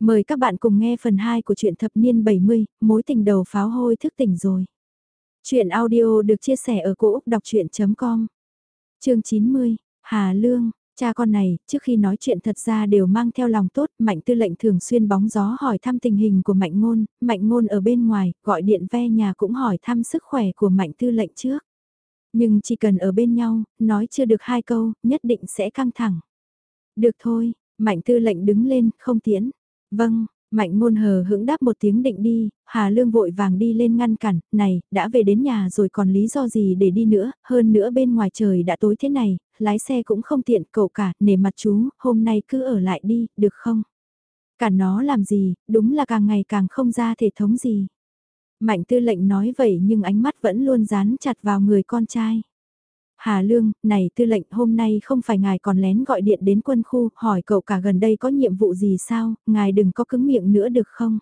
Mời các bạn cùng nghe phần 2 của truyện thập niên 70, mối tình đầu pháo hôi thức tỉnh rồi. Chuyện audio được chia sẻ ở cỗ đọc chuyện.com Chương 90, Hà Lương, cha con này, trước khi nói chuyện thật ra đều mang theo lòng tốt, Mạnh Tư lệnh thường xuyên bóng gió hỏi thăm tình hình của Mạnh Ngôn, Mạnh Ngôn ở bên ngoài, gọi điện ve nhà cũng hỏi thăm sức khỏe của Mạnh Tư lệnh trước. Nhưng chỉ cần ở bên nhau, nói chưa được hai câu, nhất định sẽ căng thẳng. Được thôi, Mạnh Tư lệnh đứng lên, không tiến. Vâng, Mạnh ngôn hờ hững đáp một tiếng định đi, Hà Lương vội vàng đi lên ngăn cản, này, đã về đến nhà rồi còn lý do gì để đi nữa, hơn nữa bên ngoài trời đã tối thế này, lái xe cũng không tiện, cậu cả, nể mặt chú, hôm nay cứ ở lại đi, được không? Cả nó làm gì, đúng là càng ngày càng không ra thể thống gì. Mạnh tư lệnh nói vậy nhưng ánh mắt vẫn luôn dán chặt vào người con trai. Hà Lương, này tư lệnh hôm nay không phải ngài còn lén gọi điện đến quân khu, hỏi cậu cả gần đây có nhiệm vụ gì sao, ngài đừng có cứng miệng nữa được không?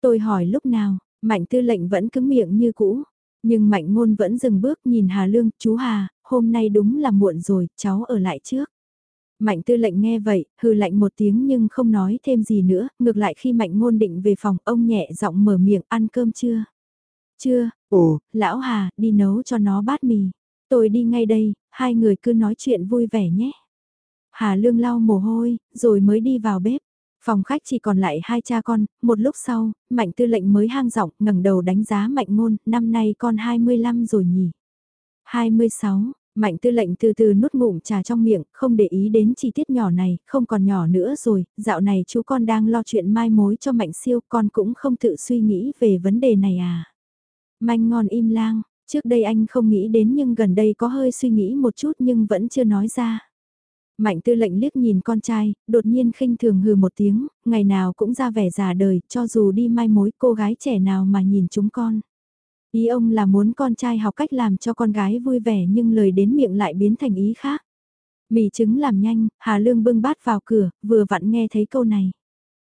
Tôi hỏi lúc nào, mạnh tư lệnh vẫn cứng miệng như cũ, nhưng mạnh ngôn vẫn dừng bước nhìn Hà Lương, chú Hà, hôm nay đúng là muộn rồi, cháu ở lại trước. Mạnh tư lệnh nghe vậy, hư lạnh một tiếng nhưng không nói thêm gì nữa, ngược lại khi mạnh ngôn định về phòng ông nhẹ giọng mở miệng ăn cơm chưa? Chưa, ồ, lão Hà, đi nấu cho nó bát mì. Tôi đi ngay đây, hai người cứ nói chuyện vui vẻ nhé. Hà Lương lau mồ hôi, rồi mới đi vào bếp. Phòng khách chỉ còn lại hai cha con, một lúc sau, Mạnh Tư lệnh mới hang giọng ngẩng đầu đánh giá Mạnh Ngôn, năm nay con 25 rồi nhỉ. 26, Mạnh Tư lệnh từ từ nuốt ngụm trà trong miệng, không để ý đến chi tiết nhỏ này, không còn nhỏ nữa rồi, dạo này chú con đang lo chuyện mai mối cho Mạnh Siêu, con cũng không tự suy nghĩ về vấn đề này à. Manh ngon im lang, Trước đây anh không nghĩ đến nhưng gần đây có hơi suy nghĩ một chút nhưng vẫn chưa nói ra. Mạnh tư lệnh liếc nhìn con trai, đột nhiên khinh thường hừ một tiếng, ngày nào cũng ra vẻ già đời, cho dù đi mai mối cô gái trẻ nào mà nhìn chúng con. Ý ông là muốn con trai học cách làm cho con gái vui vẻ nhưng lời đến miệng lại biến thành ý khác. Mì trứng làm nhanh, Hà Lương bưng bát vào cửa, vừa vặn nghe thấy câu này.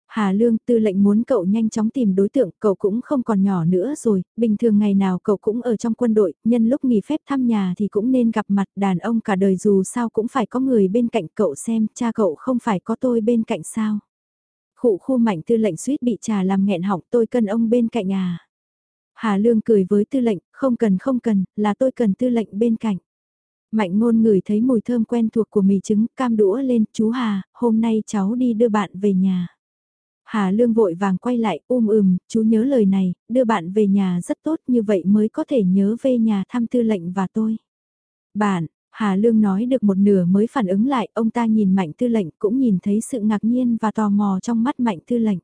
Hà Lương tư lệnh muốn cậu nhanh chóng tìm đối tượng, cậu cũng không còn nhỏ nữa rồi, bình thường ngày nào cậu cũng ở trong quân đội, nhân lúc nghỉ phép thăm nhà thì cũng nên gặp mặt đàn ông cả đời dù sao cũng phải có người bên cạnh cậu xem, cha cậu không phải có tôi bên cạnh sao. Khụ khu mạnh tư lệnh suýt bị trà làm nghẹn họng tôi cần ông bên cạnh à. Hà Lương cười với tư lệnh, không cần không cần, là tôi cần tư lệnh bên cạnh. Mạnh ngôn ngửi thấy mùi thơm quen thuộc của mì trứng, cam đũa lên, chú Hà, hôm nay cháu đi đưa bạn về nhà. Hà Lương vội vàng quay lại, um ừm, chú nhớ lời này, đưa bạn về nhà rất tốt như vậy mới có thể nhớ về nhà thăm tư lệnh và tôi. Bạn, Hà Lương nói được một nửa mới phản ứng lại, ông ta nhìn mạnh tư lệnh cũng nhìn thấy sự ngạc nhiên và tò mò trong mắt mạnh tư lệnh.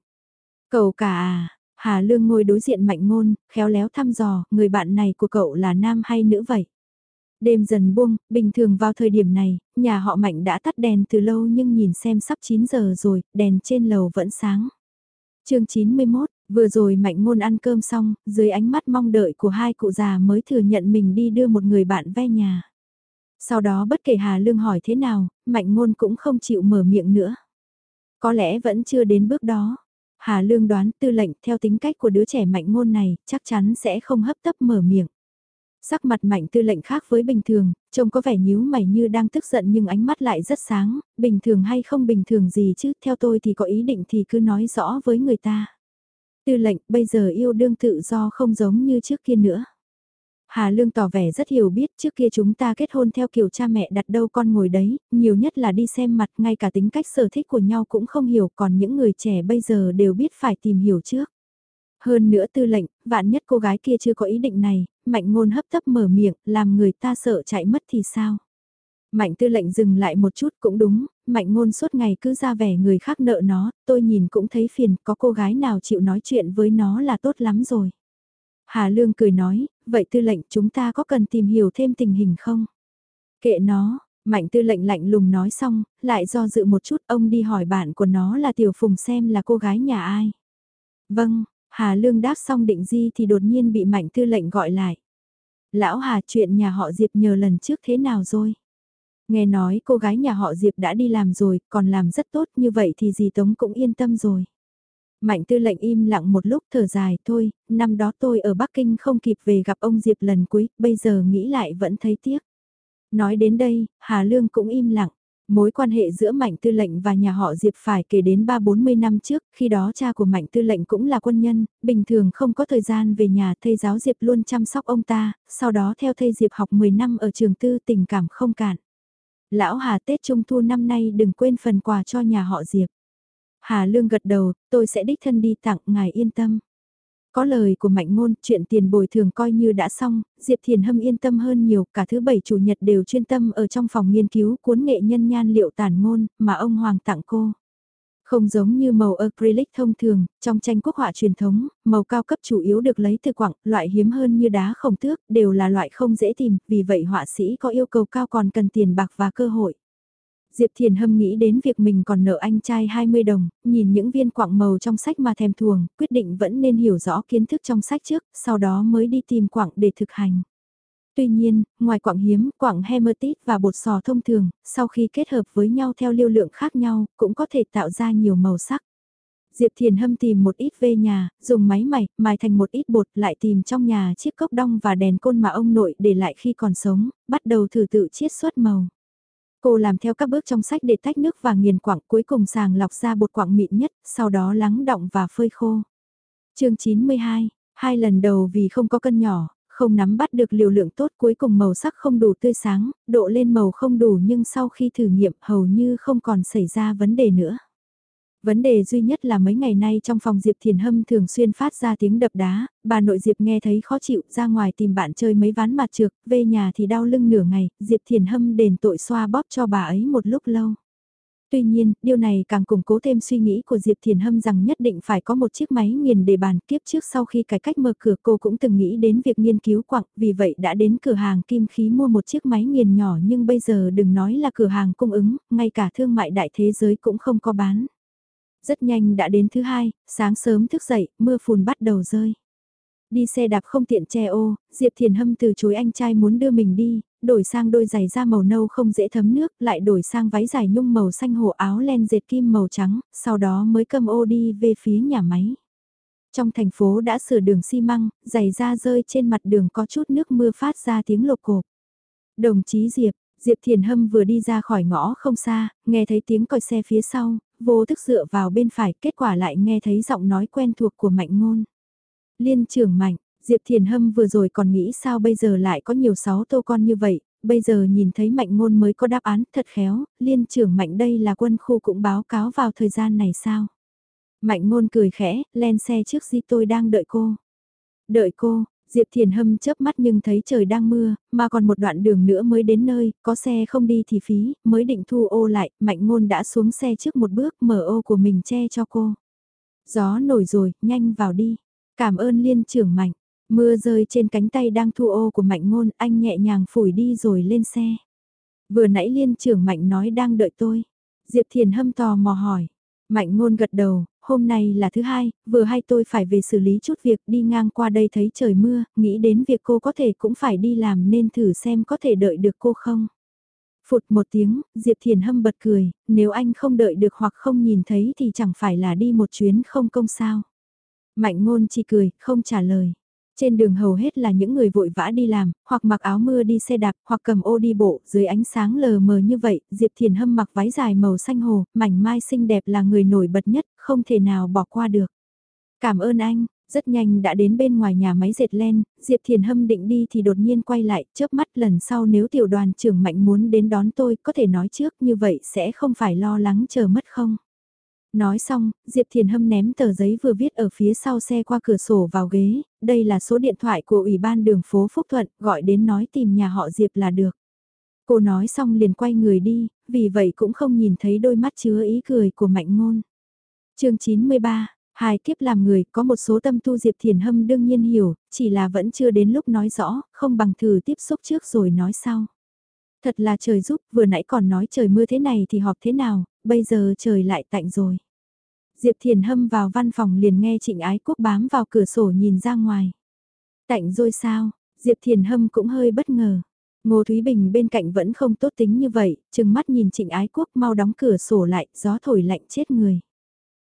Cậu cả à, Hà Lương ngồi đối diện mạnh ngôn, khéo léo thăm dò, người bạn này của cậu là nam hay nữ vậy? Đêm dần buông, bình thường vào thời điểm này, nhà họ Mạnh đã tắt đèn từ lâu nhưng nhìn xem sắp 9 giờ rồi, đèn trên lầu vẫn sáng chương 91, vừa rồi Mạnh ngôn ăn cơm xong, dưới ánh mắt mong đợi của hai cụ già mới thừa nhận mình đi đưa một người bạn ve nhà. Sau đó bất kể Hà Lương hỏi thế nào, Mạnh ngôn cũng không chịu mở miệng nữa. Có lẽ vẫn chưa đến bước đó. Hà Lương đoán tư lệnh theo tính cách của đứa trẻ mạnh ngôn này chắc chắn sẽ không hấp tấp mở miệng. Sắc mặt mạnh tư lệnh khác với bình thường, trông có vẻ nhíu mày như đang tức giận nhưng ánh mắt lại rất sáng, bình thường hay không bình thường gì chứ, theo tôi thì có ý định thì cứ nói rõ với người ta. Tư lệnh bây giờ yêu đương tự do không giống như trước kia nữa. Hà Lương tỏ vẻ rất hiểu biết trước kia chúng ta kết hôn theo kiểu cha mẹ đặt đâu con ngồi đấy, nhiều nhất là đi xem mặt ngay cả tính cách sở thích của nhau cũng không hiểu còn những người trẻ bây giờ đều biết phải tìm hiểu trước. Hơn nữa tư lệnh, vạn nhất cô gái kia chưa có ý định này, mạnh ngôn hấp tấp mở miệng, làm người ta sợ chạy mất thì sao? Mạnh tư lệnh dừng lại một chút cũng đúng, mạnh ngôn suốt ngày cứ ra vẻ người khác nợ nó, tôi nhìn cũng thấy phiền, có cô gái nào chịu nói chuyện với nó là tốt lắm rồi. Hà Lương cười nói, vậy tư lệnh chúng ta có cần tìm hiểu thêm tình hình không? Kệ nó, mạnh tư lệnh lạnh lùng nói xong, lại do dự một chút ông đi hỏi bạn của nó là Tiểu Phùng xem là cô gái nhà ai. Vâng, Hà Lương đáp xong định di thì đột nhiên bị mạnh tư lệnh gọi lại. Lão Hà chuyện nhà họ Diệp nhờ lần trước thế nào rồi? Nghe nói cô gái nhà họ Diệp đã đi làm rồi, còn làm rất tốt như vậy thì dì Tống cũng yên tâm rồi. Mạnh tư lệnh im lặng một lúc thở dài thôi, năm đó tôi ở Bắc Kinh không kịp về gặp ông Diệp lần cuối, bây giờ nghĩ lại vẫn thấy tiếc. Nói đến đây, Hà Lương cũng im lặng. Mối quan hệ giữa Mạnh Tư lệnh và nhà họ Diệp phải kể đến 3-40 năm trước, khi đó cha của Mạnh Tư lệnh cũng là quân nhân, bình thường không có thời gian về nhà thầy giáo Diệp luôn chăm sóc ông ta, sau đó theo thầy Diệp học 10 năm ở trường tư tình cảm không cạn. Lão Hà Tết Trung Thu năm nay đừng quên phần quà cho nhà họ Diệp. Hà Lương gật đầu, tôi sẽ đích thân đi tặng, ngài yên tâm. Có lời của mạnh ngôn, chuyện tiền bồi thường coi như đã xong, Diệp Thiền Hâm yên tâm hơn nhiều, cả thứ bảy chủ nhật đều chuyên tâm ở trong phòng nghiên cứu cuốn nghệ nhân nhan liệu tản ngôn, mà ông Hoàng tặng cô. Không giống như màu acrylic thông thường, trong tranh quốc họa truyền thống, màu cao cấp chủ yếu được lấy từ quặng, loại hiếm hơn như đá khổng tước, đều là loại không dễ tìm, vì vậy họa sĩ có yêu cầu cao còn cần tiền bạc và cơ hội. Diệp Thiền Hâm nghĩ đến việc mình còn nợ anh trai 20 đồng, nhìn những viên quạng màu trong sách mà thèm thuồng, quyết định vẫn nên hiểu rõ kiến thức trong sách trước, sau đó mới đi tìm quạng để thực hành. Tuy nhiên, ngoài quạng hiếm, quạng hematite và bột sò thông thường, sau khi kết hợp với nhau theo lưu lượng khác nhau, cũng có thể tạo ra nhiều màu sắc. Diệp Thiền Hâm tìm một ít về nhà, dùng máy mài, mài thành một ít bột lại tìm trong nhà chiếc cốc đong và đèn côn mà ông nội để lại khi còn sống, bắt đầu thử tự chiết xuất màu. Cô làm theo các bước trong sách để tách nước và nghiền quặng cuối cùng sàng lọc ra bột quặng mịn nhất, sau đó lắng động và phơi khô. chương 92, hai lần đầu vì không có cân nhỏ, không nắm bắt được liều lượng tốt cuối cùng màu sắc không đủ tươi sáng, độ lên màu không đủ nhưng sau khi thử nghiệm hầu như không còn xảy ra vấn đề nữa. Vấn đề duy nhất là mấy ngày nay trong phòng Diệp Thiền Hâm thường xuyên phát ra tiếng đập đá, bà nội Diệp nghe thấy khó chịu ra ngoài tìm bạn chơi mấy ván mặt trược, về nhà thì đau lưng nửa ngày, Diệp Thiền Hâm đền tội xoa bóp cho bà ấy một lúc lâu. Tuy nhiên, điều này càng củng cố thêm suy nghĩ của Diệp Thiền Hâm rằng nhất định phải có một chiếc máy nghiền để bàn kiếp trước sau khi cải cách mở cửa cô cũng từng nghĩ đến việc nghiên cứu quặng, vì vậy đã đến cửa hàng kim khí mua một chiếc máy nghiền nhỏ nhưng bây giờ đừng nói là cửa hàng cung ứng, ngay cả thương mại đại thế giới cũng không có bán. Rất nhanh đã đến thứ hai, sáng sớm thức dậy, mưa phùn bắt đầu rơi. Đi xe đạp không tiện che ô, Diệp Thiền Hâm từ chối anh trai muốn đưa mình đi, đổi sang đôi giày da màu nâu không dễ thấm nước, lại đổi sang váy dài nhung màu xanh hồ áo len dệt kim màu trắng, sau đó mới cầm ô đi về phía nhà máy. Trong thành phố đã sửa đường xi măng, giày da rơi trên mặt đường có chút nước mưa phát ra tiếng lộc cộp. Đồng chí Diệp, Diệp Thiền Hâm vừa đi ra khỏi ngõ không xa, nghe thấy tiếng còi xe phía sau, vô thức dựa vào bên phải, kết quả lại nghe thấy giọng nói quen thuộc của Mạnh Ngôn. Liên trưởng Mạnh, Diệp Thiền Hâm vừa rồi còn nghĩ sao bây giờ lại có nhiều sáu tô con như vậy, bây giờ nhìn thấy Mạnh Ngôn mới có đáp án thật khéo, Liên trưởng Mạnh đây là quân khu cũng báo cáo vào thời gian này sao. Mạnh Ngôn cười khẽ, lên xe trước di tôi đang đợi cô. Đợi cô, Diệp Thiền Hâm chớp mắt nhưng thấy trời đang mưa, mà còn một đoạn đường nữa mới đến nơi, có xe không đi thì phí, mới định thu ô lại, Mạnh Ngôn đã xuống xe trước một bước mở ô của mình che cho cô. Gió nổi rồi, nhanh vào đi. Cảm ơn liên trưởng Mạnh. Mưa rơi trên cánh tay đang thu ô của Mạnh Ngôn, anh nhẹ nhàng phủi đi rồi lên xe. Vừa nãy liên trưởng Mạnh nói đang đợi tôi. Diệp Thiền Hâm tò mò hỏi. Mạnh Ngôn gật đầu, hôm nay là thứ hai, vừa hay tôi phải về xử lý chút việc đi ngang qua đây thấy trời mưa, nghĩ đến việc cô có thể cũng phải đi làm nên thử xem có thể đợi được cô không. Phụt một tiếng, Diệp Thiền hâm bật cười, nếu anh không đợi được hoặc không nhìn thấy thì chẳng phải là đi một chuyến không công sao. Mạnh ngôn chỉ cười, không trả lời. Trên đường hầu hết là những người vội vã đi làm, hoặc mặc áo mưa đi xe đạp, hoặc cầm ô đi bộ, dưới ánh sáng lờ mờ như vậy, Diệp Thiền Hâm mặc váy dài màu xanh hồ, mảnh mai xinh đẹp là người nổi bật nhất, không thể nào bỏ qua được. Cảm ơn anh, rất nhanh đã đến bên ngoài nhà máy dệt len, Diệp Thiền Hâm định đi thì đột nhiên quay lại, chớp mắt lần sau nếu tiểu đoàn trưởng mạnh muốn đến đón tôi, có thể nói trước như vậy sẽ không phải lo lắng chờ mất không. Nói xong, Diệp Thiền Hâm ném tờ giấy vừa viết ở phía sau xe qua cửa sổ vào ghế, đây là số điện thoại của Ủy ban đường phố Phúc Thuận, gọi đến nói tìm nhà họ Diệp là được. Cô nói xong liền quay người đi, vì vậy cũng không nhìn thấy đôi mắt chứa ý cười của Mạnh Ngôn. chương 93, hai kiếp làm người có một số tâm tu Diệp Thiền Hâm đương nhiên hiểu, chỉ là vẫn chưa đến lúc nói rõ, không bằng thử tiếp xúc trước rồi nói sau. Thật là trời giúp, vừa nãy còn nói trời mưa thế này thì họp thế nào, bây giờ trời lại tạnh rồi. Diệp Thiền Hâm vào văn phòng liền nghe Trịnh Ái Quốc bám vào cửa sổ nhìn ra ngoài. Tạnh rồi sao, Diệp Thiền Hâm cũng hơi bất ngờ. Ngô Thúy Bình bên cạnh vẫn không tốt tính như vậy, chừng mắt nhìn Trịnh Ái Quốc mau đóng cửa sổ lại, gió thổi lạnh chết người.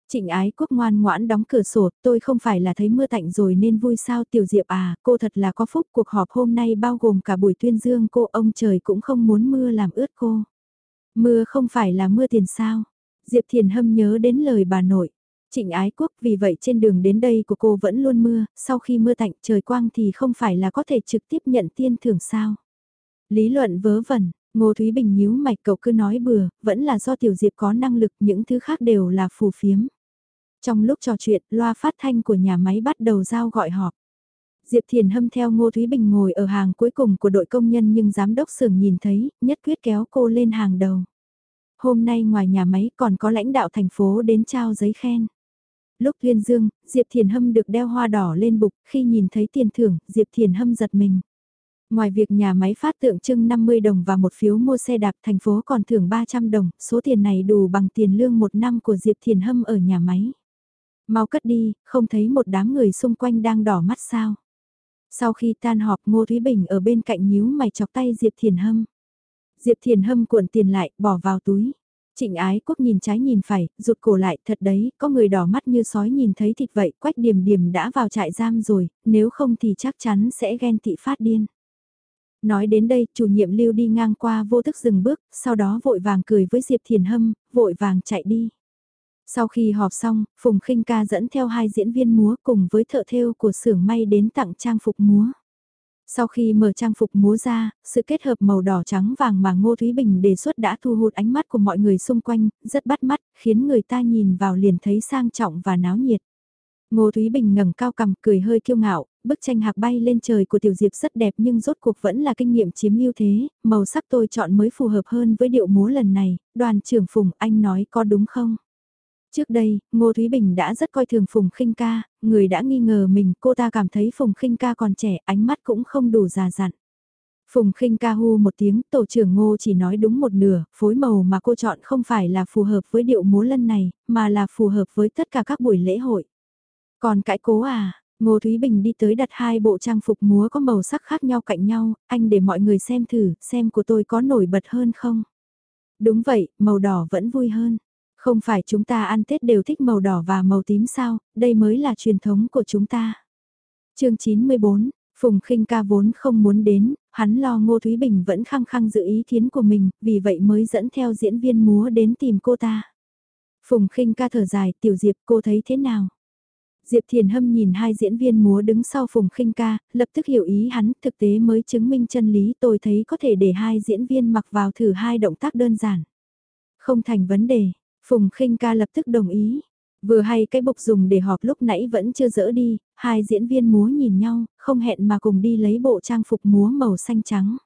Trịnh Ái Quốc ngoan ngoãn đóng cửa sổ, tôi không phải là thấy mưa tạnh rồi nên vui sao Tiểu Diệp à, cô thật là có phúc cuộc họp hôm nay bao gồm cả buổi tuyên dương cô ông trời cũng không muốn mưa làm ướt cô. Mưa không phải là mưa tiền sao? Diệp Thiền Hâm nhớ đến lời bà nội. Trịnh ái quốc vì vậy trên đường đến đây của cô vẫn luôn mưa, sau khi mưa tạnh trời quang thì không phải là có thể trực tiếp nhận tiên thưởng sao. Lý luận vớ vẩn, Ngô Thúy Bình nhíu mạch cậu cứ nói bừa, vẫn là do Tiểu Diệp có năng lực những thứ khác đều là phù phiếm. Trong lúc trò chuyện, loa phát thanh của nhà máy bắt đầu giao gọi họp. Diệp Thiền hâm theo Ngô Thúy Bình ngồi ở hàng cuối cùng của đội công nhân nhưng giám đốc xưởng nhìn thấy, nhất quyết kéo cô lên hàng đầu. Hôm nay ngoài nhà máy còn có lãnh đạo thành phố đến trao giấy khen. Lúc tuyên dương, Diệp Thiền Hâm được đeo hoa đỏ lên bục, khi nhìn thấy tiền thưởng, Diệp Thiền Hâm giật mình. Ngoài việc nhà máy phát tượng trưng 50 đồng và một phiếu mua xe đạp thành phố còn thưởng 300 đồng, số tiền này đủ bằng tiền lương một năm của Diệp Thiền Hâm ở nhà máy. Mau cất đi, không thấy một đám người xung quanh đang đỏ mắt sao. Sau khi tan họp Ngô Thúy Bình ở bên cạnh nhíu mày chọc tay Diệp Thiền Hâm. Diệp Thiền Hâm cuộn tiền lại, bỏ vào túi. Trịnh ái quốc nhìn trái nhìn phải, rụt cổ lại, thật đấy, có người đỏ mắt như sói nhìn thấy thịt vậy, quách điểm điểm đã vào trại giam rồi, nếu không thì chắc chắn sẽ ghen tị phát điên. Nói đến đây, chủ nhiệm lưu đi ngang qua vô thức dừng bước, sau đó vội vàng cười với Diệp Thiền Hâm, vội vàng chạy đi. Sau khi họp xong, Phùng Khinh ca dẫn theo hai diễn viên múa cùng với thợ thêu của xưởng may đến tặng trang phục múa. Sau khi mở trang phục múa ra, sự kết hợp màu đỏ trắng vàng mà Ngô Thúy Bình đề xuất đã thu hút ánh mắt của mọi người xung quanh, rất bắt mắt, khiến người ta nhìn vào liền thấy sang trọng và náo nhiệt. Ngô Thúy Bình ngẩng cao cằm cười hơi kiêu ngạo, bức tranh hạc bay lên trời của Tiểu Diệp rất đẹp nhưng rốt cuộc vẫn là kinh nghiệm chiếm ưu thế, màu sắc tôi chọn mới phù hợp hơn với điệu múa lần này, đoàn trưởng Phùng anh nói có đúng không? Trước đây, Ngô Thúy Bình đã rất coi thường Phùng Khinh ca, người đã nghi ngờ mình, cô ta cảm thấy Phùng Khinh ca còn trẻ, ánh mắt cũng không đủ già dặn. Phùng Khinh ca hu một tiếng, tổ trưởng Ngô chỉ nói đúng một nửa, phối màu mà cô chọn không phải là phù hợp với điệu múa lân này, mà là phù hợp với tất cả các buổi lễ hội. Còn cãi cố à, Ngô Thúy Bình đi tới đặt hai bộ trang phục múa có màu sắc khác nhau cạnh nhau, anh để mọi người xem thử, xem của tôi có nổi bật hơn không? Đúng vậy, màu đỏ vẫn vui hơn. Không phải chúng ta ăn Tết đều thích màu đỏ và màu tím sao, đây mới là truyền thống của chúng ta. chương 94, Phùng khinh ca vốn không muốn đến, hắn lo Ngô Thúy Bình vẫn khăng khăng giữ ý kiến của mình, vì vậy mới dẫn theo diễn viên múa đến tìm cô ta. Phùng khinh ca thở dài, tiểu diệp cô thấy thế nào? Diệp Thiền Hâm nhìn hai diễn viên múa đứng sau Phùng khinh ca, lập tức hiểu ý hắn, thực tế mới chứng minh chân lý tôi thấy có thể để hai diễn viên mặc vào thử hai động tác đơn giản. Không thành vấn đề, Phùng khinh ca lập tức đồng ý. Vừa hay cái bục dùng để họp lúc nãy vẫn chưa dỡ đi, hai diễn viên múa nhìn nhau, không hẹn mà cùng đi lấy bộ trang phục múa màu xanh trắng.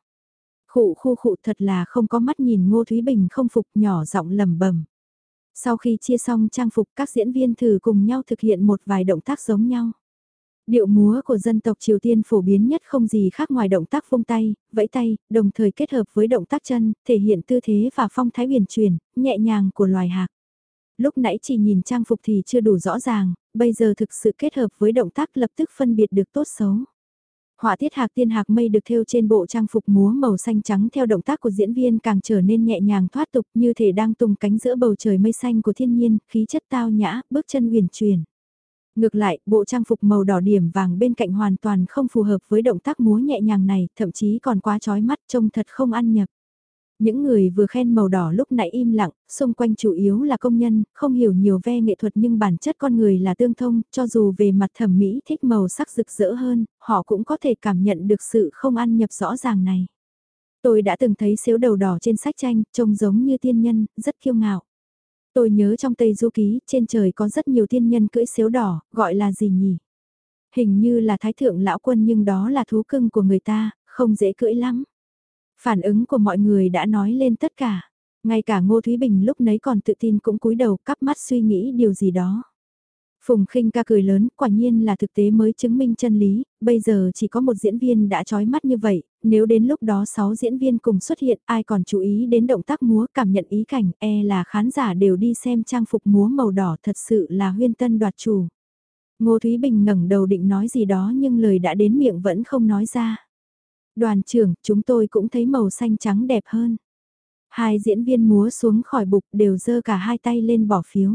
Khụ khu khụ thật là không có mắt nhìn Ngô Thúy Bình không phục nhỏ giọng lầm bẩm Sau khi chia xong trang phục các diễn viên thử cùng nhau thực hiện một vài động tác giống nhau. Điệu múa của dân tộc Triều Tiên phổ biến nhất không gì khác ngoài động tác vung tay, vẫy tay, đồng thời kết hợp với động tác chân, thể hiện tư thế và phong thái huyền truyền, nhẹ nhàng của loài hạc. Lúc nãy chỉ nhìn trang phục thì chưa đủ rõ ràng, bây giờ thực sự kết hợp với động tác lập tức phân biệt được tốt xấu. Họa tiết hạc tiên hạc mây được thêu trên bộ trang phục múa màu xanh trắng theo động tác của diễn viên càng trở nên nhẹ nhàng thoát tục như thể đang tung cánh giữa bầu trời mây xanh của thiên nhiên, khí chất tao nhã, bước chân huyền truyền. Ngược lại, bộ trang phục màu đỏ điểm vàng bên cạnh hoàn toàn không phù hợp với động tác múa nhẹ nhàng này, thậm chí còn quá trói mắt trông thật không ăn nhập. Những người vừa khen màu đỏ lúc nãy im lặng, xung quanh chủ yếu là công nhân, không hiểu nhiều ve nghệ thuật nhưng bản chất con người là tương thông, cho dù về mặt thẩm mỹ thích màu sắc rực rỡ hơn, họ cũng có thể cảm nhận được sự không ăn nhập rõ ràng này. Tôi đã từng thấy xếu đầu đỏ trên sách tranh, trông giống như tiên nhân, rất kiêu ngạo. Tôi nhớ trong Tây Du Ký, trên trời có rất nhiều tiên nhân cưỡi xếu đỏ, gọi là gì nhỉ? Hình như là thái thượng lão quân nhưng đó là thú cưng của người ta, không dễ cưỡi lắm. Phản ứng của mọi người đã nói lên tất cả. Ngay cả Ngô Thúy Bình lúc nấy còn tự tin cũng cúi đầu cắp mắt suy nghĩ điều gì đó. Phùng khinh ca cười lớn, quả nhiên là thực tế mới chứng minh chân lý, bây giờ chỉ có một diễn viên đã trói mắt như vậy, nếu đến lúc đó 6 diễn viên cùng xuất hiện ai còn chú ý đến động tác múa cảm nhận ý cảnh e là khán giả đều đi xem trang phục múa màu đỏ thật sự là huyên tân đoạt chủ. Ngô Thúy Bình ngẩng đầu định nói gì đó nhưng lời đã đến miệng vẫn không nói ra. Đoàn trưởng, chúng tôi cũng thấy màu xanh trắng đẹp hơn. Hai diễn viên múa xuống khỏi bục đều giơ cả hai tay lên bỏ phiếu.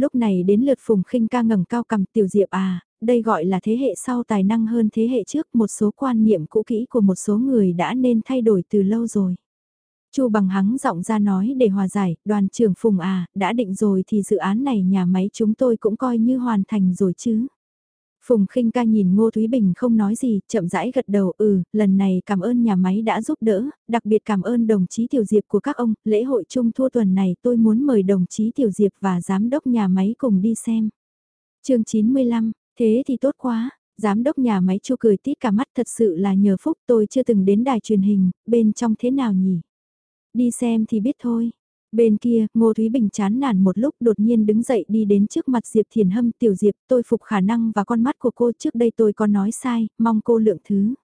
Lúc này đến lượt Phùng khinh ca ngẩng cao cầm tiểu diệp à, đây gọi là thế hệ sau tài năng hơn thế hệ trước một số quan niệm cũ kỹ của một số người đã nên thay đổi từ lâu rồi. Chu bằng hắng giọng ra nói để hòa giải, đoàn trưởng Phùng à, đã định rồi thì dự án này nhà máy chúng tôi cũng coi như hoàn thành rồi chứ. Phùng khinh ca nhìn Ngô Thúy Bình không nói gì, chậm rãi gật đầu, ừ, lần này cảm ơn nhà máy đã giúp đỡ, đặc biệt cảm ơn đồng chí Tiểu Diệp của các ông, lễ hội trung thu tuần này tôi muốn mời đồng chí Tiểu Diệp và giám đốc nhà máy cùng đi xem. chương 95, thế thì tốt quá, giám đốc nhà máy chu cười tít cả mắt thật sự là nhờ phúc tôi chưa từng đến đài truyền hình, bên trong thế nào nhỉ? Đi xem thì biết thôi. Bên kia, Ngô Thúy Bình chán nản một lúc đột nhiên đứng dậy đi đến trước mặt Diệp Thiền Hâm tiểu Diệp tôi phục khả năng và con mắt của cô trước đây tôi có nói sai, mong cô lượng thứ.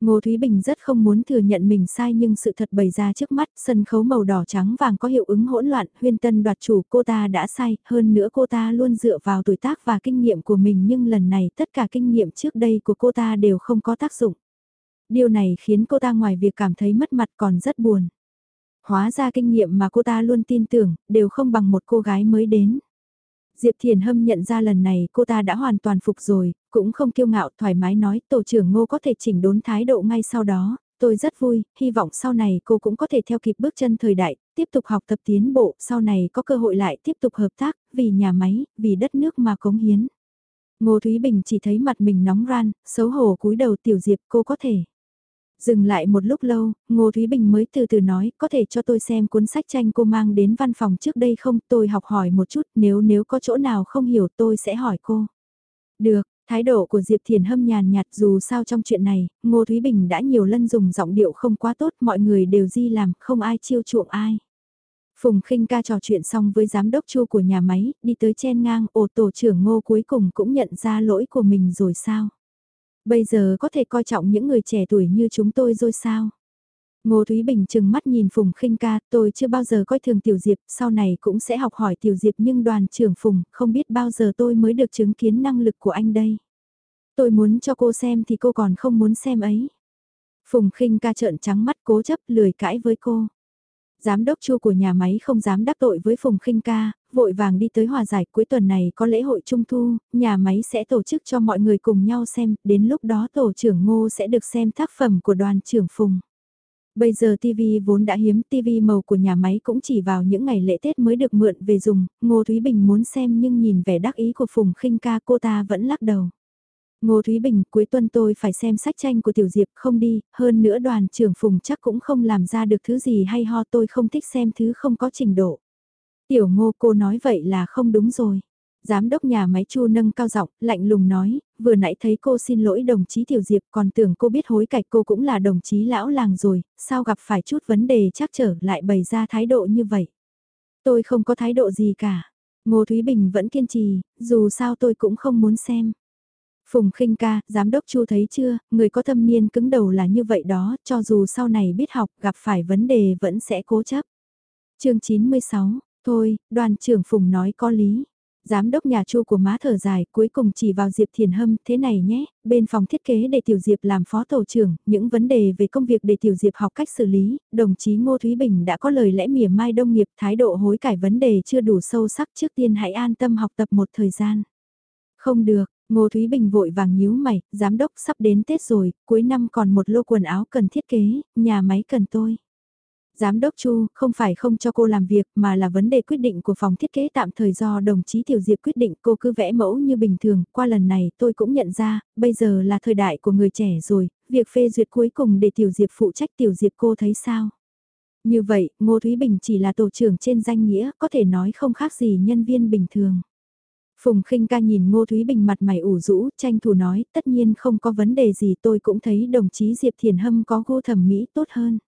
Ngô Thúy Bình rất không muốn thừa nhận mình sai nhưng sự thật bày ra trước mắt, sân khấu màu đỏ trắng vàng có hiệu ứng hỗn loạn, huyên tân đoạt chủ cô ta đã sai, hơn nữa cô ta luôn dựa vào tuổi tác và kinh nghiệm của mình nhưng lần này tất cả kinh nghiệm trước đây của cô ta đều không có tác dụng. Điều này khiến cô ta ngoài việc cảm thấy mất mặt còn rất buồn. Hóa ra kinh nghiệm mà cô ta luôn tin tưởng, đều không bằng một cô gái mới đến. Diệp Thiền Hâm nhận ra lần này cô ta đã hoàn toàn phục rồi, cũng không kiêu ngạo thoải mái nói tổ trưởng ngô có thể chỉnh đốn thái độ ngay sau đó. Tôi rất vui, hy vọng sau này cô cũng có thể theo kịp bước chân thời đại, tiếp tục học tập tiến bộ, sau này có cơ hội lại tiếp tục hợp tác, vì nhà máy, vì đất nước mà cống hiến. Ngô Thúy Bình chỉ thấy mặt mình nóng ran, xấu hổ cúi đầu tiểu diệp cô có thể. Dừng lại một lúc lâu, Ngô Thúy Bình mới từ từ nói, có thể cho tôi xem cuốn sách tranh cô mang đến văn phòng trước đây không, tôi học hỏi một chút, nếu nếu có chỗ nào không hiểu tôi sẽ hỏi cô. Được, thái độ của Diệp Thiền hâm nhàn nhạt dù sao trong chuyện này, Ngô Thúy Bình đã nhiều lần dùng giọng điệu không quá tốt, mọi người đều di làm, không ai chiêu chuộng ai. Phùng khinh ca trò chuyện xong với giám đốc chu của nhà máy, đi tới chen ngang, ồ tổ trưởng ngô cuối cùng cũng nhận ra lỗi của mình rồi sao? Bây giờ có thể coi trọng những người trẻ tuổi như chúng tôi rồi sao? Ngô Thúy Bình chừng mắt nhìn Phùng khinh ca, tôi chưa bao giờ coi thường Tiểu Diệp, sau này cũng sẽ học hỏi Tiểu Diệp nhưng đoàn trưởng Phùng, không biết bao giờ tôi mới được chứng kiến năng lực của anh đây. Tôi muốn cho cô xem thì cô còn không muốn xem ấy. Phùng khinh ca trợn trắng mắt cố chấp lười cãi với cô. Giám đốc chu của nhà máy không dám đắc tội với Phùng khinh ca, vội vàng đi tới hòa giải cuối tuần này có lễ hội trung thu, nhà máy sẽ tổ chức cho mọi người cùng nhau xem, đến lúc đó tổ trưởng ngô sẽ được xem tác phẩm của đoàn trưởng Phùng. Bây giờ TV vốn đã hiếm, TV màu của nhà máy cũng chỉ vào những ngày lễ Tết mới được mượn về dùng, Ngô Thúy Bình muốn xem nhưng nhìn vẻ đắc ý của Phùng khinh ca cô ta vẫn lắc đầu. Ngô Thúy Bình, cuối tuần tôi phải xem sách tranh của Tiểu Diệp không đi, hơn nữa đoàn trưởng Phùng chắc cũng không làm ra được thứ gì hay ho tôi không thích xem thứ không có trình độ. Tiểu ngô cô nói vậy là không đúng rồi. Giám đốc nhà máy chu nâng cao giọng, lạnh lùng nói, vừa nãy thấy cô xin lỗi đồng chí Tiểu Diệp còn tưởng cô biết hối cải cô cũng là đồng chí lão làng rồi, sao gặp phải chút vấn đề chắc trở lại bày ra thái độ như vậy. Tôi không có thái độ gì cả. Ngô Thúy Bình vẫn kiên trì, dù sao tôi cũng không muốn xem. Phùng khinh ca, giám đốc chu thấy chưa, người có thâm niên cứng đầu là như vậy đó, cho dù sau này biết học gặp phải vấn đề vẫn sẽ cố chấp. chương 96, thôi, đoàn trưởng Phùng nói có lý. Giám đốc nhà chu của má thở dài cuối cùng chỉ vào Diệp Thiền Hâm thế này nhé, bên phòng thiết kế để Tiểu Diệp làm phó tổ trưởng, những vấn đề về công việc để Tiểu Diệp học cách xử lý, đồng chí Ngô Thúy Bình đã có lời lẽ mỉa mai đông nghiệp thái độ hối cải vấn đề chưa đủ sâu sắc trước tiên hãy an tâm học tập một thời gian. Không được, Ngô Thúy Bình vội vàng nhíu mày, giám đốc sắp đến Tết rồi, cuối năm còn một lô quần áo cần thiết kế, nhà máy cần tôi. Giám đốc Chu, không phải không cho cô làm việc mà là vấn đề quyết định của phòng thiết kế tạm thời do đồng chí Tiểu Diệp quyết định cô cứ vẽ mẫu như bình thường, qua lần này tôi cũng nhận ra, bây giờ là thời đại của người trẻ rồi, việc phê duyệt cuối cùng để Tiểu Diệp phụ trách Tiểu Diệp cô thấy sao? Như vậy, Ngô Thúy Bình chỉ là tổ trưởng trên danh nghĩa, có thể nói không khác gì nhân viên bình thường. Phùng khinh ca nhìn Ngô Thúy Bình mặt mày ủ rũ, tranh thủ nói, tất nhiên không có vấn đề gì tôi cũng thấy đồng chí Diệp Thiền Hâm có gu thẩm mỹ tốt hơn.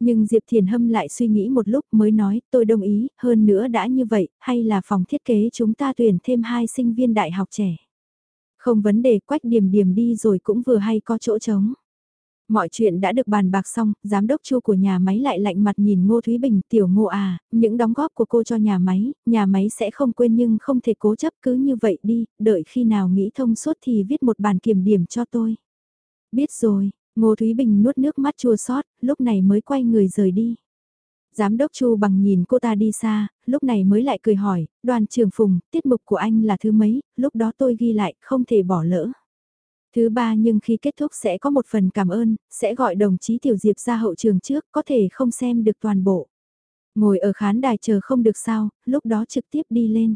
Nhưng Diệp Thiền Hâm lại suy nghĩ một lúc mới nói, tôi đồng ý, hơn nữa đã như vậy, hay là phòng thiết kế chúng ta tuyển thêm hai sinh viên đại học trẻ. Không vấn đề quách điểm điểm đi rồi cũng vừa hay có chỗ trống. Mọi chuyện đã được bàn bạc xong, giám đốc chu của nhà máy lại lạnh mặt nhìn Ngô Thúy Bình, tiểu ngô à, những đóng góp của cô cho nhà máy, nhà máy sẽ không quên nhưng không thể cố chấp cứ như vậy đi, đợi khi nào nghĩ thông suốt thì viết một bản kiểm điểm cho tôi. Biết rồi, Ngô Thúy Bình nuốt nước mắt chua xót lúc này mới quay người rời đi. Giám đốc Chu bằng nhìn cô ta đi xa, lúc này mới lại cười hỏi, đoàn trưởng Phùng, tiết mục của anh là thứ mấy, lúc đó tôi ghi lại, không thể bỏ lỡ. Thứ ba nhưng khi kết thúc sẽ có một phần cảm ơn, sẽ gọi đồng chí Tiểu Diệp ra hậu trường trước, có thể không xem được toàn bộ. Ngồi ở khán đài chờ không được sao, lúc đó trực tiếp đi lên.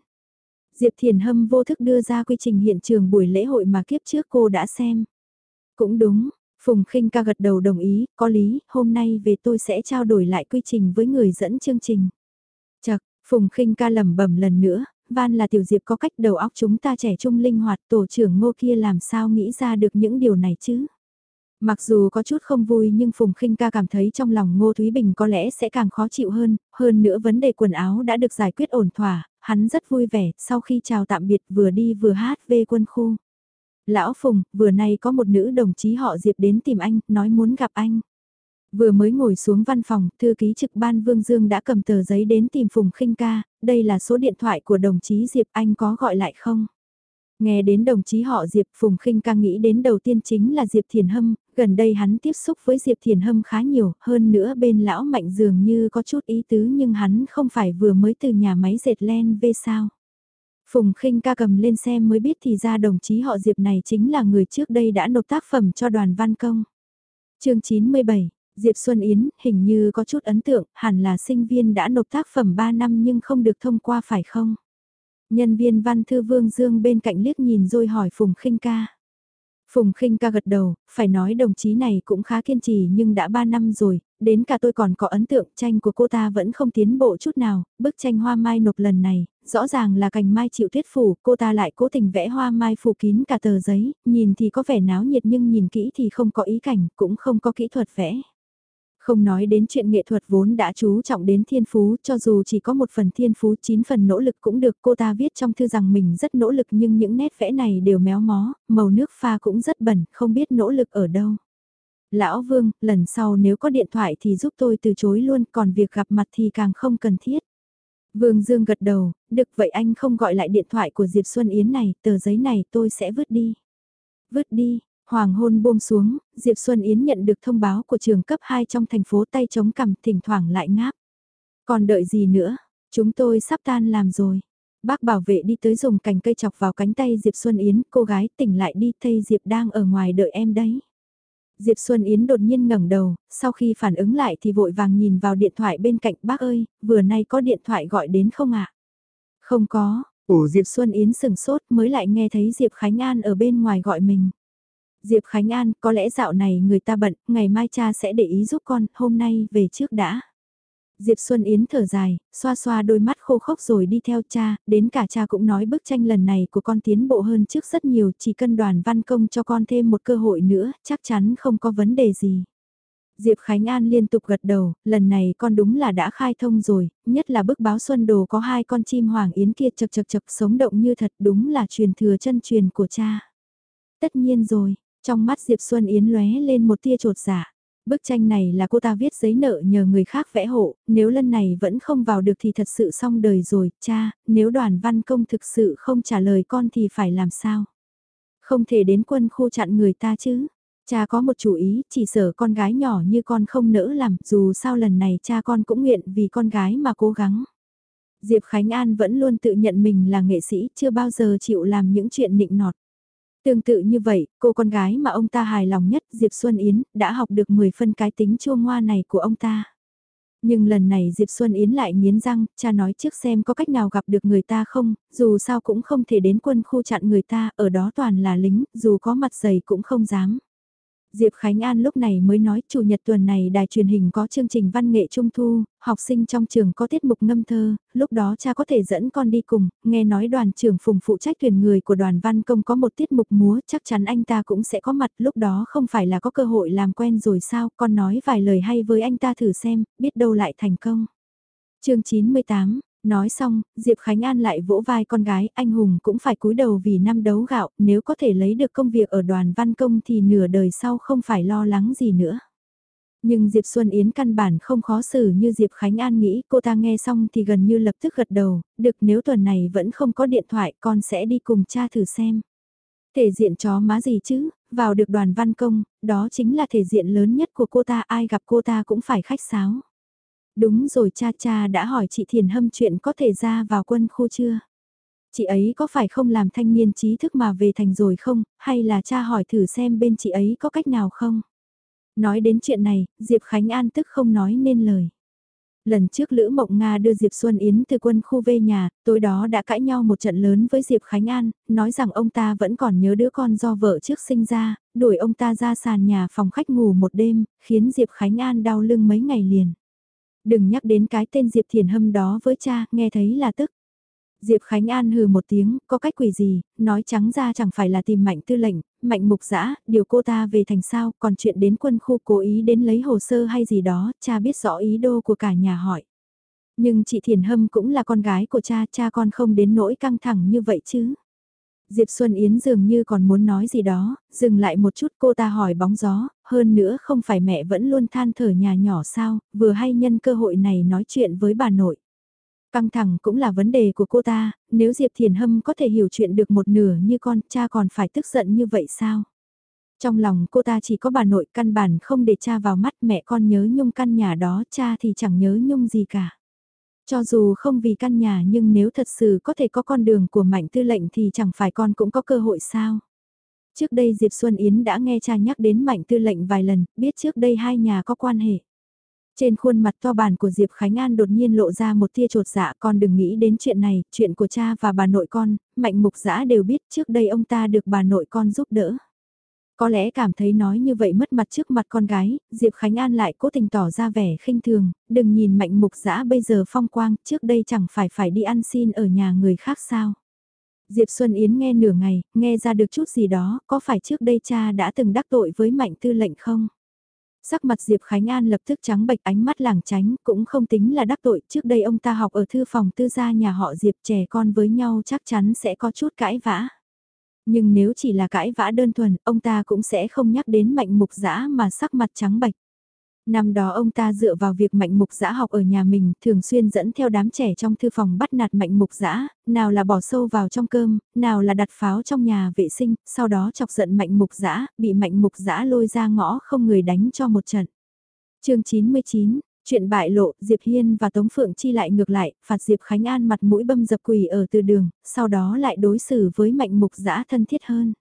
Diệp Thiền Hâm vô thức đưa ra quy trình hiện trường buổi lễ hội mà kiếp trước cô đã xem. Cũng đúng, Phùng khinh ca gật đầu đồng ý, có lý, hôm nay về tôi sẽ trao đổi lại quy trình với người dẫn chương trình. Chật, Phùng khinh ca lẩm bẩm lần nữa, van là tiểu diệp có cách đầu óc chúng ta trẻ trung linh hoạt tổ trưởng ngô kia làm sao nghĩ ra được những điều này chứ. Mặc dù có chút không vui nhưng Phùng khinh ca cảm thấy trong lòng Ngô Thúy Bình có lẽ sẽ càng khó chịu hơn, hơn nữa vấn đề quần áo đã được giải quyết ổn thỏa, hắn rất vui vẻ, sau khi chào tạm biệt vừa đi vừa hát về quân khu. Lão Phùng, vừa nay có một nữ đồng chí họ Diệp đến tìm anh, nói muốn gặp anh. Vừa mới ngồi xuống văn phòng, thư ký trực ban Vương Dương đã cầm tờ giấy đến tìm Phùng khinh ca, đây là số điện thoại của đồng chí Diệp anh có gọi lại không? Nghe đến đồng chí họ Diệp Phùng khinh ca nghĩ đến đầu tiên chính là Diệp Thiền Hâm, gần đây hắn tiếp xúc với Diệp Thiền Hâm khá nhiều, hơn nữa bên lão mạnh dường như có chút ý tứ nhưng hắn không phải vừa mới từ nhà máy dệt len về sao. Phùng khinh ca cầm lên xem mới biết thì ra đồng chí họ Diệp này chính là người trước đây đã nộp tác phẩm cho đoàn văn công. chương 97, Diệp Xuân Yến hình như có chút ấn tượng, hẳn là sinh viên đã nộp tác phẩm 3 năm nhưng không được thông qua phải không? Nhân viên văn thư Vương Dương bên cạnh liếc nhìn rồi hỏi Phùng khinh ca. Phùng khinh ca gật đầu, phải nói đồng chí này cũng khá kiên trì nhưng đã 3 năm rồi, đến cả tôi còn có ấn tượng tranh của cô ta vẫn không tiến bộ chút nào, bức tranh hoa mai nộp lần này, rõ ràng là cành mai chịu tuyết phủ, cô ta lại cố tình vẽ hoa mai phủ kín cả tờ giấy, nhìn thì có vẻ náo nhiệt nhưng nhìn kỹ thì không có ý cảnh, cũng không có kỹ thuật vẽ. Không nói đến chuyện nghệ thuật vốn đã chú trọng đến thiên phú, cho dù chỉ có một phần thiên phú, chín phần nỗ lực cũng được cô ta viết trong thư rằng mình rất nỗ lực nhưng những nét vẽ này đều méo mó, màu nước pha cũng rất bẩn, không biết nỗ lực ở đâu. Lão Vương, lần sau nếu có điện thoại thì giúp tôi từ chối luôn, còn việc gặp mặt thì càng không cần thiết. Vương Dương gật đầu, được vậy anh không gọi lại điện thoại của Diệp Xuân Yến này, tờ giấy này tôi sẽ vứt đi. Vứt đi, Hoàng hôn buông xuống, Diệp Xuân Yến nhận được thông báo của trường cấp 2 trong thành phố tay chống cằm thỉnh thoảng lại ngáp. Còn đợi gì nữa, chúng tôi sắp tan làm rồi. Bác bảo vệ đi tới dùng cành cây chọc vào cánh tay Diệp Xuân Yến, cô gái tỉnh lại đi thây Diệp đang ở ngoài đợi em đấy. Diệp Xuân Yến đột nhiên ngẩng đầu, sau khi phản ứng lại thì vội vàng nhìn vào điện thoại bên cạnh bác ơi, vừa nay có điện thoại gọi đến không ạ? Không có, ủ Diệp Xuân Yến sừng sốt mới lại nghe thấy Diệp Khánh An ở bên ngoài gọi mình. Diệp Khánh An, có lẽ dạo này người ta bận, ngày mai cha sẽ để ý giúp con, hôm nay về trước đã. Diệp Xuân Yến thở dài, xoa xoa đôi mắt khô khốc rồi đi theo cha, đến cả cha cũng nói bức tranh lần này của con tiến bộ hơn trước rất nhiều, chỉ cần đoàn văn công cho con thêm một cơ hội nữa, chắc chắn không có vấn đề gì. Diệp Khánh An liên tục gật đầu, lần này con đúng là đã khai thông rồi, nhất là bức báo Xuân Đồ có hai con chim hoàng yến kia chật chật chật sống động như thật đúng là truyền thừa chân truyền của cha. Tất nhiên rồi, trong mắt Diệp Xuân Yến lóe lên một tia trột dạ. Bức tranh này là cô ta viết giấy nợ nhờ người khác vẽ hộ, nếu lần này vẫn không vào được thì thật sự xong đời rồi, cha, nếu đoàn văn công thực sự không trả lời con thì phải làm sao? Không thể đến quân khu chặn người ta chứ. Cha có một chủ ý, chỉ sợ con gái nhỏ như con không nỡ làm, dù sao lần này cha con cũng nguyện vì con gái mà cố gắng. Diệp Khánh An vẫn luôn tự nhận mình là nghệ sĩ, chưa bao giờ chịu làm những chuyện nịnh nọt. Tương tự như vậy, cô con gái mà ông ta hài lòng nhất, Diệp Xuân Yến, đã học được 10 phân cái tính chua ngoa này của ông ta. Nhưng lần này Diệp Xuân Yến lại nghiến răng, cha nói trước xem có cách nào gặp được người ta không, dù sao cũng không thể đến quân khu chặn người ta, ở đó toàn là lính, dù có mặt dày cũng không dám. Diệp Khánh An lúc này mới nói chủ nhật tuần này đài truyền hình có chương trình văn nghệ trung thu, học sinh trong trường có tiết mục ngâm thơ, lúc đó cha có thể dẫn con đi cùng, nghe nói đoàn trưởng phùng phụ trách tuyển người của đoàn văn công có một tiết mục múa chắc chắn anh ta cũng sẽ có mặt lúc đó không phải là có cơ hội làm quen rồi sao, con nói vài lời hay với anh ta thử xem, biết đâu lại thành công. chương 98 Nói xong, Diệp Khánh An lại vỗ vai con gái, anh Hùng cũng phải cúi đầu vì năm đấu gạo, nếu có thể lấy được công việc ở đoàn văn công thì nửa đời sau không phải lo lắng gì nữa. Nhưng Diệp Xuân Yến căn bản không khó xử như Diệp Khánh An nghĩ, cô ta nghe xong thì gần như lập tức gật đầu, được nếu tuần này vẫn không có điện thoại con sẽ đi cùng cha thử xem. Thể diện chó má gì chứ, vào được đoàn văn công, đó chính là thể diện lớn nhất của cô ta ai gặp cô ta cũng phải khách sáo. Đúng rồi cha cha đã hỏi chị Thiền Hâm chuyện có thể ra vào quân khu chưa? Chị ấy có phải không làm thanh niên trí thức mà về thành rồi không, hay là cha hỏi thử xem bên chị ấy có cách nào không? Nói đến chuyện này, Diệp Khánh An tức không nói nên lời. Lần trước Lữ Mộng Nga đưa Diệp Xuân Yến từ quân khu về nhà, tối đó đã cãi nhau một trận lớn với Diệp Khánh An, nói rằng ông ta vẫn còn nhớ đứa con do vợ trước sinh ra, đuổi ông ta ra sàn nhà phòng khách ngủ một đêm, khiến Diệp Khánh An đau lưng mấy ngày liền. Đừng nhắc đến cái tên Diệp Thiền Hâm đó với cha, nghe thấy là tức. Diệp Khánh An hừ một tiếng, có cách quỷ gì, nói trắng ra chẳng phải là tìm mạnh tư lệnh, mạnh mục giã, điều cô ta về thành sao, còn chuyện đến quân khu cố ý đến lấy hồ sơ hay gì đó, cha biết rõ ý đồ của cả nhà hỏi. Nhưng chị Thiền Hâm cũng là con gái của cha, cha con không đến nỗi căng thẳng như vậy chứ. Diệp Xuân Yến dường như còn muốn nói gì đó, dừng lại một chút cô ta hỏi bóng gió, hơn nữa không phải mẹ vẫn luôn than thở nhà nhỏ sao, vừa hay nhân cơ hội này nói chuyện với bà nội. Căng thẳng cũng là vấn đề của cô ta, nếu Diệp Thiền Hâm có thể hiểu chuyện được một nửa như con, cha còn phải tức giận như vậy sao? Trong lòng cô ta chỉ có bà nội căn bản không để cha vào mắt mẹ con nhớ nhung căn nhà đó, cha thì chẳng nhớ nhung gì cả. Cho dù không vì căn nhà nhưng nếu thật sự có thể có con đường của mạnh tư lệnh thì chẳng phải con cũng có cơ hội sao? Trước đây Diệp Xuân Yến đã nghe cha nhắc đến mạnh tư lệnh vài lần, biết trước đây hai nhà có quan hệ. Trên khuôn mặt to bản của Diệp Khánh An đột nhiên lộ ra một tia trột dạ con đừng nghĩ đến chuyện này, chuyện của cha và bà nội con, mạnh mục giã đều biết trước đây ông ta được bà nội con giúp đỡ. Có lẽ cảm thấy nói như vậy mất mặt trước mặt con gái, Diệp Khánh An lại cố tình tỏ ra vẻ khinh thường, đừng nhìn mạnh mục giã bây giờ phong quang, trước đây chẳng phải phải đi ăn xin ở nhà người khác sao. Diệp Xuân Yến nghe nửa ngày, nghe ra được chút gì đó, có phải trước đây cha đã từng đắc tội với mạnh tư lệnh không? Sắc mặt Diệp Khánh An lập tức trắng bệch ánh mắt làng tránh cũng không tính là đắc tội trước đây ông ta học ở thư phòng tư gia nhà họ Diệp trẻ con với nhau chắc chắn sẽ có chút cãi vã. Nhưng nếu chỉ là cãi vã đơn thuần ông ta cũng sẽ không nhắc đến mạnh mục giã mà sắc mặt trắng bệch. Năm đó ông ta dựa vào việc mạnh mục giã học ở nhà mình, thường xuyên dẫn theo đám trẻ trong thư phòng bắt nạt mạnh mục giã, nào là bỏ sâu vào trong cơm, nào là đặt pháo trong nhà vệ sinh, sau đó chọc giận mạnh mục giã, bị mạnh mục giã lôi ra ngõ không người đánh cho một trận. chương 99, chuyện bại lộ, Diệp Hiên và Tống Phượng Chi lại ngược lại, phạt Diệp Khánh An mặt mũi bâm dập quỳ ở từ đường, sau đó lại đối xử với mạnh mục giã thân thiết hơn.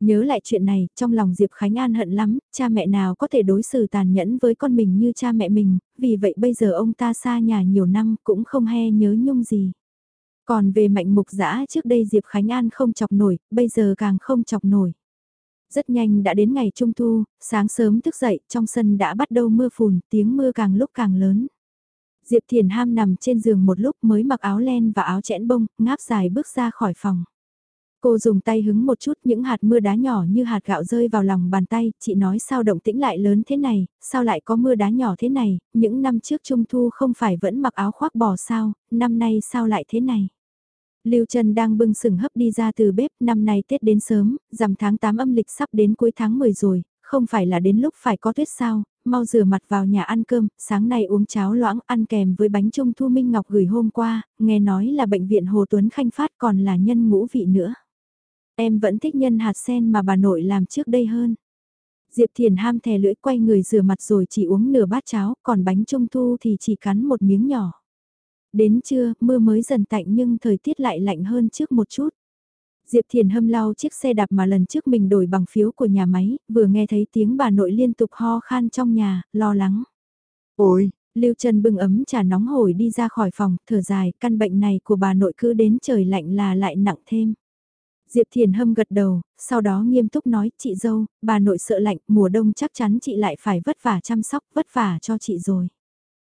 Nhớ lại chuyện này, trong lòng Diệp Khánh An hận lắm, cha mẹ nào có thể đối xử tàn nhẫn với con mình như cha mẹ mình, vì vậy bây giờ ông ta xa nhà nhiều năm cũng không he nhớ nhung gì. Còn về mạnh mục giã trước đây Diệp Khánh An không chọc nổi, bây giờ càng không chọc nổi. Rất nhanh đã đến ngày Trung Thu, sáng sớm thức dậy, trong sân đã bắt đầu mưa phùn, tiếng mưa càng lúc càng lớn. Diệp Thiền Ham nằm trên giường một lúc mới mặc áo len và áo chẽn bông, ngáp dài bước ra khỏi phòng. Cô dùng tay hứng một chút những hạt mưa đá nhỏ như hạt gạo rơi vào lòng bàn tay, chị nói sao động tĩnh lại lớn thế này, sao lại có mưa đá nhỏ thế này, những năm trước Trung Thu không phải vẫn mặc áo khoác bò sao, năm nay sao lại thế này. Lưu Trần đang bưng sừng hấp đi ra từ bếp, năm nay Tết đến sớm, rằm tháng 8 âm lịch sắp đến cuối tháng 10 rồi, không phải là đến lúc phải có tuyết sao, mau rửa mặt vào nhà ăn cơm, sáng nay uống cháo loãng ăn kèm với bánh trung thu Minh Ngọc gửi hôm qua, nghe nói là bệnh viện Hồ Tuấn Khanh phát còn là nhân ngũ vị nữa. Em vẫn thích nhân hạt sen mà bà nội làm trước đây hơn. Diệp Thiền ham thè lưỡi quay người rửa mặt rồi chỉ uống nửa bát cháo, còn bánh trung thu thì chỉ cắn một miếng nhỏ. Đến trưa, mưa mới dần tạnh nhưng thời tiết lại lạnh hơn trước một chút. Diệp Thiền hâm lau chiếc xe đạp mà lần trước mình đổi bằng phiếu của nhà máy, vừa nghe thấy tiếng bà nội liên tục ho khan trong nhà, lo lắng. Ôi, Lưu Trần bưng ấm trà nóng hổi đi ra khỏi phòng, thở dài, căn bệnh này của bà nội cứ đến trời lạnh là lại nặng thêm. Diệp Thiền Hâm gật đầu, sau đó nghiêm túc nói, chị dâu, bà nội sợ lạnh, mùa đông chắc chắn chị lại phải vất vả chăm sóc, vất vả cho chị rồi.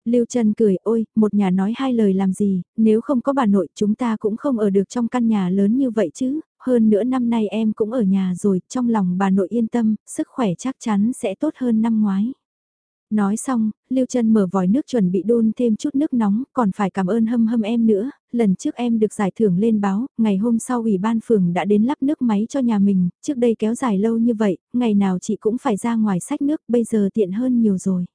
Lưu Trân cười, ôi, một nhà nói hai lời làm gì, nếu không có bà nội chúng ta cũng không ở được trong căn nhà lớn như vậy chứ, hơn nữa năm nay em cũng ở nhà rồi, trong lòng bà nội yên tâm, sức khỏe chắc chắn sẽ tốt hơn năm ngoái. Nói xong, Lưu Trân mở vòi nước chuẩn bị đun thêm chút nước nóng, còn phải cảm ơn hâm hâm em nữa, lần trước em được giải thưởng lên báo, ngày hôm sau ủy ban phường đã đến lắp nước máy cho nhà mình, trước đây kéo dài lâu như vậy, ngày nào chị cũng phải ra ngoài sách nước, bây giờ tiện hơn nhiều rồi.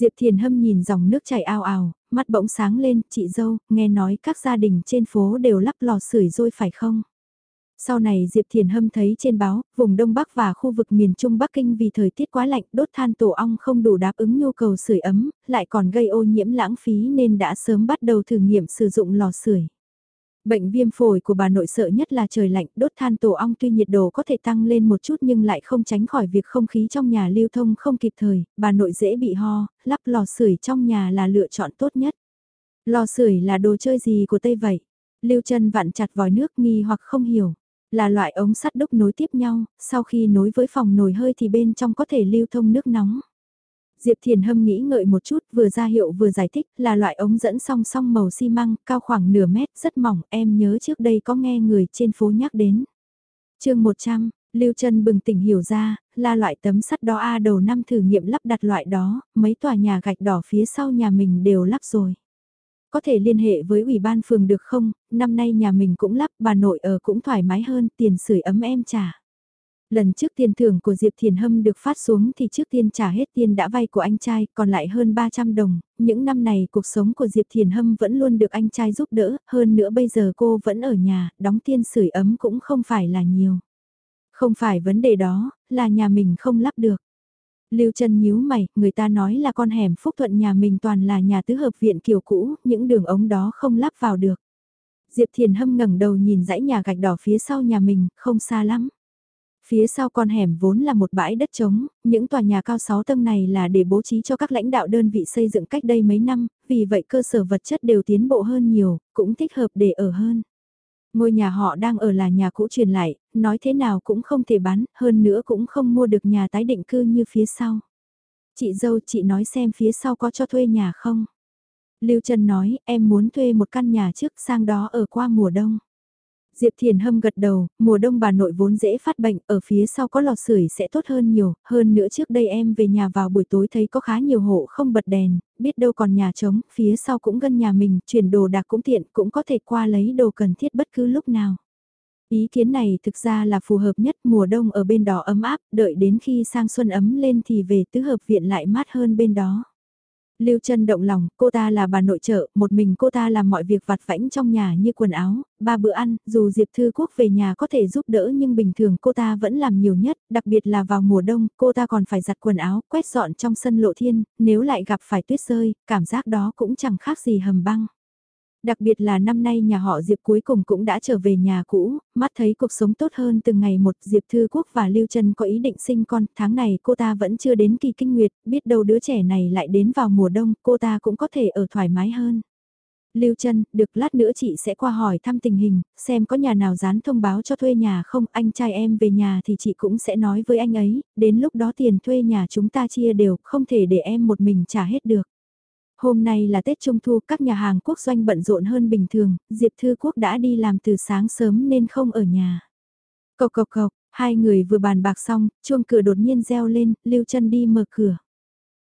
Diệp Thiền Hâm nhìn dòng nước chảy ao ào, mắt bỗng sáng lên, chị dâu, nghe nói các gia đình trên phố đều lắp lò sưởi rồi phải không? Sau này Diệp Thiền Hâm thấy trên báo, vùng Đông Bắc và khu vực miền Trung Bắc Kinh vì thời tiết quá lạnh đốt than tổ ong không đủ đáp ứng nhu cầu sưởi ấm, lại còn gây ô nhiễm lãng phí nên đã sớm bắt đầu thử nghiệm sử dụng lò sưởi. Bệnh viêm phổi của bà nội sợ nhất là trời lạnh, đốt than tổ ong tuy nhiệt độ có thể tăng lên một chút nhưng lại không tránh khỏi việc không khí trong nhà lưu thông không kịp thời, bà nội dễ bị ho, lắp lò sưởi trong nhà là lựa chọn tốt nhất. Lò sưởi là đồ chơi gì của Tây vậy? Lưu chân vặn chặt vòi nước nghi hoặc không hiểu. Là loại ống sắt đúc nối tiếp nhau, sau khi nối với phòng nồi hơi thì bên trong có thể lưu thông nước nóng. Diệp Thiền Hâm nghĩ ngợi một chút vừa ra hiệu vừa giải thích là loại ống dẫn song song màu xi măng cao khoảng nửa mét rất mỏng em nhớ trước đây có nghe người trên phố nhắc đến. chương 100, Lưu Trân bừng tỉnh hiểu ra là loại tấm sắt đó A đầu năm thử nghiệm lắp đặt loại đó, mấy tòa nhà gạch đỏ phía sau nhà mình đều lắp rồi. Có thể liên hệ với ủy ban phường được không, năm nay nhà mình cũng lắp, bà nội ở cũng thoải mái hơn, tiền sưởi ấm em trả. Lần trước tiền thưởng của Diệp Thiền Hâm được phát xuống thì trước tiên trả hết tiền đã vay của anh trai, còn lại hơn 300 đồng. Những năm này cuộc sống của Diệp Thiền Hâm vẫn luôn được anh trai giúp đỡ, hơn nữa bây giờ cô vẫn ở nhà, đóng tiền sưởi ấm cũng không phải là nhiều. Không phải vấn đề đó, là nhà mình không lắp được. Lưu chân nhíu mày, người ta nói là con hẻm phúc thuận nhà mình toàn là nhà tứ hợp viện kiểu cũ, những đường ống đó không lắp vào được. Diệp Thiền Hâm ngẩng đầu nhìn dãy nhà gạch đỏ phía sau nhà mình, không xa lắm. Phía sau con hẻm vốn là một bãi đất trống, những tòa nhà cao 6 tầng này là để bố trí cho các lãnh đạo đơn vị xây dựng cách đây mấy năm, vì vậy cơ sở vật chất đều tiến bộ hơn nhiều, cũng thích hợp để ở hơn. Ngôi nhà họ đang ở là nhà cũ truyền lại, nói thế nào cũng không thể bán, hơn nữa cũng không mua được nhà tái định cư như phía sau. Chị dâu chị nói xem phía sau có cho thuê nhà không? Lưu Trần nói em muốn thuê một căn nhà trước sang đó ở qua mùa đông. Diệp Thiền Hâm gật đầu, mùa đông bà nội vốn dễ phát bệnh, ở phía sau có lò sưởi sẽ tốt hơn nhiều, hơn nữa trước đây em về nhà vào buổi tối thấy có khá nhiều hộ không bật đèn, biết đâu còn nhà trống, phía sau cũng gần nhà mình, chuyển đồ đạc cũng tiện, cũng có thể qua lấy đồ cần thiết bất cứ lúc nào. Ý kiến này thực ra là phù hợp nhất mùa đông ở bên đó ấm áp, đợi đến khi sang xuân ấm lên thì về tứ hợp viện lại mát hơn bên đó. Lưu Trân động lòng, cô ta là bà nội trợ, một mình cô ta làm mọi việc vặt vãnh trong nhà như quần áo, ba bữa ăn, dù Diệp Thư Quốc về nhà có thể giúp đỡ nhưng bình thường cô ta vẫn làm nhiều nhất, đặc biệt là vào mùa đông, cô ta còn phải giặt quần áo, quét dọn trong sân lộ thiên, nếu lại gặp phải tuyết rơi, cảm giác đó cũng chẳng khác gì hầm băng. Đặc biệt là năm nay nhà họ Diệp cuối cùng cũng đã trở về nhà cũ, mắt thấy cuộc sống tốt hơn từng ngày một Diệp Thư Quốc và Lưu Trân có ý định sinh con, tháng này cô ta vẫn chưa đến kỳ kinh nguyệt, biết đâu đứa trẻ này lại đến vào mùa đông, cô ta cũng có thể ở thoải mái hơn. Lưu Trân, được lát nữa chị sẽ qua hỏi thăm tình hình, xem có nhà nào dán thông báo cho thuê nhà không, anh trai em về nhà thì chị cũng sẽ nói với anh ấy, đến lúc đó tiền thuê nhà chúng ta chia đều, không thể để em một mình trả hết được. Hôm nay là Tết Trung Thu, các nhà hàng quốc doanh bận rộn hơn bình thường, Diệp Thư Quốc đã đi làm từ sáng sớm nên không ở nhà. Cộc cộc cộc, hai người vừa bàn bạc xong, chuông cửa đột nhiên reo lên, Lưu chân đi mở cửa.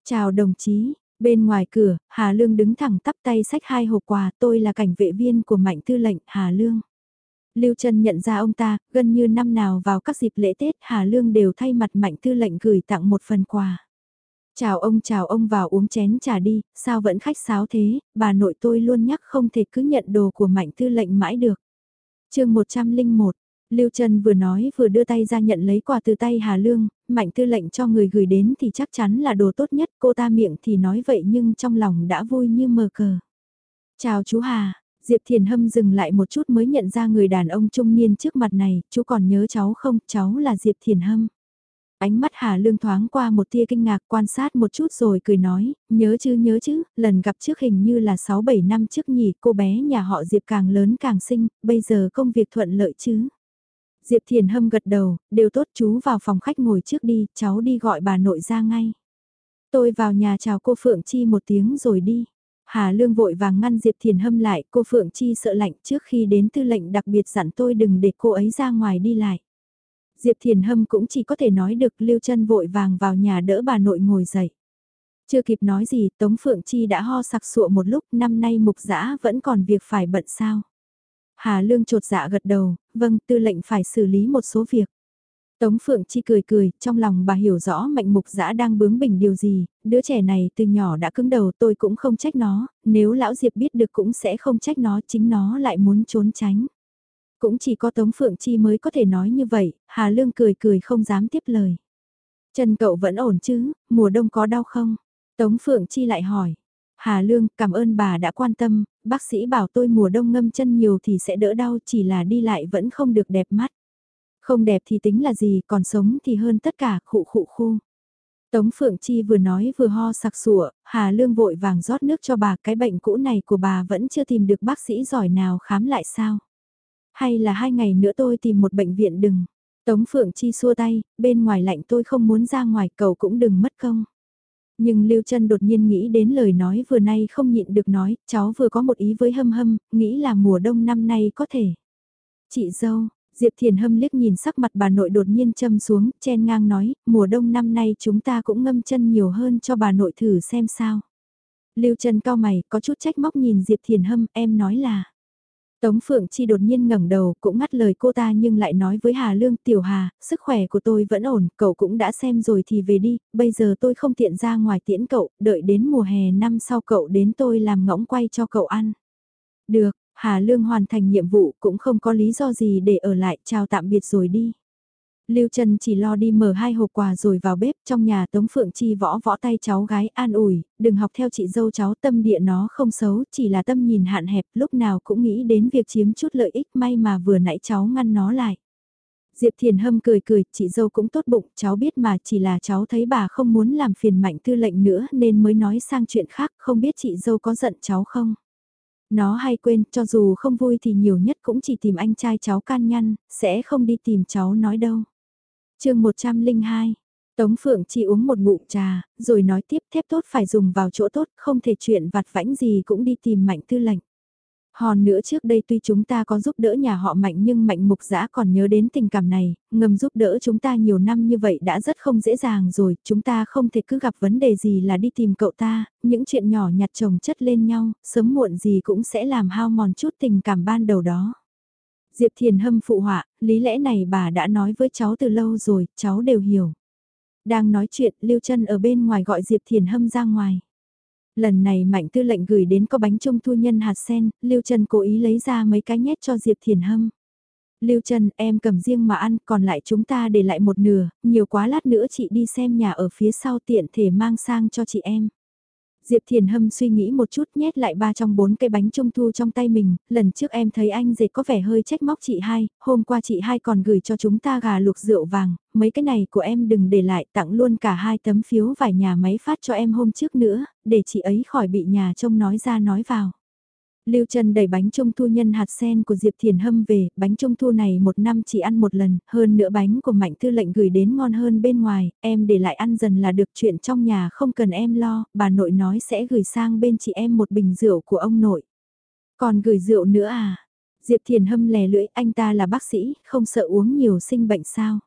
Chào đồng chí, bên ngoài cửa, Hà Lương đứng thẳng tắp tay sách hai hộp quà, tôi là cảnh vệ viên của mạnh tư lệnh Hà Lương. Lưu Trân nhận ra ông ta, gần như năm nào vào các dịp lễ Tết Hà Lương đều thay mặt mạnh tư lệnh gửi tặng một phần quà. Chào ông chào ông vào uống chén trà đi, sao vẫn khách sáo thế, bà nội tôi luôn nhắc không thể cứ nhận đồ của mạnh tư lệnh mãi được. chương 101, Lưu Trần vừa nói vừa đưa tay ra nhận lấy quà từ tay Hà Lương, mạnh tư lệnh cho người gửi đến thì chắc chắn là đồ tốt nhất, cô ta miệng thì nói vậy nhưng trong lòng đã vui như mờ cờ. Chào chú Hà, Diệp Thiền Hâm dừng lại một chút mới nhận ra người đàn ông trung niên trước mặt này, chú còn nhớ cháu không, cháu là Diệp Thiền Hâm. Ánh mắt Hà Lương thoáng qua một tia kinh ngạc quan sát một chút rồi cười nói, nhớ chứ nhớ chứ, lần gặp trước hình như là 6-7 năm trước nhỉ, cô bé nhà họ Diệp càng lớn càng xinh, bây giờ công việc thuận lợi chứ. Diệp Thiền Hâm gật đầu, đều tốt chú vào phòng khách ngồi trước đi, cháu đi gọi bà nội ra ngay. Tôi vào nhà chào cô Phượng Chi một tiếng rồi đi. Hà Lương vội vàng ngăn Diệp Thiền Hâm lại, cô Phượng Chi sợ lạnh trước khi đến tư lệnh đặc biệt dặn tôi đừng để cô ấy ra ngoài đi lại. Diệp Thiền Hâm cũng chỉ có thể nói được Lưu chân vội vàng vào nhà đỡ bà nội ngồi dậy. Chưa kịp nói gì Tống Phượng Chi đã ho sặc sụa một lúc năm nay mục giã vẫn còn việc phải bận sao. Hà Lương trột dạ gật đầu, vâng tư lệnh phải xử lý một số việc. Tống Phượng Chi cười cười, trong lòng bà hiểu rõ mạnh mục giã đang bướng bỉnh điều gì, đứa trẻ này từ nhỏ đã cứng đầu tôi cũng không trách nó, nếu lão Diệp biết được cũng sẽ không trách nó, chính nó lại muốn trốn tránh. Cũng chỉ có Tống Phượng Chi mới có thể nói như vậy, Hà Lương cười cười không dám tiếp lời. Chân cậu vẫn ổn chứ, mùa đông có đau không? Tống Phượng Chi lại hỏi. Hà Lương, cảm ơn bà đã quan tâm, bác sĩ bảo tôi mùa đông ngâm chân nhiều thì sẽ đỡ đau chỉ là đi lại vẫn không được đẹp mắt. Không đẹp thì tính là gì, còn sống thì hơn tất cả, khụ khụ khu. Tống Phượng Chi vừa nói vừa ho sặc sụa, Hà Lương vội vàng rót nước cho bà, cái bệnh cũ này của bà vẫn chưa tìm được bác sĩ giỏi nào khám lại sao? Hay là hai ngày nữa tôi tìm một bệnh viện đừng. Tống Phượng Chi xua tay, bên ngoài lạnh tôi không muốn ra ngoài cầu cũng đừng mất công. Nhưng Lưu Trân đột nhiên nghĩ đến lời nói vừa nay không nhịn được nói, cháu vừa có một ý với hâm hâm, nghĩ là mùa đông năm nay có thể. Chị dâu, Diệp Thiền hâm liếc nhìn sắc mặt bà nội đột nhiên châm xuống, chen ngang nói, mùa đông năm nay chúng ta cũng ngâm chân nhiều hơn cho bà nội thử xem sao. Lưu Trân cao mày, có chút trách móc nhìn Diệp Thiền hâm, em nói là. Tống Phượng Chi đột nhiên ngẩng đầu, cũng ngắt lời cô ta nhưng lại nói với Hà Lương, Tiểu Hà, sức khỏe của tôi vẫn ổn, cậu cũng đã xem rồi thì về đi, bây giờ tôi không tiện ra ngoài tiễn cậu, đợi đến mùa hè năm sau cậu đến tôi làm ngỗng quay cho cậu ăn. Được, Hà Lương hoàn thành nhiệm vụ cũng không có lý do gì để ở lại, chào tạm biệt rồi đi. Lưu Trần chỉ lo đi mở hai hộp quà rồi vào bếp trong nhà Tống Phượng Chi võ võ tay cháu gái an ủi, đừng học theo chị dâu cháu tâm địa nó không xấu, chỉ là tâm nhìn hạn hẹp lúc nào cũng nghĩ đến việc chiếm chút lợi ích may mà vừa nãy cháu ngăn nó lại. Diệp Thiền Hâm cười cười, chị dâu cũng tốt bụng, cháu biết mà chỉ là cháu thấy bà không muốn làm phiền mạnh tư lệnh nữa nên mới nói sang chuyện khác, không biết chị dâu có giận cháu không? Nó hay quên, cho dù không vui thì nhiều nhất cũng chỉ tìm anh trai cháu can nhăn, sẽ không đi tìm cháu nói đâu chương 102 Tống Phượng chỉ uống một ngụm trà, rồi nói tiếp thép tốt phải dùng vào chỗ tốt, không thể chuyện vặt vãnh gì cũng đi tìm mạnh tư lệnh. Hòn nữa trước đây tuy chúng ta có giúp đỡ nhà họ mạnh nhưng mạnh mục giã còn nhớ đến tình cảm này, ngầm giúp đỡ chúng ta nhiều năm như vậy đã rất không dễ dàng rồi, chúng ta không thể cứ gặp vấn đề gì là đi tìm cậu ta, những chuyện nhỏ nhặt chồng chất lên nhau, sớm muộn gì cũng sẽ làm hao mòn chút tình cảm ban đầu đó. Diệp Thiền Hâm phụ họa, lý lẽ này bà đã nói với cháu từ lâu rồi, cháu đều hiểu. Đang nói chuyện, Lưu Trân ở bên ngoài gọi Diệp Thiền Hâm ra ngoài. Lần này Mạnh Tư lệnh gửi đến có bánh trung thu nhân hạt sen, Lưu Trân cố ý lấy ra mấy cái nhét cho Diệp Thiền Hâm. Lưu Trân, em cầm riêng mà ăn, còn lại chúng ta để lại một nửa, nhiều quá lát nữa chị đi xem nhà ở phía sau tiện thể mang sang cho chị em. Diệp Thiền Hâm suy nghĩ một chút nhét lại ba trong bốn cây bánh trung thu trong tay mình, lần trước em thấy anh dệt có vẻ hơi trách móc chị hai, hôm qua chị hai còn gửi cho chúng ta gà luộc rượu vàng, mấy cái này của em đừng để lại tặng luôn cả hai tấm phiếu vải nhà máy phát cho em hôm trước nữa, để chị ấy khỏi bị nhà trông nói ra nói vào. Lưu Trần đẩy bánh trung thu nhân hạt sen của Diệp Thiền Hâm về, bánh trung thu này một năm chỉ ăn một lần, hơn nữa bánh của Mạnh Tư lệnh gửi đến ngon hơn bên ngoài, em để lại ăn dần là được chuyện trong nhà không cần em lo, bà nội nói sẽ gửi sang bên chị em một bình rượu của ông nội. Còn gửi rượu nữa à? Diệp Thiền Hâm lè lưỡi, anh ta là bác sĩ, không sợ uống nhiều sinh bệnh sao?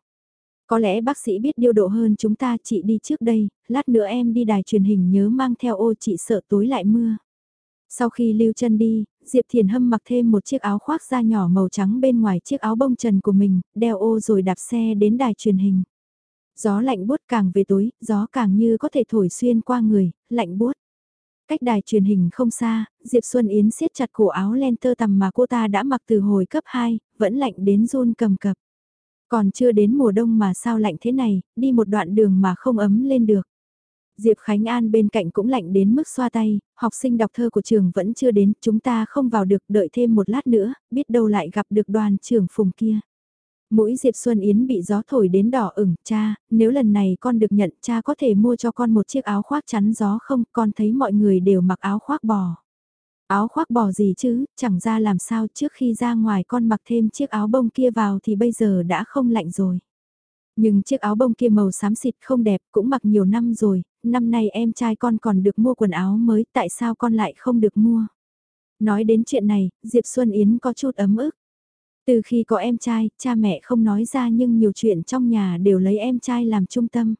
Có lẽ bác sĩ biết điều độ hơn chúng ta chị đi trước đây, lát nữa em đi đài truyền hình nhớ mang theo ô chị sợ tối lại mưa. Sau khi lưu chân đi, Diệp Thiền Hâm mặc thêm một chiếc áo khoác da nhỏ màu trắng bên ngoài chiếc áo bông trần của mình, đeo ô rồi đạp xe đến đài truyền hình. Gió lạnh buốt càng về tối, gió càng như có thể thổi xuyên qua người, lạnh buốt. Cách đài truyền hình không xa, Diệp Xuân Yến siết chặt cổ áo len tơ tằm mà cô ta đã mặc từ hồi cấp 2, vẫn lạnh đến run cầm cập. Còn chưa đến mùa đông mà sao lạnh thế này, đi một đoạn đường mà không ấm lên được. Diệp Khánh An bên cạnh cũng lạnh đến mức xoa tay, học sinh đọc thơ của trường vẫn chưa đến, chúng ta không vào được, đợi thêm một lát nữa, biết đâu lại gặp được đoàn trưởng phùng kia. Mũi Diệp Xuân Yến bị gió thổi đến đỏ ửng, cha, nếu lần này con được nhận, cha có thể mua cho con một chiếc áo khoác chắn gió không, con thấy mọi người đều mặc áo khoác bò. Áo khoác bò gì chứ, chẳng ra làm sao trước khi ra ngoài con mặc thêm chiếc áo bông kia vào thì bây giờ đã không lạnh rồi. Nhưng chiếc áo bông kia màu xám xịt không đẹp cũng mặc nhiều năm rồi, năm nay em trai con còn được mua quần áo mới, tại sao con lại không được mua? Nói đến chuyện này, Diệp Xuân Yến có chút ấm ức. Từ khi có em trai, cha mẹ không nói ra nhưng nhiều chuyện trong nhà đều lấy em trai làm trung tâm.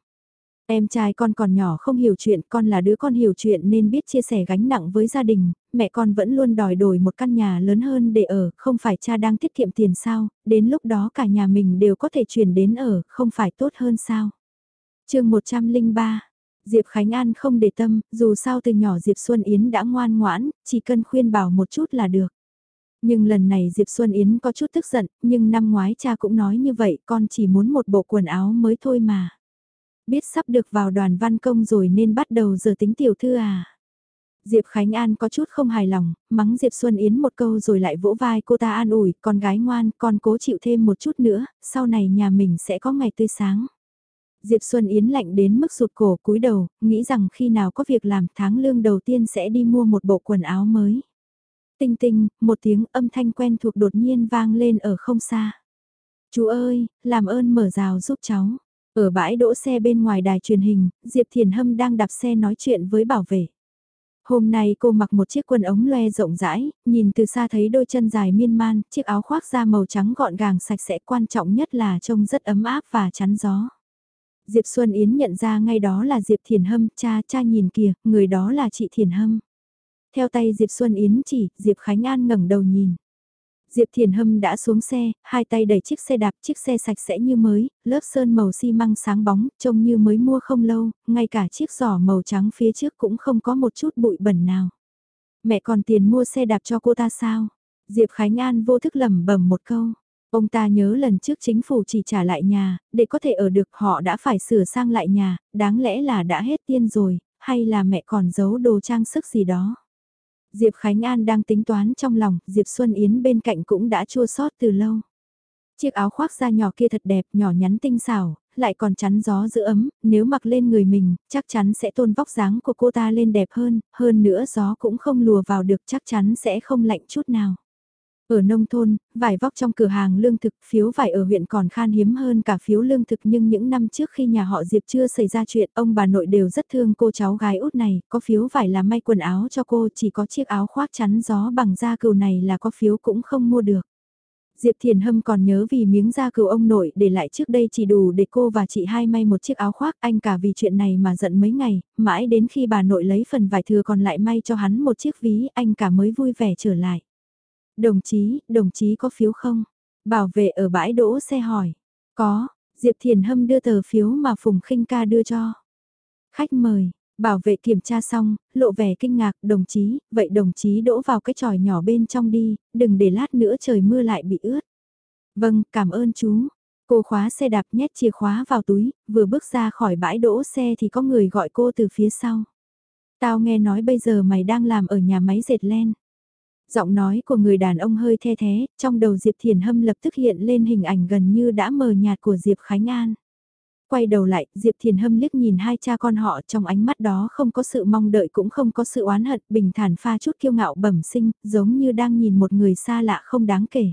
Em trai con còn nhỏ không hiểu chuyện, con là đứa con hiểu chuyện nên biết chia sẻ gánh nặng với gia đình, mẹ con vẫn luôn đòi đổi một căn nhà lớn hơn để ở, không phải cha đang tiết kiệm tiền sao, đến lúc đó cả nhà mình đều có thể chuyển đến ở, không phải tốt hơn sao. chương 103 Diệp Khánh An không để tâm, dù sao từ nhỏ Diệp Xuân Yến đã ngoan ngoãn, chỉ cần khuyên bảo một chút là được. Nhưng lần này Diệp Xuân Yến có chút tức giận, nhưng năm ngoái cha cũng nói như vậy, con chỉ muốn một bộ quần áo mới thôi mà. Biết sắp được vào đoàn văn công rồi nên bắt đầu giờ tính tiểu thư à. Diệp Khánh An có chút không hài lòng, mắng Diệp Xuân Yến một câu rồi lại vỗ vai cô ta an ủi, con gái ngoan, con cố chịu thêm một chút nữa, sau này nhà mình sẽ có ngày tươi sáng. Diệp Xuân Yến lạnh đến mức sụt cổ cúi đầu, nghĩ rằng khi nào có việc làm tháng lương đầu tiên sẽ đi mua một bộ quần áo mới. Tinh tinh, một tiếng âm thanh quen thuộc đột nhiên vang lên ở không xa. Chú ơi, làm ơn mở rào giúp cháu. Ở bãi đỗ xe bên ngoài đài truyền hình, Diệp Thiền Hâm đang đạp xe nói chuyện với bảo vệ. Hôm nay cô mặc một chiếc quần ống loe rộng rãi, nhìn từ xa thấy đôi chân dài miên man, chiếc áo khoác da màu trắng gọn gàng sạch sẽ quan trọng nhất là trông rất ấm áp và chắn gió. Diệp Xuân Yến nhận ra ngay đó là Diệp Thiền Hâm, cha, cha nhìn kìa, người đó là chị Thiền Hâm. Theo tay Diệp Xuân Yến chỉ, Diệp Khánh An ngẩng đầu nhìn. Diệp Thiền Hâm đã xuống xe, hai tay đẩy chiếc xe đạp, chiếc xe sạch sẽ như mới, lớp sơn màu xi măng sáng bóng, trông như mới mua không lâu, ngay cả chiếc giỏ màu trắng phía trước cũng không có một chút bụi bẩn nào. Mẹ còn tiền mua xe đạp cho cô ta sao? Diệp Khánh An vô thức lẩm bẩm một câu. Ông ta nhớ lần trước chính phủ chỉ trả lại nhà, để có thể ở được họ đã phải sửa sang lại nhà, đáng lẽ là đã hết tiền rồi, hay là mẹ còn giấu đồ trang sức gì đó. Diệp Khánh An đang tính toán trong lòng, Diệp Xuân Yến bên cạnh cũng đã chua sót từ lâu. Chiếc áo khoác da nhỏ kia thật đẹp, nhỏ nhắn tinh xảo, lại còn chắn gió giữ ấm, nếu mặc lên người mình, chắc chắn sẽ tôn vóc dáng của cô ta lên đẹp hơn, hơn nữa gió cũng không lùa vào được chắc chắn sẽ không lạnh chút nào. Ở nông thôn, vải vóc trong cửa hàng lương thực phiếu vải ở huyện còn khan hiếm hơn cả phiếu lương thực nhưng những năm trước khi nhà họ Diệp chưa xảy ra chuyện ông bà nội đều rất thương cô cháu gái út này, có phiếu vải là may quần áo cho cô chỉ có chiếc áo khoác chắn gió bằng da cừu này là có phiếu cũng không mua được. Diệp Thiền Hâm còn nhớ vì miếng da cừu ông nội để lại trước đây chỉ đủ để cô và chị hai may một chiếc áo khoác anh cả vì chuyện này mà giận mấy ngày, mãi đến khi bà nội lấy phần vải thừa còn lại may cho hắn một chiếc ví anh cả mới vui vẻ trở lại. Đồng chí, đồng chí có phiếu không? Bảo vệ ở bãi đỗ xe hỏi. Có, Diệp Thiền Hâm đưa tờ phiếu mà Phùng khinh ca đưa cho. Khách mời, bảo vệ kiểm tra xong, lộ vẻ kinh ngạc, đồng chí, vậy đồng chí đỗ vào cái tròi nhỏ bên trong đi, đừng để lát nữa trời mưa lại bị ướt. Vâng, cảm ơn chú. Cô khóa xe đạp nhét chìa khóa vào túi, vừa bước ra khỏi bãi đỗ xe thì có người gọi cô từ phía sau. Tao nghe nói bây giờ mày đang làm ở nhà máy dệt len. Giọng nói của người đàn ông hơi the thế, trong đầu Diệp Thiền Hâm lập tức hiện lên hình ảnh gần như đã mờ nhạt của Diệp Khánh An. Quay đầu lại, Diệp Thiền Hâm liếc nhìn hai cha con họ trong ánh mắt đó không có sự mong đợi cũng không có sự oán hận, bình thản pha chút kiêu ngạo bẩm sinh, giống như đang nhìn một người xa lạ không đáng kể.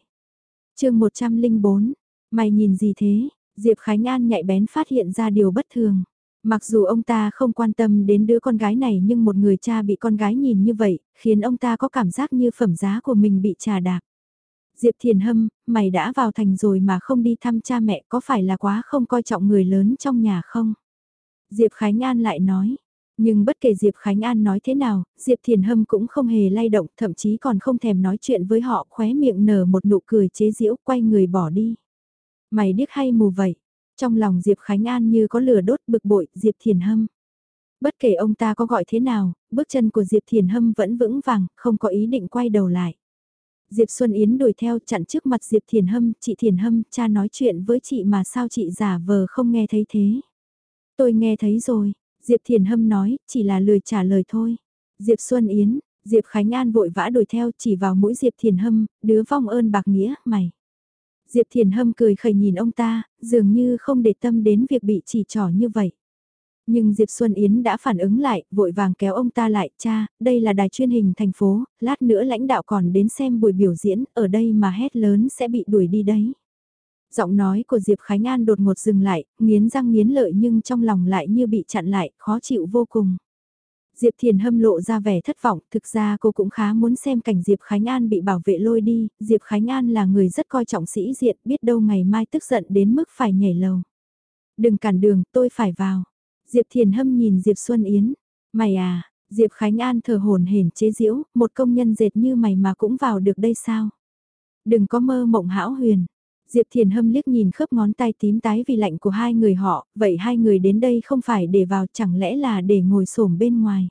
chương 104, mày nhìn gì thế? Diệp Khánh An nhạy bén phát hiện ra điều bất thường. Mặc dù ông ta không quan tâm đến đứa con gái này nhưng một người cha bị con gái nhìn như vậy, khiến ông ta có cảm giác như phẩm giá của mình bị trà đạp. Diệp Thiền Hâm, mày đã vào thành rồi mà không đi thăm cha mẹ có phải là quá không coi trọng người lớn trong nhà không? Diệp Khánh An lại nói. Nhưng bất kể Diệp Khánh An nói thế nào, Diệp Thiền Hâm cũng không hề lay động, thậm chí còn không thèm nói chuyện với họ, khóe miệng nở một nụ cười chế giễu, quay người bỏ đi. Mày điếc hay mù vậy? Trong lòng Diệp Khánh An như có lửa đốt bực bội, Diệp Thiền Hâm. Bất kể ông ta có gọi thế nào, bước chân của Diệp Thiền Hâm vẫn vững vàng, không có ý định quay đầu lại. Diệp Xuân Yến đuổi theo chặn trước mặt Diệp Thiền Hâm, chị Thiền Hâm, cha nói chuyện với chị mà sao chị giả vờ không nghe thấy thế. Tôi nghe thấy rồi, Diệp Thiền Hâm nói, chỉ là lười trả lời thôi. Diệp Xuân Yến, Diệp Khánh An vội vã đuổi theo chỉ vào mũi Diệp Thiền Hâm, đứa vong ơn bạc nghĩa, mày. Diệp Thiền Hâm cười khẩy nhìn ông ta, dường như không để tâm đến việc bị chỉ trỏ như vậy. Nhưng Diệp Xuân Yến đã phản ứng lại, vội vàng kéo ông ta lại, cha, đây là đài truyền hình thành phố, lát nữa lãnh đạo còn đến xem buổi biểu diễn, ở đây mà hét lớn sẽ bị đuổi đi đấy. Giọng nói của Diệp Khánh An đột ngột dừng lại, nghiến răng nghiến lợi nhưng trong lòng lại như bị chặn lại, khó chịu vô cùng. Diệp Thiền hâm lộ ra vẻ thất vọng, thực ra cô cũng khá muốn xem cảnh Diệp Khánh An bị bảo vệ lôi đi, Diệp Khánh An là người rất coi trọng sĩ diện, biết đâu ngày mai tức giận đến mức phải nhảy lầu. Đừng cản đường, tôi phải vào. Diệp Thiền hâm nhìn Diệp Xuân Yến, mày à, Diệp Khánh An thở hồn hển chế giễu, một công nhân dệt như mày mà cũng vào được đây sao? Đừng có mơ mộng hão huyền, Diệp Thiền Hâm liếc nhìn khớp ngón tay tím tái vì lạnh của hai người họ, vậy hai người đến đây không phải để vào chẳng lẽ là để ngồi xổm bên ngoài.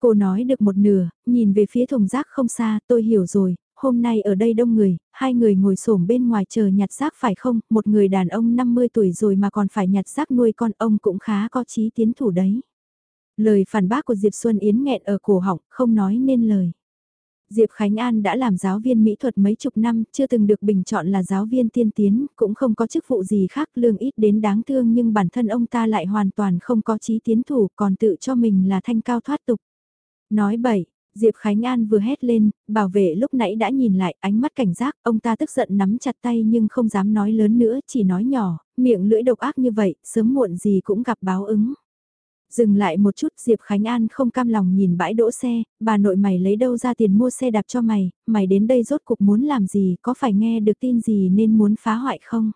Cô nói được một nửa, nhìn về phía thùng rác không xa, tôi hiểu rồi, hôm nay ở đây đông người, hai người ngồi xổm bên ngoài chờ nhặt rác phải không, một người đàn ông 50 tuổi rồi mà còn phải nhặt rác nuôi con ông cũng khá có chí tiến thủ đấy. Lời phản bác của Diệp Xuân Yến nghẹn ở cổ họng, không nói nên lời. Diệp Khánh An đã làm giáo viên mỹ thuật mấy chục năm, chưa từng được bình chọn là giáo viên tiên tiến, cũng không có chức vụ gì khác, lương ít đến đáng thương nhưng bản thân ông ta lại hoàn toàn không có chí tiến thủ, còn tự cho mình là thanh cao thoát tục. Nói bậy, Diệp Khánh An vừa hét lên, bảo vệ lúc nãy đã nhìn lại, ánh mắt cảnh giác, ông ta tức giận nắm chặt tay nhưng không dám nói lớn nữa, chỉ nói nhỏ, miệng lưỡi độc ác như vậy, sớm muộn gì cũng gặp báo ứng. Dừng lại một chút Diệp Khánh An không cam lòng nhìn bãi đỗ xe, bà nội mày lấy đâu ra tiền mua xe đạp cho mày, mày đến đây rốt cuộc muốn làm gì, có phải nghe được tin gì nên muốn phá hoại không?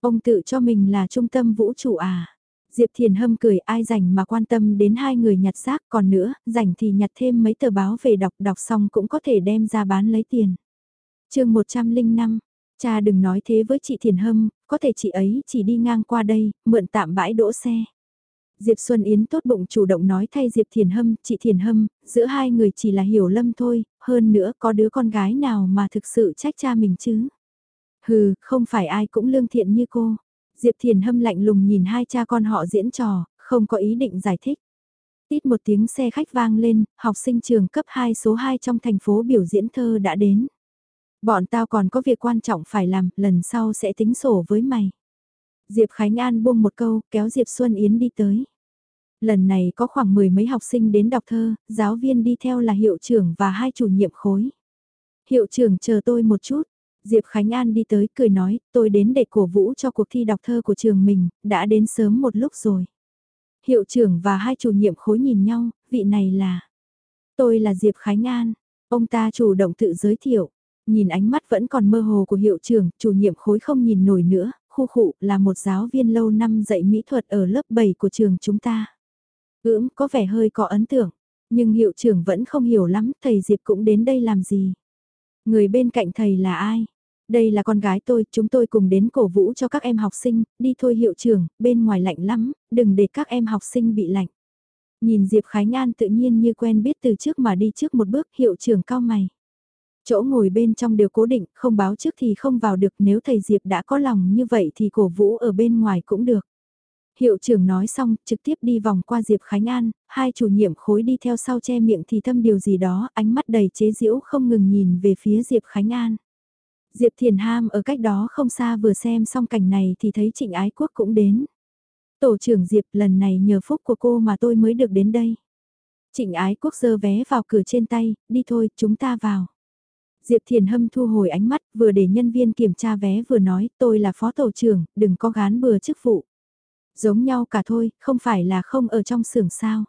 Ông tự cho mình là trung tâm vũ trụ à? Diệp Thiền Hâm cười ai rảnh mà quan tâm đến hai người nhặt xác còn nữa, rảnh thì nhặt thêm mấy tờ báo về đọc đọc xong cũng có thể đem ra bán lấy tiền. chương 105, cha đừng nói thế với chị Thiền Hâm, có thể chị ấy chỉ đi ngang qua đây, mượn tạm bãi đỗ xe. Diệp Xuân Yến tốt bụng chủ động nói thay Diệp Thiền Hâm, chị Thiền Hâm, giữa hai người chỉ là hiểu lâm thôi, hơn nữa có đứa con gái nào mà thực sự trách cha mình chứ. Hừ, không phải ai cũng lương thiện như cô. Diệp Thiền Hâm lạnh lùng nhìn hai cha con họ diễn trò, không có ý định giải thích. Tít một tiếng xe khách vang lên, học sinh trường cấp 2 số 2 trong thành phố biểu diễn thơ đã đến. Bọn tao còn có việc quan trọng phải làm, lần sau sẽ tính sổ với mày. Diệp Khánh An buông một câu, kéo Diệp Xuân Yến đi tới. Lần này có khoảng mười mấy học sinh đến đọc thơ, giáo viên đi theo là hiệu trưởng và hai chủ nhiệm khối. Hiệu trưởng chờ tôi một chút. Diệp Khánh An đi tới cười nói, tôi đến để cổ vũ cho cuộc thi đọc thơ của trường mình, đã đến sớm một lúc rồi. Hiệu trưởng và hai chủ nhiệm khối nhìn nhau, vị này là... Tôi là Diệp Khánh An. Ông ta chủ động tự giới thiệu. Nhìn ánh mắt vẫn còn mơ hồ của hiệu trưởng, chủ nhiệm khối không nhìn nổi nữa, khu khụ là một giáo viên lâu năm dạy mỹ thuật ở lớp 7 của trường chúng ta. Ưỡng có vẻ hơi có ấn tượng, nhưng hiệu trưởng vẫn không hiểu lắm thầy Diệp cũng đến đây làm gì. Người bên cạnh thầy là ai? Đây là con gái tôi, chúng tôi cùng đến cổ vũ cho các em học sinh, đi thôi hiệu trưởng, bên ngoài lạnh lắm, đừng để các em học sinh bị lạnh. Nhìn Diệp Khánh An tự nhiên như quen biết từ trước mà đi trước một bước hiệu trưởng cao mày. Chỗ ngồi bên trong đều cố định, không báo trước thì không vào được nếu thầy Diệp đã có lòng như vậy thì cổ vũ ở bên ngoài cũng được. Hiệu trưởng nói xong, trực tiếp đi vòng qua Diệp Khánh An, hai chủ nhiệm khối đi theo sau che miệng thì thâm điều gì đó, ánh mắt đầy chế giễu không ngừng nhìn về phía Diệp Khánh An. Diệp Thiền Ham ở cách đó không xa vừa xem xong cảnh này thì thấy Trịnh Ái Quốc cũng đến. Tổ trưởng Diệp lần này nhờ phúc của cô mà tôi mới được đến đây. Trịnh Ái Quốc giơ vé vào cửa trên tay, đi thôi, chúng ta vào. Diệp Thiền Hâm thu hồi ánh mắt, vừa để nhân viên kiểm tra vé vừa nói, tôi là phó tổ trưởng, đừng có gán bừa chức vụ. Giống nhau cả thôi, không phải là không ở trong xưởng sao.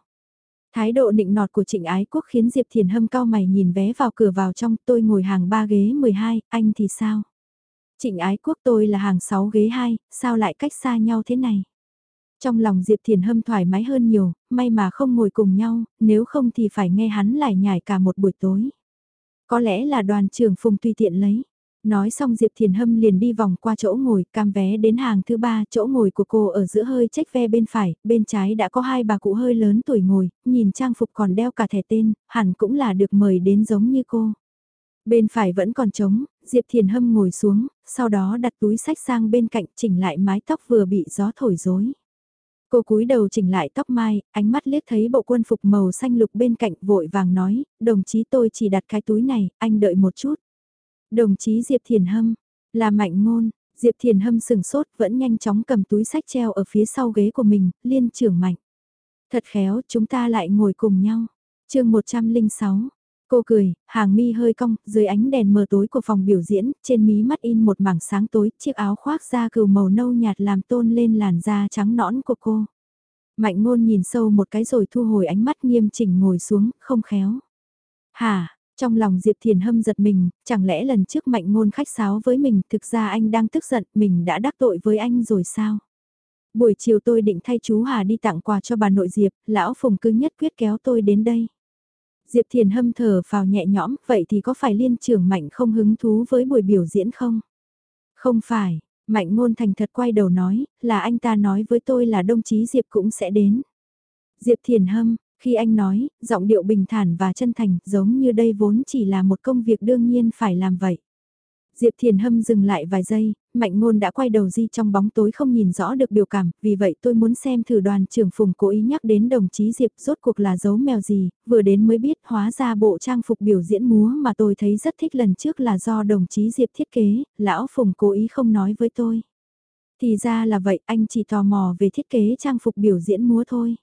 Thái độ nịnh nọt của trịnh ái quốc khiến Diệp Thiền Hâm cao mày nhìn vé vào cửa vào trong, tôi ngồi hàng 3 ghế 12, anh thì sao? Trịnh ái quốc tôi là hàng 6 ghế 2, sao lại cách xa nhau thế này? Trong lòng Diệp Thiền Hâm thoải mái hơn nhiều, may mà không ngồi cùng nhau, nếu không thì phải nghe hắn lại nhải cả một buổi tối. Có lẽ là đoàn trưởng Phùng tùy tiện lấy. Nói xong Diệp Thiền Hâm liền đi vòng qua chỗ ngồi, cam vé đến hàng thứ ba, chỗ ngồi của cô ở giữa hơi trách ve bên phải, bên trái đã có hai bà cụ hơi lớn tuổi ngồi, nhìn trang phục còn đeo cả thẻ tên, hẳn cũng là được mời đến giống như cô. Bên phải vẫn còn trống, Diệp Thiền Hâm ngồi xuống, sau đó đặt túi sách sang bên cạnh chỉnh lại mái tóc vừa bị gió thổi rối. Cô cúi đầu chỉnh lại tóc mai, ánh mắt liếc thấy bộ quân phục màu xanh lục bên cạnh vội vàng nói, đồng chí tôi chỉ đặt cái túi này, anh đợi một chút. Đồng chí Diệp Thiền Hâm, là mạnh ngôn, Diệp Thiền Hâm sừng sốt vẫn nhanh chóng cầm túi sách treo ở phía sau ghế của mình, liên trưởng mạnh. Thật khéo, chúng ta lại ngồi cùng nhau. chương 106, cô cười, hàng mi hơi cong, dưới ánh đèn mờ tối của phòng biểu diễn, trên mí mắt in một mảng sáng tối, chiếc áo khoác da cừu màu nâu nhạt làm tôn lên làn da trắng nõn của cô. Mạnh ngôn nhìn sâu một cái rồi thu hồi ánh mắt nghiêm chỉnh ngồi xuống, không khéo. Hả, trong lòng Diệp Thiền Hâm giật mình, chẳng lẽ lần trước mạnh ngôn khách sáo với mình, thực ra anh đang tức giận, mình đã đắc tội với anh rồi sao? Buổi chiều tôi định thay chú Hà đi tặng quà cho bà nội Diệp, lão Phùng cứ nhất quyết kéo tôi đến đây. Diệp Thiền Hâm thở vào nhẹ nhõm, vậy thì có phải liên trưởng Mạnh không hứng thú với buổi biểu diễn không? Không phải, Mạnh ngôn thành thật quay đầu nói, là anh ta nói với tôi là đồng chí Diệp cũng sẽ đến. Diệp Thiền Hâm, khi anh nói, giọng điệu bình thản và chân thành, giống như đây vốn chỉ là một công việc đương nhiên phải làm vậy. Diệp Thiền Hâm dừng lại vài giây, Mạnh Ngôn đã quay đầu di trong bóng tối không nhìn rõ được biểu cảm, vì vậy tôi muốn xem thử đoàn trưởng Phùng cố ý nhắc đến đồng chí Diệp rốt cuộc là dấu mèo gì, vừa đến mới biết hóa ra bộ trang phục biểu diễn múa mà tôi thấy rất thích lần trước là do đồng chí Diệp thiết kế, lão Phùng cố ý không nói với tôi. Thì ra là vậy, anh chỉ tò mò về thiết kế trang phục biểu diễn múa thôi.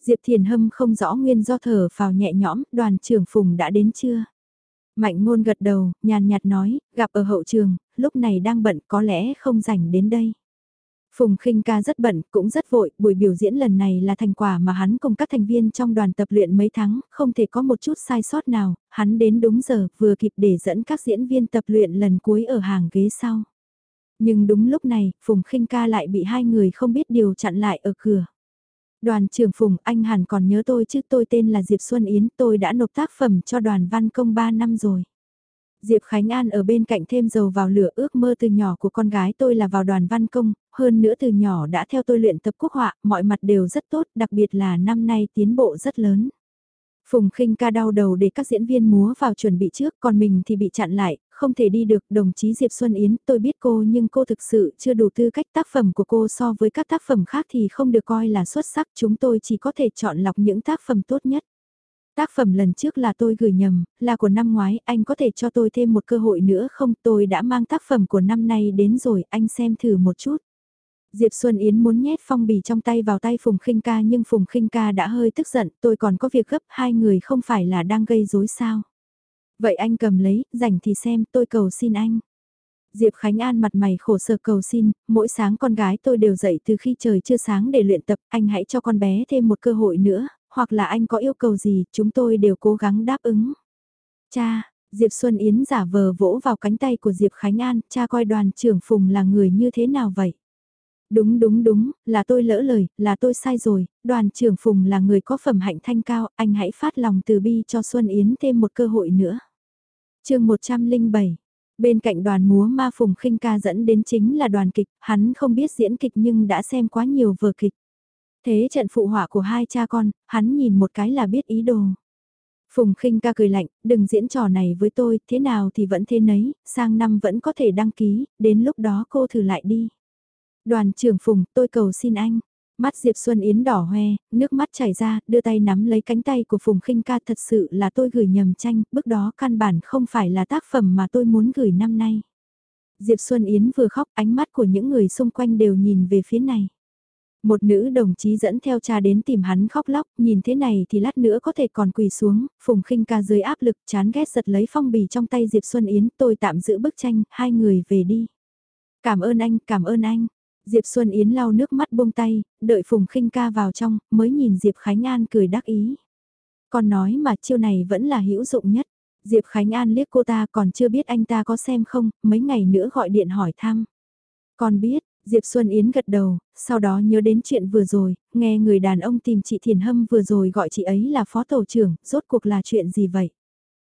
Diệp Thiền Hâm không rõ nguyên do thở vào nhẹ nhõm, đoàn trưởng Phùng đã đến chưa? Mạnh ngôn gật đầu, nhàn nhạt nói, gặp ở hậu trường, lúc này đang bận có lẽ không rảnh đến đây. Phùng khinh ca rất bận, cũng rất vội, buổi biểu diễn lần này là thành quả mà hắn cùng các thành viên trong đoàn tập luyện mấy tháng, không thể có một chút sai sót nào, hắn đến đúng giờ, vừa kịp để dẫn các diễn viên tập luyện lần cuối ở hàng ghế sau. Nhưng đúng lúc này, Phùng khinh ca lại bị hai người không biết điều chặn lại ở cửa. Đoàn trưởng Phùng, anh hẳn còn nhớ tôi chứ tôi tên là Diệp Xuân Yến, tôi đã nộp tác phẩm cho đoàn văn công 3 năm rồi. Diệp Khánh An ở bên cạnh thêm dầu vào lửa ước mơ từ nhỏ của con gái tôi là vào đoàn văn công, hơn nữa từ nhỏ đã theo tôi luyện tập quốc họa, mọi mặt đều rất tốt, đặc biệt là năm nay tiến bộ rất lớn. Phùng khinh ca đau đầu để các diễn viên múa vào chuẩn bị trước, còn mình thì bị chặn lại, không thể đi được. Đồng chí Diệp Xuân Yến, tôi biết cô nhưng cô thực sự chưa đủ tư cách tác phẩm của cô so với các tác phẩm khác thì không được coi là xuất sắc. Chúng tôi chỉ có thể chọn lọc những tác phẩm tốt nhất. Tác phẩm lần trước là tôi gửi nhầm, là của năm ngoái, anh có thể cho tôi thêm một cơ hội nữa không? Tôi đã mang tác phẩm của năm nay đến rồi, anh xem thử một chút. Diệp Xuân Yến muốn nhét phong bì trong tay vào tay Phùng Khinh Ca nhưng Phùng Khinh Ca đã hơi tức giận, tôi còn có việc gấp, hai người không phải là đang gây rối sao. Vậy anh cầm lấy, rảnh thì xem, tôi cầu xin anh. Diệp Khánh An mặt mày khổ sở cầu xin, mỗi sáng con gái tôi đều dậy từ khi trời chưa sáng để luyện tập, anh hãy cho con bé thêm một cơ hội nữa, hoặc là anh có yêu cầu gì, chúng tôi đều cố gắng đáp ứng. Cha, Diệp Xuân Yến giả vờ vỗ vào cánh tay của Diệp Khánh An, cha coi đoàn trưởng Phùng là người như thế nào vậy? Đúng đúng đúng, là tôi lỡ lời, là tôi sai rồi, đoàn trưởng Phùng là người có phẩm hạnh thanh cao, anh hãy phát lòng từ bi cho Xuân Yến thêm một cơ hội nữa chương 107 Bên cạnh đoàn múa ma Phùng khinh ca dẫn đến chính là đoàn kịch, hắn không biết diễn kịch nhưng đã xem quá nhiều vở kịch. Thế trận phụ họa của hai cha con, hắn nhìn một cái là biết ý đồ. Phùng khinh ca cười lạnh, đừng diễn trò này với tôi, thế nào thì vẫn thế nấy, sang năm vẫn có thể đăng ký, đến lúc đó cô thử lại đi. Đoàn trưởng Phùng, tôi cầu xin anh. Mắt Diệp Xuân Yến đỏ hoe, nước mắt chảy ra, đưa tay nắm lấy cánh tay của Phùng khinh ca thật sự là tôi gửi nhầm tranh, bức đó căn bản không phải là tác phẩm mà tôi muốn gửi năm nay. Diệp Xuân Yến vừa khóc ánh mắt của những người xung quanh đều nhìn về phía này. Một nữ đồng chí dẫn theo cha đến tìm hắn khóc lóc, nhìn thế này thì lát nữa có thể còn quỳ xuống, Phùng khinh ca dưới áp lực chán ghét giật lấy phong bì trong tay Diệp Xuân Yến, tôi tạm giữ bức tranh, hai người về đi. Cảm ơn anh, cảm ơn anh. Diệp Xuân Yến lau nước mắt buông tay, đợi Phùng khinh ca vào trong, mới nhìn Diệp Khánh An cười đắc ý. Còn nói mà chiêu này vẫn là hữu dụng nhất. Diệp Khánh An liếc cô ta còn chưa biết anh ta có xem không, mấy ngày nữa gọi điện hỏi thăm. Còn biết, Diệp Xuân Yến gật đầu, sau đó nhớ đến chuyện vừa rồi, nghe người đàn ông tìm chị Thiền Hâm vừa rồi gọi chị ấy là phó tổ trưởng, rốt cuộc là chuyện gì vậy?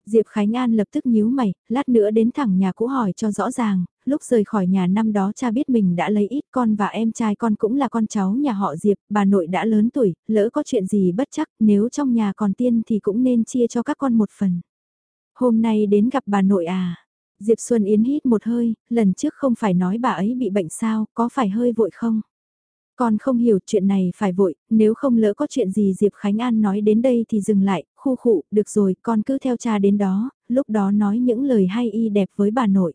Diệp Khánh An lập tức nhíu mày, lát nữa đến thẳng nhà cũ hỏi cho rõ ràng, lúc rời khỏi nhà năm đó cha biết mình đã lấy ít con và em trai con cũng là con cháu nhà họ Diệp, bà nội đã lớn tuổi, lỡ có chuyện gì bất chắc, nếu trong nhà còn tiên thì cũng nên chia cho các con một phần. Hôm nay đến gặp bà nội à? Diệp Xuân Yến hít một hơi, lần trước không phải nói bà ấy bị bệnh sao, có phải hơi vội không? Con không hiểu chuyện này phải vội, nếu không lỡ có chuyện gì Diệp Khánh An nói đến đây thì dừng lại, khu khụ, được rồi, con cứ theo cha đến đó, lúc đó nói những lời hay y đẹp với bà nội.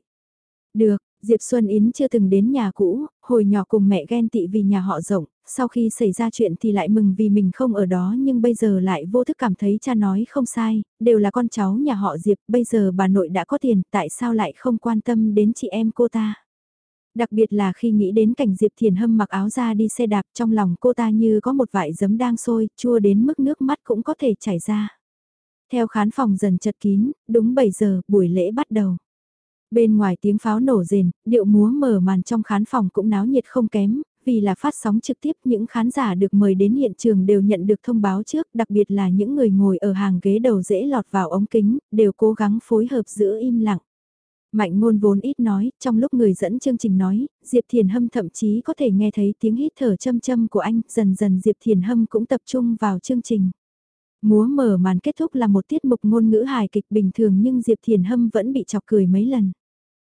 Được, Diệp Xuân Yến chưa từng đến nhà cũ, hồi nhỏ cùng mẹ ghen tị vì nhà họ rộng, sau khi xảy ra chuyện thì lại mừng vì mình không ở đó nhưng bây giờ lại vô thức cảm thấy cha nói không sai, đều là con cháu nhà họ Diệp, bây giờ bà nội đã có tiền, tại sao lại không quan tâm đến chị em cô ta. Đặc biệt là khi nghĩ đến cảnh Diệp Thiền Hâm mặc áo ra đi xe đạp trong lòng cô ta như có một vại giấm đang sôi, chua đến mức nước mắt cũng có thể chảy ra. Theo khán phòng dần chật kín, đúng 7 giờ, buổi lễ bắt đầu. Bên ngoài tiếng pháo nổ rền, điệu múa mở màn trong khán phòng cũng náo nhiệt không kém, vì là phát sóng trực tiếp những khán giả được mời đến hiện trường đều nhận được thông báo trước, đặc biệt là những người ngồi ở hàng ghế đầu dễ lọt vào ống kính, đều cố gắng phối hợp giữa im lặng. Mạnh ngôn vốn ít nói, trong lúc người dẫn chương trình nói, Diệp Thiền Hâm thậm chí có thể nghe thấy tiếng hít thở châm châm của anh, dần dần Diệp Thiền Hâm cũng tập trung vào chương trình. Múa mở màn kết thúc là một tiết mục ngôn ngữ hài kịch bình thường nhưng Diệp Thiền Hâm vẫn bị chọc cười mấy lần.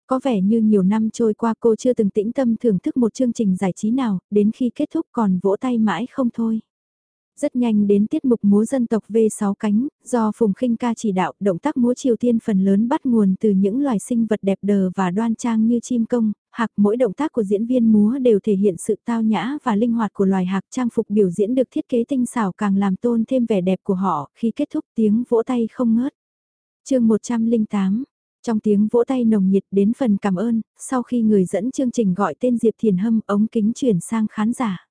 Có vẻ như nhiều năm trôi qua cô chưa từng tĩnh tâm thưởng thức một chương trình giải trí nào, đến khi kết thúc còn vỗ tay mãi không thôi. Rất nhanh đến tiết mục múa dân tộc V6 cánh, do Phùng Khinh ca chỉ đạo, động tác múa Triều Tiên phần lớn bắt nguồn từ những loài sinh vật đẹp đờ và đoan trang như chim công, hạc mỗi động tác của diễn viên múa đều thể hiện sự tao nhã và linh hoạt của loài hạc trang phục biểu diễn được thiết kế tinh xảo càng làm tôn thêm vẻ đẹp của họ khi kết thúc tiếng vỗ tay không ngớt. chương 108 trong tiếng vỗ tay nồng nhiệt đến phần cảm ơn, sau khi người dẫn chương trình gọi tên Diệp Thiền Hâm ống kính chuyển sang khán giả.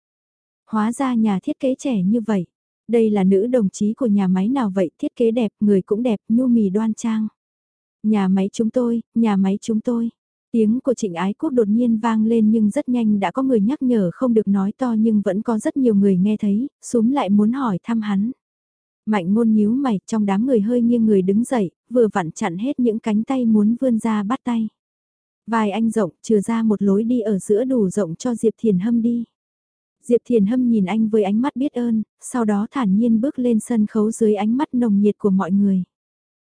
Hóa ra nhà thiết kế trẻ như vậy. Đây là nữ đồng chí của nhà máy nào vậy, thiết kế đẹp, người cũng đẹp, nhu mì đoan trang. Nhà máy chúng tôi, nhà máy chúng tôi. Tiếng của trịnh ái quốc đột nhiên vang lên nhưng rất nhanh đã có người nhắc nhở không được nói to nhưng vẫn có rất nhiều người nghe thấy, súng lại muốn hỏi thăm hắn. Mạnh ngôn nhíu mày trong đám người hơi nghiêng người đứng dậy, vừa vặn chặn hết những cánh tay muốn vươn ra bắt tay. Vài anh rộng, trừ ra một lối đi ở giữa đủ rộng cho Diệp Thiền Hâm đi. Diệp Thiền Hâm nhìn anh với ánh mắt biết ơn, sau đó thản nhiên bước lên sân khấu dưới ánh mắt nồng nhiệt của mọi người.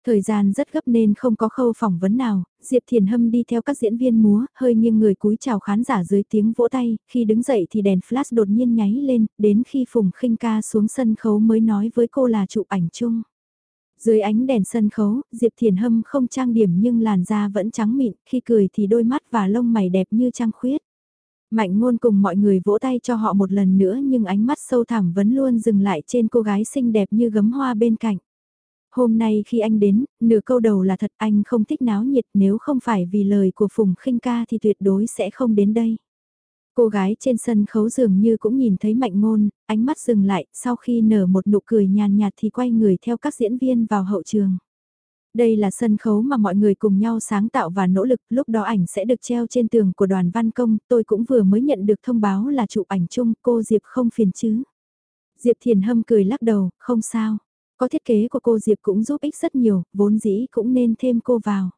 Thời gian rất gấp nên không có khâu phỏng vấn nào, Diệp Thiền Hâm đi theo các diễn viên múa, hơi nghiêng người cúi chào khán giả dưới tiếng vỗ tay, khi đứng dậy thì đèn flash đột nhiên nháy lên, đến khi Phùng khinh ca xuống sân khấu mới nói với cô là chụp ảnh chung. Dưới ánh đèn sân khấu, Diệp Thiền Hâm không trang điểm nhưng làn da vẫn trắng mịn, khi cười thì đôi mắt và lông mày đẹp như trăng khuyết. Mạnh ngôn cùng mọi người vỗ tay cho họ một lần nữa nhưng ánh mắt sâu thẳm vẫn luôn dừng lại trên cô gái xinh đẹp như gấm hoa bên cạnh. Hôm nay khi anh đến, nửa câu đầu là thật anh không thích náo nhiệt nếu không phải vì lời của Phùng khinh ca thì tuyệt đối sẽ không đến đây. Cô gái trên sân khấu dường như cũng nhìn thấy mạnh ngôn, ánh mắt dừng lại, sau khi nở một nụ cười nhàn nhạt thì quay người theo các diễn viên vào hậu trường. Đây là sân khấu mà mọi người cùng nhau sáng tạo và nỗ lực, lúc đó ảnh sẽ được treo trên tường của đoàn văn công, tôi cũng vừa mới nhận được thông báo là chụp ảnh chung, cô Diệp không phiền chứ. Diệp Thiền Hâm cười lắc đầu, không sao. Có thiết kế của cô Diệp cũng giúp ích rất nhiều, vốn dĩ cũng nên thêm cô vào.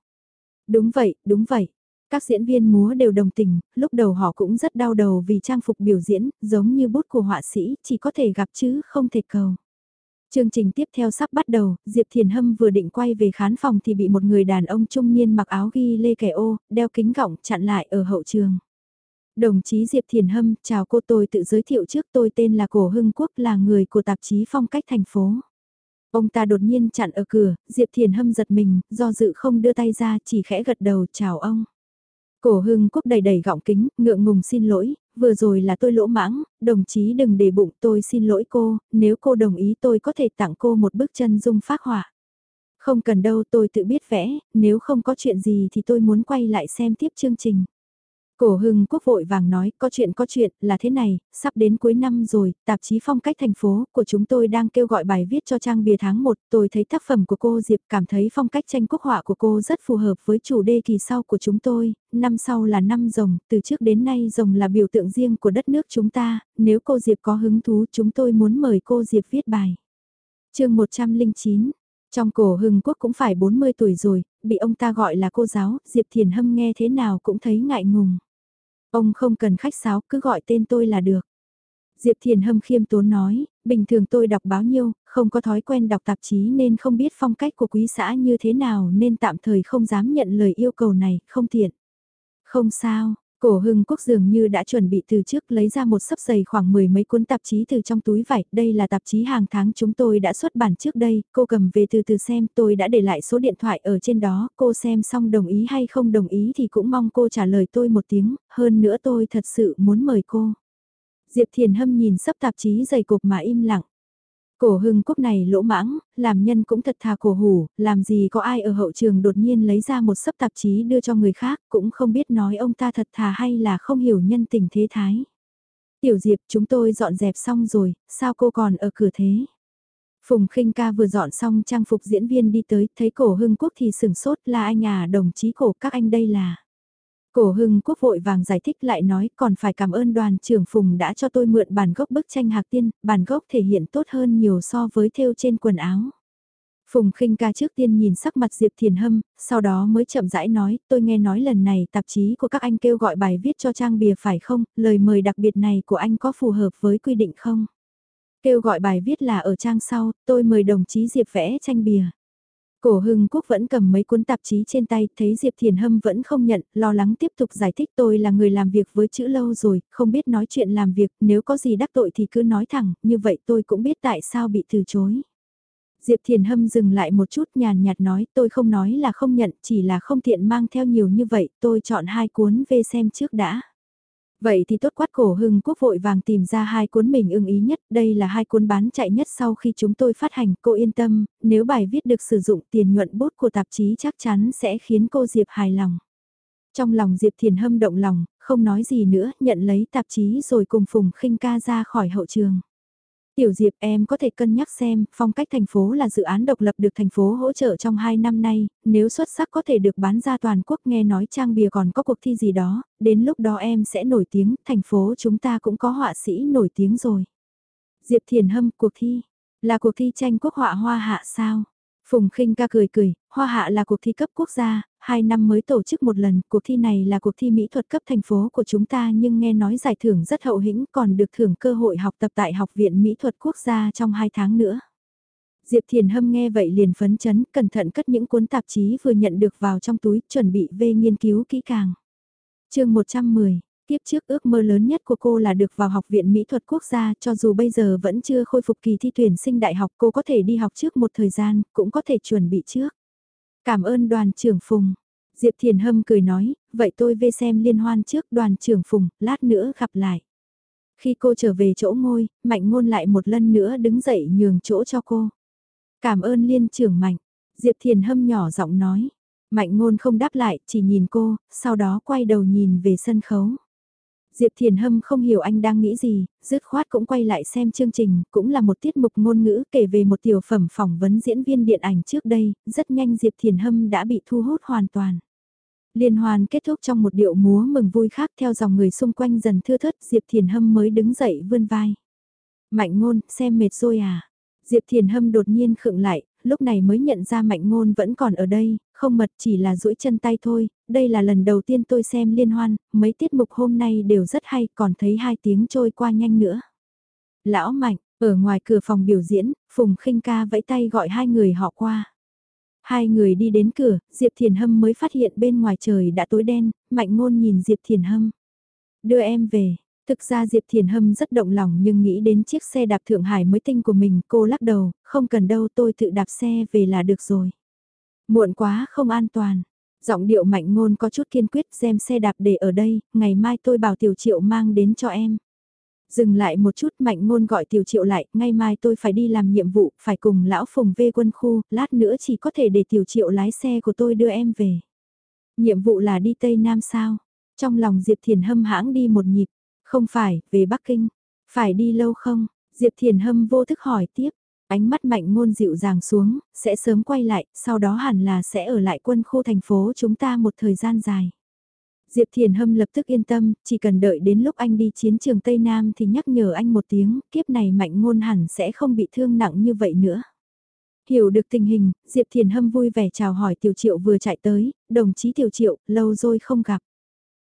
Đúng vậy, đúng vậy. Các diễn viên múa đều đồng tình, lúc đầu họ cũng rất đau đầu vì trang phục biểu diễn, giống như bút của họa sĩ, chỉ có thể gặp chứ không thể cầu. Chương trình tiếp theo sắp bắt đầu, Diệp Thiền Hâm vừa định quay về khán phòng thì bị một người đàn ông trung niên mặc áo ghi lê kẻ ô, đeo kính gọng chặn lại ở hậu trường. Đồng chí Diệp Thiền Hâm, chào cô tôi tự giới thiệu trước tôi tên là Cổ Hưng Quốc là người của tạp chí phong cách thành phố. Ông ta đột nhiên chặn ở cửa, Diệp Thiền Hâm giật mình, do dự không đưa tay ra chỉ khẽ gật đầu chào ông. Cổ Hưng Quốc đầy đầy gọng kính, ngượng ngùng xin lỗi, vừa rồi là tôi lỗ mãng, đồng chí đừng để bụng tôi xin lỗi cô, nếu cô đồng ý tôi có thể tặng cô một bức chân dung phác họa. Không cần đâu tôi tự biết vẽ, nếu không có chuyện gì thì tôi muốn quay lại xem tiếp chương trình. Cổ hưng quốc vội vàng nói, có chuyện có chuyện, là thế này, sắp đến cuối năm rồi, tạp chí phong cách thành phố của chúng tôi đang kêu gọi bài viết cho trang bìa tháng 1, tôi thấy tác phẩm của cô Diệp cảm thấy phong cách tranh quốc họa của cô rất phù hợp với chủ đề kỳ sau của chúng tôi, năm sau là năm rồng, từ trước đến nay rồng là biểu tượng riêng của đất nước chúng ta, nếu cô Diệp có hứng thú chúng tôi muốn mời cô Diệp viết bài. chương 109 trong cổ hưng quốc cũng phải 40 tuổi rồi, bị ông ta gọi là cô giáo, Diệp Thiền Hâm nghe thế nào cũng thấy ngại ngùng. Ông không cần khách sáo, cứ gọi tên tôi là được. Diệp Thiền Hâm khiêm tốn nói, bình thường tôi đọc báo nhiêu, không có thói quen đọc tạp chí nên không biết phong cách của quý xã như thế nào nên tạm thời không dám nhận lời yêu cầu này, không tiện. Không sao, Cổ hưng quốc dường như đã chuẩn bị từ trước lấy ra một sấp giày khoảng mười mấy cuốn tạp chí từ trong túi vải. Đây là tạp chí hàng tháng chúng tôi đã xuất bản trước đây, cô cầm về từ từ xem tôi đã để lại số điện thoại ở trên đó. Cô xem xong đồng ý hay không đồng ý thì cũng mong cô trả lời tôi một tiếng, hơn nữa tôi thật sự muốn mời cô. Diệp Thiền Hâm nhìn sấp tạp chí giày cục mà im lặng. Cổ hưng quốc này lỗ mãng, làm nhân cũng thật thà cổ hủ, làm gì có ai ở hậu trường đột nhiên lấy ra một sấp tạp chí đưa cho người khác, cũng không biết nói ông ta thật thà hay là không hiểu nhân tình thế thái. Tiểu Diệp chúng tôi dọn dẹp xong rồi, sao cô còn ở cửa thế? Phùng khinh ca vừa dọn xong trang phục diễn viên đi tới, thấy cổ hưng quốc thì sừng sốt là anh à đồng chí cổ các anh đây là. Cổ hưng quốc vội vàng giải thích lại nói còn phải cảm ơn đoàn trưởng Phùng đã cho tôi mượn bản gốc bức tranh hạc tiên, bản gốc thể hiện tốt hơn nhiều so với thêu trên quần áo. Phùng khinh ca trước tiên nhìn sắc mặt Diệp Thiền Hâm, sau đó mới chậm rãi nói, tôi nghe nói lần này tạp chí của các anh kêu gọi bài viết cho trang bìa phải không, lời mời đặc biệt này của anh có phù hợp với quy định không? Kêu gọi bài viết là ở trang sau, tôi mời đồng chí Diệp vẽ tranh bìa. Cổ Hưng Quốc vẫn cầm mấy cuốn tạp chí trên tay, thấy Diệp Thiền Hâm vẫn không nhận, lo lắng tiếp tục giải thích tôi là người làm việc với chữ lâu rồi, không biết nói chuyện làm việc, nếu có gì đắc tội thì cứ nói thẳng, như vậy tôi cũng biết tại sao bị từ chối. Diệp Thiền Hâm dừng lại một chút nhàn nhạt nói tôi không nói là không nhận, chỉ là không tiện mang theo nhiều như vậy, tôi chọn hai cuốn về xem trước đã. Vậy thì tốt quát cổ hưng quốc vội vàng tìm ra hai cuốn mình ưng ý nhất, đây là hai cuốn bán chạy nhất sau khi chúng tôi phát hành, cô yên tâm, nếu bài viết được sử dụng tiền nhuận bút của tạp chí chắc chắn sẽ khiến cô Diệp hài lòng. Trong lòng Diệp Thiền Hâm động lòng, không nói gì nữa, nhận lấy tạp chí rồi cùng Phùng khinh ca ra khỏi hậu trường. Tiểu Diệp em có thể cân nhắc xem, phong cách thành phố là dự án độc lập được thành phố hỗ trợ trong 2 năm nay, nếu xuất sắc có thể được bán ra toàn quốc nghe nói trang bìa còn có cuộc thi gì đó, đến lúc đó em sẽ nổi tiếng, thành phố chúng ta cũng có họa sĩ nổi tiếng rồi. Diệp Thiền Hâm, cuộc thi, là cuộc thi tranh quốc họa hoa hạ sao? Phùng khinh ca cười cười, Hoa Hạ là cuộc thi cấp quốc gia, hai năm mới tổ chức một lần, cuộc thi này là cuộc thi mỹ thuật cấp thành phố của chúng ta nhưng nghe nói giải thưởng rất hậu hĩnh còn được thưởng cơ hội học tập tại Học viện Mỹ thuật quốc gia trong hai tháng nữa. Diệp Thiền Hâm nghe vậy liền phấn chấn, cẩn thận cất những cuốn tạp chí vừa nhận được vào trong túi, chuẩn bị về nghiên cứu kỹ càng. chương 110, Tiếp trước ước mơ lớn nhất của cô là được vào Học viện Mỹ thuật quốc gia cho dù bây giờ vẫn chưa khôi phục kỳ thi tuyển sinh đại học cô có thể đi học trước một thời gian, cũng có thể chuẩn bị trước. Cảm ơn đoàn trưởng Phùng. Diệp Thiền Hâm cười nói, vậy tôi về xem liên hoan trước đoàn trưởng Phùng, lát nữa gặp lại. Khi cô trở về chỗ ngôi, Mạnh Ngôn lại một lần nữa đứng dậy nhường chỗ cho cô. Cảm ơn liên trưởng Mạnh. Diệp Thiền Hâm nhỏ giọng nói. Mạnh Ngôn không đáp lại, chỉ nhìn cô, sau đó quay đầu nhìn về sân khấu. Diệp Thiền Hâm không hiểu anh đang nghĩ gì, dứt khoát cũng quay lại xem chương trình, cũng là một tiết mục ngôn ngữ kể về một tiểu phẩm phỏng vấn diễn viên điện ảnh trước đây, rất nhanh Diệp Thiền Hâm đã bị thu hút hoàn toàn. Liên hoàn kết thúc trong một điệu múa mừng vui khác theo dòng người xung quanh dần thưa thớt Diệp Thiền Hâm mới đứng dậy vươn vai. Mạnh ngôn, xem mệt rồi à? Diệp Thiền Hâm đột nhiên khựng lại, lúc này mới nhận ra mạnh ngôn vẫn còn ở đây, không mật chỉ là duỗi chân tay thôi, đây là lần đầu tiên tôi xem liên hoan, mấy tiết mục hôm nay đều rất hay, còn thấy hai tiếng trôi qua nhanh nữa. Lão Mạnh, ở ngoài cửa phòng biểu diễn, Phùng khinh ca vẫy tay gọi hai người họ qua. Hai người đi đến cửa, Diệp Thiền Hâm mới phát hiện bên ngoài trời đã tối đen, Mạnh Ngôn nhìn Diệp Thiền Hâm. Đưa em về, Thực ra Diệp Thiền Hâm rất động lòng nhưng nghĩ đến chiếc xe đạp Thượng Hải mới tinh của mình, cô lắc đầu, không cần đâu tôi tự đạp xe về là được rồi. Muộn quá không an toàn. Giọng điệu mạnh ngôn có chút kiên quyết xem xe đạp để ở đây, ngày mai tôi bảo tiểu triệu mang đến cho em. Dừng lại một chút mạnh ngôn gọi tiểu triệu lại, ngay mai tôi phải đi làm nhiệm vụ, phải cùng lão phùng về quân khu, lát nữa chỉ có thể để tiểu triệu lái xe của tôi đưa em về. Nhiệm vụ là đi Tây Nam sao? Trong lòng Diệp Thiền hâm hãng đi một nhịp, không phải, về Bắc Kinh. Phải đi lâu không? Diệp Thiền Hâm vô thức hỏi tiếp. Ánh mắt mạnh ngôn dịu dàng xuống, sẽ sớm quay lại, sau đó hẳn là sẽ ở lại quân khu thành phố chúng ta một thời gian dài. Diệp Thiền Hâm lập tức yên tâm, chỉ cần đợi đến lúc anh đi chiến trường Tây Nam thì nhắc nhở anh một tiếng, kiếp này mạnh ngôn hẳn sẽ không bị thương nặng như vậy nữa. Hiểu được tình hình, Diệp Thiền Hâm vui vẻ chào hỏi Tiểu Triệu vừa chạy tới, đồng chí Tiểu Triệu, lâu rồi không gặp.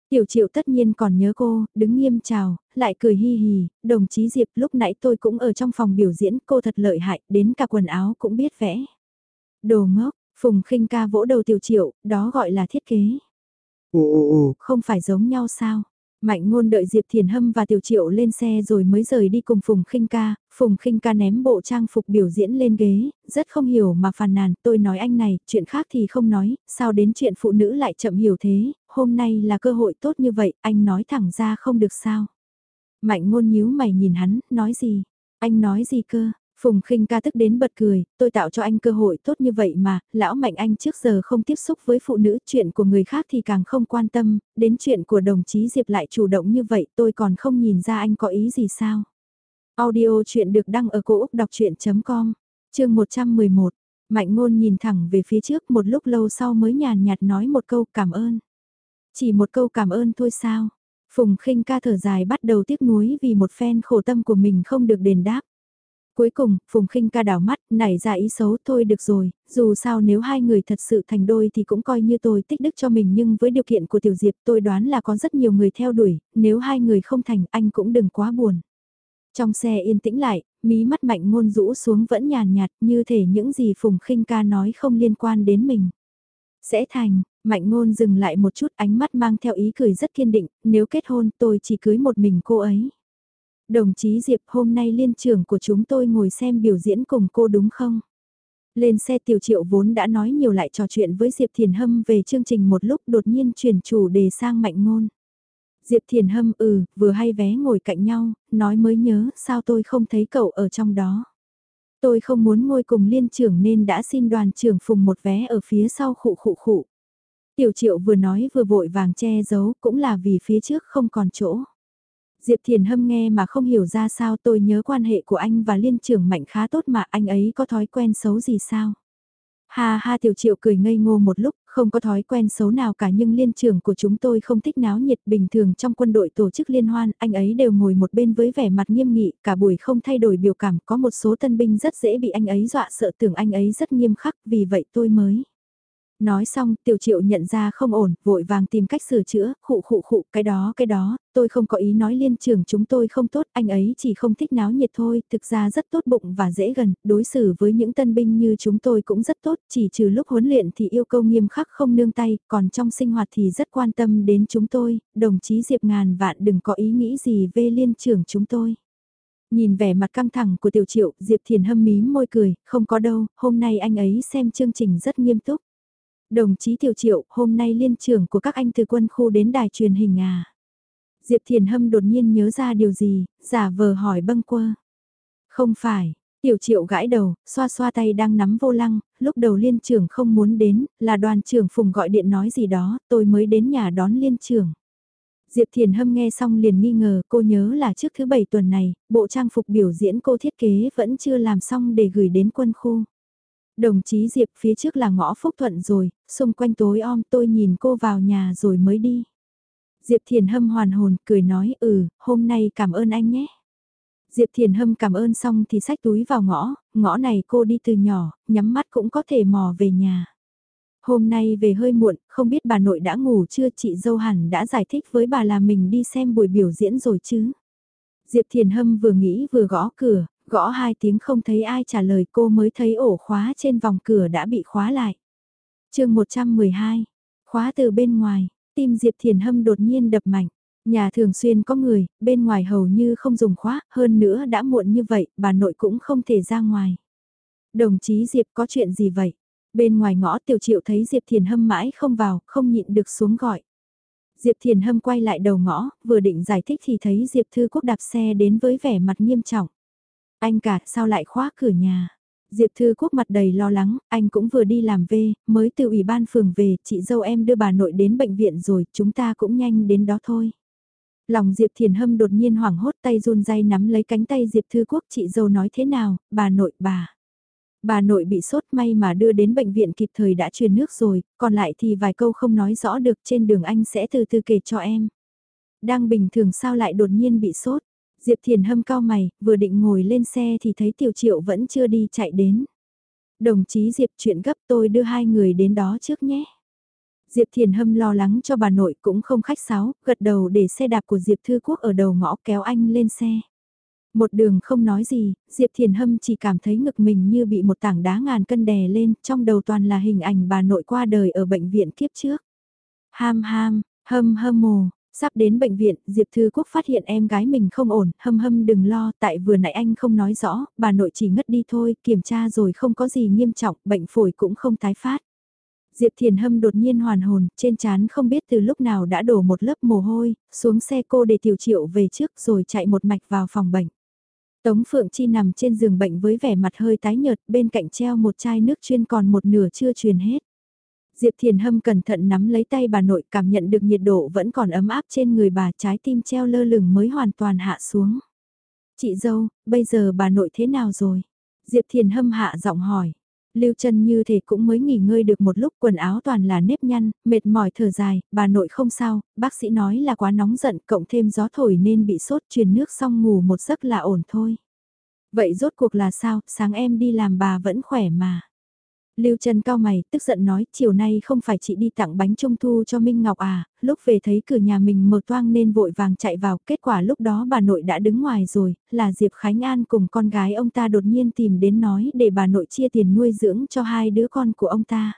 Tiểu triệu tất nhiên còn nhớ cô, đứng nghiêm chào, lại cười hi hì, đồng chí Diệp lúc nãy tôi cũng ở trong phòng biểu diễn, cô thật lợi hại, đến cả quần áo cũng biết vẽ. Đồ ngốc, Phùng khinh ca vỗ đầu tiểu triệu, đó gọi là thiết kế. Ồ ồ ồ, không phải giống nhau sao? Mạnh ngôn đợi Diệp Thiền Hâm và Tiểu Triệu lên xe rồi mới rời đi cùng Phùng khinh ca, Phùng khinh ca ném bộ trang phục biểu diễn lên ghế, rất không hiểu mà phàn nàn, tôi nói anh này, chuyện khác thì không nói, sao đến chuyện phụ nữ lại chậm hiểu thế, hôm nay là cơ hội tốt như vậy, anh nói thẳng ra không được sao. Mạnh ngôn nhíu mày nhìn hắn, nói gì? Anh nói gì cơ? Phùng khinh ca tức đến bật cười, tôi tạo cho anh cơ hội tốt như vậy mà, lão mạnh anh trước giờ không tiếp xúc với phụ nữ, chuyện của người khác thì càng không quan tâm, đến chuyện của đồng chí Diệp lại chủ động như vậy tôi còn không nhìn ra anh có ý gì sao. Audio chuyện được đăng ở cổ Úc đọc chuyện.com, chương 111, mạnh ngôn nhìn thẳng về phía trước một lúc lâu sau mới nhàn nhạt nói một câu cảm ơn. Chỉ một câu cảm ơn thôi sao? Phùng khinh ca thở dài bắt đầu tiếc nuối vì một phen khổ tâm của mình không được đền đáp. Cuối cùng, Phùng khinh ca đảo mắt, nảy ra ý xấu thôi được rồi, dù sao nếu hai người thật sự thành đôi thì cũng coi như tôi tích đức cho mình nhưng với điều kiện của Tiểu Diệp tôi đoán là có rất nhiều người theo đuổi, nếu hai người không thành anh cũng đừng quá buồn. Trong xe yên tĩnh lại, mí mắt mạnh ngôn rũ xuống vẫn nhàn nhạt như thể những gì Phùng khinh ca nói không liên quan đến mình. Sẽ thành, mạnh ngôn dừng lại một chút ánh mắt mang theo ý cười rất kiên định, nếu kết hôn tôi chỉ cưới một mình cô ấy. Đồng chí Diệp hôm nay liên trưởng của chúng tôi ngồi xem biểu diễn cùng cô đúng không? Lên xe tiểu triệu vốn đã nói nhiều lại trò chuyện với Diệp Thiền Hâm về chương trình một lúc đột nhiên chuyển chủ đề sang mạnh ngôn. Diệp Thiền Hâm ừ, vừa hay vé ngồi cạnh nhau, nói mới nhớ sao tôi không thấy cậu ở trong đó. Tôi không muốn ngồi cùng liên trưởng nên đã xin đoàn trưởng phùng một vé ở phía sau khụ khụ khụ. Tiểu triệu vừa nói vừa vội vàng che giấu cũng là vì phía trước không còn chỗ. Diệp Thiền Hâm nghe mà không hiểu ra sao tôi nhớ quan hệ của anh và liên trưởng mạnh khá tốt mà anh ấy có thói quen xấu gì sao. Ha ha tiểu triệu cười ngây ngô một lúc, không có thói quen xấu nào cả nhưng liên trưởng của chúng tôi không thích náo nhiệt bình thường trong quân đội tổ chức liên hoan, anh ấy đều ngồi một bên với vẻ mặt nghiêm nghị, cả buổi không thay đổi biểu cảm, có một số tân binh rất dễ bị anh ấy dọa sợ tưởng anh ấy rất nghiêm khắc, vì vậy tôi mới. Nói xong, tiểu triệu nhận ra không ổn, vội vàng tìm cách sửa chữa, khụ khụ khụ, cái đó cái đó, tôi không có ý nói liên trường chúng tôi không tốt, anh ấy chỉ không thích náo nhiệt thôi, thực ra rất tốt bụng và dễ gần, đối xử với những tân binh như chúng tôi cũng rất tốt, chỉ trừ lúc huấn luyện thì yêu cầu nghiêm khắc không nương tay, còn trong sinh hoạt thì rất quan tâm đến chúng tôi, đồng chí Diệp ngàn vạn đừng có ý nghĩ gì về liên trưởng chúng tôi. Nhìn vẻ mặt căng thẳng của tiểu triệu, Diệp Thiền hâm mím môi cười, không có đâu, hôm nay anh ấy xem chương trình rất nghiêm túc. Đồng chí Tiểu Triệu, hôm nay liên trưởng của các anh từ quân khu đến đài truyền hình à? Diệp Thiền Hâm đột nhiên nhớ ra điều gì, giả vờ hỏi bâng quơ. Không phải, Tiểu Triệu gãi đầu, xoa xoa tay đang nắm vô lăng, lúc đầu liên trưởng không muốn đến, là đoàn trưởng Phùng gọi điện nói gì đó, tôi mới đến nhà đón liên trưởng. Diệp Thiền Hâm nghe xong liền nghi ngờ, cô nhớ là trước thứ bảy tuần này, bộ trang phục biểu diễn cô thiết kế vẫn chưa làm xong để gửi đến quân khu. Đồng chí Diệp phía trước là ngõ Phúc Thuận rồi, xung quanh tối om tôi nhìn cô vào nhà rồi mới đi. Diệp Thiền Hâm hoàn hồn, cười nói ừ, hôm nay cảm ơn anh nhé. Diệp Thiền Hâm cảm ơn xong thì xách túi vào ngõ, ngõ này cô đi từ nhỏ, nhắm mắt cũng có thể mò về nhà. Hôm nay về hơi muộn, không biết bà nội đã ngủ chưa chị dâu hẳn đã giải thích với bà là mình đi xem buổi biểu diễn rồi chứ. Diệp Thiền Hâm vừa nghĩ vừa gõ cửa, Gõ hai tiếng không thấy ai trả lời cô mới thấy ổ khóa trên vòng cửa đã bị khóa lại. chương 112, khóa từ bên ngoài, tim Diệp Thiền Hâm đột nhiên đập mạnh. Nhà thường xuyên có người, bên ngoài hầu như không dùng khóa, hơn nữa đã muộn như vậy, bà nội cũng không thể ra ngoài. Đồng chí Diệp có chuyện gì vậy? Bên ngoài ngõ tiểu triệu thấy Diệp Thiền Hâm mãi không vào, không nhịn được xuống gọi. Diệp Thiền Hâm quay lại đầu ngõ, vừa định giải thích thì thấy Diệp Thư Quốc đạp xe đến với vẻ mặt nghiêm trọng. Anh cả sao lại khóa cửa nhà? Diệp Thư Quốc mặt đầy lo lắng, anh cũng vừa đi làm về, mới từ ủy ban phường về, chị dâu em đưa bà nội đến bệnh viện rồi, chúng ta cũng nhanh đến đó thôi. Lòng Diệp Thiền Hâm đột nhiên hoảng hốt tay run dây nắm lấy cánh tay Diệp Thư Quốc, chị dâu nói thế nào, bà nội bà. Bà nội bị sốt may mà đưa đến bệnh viện kịp thời đã truyền nước rồi, còn lại thì vài câu không nói rõ được trên đường anh sẽ từ từ kể cho em. Đang bình thường sao lại đột nhiên bị sốt, Diệp Thiền hâm cao mày, vừa định ngồi lên xe thì thấy Tiểu Triệu vẫn chưa đi chạy đến. Đồng chí Diệp chuyện gấp tôi đưa hai người đến đó trước nhé. Diệp Thiền Hâm lo lắng cho bà nội cũng không khách sáo, gật đầu để xe đạp của Diệp Thư Quốc ở đầu ngõ kéo anh lên xe. Một đường không nói gì, Diệp Thiền Hâm chỉ cảm thấy ngực mình như bị một tảng đá ngàn cân đè lên, trong đầu toàn là hình ảnh bà nội qua đời ở bệnh viện kiếp trước. Ham ham, hâm hâm mồ, Sắp đến bệnh viện, Diệp Thư Quốc phát hiện em gái mình không ổn, hâm hâm đừng lo, tại vừa nãy anh không nói rõ, bà nội chỉ ngất đi thôi, kiểm tra rồi không có gì nghiêm trọng, bệnh phổi cũng không tái phát. Diệp Thiền Hâm đột nhiên hoàn hồn, trên chán không biết từ lúc nào đã đổ một lớp mồ hôi, xuống xe cô để tiểu triệu về trước rồi chạy một mạch vào phòng bệnh. Tống Phượng Chi nằm trên giường bệnh với vẻ mặt hơi tái nhợt, bên cạnh treo một chai nước chuyên còn một nửa chưa truyền hết. Diệp Thiền Hâm cẩn thận nắm lấy tay bà nội cảm nhận được nhiệt độ vẫn còn ấm áp trên người bà trái tim treo lơ lửng mới hoàn toàn hạ xuống. Chị dâu, bây giờ bà nội thế nào rồi? Diệp Thiền Hâm hạ giọng hỏi. Lưu chân như thể cũng mới nghỉ ngơi được một lúc quần áo toàn là nếp nhăn, mệt mỏi thở dài, bà nội không sao, bác sĩ nói là quá nóng giận cộng thêm gió thổi nên bị sốt truyền nước xong ngủ một giấc là ổn thôi. Vậy rốt cuộc là sao, sáng em đi làm bà vẫn khỏe mà. Lưu Trần cao mày, tức giận nói, chiều nay không phải chị đi tặng bánh trung thu cho Minh Ngọc à, lúc về thấy cửa nhà mình mở toang nên vội vàng chạy vào, kết quả lúc đó bà nội đã đứng ngoài rồi, là Diệp Khánh An cùng con gái ông ta đột nhiên tìm đến nói để bà nội chia tiền nuôi dưỡng cho hai đứa con của ông ta.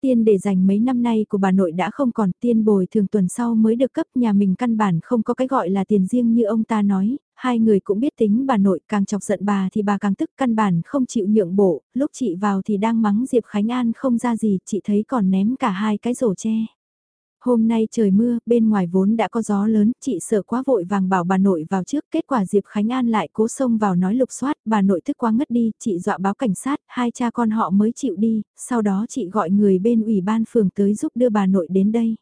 Tiên để dành mấy năm nay của bà nội đã không còn tiên bồi thường tuần sau mới được cấp nhà mình căn bản không có cái gọi là tiền riêng như ông ta nói, hai người cũng biết tính bà nội càng chọc giận bà thì bà càng tức căn bản không chịu nhượng bộ, lúc chị vào thì đang mắng Diệp Khánh An không ra gì, chị thấy còn ném cả hai cái rổ tre. Hôm nay trời mưa, bên ngoài vốn đã có gió lớn, chị sợ quá vội vàng bảo bà nội vào trước, kết quả Diệp Khánh An lại cố xông vào nói lục soát, bà nội thức quá ngất đi, chị dọa báo cảnh sát, hai cha con họ mới chịu đi, sau đó chị gọi người bên ủy ban phường tới giúp đưa bà nội đến đây.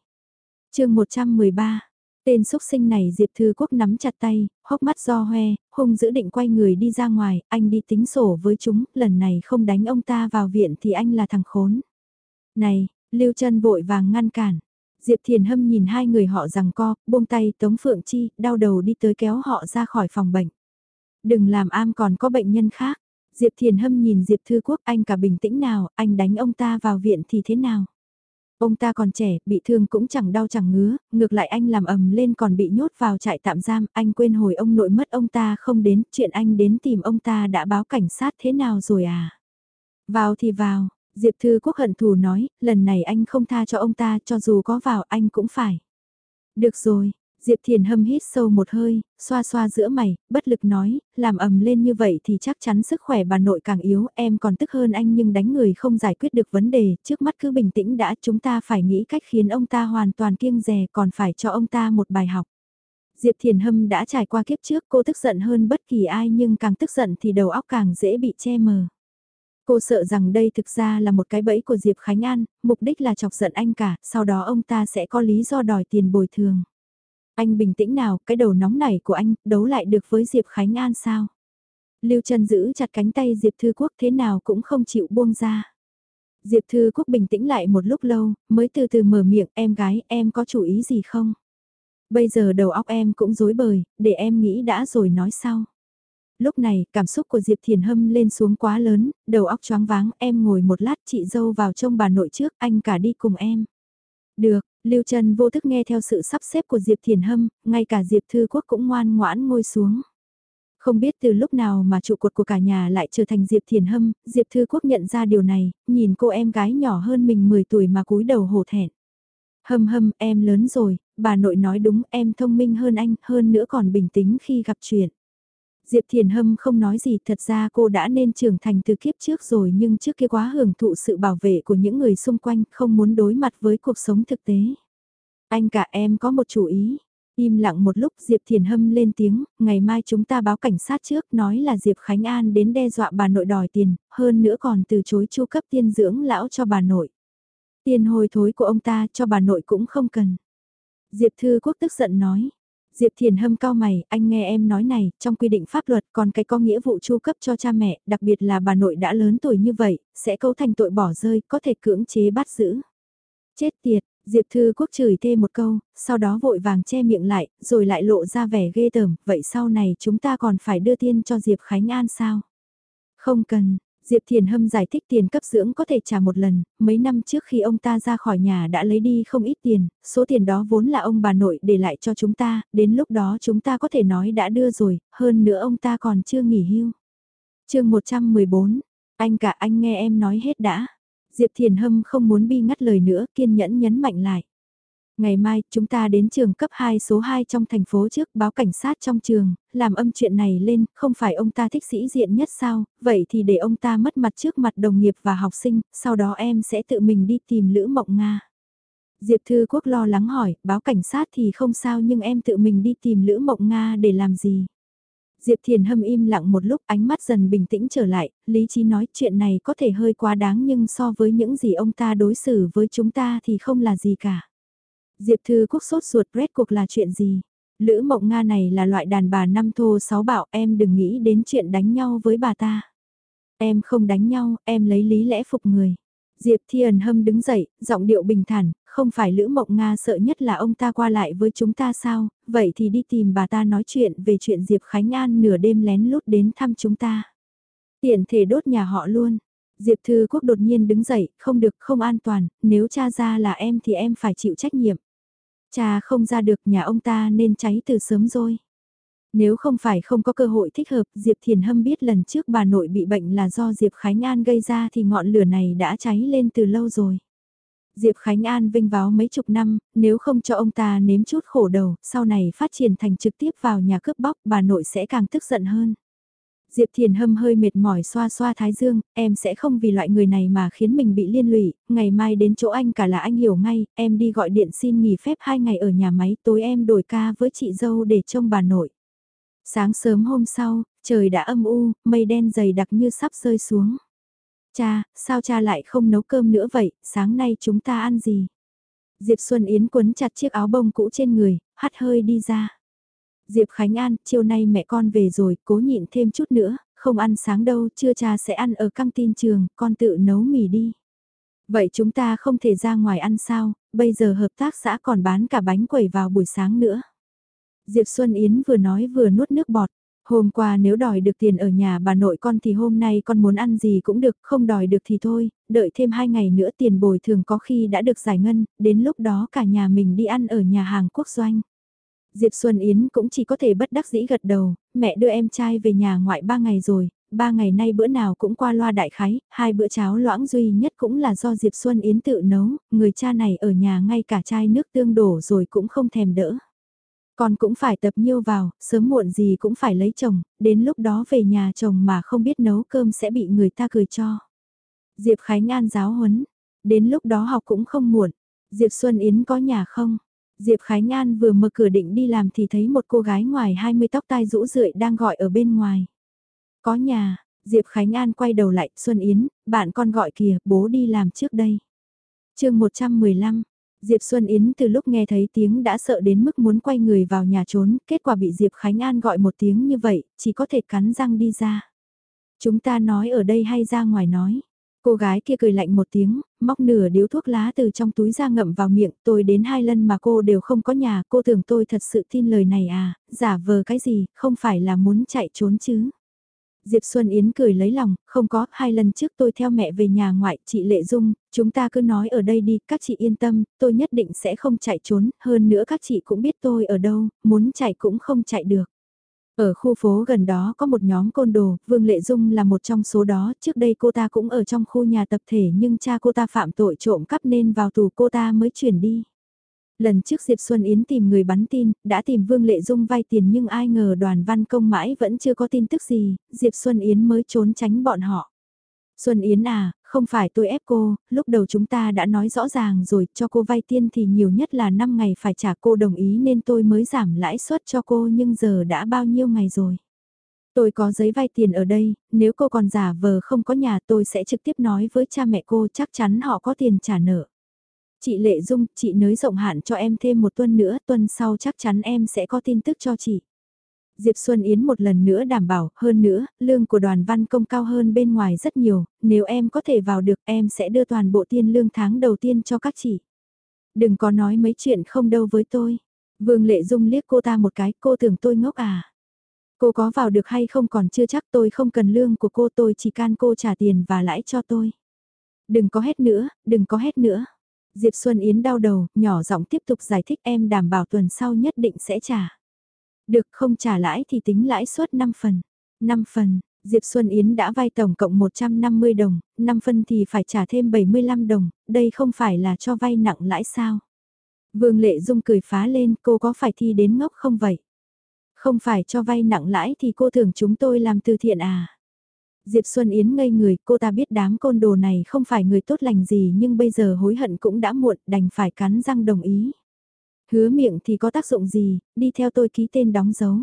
chương 113 Tên xúc sinh này Diệp Thư Quốc nắm chặt tay, hốc mắt do hoe, hung giữ định quay người đi ra ngoài, anh đi tính sổ với chúng, lần này không đánh ông ta vào viện thì anh là thằng khốn. Này, Lưu chân vội vàng ngăn cản. Diệp Thiền Hâm nhìn hai người họ rằng co, buông tay Tống Phượng Chi, đau đầu đi tới kéo họ ra khỏi phòng bệnh. Đừng làm am còn có bệnh nhân khác. Diệp Thiền Hâm nhìn Diệp Thư Quốc anh cả bình tĩnh nào, anh đánh ông ta vào viện thì thế nào? Ông ta còn trẻ, bị thương cũng chẳng đau chẳng ngứa, ngược lại anh làm ầm lên còn bị nhốt vào trại tạm giam, anh quên hồi ông nội mất ông ta không đến, chuyện anh đến tìm ông ta đã báo cảnh sát thế nào rồi à? Vào thì vào, Diệp Thư Quốc hận thù nói, lần này anh không tha cho ông ta, cho dù có vào anh cũng phải. Được rồi, Diệp Thiền hâm hít sâu một hơi, xoa xoa giữa mày, bất lực nói, làm ầm lên như vậy thì chắc chắn sức khỏe bà nội càng yếu, em còn tức hơn anh nhưng đánh người không giải quyết được vấn đề, trước mắt cứ bình tĩnh đã, chúng ta phải nghĩ cách khiến ông ta hoàn toàn kiêng rè còn phải cho ông ta một bài học. Diệp Thiền Hâm đã trải qua kiếp trước cô tức giận hơn bất kỳ ai nhưng càng tức giận thì đầu óc càng dễ bị che mờ. Cô sợ rằng đây thực ra là một cái bẫy của Diệp Khánh An, mục đích là chọc giận anh cả, sau đó ông ta sẽ có lý do đòi tiền bồi thường. Anh bình tĩnh nào, cái đầu nóng này của anh, đấu lại được với Diệp Khánh An sao? Lưu Trần giữ chặt cánh tay Diệp Thư Quốc thế nào cũng không chịu buông ra. Diệp Thư Quốc bình tĩnh lại một lúc lâu, mới từ từ mở miệng, em gái, em có chủ ý gì không? Bây giờ đầu óc em cũng rối bời, để em nghĩ đã rồi nói sau. Lúc này, cảm xúc của Diệp Thiền Hâm lên xuống quá lớn, đầu óc choáng váng, em ngồi một lát chị dâu vào trông bà nội trước, anh cả đi cùng em. Được, Lưu Trần vô thức nghe theo sự sắp xếp của Diệp Thiền Hâm, ngay cả Diệp Thư Quốc cũng ngoan ngoãn ngồi xuống. Không biết từ lúc nào mà trụ cột của cả nhà lại trở thành Diệp Thiền Hâm, Diệp Thư Quốc nhận ra điều này, nhìn cô em gái nhỏ hơn mình 10 tuổi mà cúi đầu hổ thẹn. Hâm hâm, em lớn rồi, bà nội nói đúng, em thông minh hơn anh, hơn nữa còn bình tĩnh khi gặp chuyện. Diệp Thiền Hâm không nói gì, thật ra cô đã nên trưởng thành từ kiếp trước rồi nhưng trước kia quá hưởng thụ sự bảo vệ của những người xung quanh, không muốn đối mặt với cuộc sống thực tế. Anh cả em có một chủ ý. Im lặng một lúc Diệp Thiền Hâm lên tiếng, ngày mai chúng ta báo cảnh sát trước nói là Diệp Khánh An đến đe dọa bà nội đòi tiền, hơn nữa còn từ chối chu cấp tiên dưỡng lão cho bà nội. Tiền hồi thối của ông ta cho bà nội cũng không cần. Diệp Thư Quốc tức giận nói, Diệp Thiền hâm cao mày, anh nghe em nói này, trong quy định pháp luật còn cái có nghĩa vụ chu cấp cho cha mẹ, đặc biệt là bà nội đã lớn tuổi như vậy, sẽ cấu thành tội bỏ rơi, có thể cưỡng chế bắt giữ. Chết tiệt, Diệp Thư Quốc chửi thêm một câu, sau đó vội vàng che miệng lại, rồi lại lộ ra vẻ ghê tởm, vậy sau này chúng ta còn phải đưa tiên cho Diệp Khánh An sao? Không cần, Diệp Thiền Hâm giải thích tiền cấp dưỡng có thể trả một lần, mấy năm trước khi ông ta ra khỏi nhà đã lấy đi không ít tiền, số tiền đó vốn là ông bà nội để lại cho chúng ta, đến lúc đó chúng ta có thể nói đã đưa rồi, hơn nữa ông ta còn chưa nghỉ hưu. chương 114, anh cả anh nghe em nói hết đã. Diệp Thiền Hâm không muốn bi ngắt lời nữa, kiên nhẫn nhấn mạnh lại. Ngày mai, chúng ta đến trường cấp 2 số 2 trong thành phố trước báo cảnh sát trong trường, làm âm chuyện này lên, không phải ông ta thích sĩ diện nhất sao, vậy thì để ông ta mất mặt trước mặt đồng nghiệp và học sinh, sau đó em sẽ tự mình đi tìm Lữ Mộng Nga. Diệp Thư Quốc lo lắng hỏi, báo cảnh sát thì không sao nhưng em tự mình đi tìm Lữ Mộng Nga để làm gì? Diệp Thiền Hâm im lặng một lúc ánh mắt dần bình tĩnh trở lại, lý trí nói chuyện này có thể hơi quá đáng nhưng so với những gì ông ta đối xử với chúng ta thì không là gì cả. Diệp Thư Quốc sốt ruột rét cuộc là chuyện gì? Lữ Mộng Nga này là loại đàn bà năm thô sáu bạo em đừng nghĩ đến chuyện đánh nhau với bà ta. Em không đánh nhau, em lấy lý lẽ phục người. Diệp Thiên Hâm đứng dậy, giọng điệu bình thản, không phải Lữ Mộng Nga sợ nhất là ông ta qua lại với chúng ta sao, vậy thì đi tìm bà ta nói chuyện về chuyện Diệp Khánh An nửa đêm lén lút đến thăm chúng ta. Tiện thể đốt nhà họ luôn. Diệp Thư Quốc đột nhiên đứng dậy, không được, không an toàn, nếu cha ra là em thì em phải chịu trách nhiệm. Cha không ra được nhà ông ta nên cháy từ sớm rồi. Nếu không phải không có cơ hội thích hợp, Diệp Thiền Hâm biết lần trước bà nội bị bệnh là do Diệp Khánh An gây ra thì ngọn lửa này đã cháy lên từ lâu rồi. Diệp Khánh An vinh váo mấy chục năm, nếu không cho ông ta nếm chút khổ đầu, sau này phát triển thành trực tiếp vào nhà cướp bóc, bà nội sẽ càng tức giận hơn. Diệp Thiền Hâm hơi mệt mỏi xoa xoa thái dương, em sẽ không vì loại người này mà khiến mình bị liên lụy, ngày mai đến chỗ anh cả là anh hiểu ngay, em đi gọi điện xin nghỉ phép hai ngày ở nhà máy, tối em đổi ca với chị dâu để trông bà nội. Sáng sớm hôm sau, trời đã âm u, mây đen dày đặc như sắp rơi xuống. Cha, sao cha lại không nấu cơm nữa vậy, sáng nay chúng ta ăn gì? Diệp Xuân Yến quấn chặt chiếc áo bông cũ trên người, hắt hơi đi ra. Diệp Khánh An, chiều nay mẹ con về rồi, cố nhịn thêm chút nữa, không ăn sáng đâu, Trưa cha sẽ ăn ở căng tin trường, con tự nấu mì đi. Vậy chúng ta không thể ra ngoài ăn sao, bây giờ hợp tác xã còn bán cả bánh quẩy vào buổi sáng nữa. Diệp Xuân Yến vừa nói vừa nuốt nước bọt. Hôm qua nếu đòi được tiền ở nhà bà nội con thì hôm nay con muốn ăn gì cũng được, không đòi được thì thôi, đợi thêm hai ngày nữa tiền bồi thường có khi đã được giải ngân, đến lúc đó cả nhà mình đi ăn ở nhà hàng quốc doanh. Diệp Xuân Yến cũng chỉ có thể bất đắc dĩ gật đầu, mẹ đưa em trai về nhà ngoại ba ngày rồi, ba ngày nay bữa nào cũng qua loa đại khái, hai bữa cháo loãng duy nhất cũng là do Diệp Xuân Yến tự nấu, người cha này ở nhà ngay cả chai nước tương đổ rồi cũng không thèm đỡ. Con cũng phải tập nhiêu vào, sớm muộn gì cũng phải lấy chồng, đến lúc đó về nhà chồng mà không biết nấu cơm sẽ bị người ta cười cho. Diệp Khánh An giáo huấn, đến lúc đó học cũng không muộn. Diệp Xuân Yến có nhà không? Diệp Khái Nhan vừa mở cửa định đi làm thì thấy một cô gái ngoài 20 tóc tai rũ rượi đang gọi ở bên ngoài. Có nhà, Diệp Khái Nhan quay đầu lại, Xuân Yến, bạn con gọi kìa, bố đi làm trước đây. chương 115, Diệp Xuân Yến từ lúc nghe thấy tiếng đã sợ đến mức muốn quay người vào nhà trốn, kết quả bị Diệp Khánh An gọi một tiếng như vậy, chỉ có thể cắn răng đi ra. Chúng ta nói ở đây hay ra ngoài nói. Cô gái kia cười lạnh một tiếng, móc nửa điếu thuốc lá từ trong túi ra ngậm vào miệng, tôi đến hai lần mà cô đều không có nhà, cô tưởng tôi thật sự tin lời này à, giả vờ cái gì, không phải là muốn chạy trốn chứ. Diệp Xuân Yến cười lấy lòng, không có, hai lần trước tôi theo mẹ về nhà ngoại, chị Lệ Dung, chúng ta cứ nói ở đây đi, các chị yên tâm, tôi nhất định sẽ không chạy trốn, hơn nữa các chị cũng biết tôi ở đâu, muốn chạy cũng không chạy được. Ở khu phố gần đó có một nhóm côn đồ, Vương Lệ Dung là một trong số đó, trước đây cô ta cũng ở trong khu nhà tập thể nhưng cha cô ta phạm tội trộm cắp nên vào tù cô ta mới chuyển đi. Lần trước Diệp Xuân Yến tìm người bắn tin, đã tìm Vương Lệ Dung vay tiền nhưng ai ngờ đoàn văn công mãi vẫn chưa có tin tức gì, Diệp Xuân Yến mới trốn tránh bọn họ. Xuân Yến à, không phải tôi ép cô, lúc đầu chúng ta đã nói rõ ràng rồi, cho cô vay tiền thì nhiều nhất là 5 ngày phải trả cô đồng ý nên tôi mới giảm lãi suất cho cô nhưng giờ đã bao nhiêu ngày rồi. Tôi có giấy vay tiền ở đây, nếu cô còn giả vờ không có nhà tôi sẽ trực tiếp nói với cha mẹ cô chắc chắn họ có tiền trả nợ. Chị Lệ Dung, chị nới rộng hạn cho em thêm một tuần nữa, tuần sau chắc chắn em sẽ có tin tức cho chị. Diệp Xuân Yến một lần nữa đảm bảo, hơn nữa, lương của đoàn văn công cao hơn bên ngoài rất nhiều, nếu em có thể vào được em sẽ đưa toàn bộ tiền lương tháng đầu tiên cho các chị. Đừng có nói mấy chuyện không đâu với tôi. Vương Lệ Dung liếc cô ta một cái, cô tưởng tôi ngốc à. Cô có vào được hay không còn chưa chắc tôi không cần lương của cô tôi chỉ can cô trả tiền và lãi cho tôi. Đừng có hết nữa, đừng có hết nữa. Diệp Xuân Yến đau đầu, nhỏ giọng tiếp tục giải thích em đảm bảo tuần sau nhất định sẽ trả. Được không trả lãi thì tính lãi suất 5 phần. 5 phần, Diệp Xuân Yến đã vay tổng cộng 150 đồng, 5 phân thì phải trả thêm 75 đồng, đây không phải là cho vay nặng lãi sao. Vương Lệ Dung cười phá lên cô có phải thi đến ngốc không vậy? Không phải cho vay nặng lãi thì cô tưởng chúng tôi làm từ thiện à? Diệp Xuân Yến ngây người, cô ta biết đám côn đồ này không phải người tốt lành gì nhưng bây giờ hối hận cũng đã muộn, đành phải cắn răng đồng ý. Hứa miệng thì có tác dụng gì, đi theo tôi ký tên đóng dấu.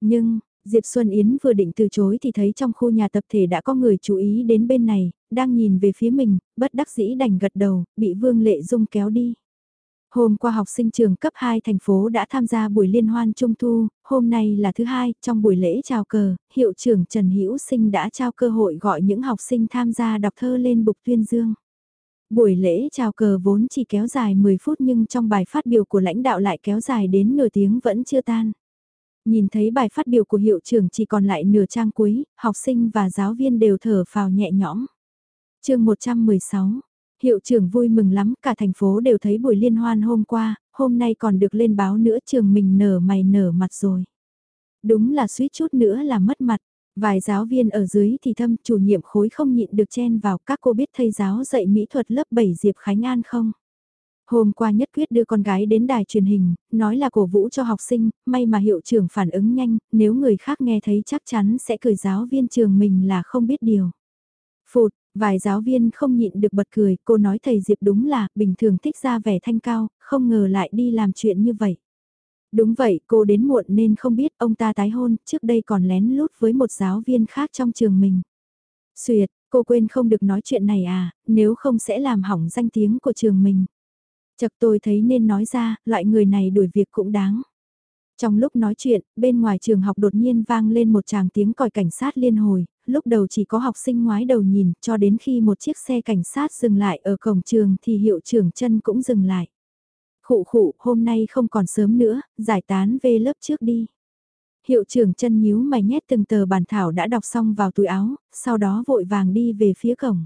Nhưng, Diệp Xuân Yến vừa định từ chối thì thấy trong khu nhà tập thể đã có người chú ý đến bên này, đang nhìn về phía mình, bất đắc dĩ đành gật đầu, bị Vương Lệ Dung kéo đi. Hôm qua học sinh trường cấp 2 thành phố đã tham gia buổi liên hoan trung thu, hôm nay là thứ hai, trong buổi lễ chào cờ, hiệu trưởng Trần Hữu Sinh đã trao cơ hội gọi những học sinh tham gia đọc thơ lên bục tuyên dương. Buổi lễ chào cờ vốn chỉ kéo dài 10 phút nhưng trong bài phát biểu của lãnh đạo lại kéo dài đến nửa tiếng vẫn chưa tan. Nhìn thấy bài phát biểu của hiệu trưởng chỉ còn lại nửa trang cuối, học sinh và giáo viên đều thở phào nhẹ nhõm. chương 116, hiệu trưởng vui mừng lắm, cả thành phố đều thấy buổi liên hoan hôm qua, hôm nay còn được lên báo nữa trường mình nở mày nở mặt rồi. Đúng là suýt chút nữa là mất mặt. Vài giáo viên ở dưới thì thâm chủ nhiệm khối không nhịn được chen vào các cô biết thầy giáo dạy mỹ thuật lớp 7 Diệp Khánh An không? Hôm qua nhất quyết đưa con gái đến đài truyền hình, nói là cổ vũ cho học sinh, may mà hiệu trưởng phản ứng nhanh, nếu người khác nghe thấy chắc chắn sẽ cười giáo viên trường mình là không biết điều. Phụt, vài giáo viên không nhịn được bật cười, cô nói thầy Diệp đúng là, bình thường thích ra vẻ thanh cao, không ngờ lại đi làm chuyện như vậy. Đúng vậy, cô đến muộn nên không biết ông ta tái hôn, trước đây còn lén lút với một giáo viên khác trong trường mình. Xuyệt, cô quên không được nói chuyện này à, nếu không sẽ làm hỏng danh tiếng của trường mình. Chật tôi thấy nên nói ra, loại người này đuổi việc cũng đáng. Trong lúc nói chuyện, bên ngoài trường học đột nhiên vang lên một tràng tiếng còi cảnh sát liên hồi, lúc đầu chỉ có học sinh ngoái đầu nhìn, cho đến khi một chiếc xe cảnh sát dừng lại ở cổng trường thì hiệu trưởng chân cũng dừng lại. Khụ khụ, hôm nay không còn sớm nữa, giải tán về lớp trước đi. Hiệu trưởng chân nhíu mày nhét từng tờ bản thảo đã đọc xong vào túi áo, sau đó vội vàng đi về phía cổng.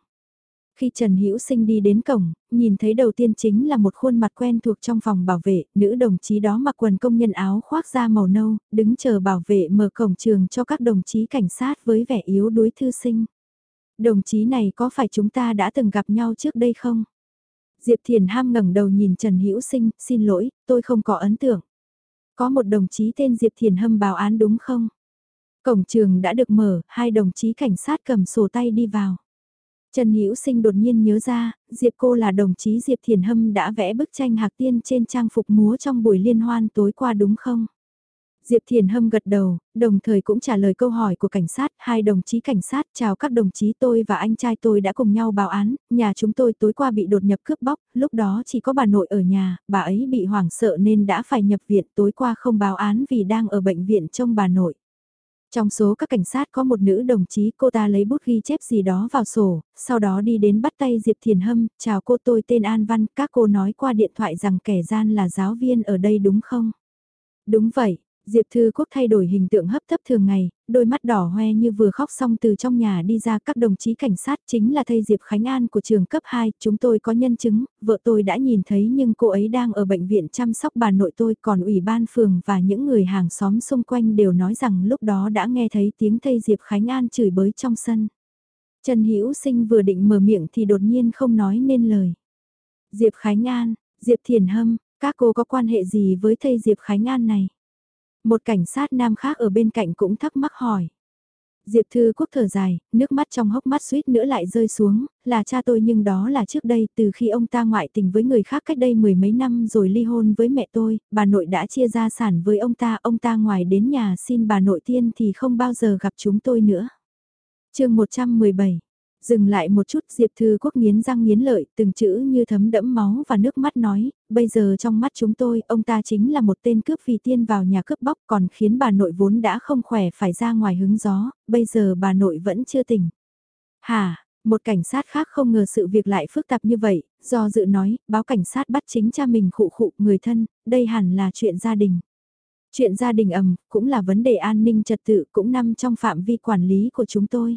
Khi Trần Hữu Sinh đi đến cổng, nhìn thấy đầu tiên chính là một khuôn mặt quen thuộc trong phòng bảo vệ, nữ đồng chí đó mặc quần công nhân áo khoác da màu nâu, đứng chờ bảo vệ mở cổng trường cho các đồng chí cảnh sát với vẻ yếu đuối thư sinh. Đồng chí này có phải chúng ta đã từng gặp nhau trước đây không? Diệp Thiền ham ngẩng đầu nhìn Trần Hữu Sinh, xin lỗi, tôi không có ấn tượng. Có một đồng chí tên Diệp Thiền Hâm báo án đúng không? Cổng trường đã được mở, hai đồng chí cảnh sát cầm sổ tay đi vào. Trần Hữu Sinh đột nhiên nhớ ra, Diệp cô là đồng chí Diệp Thiền Hâm đã vẽ bức tranh hạc tiên trên trang phục múa trong buổi liên hoan tối qua đúng không? Diệp Thiền Hâm gật đầu, đồng thời cũng trả lời câu hỏi của cảnh sát, hai đồng chí cảnh sát chào các đồng chí tôi và anh trai tôi đã cùng nhau báo án, nhà chúng tôi tối qua bị đột nhập cướp bóc, lúc đó chỉ có bà nội ở nhà, bà ấy bị hoảng sợ nên đã phải nhập viện tối qua không báo án vì đang ở bệnh viện trông bà nội. Trong số các cảnh sát có một nữ đồng chí cô ta lấy bút ghi chép gì đó vào sổ, sau đó đi đến bắt tay Diệp Thiền Hâm, chào cô tôi tên An Văn, các cô nói qua điện thoại rằng kẻ gian là giáo viên ở đây đúng không? Đúng vậy, Diệp Thư Quốc thay đổi hình tượng hấp thấp thường ngày, đôi mắt đỏ hoe như vừa khóc xong từ trong nhà đi ra các đồng chí cảnh sát chính là thầy Diệp Khánh An của trường cấp 2, chúng tôi có nhân chứng, vợ tôi đã nhìn thấy nhưng cô ấy đang ở bệnh viện chăm sóc bà nội tôi còn ủy ban phường và những người hàng xóm xung quanh đều nói rằng lúc đó đã nghe thấy tiếng thầy Diệp Khánh An chửi bới trong sân. Trần Hữu Sinh vừa định mở miệng thì đột nhiên không nói nên lời. Diệp Khánh An, Diệp Thiền Hâm, các cô có quan hệ gì với thầy Diệp Khánh An này? Một cảnh sát nam khác ở bên cạnh cũng thắc mắc hỏi. Diệp Thư Quốc thở dài, nước mắt trong hốc mắt suýt nữa lại rơi xuống, là cha tôi nhưng đó là trước đây từ khi ông ta ngoại tình với người khác cách đây mười mấy năm rồi ly hôn với mẹ tôi, bà nội đã chia gia sản với ông ta, ông ta ngoài đến nhà xin bà nội tiên thì không bao giờ gặp chúng tôi nữa. chương 117 Dừng lại một chút Diệp Thư Quốc nghiến răng nghiến lợi, từng chữ như thấm đẫm máu và nước mắt nói, bây giờ trong mắt chúng tôi, ông ta chính là một tên cướp vì tiên vào nhà cướp bóc còn khiến bà nội vốn đã không khỏe phải ra ngoài hứng gió, bây giờ bà nội vẫn chưa tỉnh. Hà, một cảnh sát khác không ngờ sự việc lại phức tạp như vậy, do dự nói, báo cảnh sát bắt chính cha mình khụ khụ người thân, đây hẳn là chuyện gia đình. Chuyện gia đình ầm, cũng là vấn đề an ninh trật tự cũng nằm trong phạm vi quản lý của chúng tôi.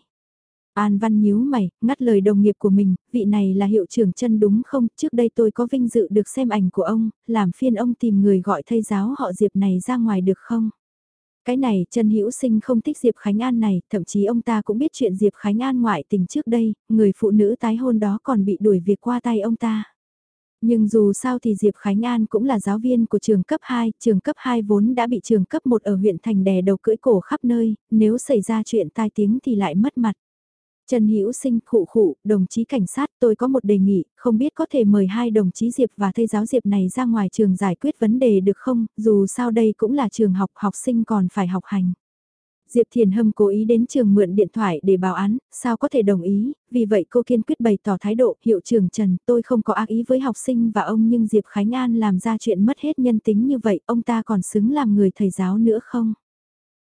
An Văn nhíu mày, ngắt lời đồng nghiệp của mình, vị này là hiệu trưởng chân đúng không, trước đây tôi có vinh dự được xem ảnh của ông, làm phiên ông tìm người gọi thầy giáo họ Diệp này ra ngoài được không? Cái này, Trần Hữu Sinh không thích Diệp Khánh An này, thậm chí ông ta cũng biết chuyện Diệp Khánh An ngoại tình trước đây, người phụ nữ tái hôn đó còn bị đuổi việc qua tay ông ta. Nhưng dù sao thì Diệp Khánh An cũng là giáo viên của trường cấp 2, trường cấp 2 vốn đã bị trường cấp 1 ở huyện thành đè đầu cưỡi cổ khắp nơi, nếu xảy ra chuyện tai tiếng thì lại mất mặt. Trần Hữu Sinh khụ khụ, đồng chí cảnh sát tôi có một đề nghị, không biết có thể mời hai đồng chí Diệp và thầy giáo Diệp này ra ngoài trường giải quyết vấn đề được không, dù sao đây cũng là trường học, học sinh còn phải học hành. Diệp Thiền Hâm cố ý đến trường mượn điện thoại để báo án, sao có thể đồng ý, vì vậy cô kiên quyết bày tỏ thái độ, hiệu trưởng Trần, tôi không có ác ý với học sinh và ông nhưng Diệp Khánh An làm ra chuyện mất hết nhân tính như vậy, ông ta còn xứng làm người thầy giáo nữa không?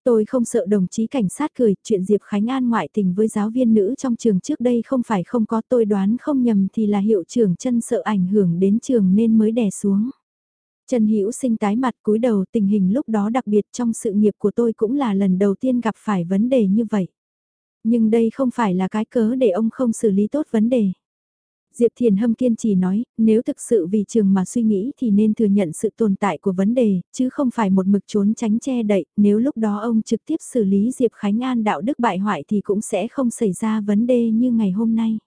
Tôi không sợ đồng chí cảnh sát cười, chuyện Diệp Khánh An ngoại tình với giáo viên nữ trong trường trước đây không phải không có tôi đoán không nhầm thì là hiệu trưởng chân sợ ảnh hưởng đến trường nên mới đè xuống. Trần Hữu sinh tái mặt cúi đầu tình hình lúc đó đặc biệt trong sự nghiệp của tôi cũng là lần đầu tiên gặp phải vấn đề như vậy. Nhưng đây không phải là cái cớ để ông không xử lý tốt vấn đề. Diệp Thiền Hâm kiên trì nói, nếu thực sự vì trường mà suy nghĩ thì nên thừa nhận sự tồn tại của vấn đề, chứ không phải một mực trốn tránh che đậy, nếu lúc đó ông trực tiếp xử lý Diệp Khánh An đạo đức bại hoại thì cũng sẽ không xảy ra vấn đề như ngày hôm nay.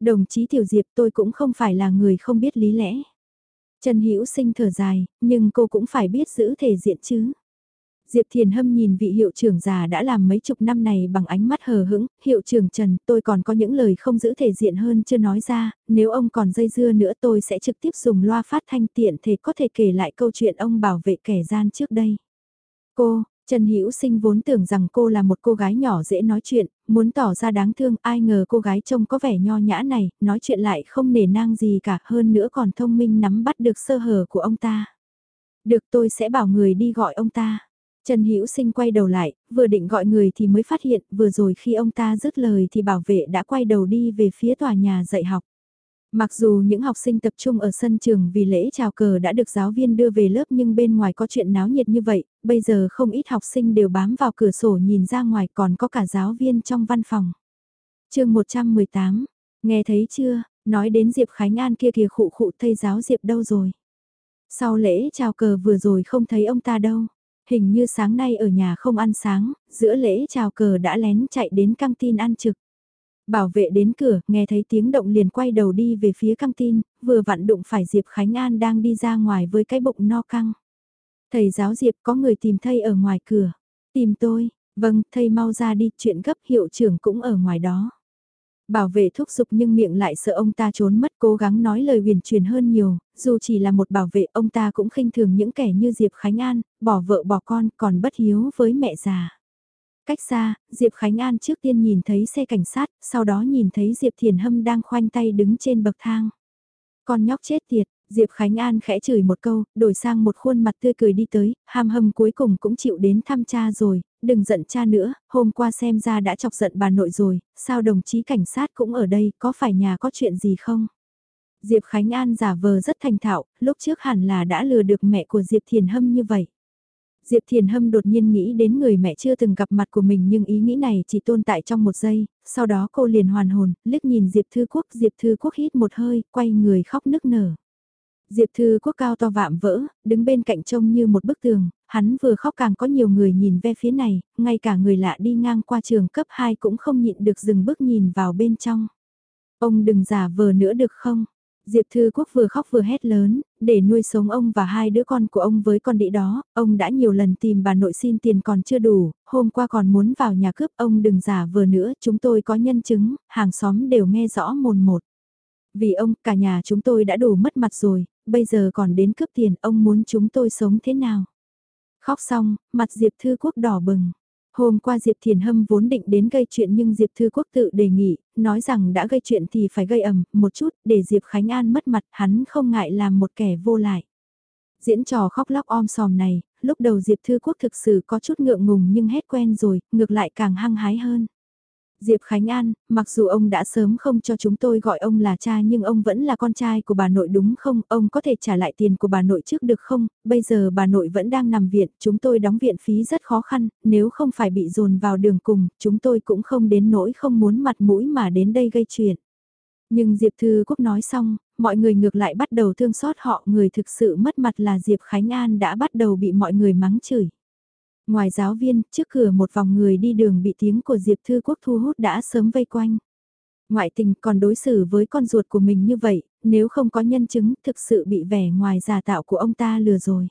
Đồng chí Tiểu Diệp tôi cũng không phải là người không biết lý lẽ. Trần Hữu Sinh thở dài, nhưng cô cũng phải biết giữ thể diện chứ. Diệp Thiền Hâm nhìn vị hiệu trưởng già đã làm mấy chục năm này bằng ánh mắt hờ hững, hiệu trưởng Trần, tôi còn có những lời không giữ thể diện hơn chưa nói ra, nếu ông còn dây dưa nữa tôi sẽ trực tiếp dùng loa phát thanh tiện thể có thể kể lại câu chuyện ông bảo vệ kẻ gian trước đây. Cô, Trần Hữu Sinh vốn tưởng rằng cô là một cô gái nhỏ dễ nói chuyện, muốn tỏ ra đáng thương, ai ngờ cô gái trông có vẻ nho nhã này, nói chuyện lại không nề nang gì cả, hơn nữa còn thông minh nắm bắt được sơ hở của ông ta. Được tôi sẽ bảo người đi gọi ông ta. Trần Hữu Sinh quay đầu lại, vừa định gọi người thì mới phát hiện, vừa rồi khi ông ta dứt lời thì bảo vệ đã quay đầu đi về phía tòa nhà dạy học. Mặc dù những học sinh tập trung ở sân trường vì lễ chào cờ đã được giáo viên đưa về lớp nhưng bên ngoài có chuyện náo nhiệt như vậy, bây giờ không ít học sinh đều bám vào cửa sổ nhìn ra ngoài còn có cả giáo viên trong văn phòng. chương 118, nghe thấy chưa, nói đến Diệp Khánh An kia kìa khụ khụ thầy giáo Diệp đâu rồi. Sau lễ chào cờ vừa rồi không thấy ông ta đâu. Hình như sáng nay ở nhà không ăn sáng, giữa lễ chào cờ đã lén chạy đến căng tin ăn trực. Bảo vệ đến cửa, nghe thấy tiếng động liền quay đầu đi về phía căng tin, vừa vặn đụng phải Diệp Khánh An đang đi ra ngoài với cái bụng no căng. Thầy giáo Diệp có người tìm thầy ở ngoài cửa. Tìm tôi, vâng, thầy mau ra đi, chuyện gấp hiệu trưởng cũng ở ngoài đó. Bảo vệ thúc giục nhưng miệng lại sợ ông ta trốn mất cố gắng nói lời huyền truyền hơn nhiều, dù chỉ là một bảo vệ ông ta cũng khinh thường những kẻ như Diệp Khánh An, bỏ vợ bỏ con còn bất hiếu với mẹ già. Cách xa, Diệp Khánh An trước tiên nhìn thấy xe cảnh sát, sau đó nhìn thấy Diệp Thiền Hâm đang khoanh tay đứng trên bậc thang. Con nhóc chết tiệt, Diệp Khánh An khẽ chửi một câu, đổi sang một khuôn mặt tươi cười đi tới, ham hâm cuối cùng cũng chịu đến thăm cha rồi, đừng giận cha nữa, hôm qua xem ra đã chọc giận bà nội rồi, sao đồng chí cảnh sát cũng ở đây, có phải nhà có chuyện gì không? Diệp Khánh An giả vờ rất thành thạo, lúc trước hẳn là đã lừa được mẹ của Diệp Thiền Hâm như vậy. Diệp Thiền Hâm đột nhiên nghĩ đến người mẹ chưa từng gặp mặt của mình nhưng ý nghĩ này chỉ tồn tại trong một giây, sau đó cô liền hoàn hồn, liếc nhìn Diệp Thư Quốc, Diệp Thư Quốc hít một hơi, quay người khóc nức nở. Diệp Thư Quốc cao to vạm vỡ, đứng bên cạnh trông như một bức tường, hắn vừa khóc càng có nhiều người nhìn ve phía này, ngay cả người lạ đi ngang qua trường cấp 2 cũng không nhịn được dừng bước nhìn vào bên trong. Ông đừng giả vờ nữa được không? Diệp Thư Quốc vừa khóc vừa hét lớn, để nuôi sống ông và hai đứa con của ông với con đĩ đó, ông đã nhiều lần tìm bà nội xin tiền còn chưa đủ, hôm qua còn muốn vào nhà cướp ông đừng giả vờ nữa, chúng tôi có nhân chứng, hàng xóm đều nghe rõ mồn một. Vì ông, cả nhà chúng tôi đã đủ mất mặt rồi, bây giờ còn đến cướp tiền, ông muốn chúng tôi sống thế nào? Khóc xong, mặt Diệp Thư Quốc đỏ bừng. Hôm qua Diệp Thiền Hâm vốn định đến gây chuyện nhưng Diệp Thư Quốc tự đề nghị, nói rằng đã gây chuyện thì phải gây ầm một chút để Diệp Khánh An mất mặt hắn không ngại làm một kẻ vô lại. Diễn trò khóc lóc om sòm này, lúc đầu Diệp Thư Quốc thực sự có chút ngượng ngùng nhưng hết quen rồi, ngược lại càng hăng hái hơn. Diệp Khánh An, mặc dù ông đã sớm không cho chúng tôi gọi ông là cha nhưng ông vẫn là con trai của bà nội đúng không? Ông có thể trả lại tiền của bà nội trước được không? Bây giờ bà nội vẫn đang nằm viện, chúng tôi đóng viện phí rất khó khăn, nếu không phải bị dồn vào đường cùng, chúng tôi cũng không đến nỗi không muốn mặt mũi mà đến đây gây chuyện. Nhưng Diệp Thư Quốc nói xong, mọi người ngược lại bắt đầu thương xót họ, người thực sự mất mặt là Diệp Khánh An đã bắt đầu bị mọi người mắng chửi. Ngoài giáo viên, trước cửa một vòng người đi đường bị tiếng của Diệp Thư Quốc thu hút đã sớm vây quanh. Ngoại tình còn đối xử với con ruột của mình như vậy, nếu không có nhân chứng thực sự bị vẻ ngoài giả tạo của ông ta lừa rồi.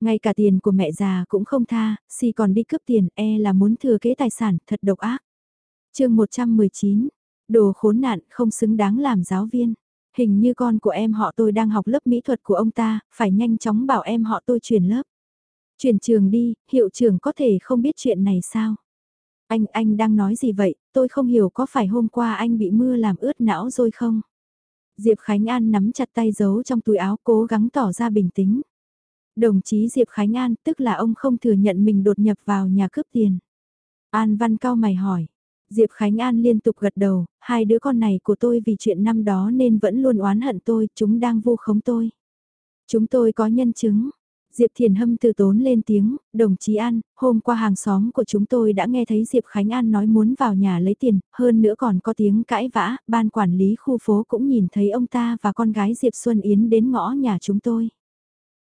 Ngay cả tiền của mẹ già cũng không tha, si còn đi cướp tiền e là muốn thừa kế tài sản thật độc ác. chương 119, đồ khốn nạn không xứng đáng làm giáo viên. Hình như con của em họ tôi đang học lớp mỹ thuật của ông ta, phải nhanh chóng bảo em họ tôi chuyển lớp. Chuyển trường đi, hiệu trưởng có thể không biết chuyện này sao? Anh, anh đang nói gì vậy, tôi không hiểu có phải hôm qua anh bị mưa làm ướt não rồi không? Diệp Khánh An nắm chặt tay giấu trong túi áo cố gắng tỏ ra bình tĩnh. Đồng chí Diệp Khánh An tức là ông không thừa nhận mình đột nhập vào nhà cướp tiền. An Văn cao mày hỏi. Diệp Khánh An liên tục gật đầu, hai đứa con này của tôi vì chuyện năm đó nên vẫn luôn oán hận tôi, chúng đang vu khống tôi. Chúng tôi có nhân chứng, Diệp Thiền Hâm từ tốn lên tiếng, đồng chí An, hôm qua hàng xóm của chúng tôi đã nghe thấy Diệp Khánh An nói muốn vào nhà lấy tiền, hơn nữa còn có tiếng cãi vã, ban quản lý khu phố cũng nhìn thấy ông ta và con gái Diệp Xuân Yến đến ngõ nhà chúng tôi.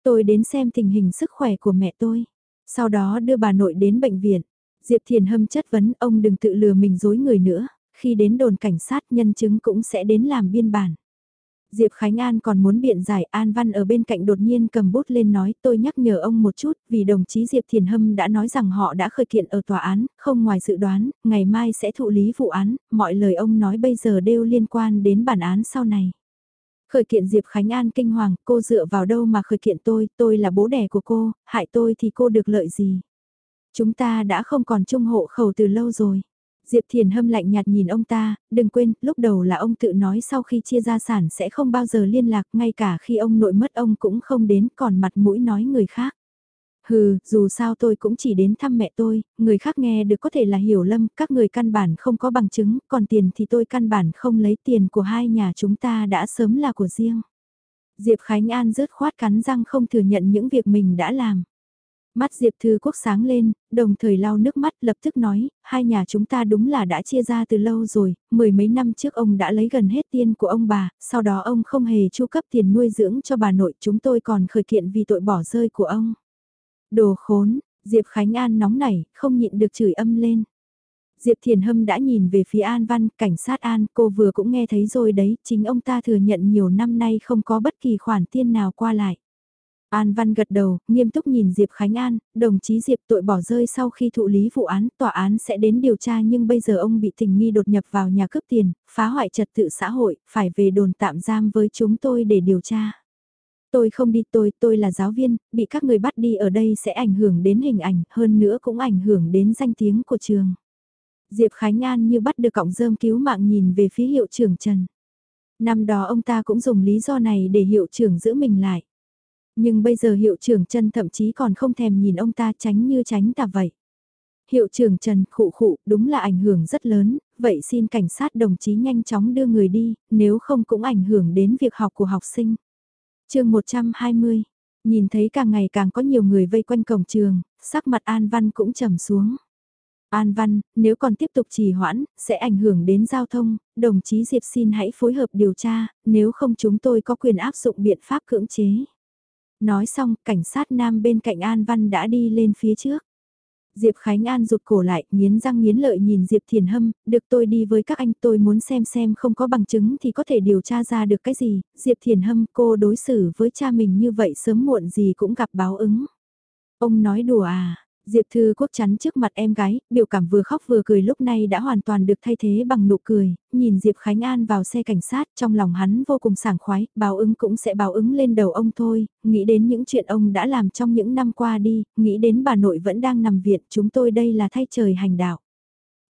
Tôi đến xem tình hình sức khỏe của mẹ tôi, sau đó đưa bà nội đến bệnh viện. Diệp Thiền Hâm chất vấn ông đừng tự lừa mình dối người nữa, khi đến đồn cảnh sát nhân chứng cũng sẽ đến làm biên bản. Diệp Khánh An còn muốn biện giải An Văn ở bên cạnh đột nhiên cầm bút lên nói tôi nhắc nhở ông một chút vì đồng chí Diệp Thiền Hâm đã nói rằng họ đã khởi kiện ở tòa án, không ngoài dự đoán, ngày mai sẽ thụ lý vụ án, mọi lời ông nói bây giờ đều liên quan đến bản án sau này. Khởi kiện Diệp Khánh An kinh hoàng, cô dựa vào đâu mà khởi kiện tôi, tôi là bố đẻ của cô, hại tôi thì cô được lợi gì. Chúng ta đã không còn chung hộ khẩu từ lâu rồi. Diệp Thiền Hâm lạnh nhạt nhìn ông ta, đừng quên, lúc đầu là ông tự nói sau khi chia gia sản sẽ không bao giờ liên lạc, ngay cả khi ông nội mất ông cũng không đến, còn mặt mũi nói người khác. Hừ, dù sao tôi cũng chỉ đến thăm mẹ tôi, người khác nghe được có thể là hiểu lầm. các người căn bản không có bằng chứng, còn tiền thì tôi căn bản không lấy tiền của hai nhà chúng ta đã sớm là của riêng. Diệp Khánh An rớt khoát cắn răng không thừa nhận những việc mình đã làm. Mắt Diệp Thư Quốc sáng lên, đồng thời lau nước mắt lập tức nói, hai nhà chúng ta đúng là đã chia ra từ lâu rồi, mười mấy năm trước ông đã lấy gần hết tiền của ông bà, sau đó ông không hề chu cấp tiền nuôi dưỡng cho bà nội chúng tôi còn khởi kiện vì tội bỏ rơi của ông. Đồ khốn, Diệp Khánh An nóng nảy, không nhịn được chửi âm lên. Diệp Thiền Hâm đã nhìn về phía An Văn, cảnh sát An, cô vừa cũng nghe thấy rồi đấy, chính ông ta thừa nhận nhiều năm nay không có bất kỳ khoản tiền nào qua lại. An Văn gật đầu, nghiêm túc nhìn Diệp Khánh An, đồng chí Diệp tội bỏ rơi sau khi thụ lý vụ án, tòa án sẽ đến điều tra nhưng bây giờ ông bị tình nghi đột nhập vào nhà cướp tiền, phá hoại trật tự xã hội, phải về đồn tạm giam với chúng tôi để điều tra. Tôi không đi tôi, tôi là giáo viên, bị các người bắt đi ở đây sẽ ảnh hưởng đến hình ảnh, hơn nữa cũng ảnh hưởng đến danh tiếng của trường. Diệp Khánh An như bắt được cọng rơm cứu mạng nhìn về phía hiệu trưởng Trần. Năm đó ông ta cũng dùng lý do này để hiệu trưởng giữ mình lại. Nhưng bây giờ hiệu trưởng Trần thậm chí còn không thèm nhìn ông ta tránh như tránh tà vậy. Hiệu trưởng Trần khụ khụ đúng là ảnh hưởng rất lớn, vậy xin cảnh sát đồng chí nhanh chóng đưa người đi, nếu không cũng ảnh hưởng đến việc học của học sinh. chương 120, nhìn thấy càng ngày càng có nhiều người vây quanh cổng trường, sắc mặt An Văn cũng trầm xuống. An Văn, nếu còn tiếp tục trì hoãn, sẽ ảnh hưởng đến giao thông, đồng chí Diệp xin hãy phối hợp điều tra, nếu không chúng tôi có quyền áp dụng biện pháp cưỡng chế. Nói xong, cảnh sát nam bên cạnh An Văn đã đi lên phía trước. Diệp Khánh An rụt cổ lại, nghiến răng nghiến lợi nhìn Diệp Thiền Hâm, được tôi đi với các anh tôi muốn xem xem không có bằng chứng thì có thể điều tra ra được cái gì. Diệp Thiền Hâm cô đối xử với cha mình như vậy sớm muộn gì cũng gặp báo ứng. Ông nói đùa à, Diệp Thư Quốc chắn trước mặt em gái, biểu cảm vừa khóc vừa cười lúc này đã hoàn toàn được thay thế bằng nụ cười, nhìn Diệp Khánh An vào xe cảnh sát trong lòng hắn vô cùng sảng khoái, báo ứng cũng sẽ báo ứng lên đầu ông thôi, nghĩ đến những chuyện ông đã làm trong những năm qua đi, nghĩ đến bà nội vẫn đang nằm viện, chúng tôi đây là thay trời hành đạo.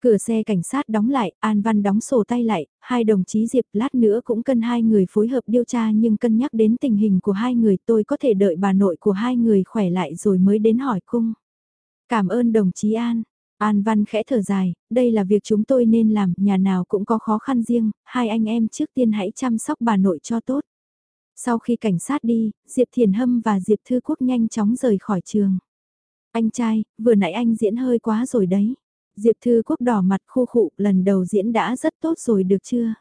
Cửa xe cảnh sát đóng lại, An Văn đóng sổ tay lại, hai đồng chí Diệp lát nữa cũng cần hai người phối hợp điều tra nhưng cân nhắc đến tình hình của hai người tôi có thể đợi bà nội của hai người khỏe lại rồi mới đến hỏi cung. Cảm ơn đồng chí An. An Văn khẽ thở dài, đây là việc chúng tôi nên làm, nhà nào cũng có khó khăn riêng, hai anh em trước tiên hãy chăm sóc bà nội cho tốt. Sau khi cảnh sát đi, Diệp Thiền Hâm và Diệp Thư Quốc nhanh chóng rời khỏi trường. Anh trai, vừa nãy anh diễn hơi quá rồi đấy. Diệp Thư Quốc đỏ mặt khô khụ, lần đầu diễn đã rất tốt rồi được chưa?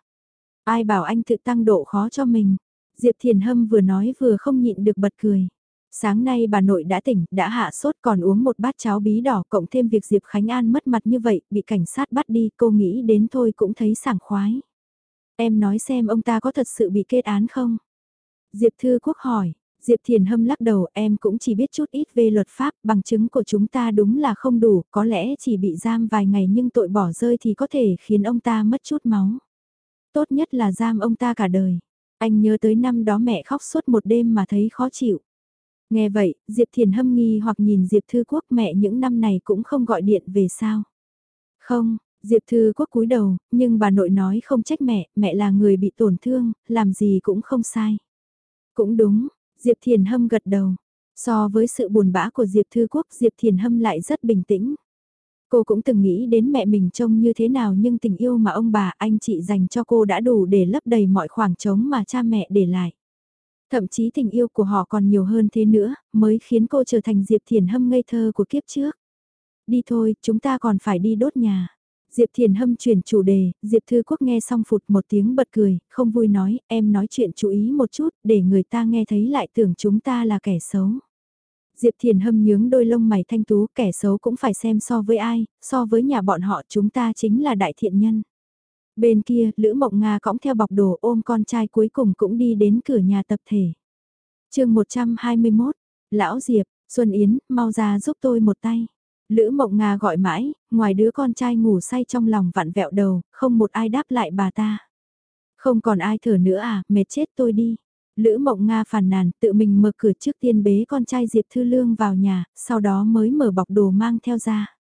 Ai bảo anh tự tăng độ khó cho mình? Diệp Thiền Hâm vừa nói vừa không nhịn được bật cười. Sáng nay bà nội đã tỉnh, đã hạ sốt còn uống một bát cháo bí đỏ cộng thêm việc Diệp Khánh An mất mặt như vậy, bị cảnh sát bắt đi, cô nghĩ đến thôi cũng thấy sảng khoái. Em nói xem ông ta có thật sự bị kết án không? Diệp Thư Quốc hỏi, Diệp Thiền Hâm lắc đầu em cũng chỉ biết chút ít về luật pháp, bằng chứng của chúng ta đúng là không đủ, có lẽ chỉ bị giam vài ngày nhưng tội bỏ rơi thì có thể khiến ông ta mất chút máu. Tốt nhất là giam ông ta cả đời. Anh nhớ tới năm đó mẹ khóc suốt một đêm mà thấy khó chịu. Nghe vậy, Diệp Thiền hâm nghi hoặc nhìn Diệp Thư Quốc mẹ những năm này cũng không gọi điện về sao. Không, Diệp Thư Quốc cúi đầu, nhưng bà nội nói không trách mẹ, mẹ là người bị tổn thương, làm gì cũng không sai. Cũng đúng, Diệp Thiền hâm gật đầu. So với sự buồn bã của Diệp Thư Quốc, Diệp Thiền hâm lại rất bình tĩnh. Cô cũng từng nghĩ đến mẹ mình trông như thế nào nhưng tình yêu mà ông bà anh chị dành cho cô đã đủ để lấp đầy mọi khoảng trống mà cha mẹ để lại. Thậm chí tình yêu của họ còn nhiều hơn thế nữa, mới khiến cô trở thành Diệp Thiền Hâm ngây thơ của kiếp trước. Đi thôi, chúng ta còn phải đi đốt nhà. Diệp Thiền Hâm chuyển chủ đề, Diệp Thư Quốc nghe xong phụt một tiếng bật cười, không vui nói, em nói chuyện chú ý một chút, để người ta nghe thấy lại tưởng chúng ta là kẻ xấu. Diệp Thiền Hâm nhướng đôi lông mày thanh tú, kẻ xấu cũng phải xem so với ai, so với nhà bọn họ chúng ta chính là đại thiện nhân. Bên kia, Lữ Mộng Nga cõng theo bọc đồ ôm con trai cuối cùng cũng đi đến cửa nhà tập thể. chương 121, Lão Diệp, Xuân Yến, mau ra giúp tôi một tay. Lữ Mộng Nga gọi mãi, ngoài đứa con trai ngủ say trong lòng vặn vẹo đầu, không một ai đáp lại bà ta. Không còn ai thở nữa à, mệt chết tôi đi. Lữ Mộng Nga phàn nàn, tự mình mở cửa trước tiên bế con trai Diệp Thư Lương vào nhà, sau đó mới mở bọc đồ mang theo ra.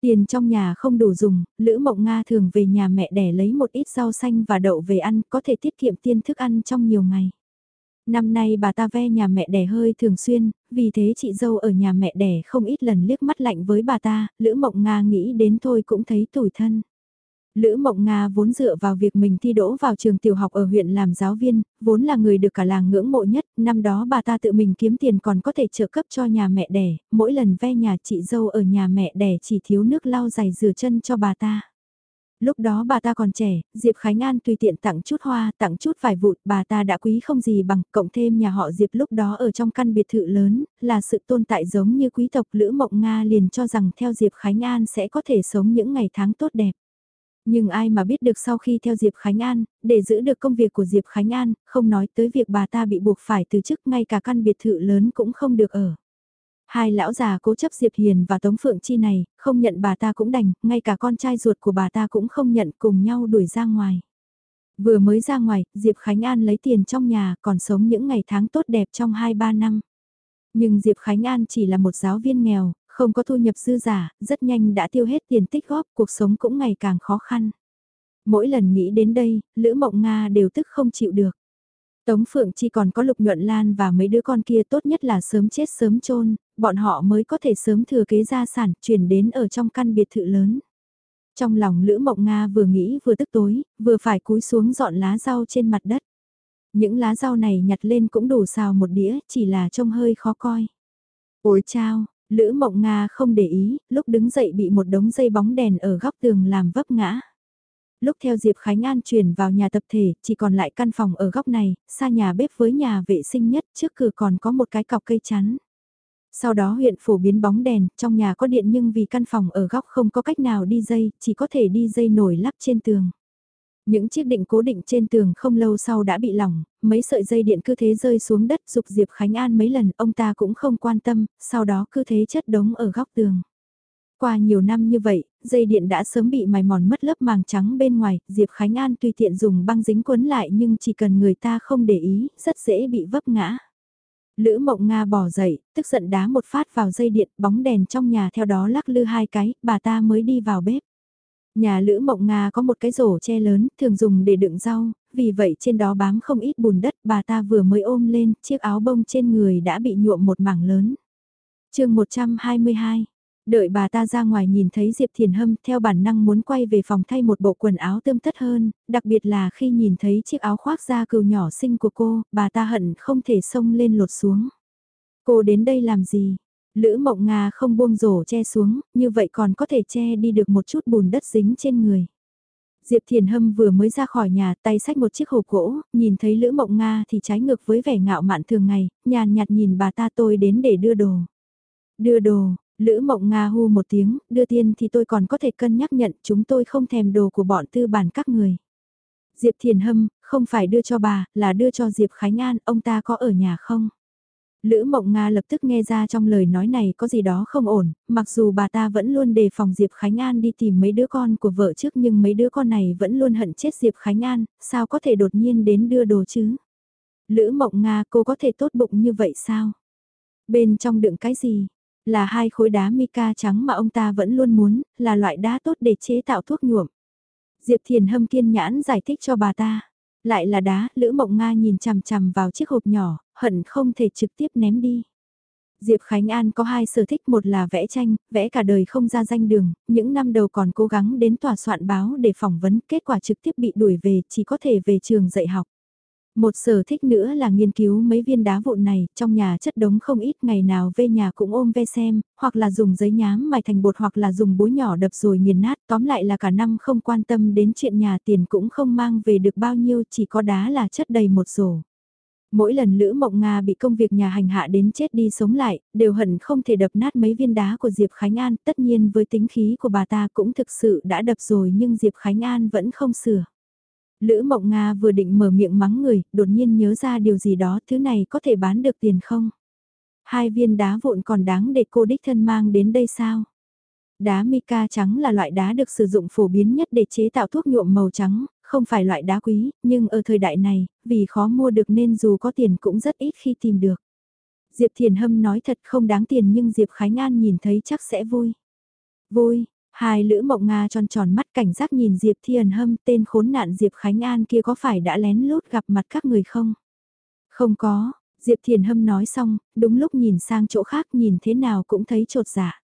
Tiền trong nhà không đủ dùng, Lữ Mộng Nga thường về nhà mẹ đẻ lấy một ít rau xanh và đậu về ăn, có thể tiết kiệm tiền thức ăn trong nhiều ngày. Năm nay bà ta ve nhà mẹ đẻ hơi thường xuyên, vì thế chị dâu ở nhà mẹ đẻ không ít lần liếc mắt lạnh với bà ta, Lữ Mộng Nga nghĩ đến thôi cũng thấy tủi thân. Lữ Mộng Nga vốn dựa vào việc mình thi đỗ vào trường tiểu học ở huyện làm giáo viên, vốn là người được cả làng ngưỡng mộ nhất, năm đó bà ta tự mình kiếm tiền còn có thể trợ cấp cho nhà mẹ đẻ, mỗi lần ve nhà chị dâu ở nhà mẹ đẻ chỉ thiếu nước lau giày rửa chân cho bà ta. Lúc đó bà ta còn trẻ, Diệp Khánh An tùy tiện tặng chút hoa, tặng chút vài vụt, bà ta đã quý không gì bằng, cộng thêm nhà họ Diệp lúc đó ở trong căn biệt thự lớn, là sự tồn tại giống như quý tộc Lữ Mộng Nga liền cho rằng theo Diệp Khánh An sẽ có thể sống những ngày tháng tốt đẹp. Nhưng ai mà biết được sau khi theo Diệp Khánh An, để giữ được công việc của Diệp Khánh An, không nói tới việc bà ta bị buộc phải từ chức ngay cả căn biệt thự lớn cũng không được ở. Hai lão già cố chấp Diệp Hiền và Tống Phượng Chi này, không nhận bà ta cũng đành, ngay cả con trai ruột của bà ta cũng không nhận cùng nhau đuổi ra ngoài. Vừa mới ra ngoài, Diệp Khánh An lấy tiền trong nhà còn sống những ngày tháng tốt đẹp trong 2-3 năm. Nhưng Diệp Khánh An chỉ là một giáo viên nghèo, không có thu nhập dư giả, rất nhanh đã tiêu hết tiền tích góp, cuộc sống cũng ngày càng khó khăn. Mỗi lần nghĩ đến đây, Lữ Mộng Nga đều tức không chịu được. Tống Phượng chỉ còn có Lục Nhuận Lan và mấy đứa con kia tốt nhất là sớm chết sớm chôn, bọn họ mới có thể sớm thừa kế gia sản chuyển đến ở trong căn biệt thự lớn. Trong lòng Lữ Mộng Nga vừa nghĩ vừa tức tối, vừa phải cúi xuống dọn lá rau trên mặt đất. Những lá rau này nhặt lên cũng đủ xào một đĩa, chỉ là trông hơi khó coi. Ôi chao, Lữ Mộng Nga không để ý, lúc đứng dậy bị một đống dây bóng đèn ở góc tường làm vấp ngã. Lúc theo Diệp Khánh An chuyển vào nhà tập thể, chỉ còn lại căn phòng ở góc này, xa nhà bếp với nhà vệ sinh nhất, trước cửa còn có một cái cọc cây chắn. Sau đó huyện phổ biến bóng đèn, trong nhà có điện nhưng vì căn phòng ở góc không có cách nào đi dây, chỉ có thể đi dây nổi lắp trên tường. Những chiếc định cố định trên tường không lâu sau đã bị lỏng, mấy sợi dây điện cứ thế rơi xuống đất dục Diệp Khánh An mấy lần ông ta cũng không quan tâm, sau đó cứ thế chất đống ở góc tường. Qua nhiều năm như vậy, dây điện đã sớm bị mài mòn mất lớp màng trắng bên ngoài, Diệp Khánh An tùy tiện dùng băng dính quấn lại nhưng chỉ cần người ta không để ý, rất dễ bị vấp ngã. Lữ Mộng Nga bỏ dậy, tức giận đá một phát vào dây điện, bóng đèn trong nhà theo đó lắc lư hai cái, bà ta mới đi vào bếp. Nhà Lữ Mộng Nga có một cái rổ che lớn, thường dùng để đựng rau, vì vậy trên đó bám không ít bùn đất, bà ta vừa mới ôm lên, chiếc áo bông trên người đã bị nhuộm một mảng lớn. chương 122 Đợi bà ta ra ngoài nhìn thấy Diệp Thiền Hâm theo bản năng muốn quay về phòng thay một bộ quần áo tươm tất hơn, đặc biệt là khi nhìn thấy chiếc áo khoác da cừu nhỏ xinh của cô, bà ta hận không thể xông lên lột xuống. Cô đến đây làm gì? Lữ mộng Nga không buông rổ che xuống, như vậy còn có thể che đi được một chút bùn đất dính trên người. Diệp Thiền Hâm vừa mới ra khỏi nhà tay xách một chiếc hộp gỗ, nhìn thấy Lữ Mộng Nga thì trái ngược với vẻ ngạo mạn thường ngày, nhàn nhạt nhìn bà ta tôi đến để đưa đồ. Đưa đồ, Lữ Mộng Nga hu một tiếng, đưa tiền thì tôi còn có thể cân nhắc nhận chúng tôi không thèm đồ của bọn tư bản các người. Diệp Thiền Hâm, không phải đưa cho bà, là đưa cho Diệp Khánh An, ông ta có ở nhà không? Lữ Mộng Nga lập tức nghe ra trong lời nói này có gì đó không ổn, mặc dù bà ta vẫn luôn đề phòng Diệp Khánh An đi tìm mấy đứa con của vợ trước nhưng mấy đứa con này vẫn luôn hận chết Diệp Khánh An, sao có thể đột nhiên đến đưa đồ chứ? Lữ Mộng Nga cô có thể tốt bụng như vậy sao? Bên trong đựng cái gì? Là hai khối đá mica trắng mà ông ta vẫn luôn muốn, là loại đá tốt để chế tạo thuốc nhuộm. Diệp Thiền Hâm kiên nhãn giải thích cho bà ta. Lại là đá, Lữ Mộng Nga nhìn chằm chằm vào chiếc hộp nhỏ, hận không thể trực tiếp ném đi. Diệp Khánh An có hai sở thích một là vẽ tranh, vẽ cả đời không ra danh đường, những năm đầu còn cố gắng đến tòa soạn báo để phỏng vấn, kết quả trực tiếp bị đuổi về, chỉ có thể về trường dạy học. Một sở thích nữa là nghiên cứu mấy viên đá vụn này, trong nhà chất đống không ít ngày nào về nhà cũng ôm ve xem, hoặc là dùng giấy nhám mài thành bột hoặc là dùng búa nhỏ đập rồi nghiền nát, tóm lại là cả năm không quan tâm đến chuyện nhà tiền cũng không mang về được bao nhiêu, chỉ có đá là chất đầy một rổ. Mỗi lần Lữ Mộng Nga bị công việc nhà hành hạ đến chết đi sống lại, đều hận không thể đập nát mấy viên đá của Diệp Khánh An, tất nhiên với tính khí của bà ta cũng thực sự đã đập rồi nhưng Diệp Khánh An vẫn không sửa. Lữ Mộng Nga vừa định mở miệng mắng người, đột nhiên nhớ ra điều gì đó, thứ này có thể bán được tiền không? Hai viên đá vụn còn đáng để cô đích thân mang đến đây sao? Đá mica trắng là loại đá được sử dụng phổ biến nhất để chế tạo thuốc nhuộm màu trắng, không phải loại đá quý, nhưng ở thời đại này, vì khó mua được nên dù có tiền cũng rất ít khi tìm được. Diệp Thiền Hâm nói thật không đáng tiền nhưng Diệp Khánh An nhìn thấy chắc sẽ vui. Vui, hai lữ mộng Nga tròn tròn mắt cảnh giác nhìn Diệp Thiền Hâm tên khốn nạn Diệp Khánh An kia có phải đã lén lút gặp mặt các người không? Không có, Diệp Thiền Hâm nói xong, đúng lúc nhìn sang chỗ khác nhìn thế nào cũng thấy trột dạ.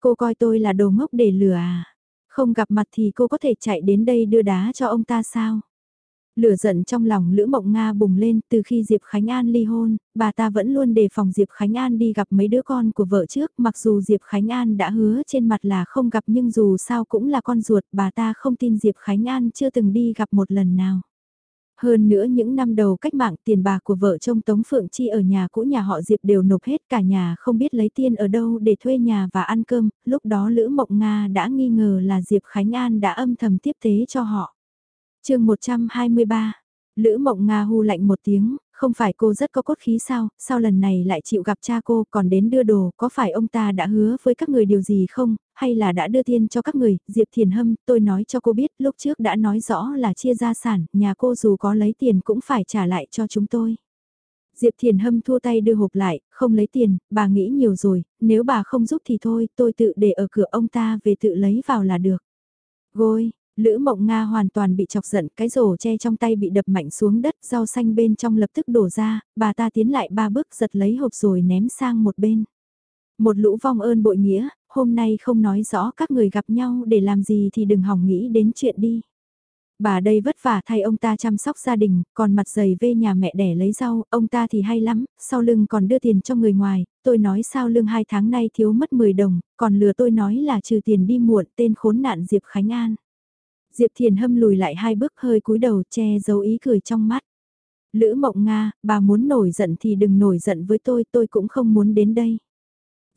Cô coi tôi là đồ ngốc để lừa à? Không gặp mặt thì cô có thể chạy đến đây đưa đá cho ông ta sao? Lửa giận trong lòng Lữ Mộng Nga bùng lên từ khi Diệp Khánh An ly hôn, bà ta vẫn luôn đề phòng Diệp Khánh An đi gặp mấy đứa con của vợ trước, mặc dù Diệp Khánh An đã hứa trên mặt là không gặp nhưng dù sao cũng là con ruột, bà ta không tin Diệp Khánh An chưa từng đi gặp một lần nào. Hơn nữa những năm đầu cách mạng tiền bạc của vợ chồng Tống Phượng Chi ở nhà cũ nhà họ Diệp đều nộp hết cả nhà không biết lấy tiền ở đâu để thuê nhà và ăn cơm, lúc đó Lữ Mộng Nga đã nghi ngờ là Diệp Khánh An đã âm thầm tiếp tế cho họ chương 123, Lữ Mộng Nga hu lạnh một tiếng, không phải cô rất có cốt khí sao, sao lần này lại chịu gặp cha cô còn đến đưa đồ, có phải ông ta đã hứa với các người điều gì không, hay là đã đưa tiền cho các người, Diệp Thiền Hâm, tôi nói cho cô biết, lúc trước đã nói rõ là chia gia sản, nhà cô dù có lấy tiền cũng phải trả lại cho chúng tôi. Diệp Thiền Hâm thua tay đưa hộp lại, không lấy tiền, bà nghĩ nhiều rồi, nếu bà không giúp thì thôi, tôi tự để ở cửa ông ta về tự lấy vào là được. Gôi, Lữ Mộng Nga hoàn toàn bị chọc giận, cái rổ che trong tay bị đập mạnh xuống đất, rau xanh bên trong lập tức đổ ra, bà ta tiến lại ba bước giật lấy hộp rồi ném sang một bên. Một lũ vong ơn bội nghĩa, hôm nay không nói rõ các người gặp nhau để làm gì thì đừng hỏng nghĩ đến chuyện đi. Bà đây vất vả thay ông ta chăm sóc gia đình, còn mặt dày về nhà mẹ đẻ lấy rau, ông ta thì hay lắm, sau lưng còn đưa tiền cho người ngoài, tôi nói sao lương hai tháng nay thiếu mất 10 đồng, còn lừa tôi nói là trừ tiền đi muộn tên khốn nạn Diệp Khánh An. Diệp Thiền Hâm lùi lại hai bước hơi cúi đầu che giấu ý cười trong mắt. Lữ Mộng Nga, bà muốn nổi giận thì đừng nổi giận với tôi, tôi cũng không muốn đến đây.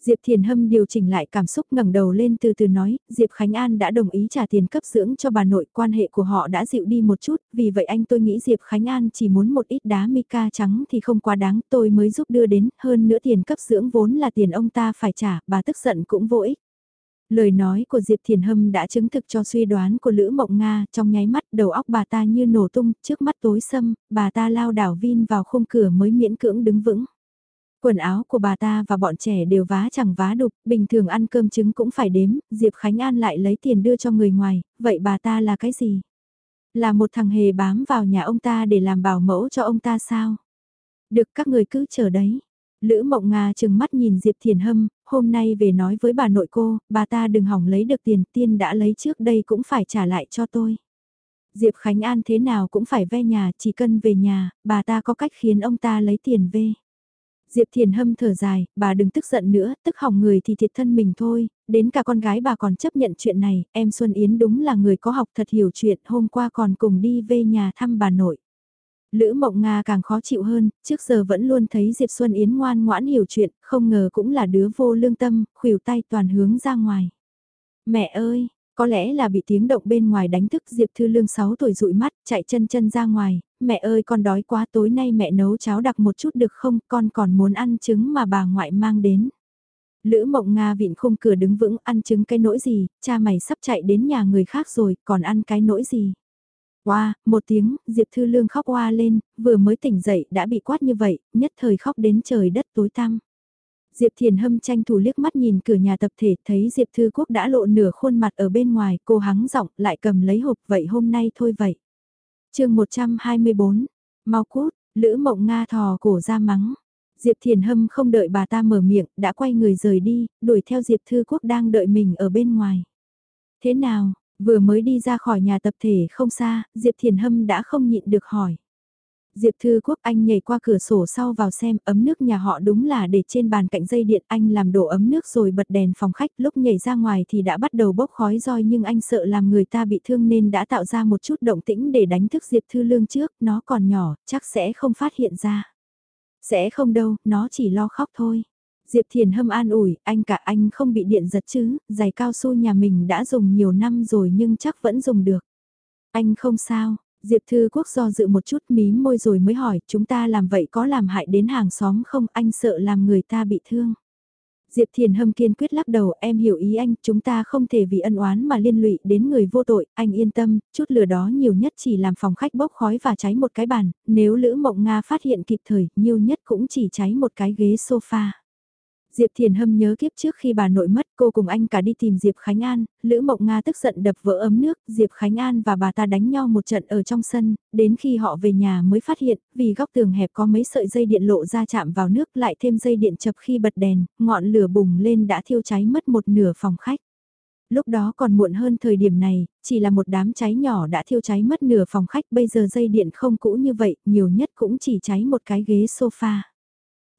Diệp Thiền Hâm điều chỉnh lại cảm xúc ngẩng đầu lên từ từ nói, Diệp Khánh An đã đồng ý trả tiền cấp dưỡng cho bà nội, quan hệ của họ đã dịu đi một chút, vì vậy anh tôi nghĩ Diệp Khánh An chỉ muốn một ít đá mica trắng thì không quá đáng, tôi mới giúp đưa đến, hơn nữa tiền cấp dưỡng vốn là tiền ông ta phải trả, bà tức giận cũng vô ích. Lời nói của Diệp Thiền Hâm đã chứng thực cho suy đoán của Lữ Mộng Nga, trong nháy mắt đầu óc bà ta như nổ tung, trước mắt tối sâm, bà ta lao đảo Vin vào khung cửa mới miễn cưỡng đứng vững. Quần áo của bà ta và bọn trẻ đều vá chẳng vá đục, bình thường ăn cơm trứng cũng phải đếm, Diệp Khánh An lại lấy tiền đưa cho người ngoài, vậy bà ta là cái gì? Là một thằng hề bám vào nhà ông ta để làm bảo mẫu cho ông ta sao? Được các người cứ chờ đấy. Lữ Mộng Nga chừng mắt nhìn Diệp Thiền Hâm, hôm nay về nói với bà nội cô, bà ta đừng hỏng lấy được tiền tiên đã lấy trước đây cũng phải trả lại cho tôi. Diệp Khánh An thế nào cũng phải ve nhà, chỉ cần về nhà, bà ta có cách khiến ông ta lấy tiền về. Diệp Thiền Hâm thở dài, bà đừng tức giận nữa, tức hỏng người thì thiệt thân mình thôi, đến cả con gái bà còn chấp nhận chuyện này, em Xuân Yến đúng là người có học thật hiểu chuyện, hôm qua còn cùng đi về nhà thăm bà nội. Lữ Mộng Nga càng khó chịu hơn, trước giờ vẫn luôn thấy Diệp Xuân Yến ngoan ngoãn hiểu chuyện, không ngờ cũng là đứa vô lương tâm, khuỷu tay toàn hướng ra ngoài. Mẹ ơi, có lẽ là bị tiếng động bên ngoài đánh thức Diệp Thư Lương 6 tuổi dụi mắt, chạy chân chân ra ngoài, mẹ ơi con đói quá tối nay mẹ nấu cháo đặc một chút được không, con còn muốn ăn trứng mà bà ngoại mang đến. Lữ mộng Nga vịn khung cửa đứng vững ăn trứng cái nỗi gì, cha mày sắp chạy đến nhà người khác rồi, còn ăn cái nỗi gì. Wow, một tiếng, Diệp Thư Lương khóc oa lên, vừa mới tỉnh dậy đã bị quát như vậy, nhất thời khóc đến trời đất tối tăm. Diệp Thiền Hâm tranh thủ liếc mắt nhìn cửa nhà tập thể thấy Diệp Thư Quốc đã lộ nửa khuôn mặt ở bên ngoài, cô hắng giọng lại cầm lấy hộp vậy hôm nay thôi vậy. chương 124, mau cút, Lữ Mộng Nga thò cổ ra mắng. Diệp Thiền Hâm không đợi bà ta mở miệng, đã quay người rời đi, đuổi theo Diệp Thư Quốc đang đợi mình ở bên ngoài. Thế nào, vừa mới đi ra khỏi nhà tập thể không xa, Diệp Thiền Hâm đã không nhịn được hỏi. Diệp Thư Quốc anh nhảy qua cửa sổ sau vào xem ấm nước nhà họ đúng là để trên bàn cạnh dây điện anh làm đổ ấm nước rồi bật đèn phòng khách lúc nhảy ra ngoài thì đã bắt đầu bốc khói roi nhưng anh sợ làm người ta bị thương nên đã tạo ra một chút động tĩnh để đánh thức Diệp Thư Lương trước, nó còn nhỏ, chắc sẽ không phát hiện ra. Sẽ không đâu, nó chỉ lo khóc thôi. Diệp Thiền hâm an ủi, anh cả anh không bị điện giật chứ, giày cao su nhà mình đã dùng nhiều năm rồi nhưng chắc vẫn dùng được. Anh không sao, Diệp Thư Quốc do dự một chút mím môi rồi mới hỏi, chúng ta làm vậy có làm hại đến hàng xóm không, anh sợ làm người ta bị thương. Diệp Thiền Hâm kiên quyết lắc đầu, em hiểu ý anh, chúng ta không thể vì ân oán mà liên lụy đến người vô tội, anh yên tâm, chút lửa đó nhiều nhất chỉ làm phòng khách bốc khói và cháy một cái bàn, nếu Lữ Mộng Nga phát hiện kịp thời, nhiều nhất cũng chỉ cháy một cái ghế sofa. Diệp Thiền Hâm nhớ kiếp trước khi bà nội mất cô cùng anh cả đi tìm Diệp Khánh An, Lữ Mộng Nga tức giận đập vỡ ấm nước, Diệp Khánh An và bà ta đánh nhau một trận ở trong sân, đến khi họ về nhà mới phát hiện, vì góc tường hẹp có mấy sợi dây điện lộ ra chạm vào nước lại thêm dây điện chập khi bật đèn, ngọn lửa bùng lên đã thiêu cháy mất một nửa phòng khách. Lúc đó còn muộn hơn thời điểm này, chỉ là một đám cháy nhỏ đã thiêu cháy mất nửa phòng khách bây giờ dây điện không cũ như vậy, nhiều nhất cũng chỉ cháy một cái ghế sofa.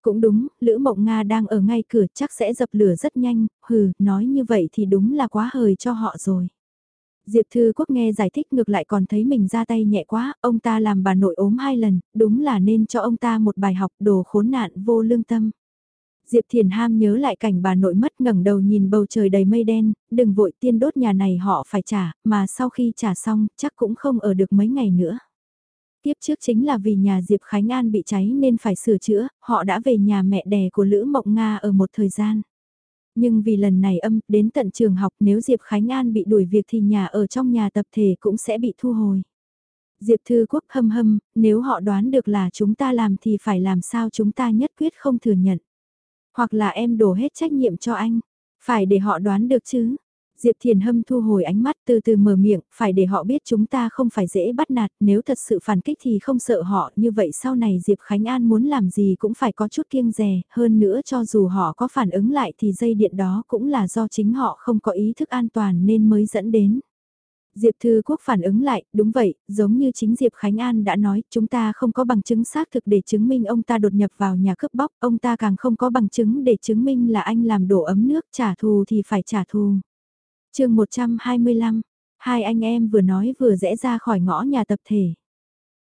Cũng đúng, Lữ Mộng Nga đang ở ngay cửa chắc sẽ dập lửa rất nhanh, hừ, nói như vậy thì đúng là quá hời cho họ rồi. Diệp Thư Quốc nghe giải thích ngược lại còn thấy mình ra tay nhẹ quá, ông ta làm bà nội ốm hai lần, đúng là nên cho ông ta một bài học đồ khốn nạn vô lương tâm. Diệp Thiền Ham nhớ lại cảnh bà nội mất ngẩng đầu nhìn bầu trời đầy mây đen, đừng vội tiên đốt nhà này họ phải trả, mà sau khi trả xong chắc cũng không ở được mấy ngày nữa. Tiếp trước chính là vì nhà Diệp Khánh An bị cháy nên phải sửa chữa, họ đã về nhà mẹ đẻ của Lữ Mộng Nga ở một thời gian. Nhưng vì lần này âm, đến tận trường học nếu Diệp Khánh An bị đuổi việc thì nhà ở trong nhà tập thể cũng sẽ bị thu hồi. Diệp Thư Quốc hâm hâm, nếu họ đoán được là chúng ta làm thì phải làm sao chúng ta nhất quyết không thừa nhận. Hoặc là em đổ hết trách nhiệm cho anh, phải để họ đoán được chứ. Diệp Thiền Hâm thu hồi ánh mắt từ từ mở miệng, phải để họ biết chúng ta không phải dễ bắt nạt, nếu thật sự phản kích thì không sợ họ, như vậy sau này Diệp Khánh An muốn làm gì cũng phải có chút kiêng dè, hơn nữa cho dù họ có phản ứng lại thì dây điện đó cũng là do chính họ không có ý thức an toàn nên mới dẫn đến. Diệp Thư Quốc phản ứng lại, đúng vậy, giống như chính Diệp Khánh An đã nói, chúng ta không có bằng chứng xác thực để chứng minh ông ta đột nhập vào nhà cướp bóc, ông ta càng không có bằng chứng để chứng minh là anh làm đổ ấm nước trả thù thì phải trả thù chương 125, hai anh em vừa nói vừa rẽ ra khỏi ngõ nhà tập thể.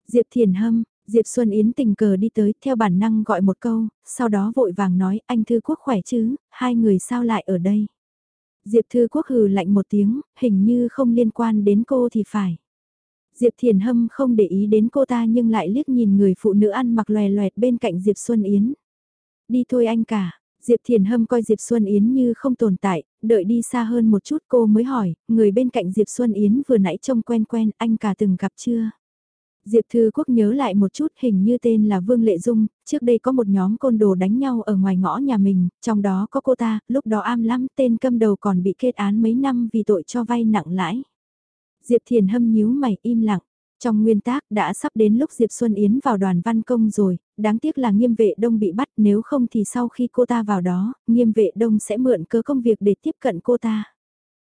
Diệp Thiền Hâm, Diệp Xuân Yến tình cờ đi tới theo bản năng gọi một câu, sau đó vội vàng nói anh Thư Quốc khỏe chứ, hai người sao lại ở đây. Diệp Thư Quốc hừ lạnh một tiếng, hình như không liên quan đến cô thì phải. Diệp Thiền Hâm không để ý đến cô ta nhưng lại liếc nhìn người phụ nữ ăn mặc loè loẹt bên cạnh Diệp Xuân Yến. Đi thôi anh cả, Diệp Thiền Hâm coi Diệp Xuân Yến như không tồn tại, đợi đi xa hơn một chút cô mới hỏi, người bên cạnh Diệp Xuân Yến vừa nãy trông quen quen, anh cả từng gặp chưa? Diệp Thư Quốc nhớ lại một chút hình như tên là Vương Lệ Dung, trước đây có một nhóm côn đồ đánh nhau ở ngoài ngõ nhà mình, trong đó có cô ta, lúc đó am lắm tên câm đầu còn bị kết án mấy năm vì tội cho vay nặng lãi. Diệp Thiền Hâm nhíu mày im lặng, trong nguyên tác đã sắp đến lúc Diệp Xuân Yến vào đoàn văn công rồi, đáng tiếc là nghiêm vệ đông bị bắt nếu không thì sau khi cô ta vào đó, nghiêm vệ đông sẽ mượn cơ công việc để tiếp cận cô ta.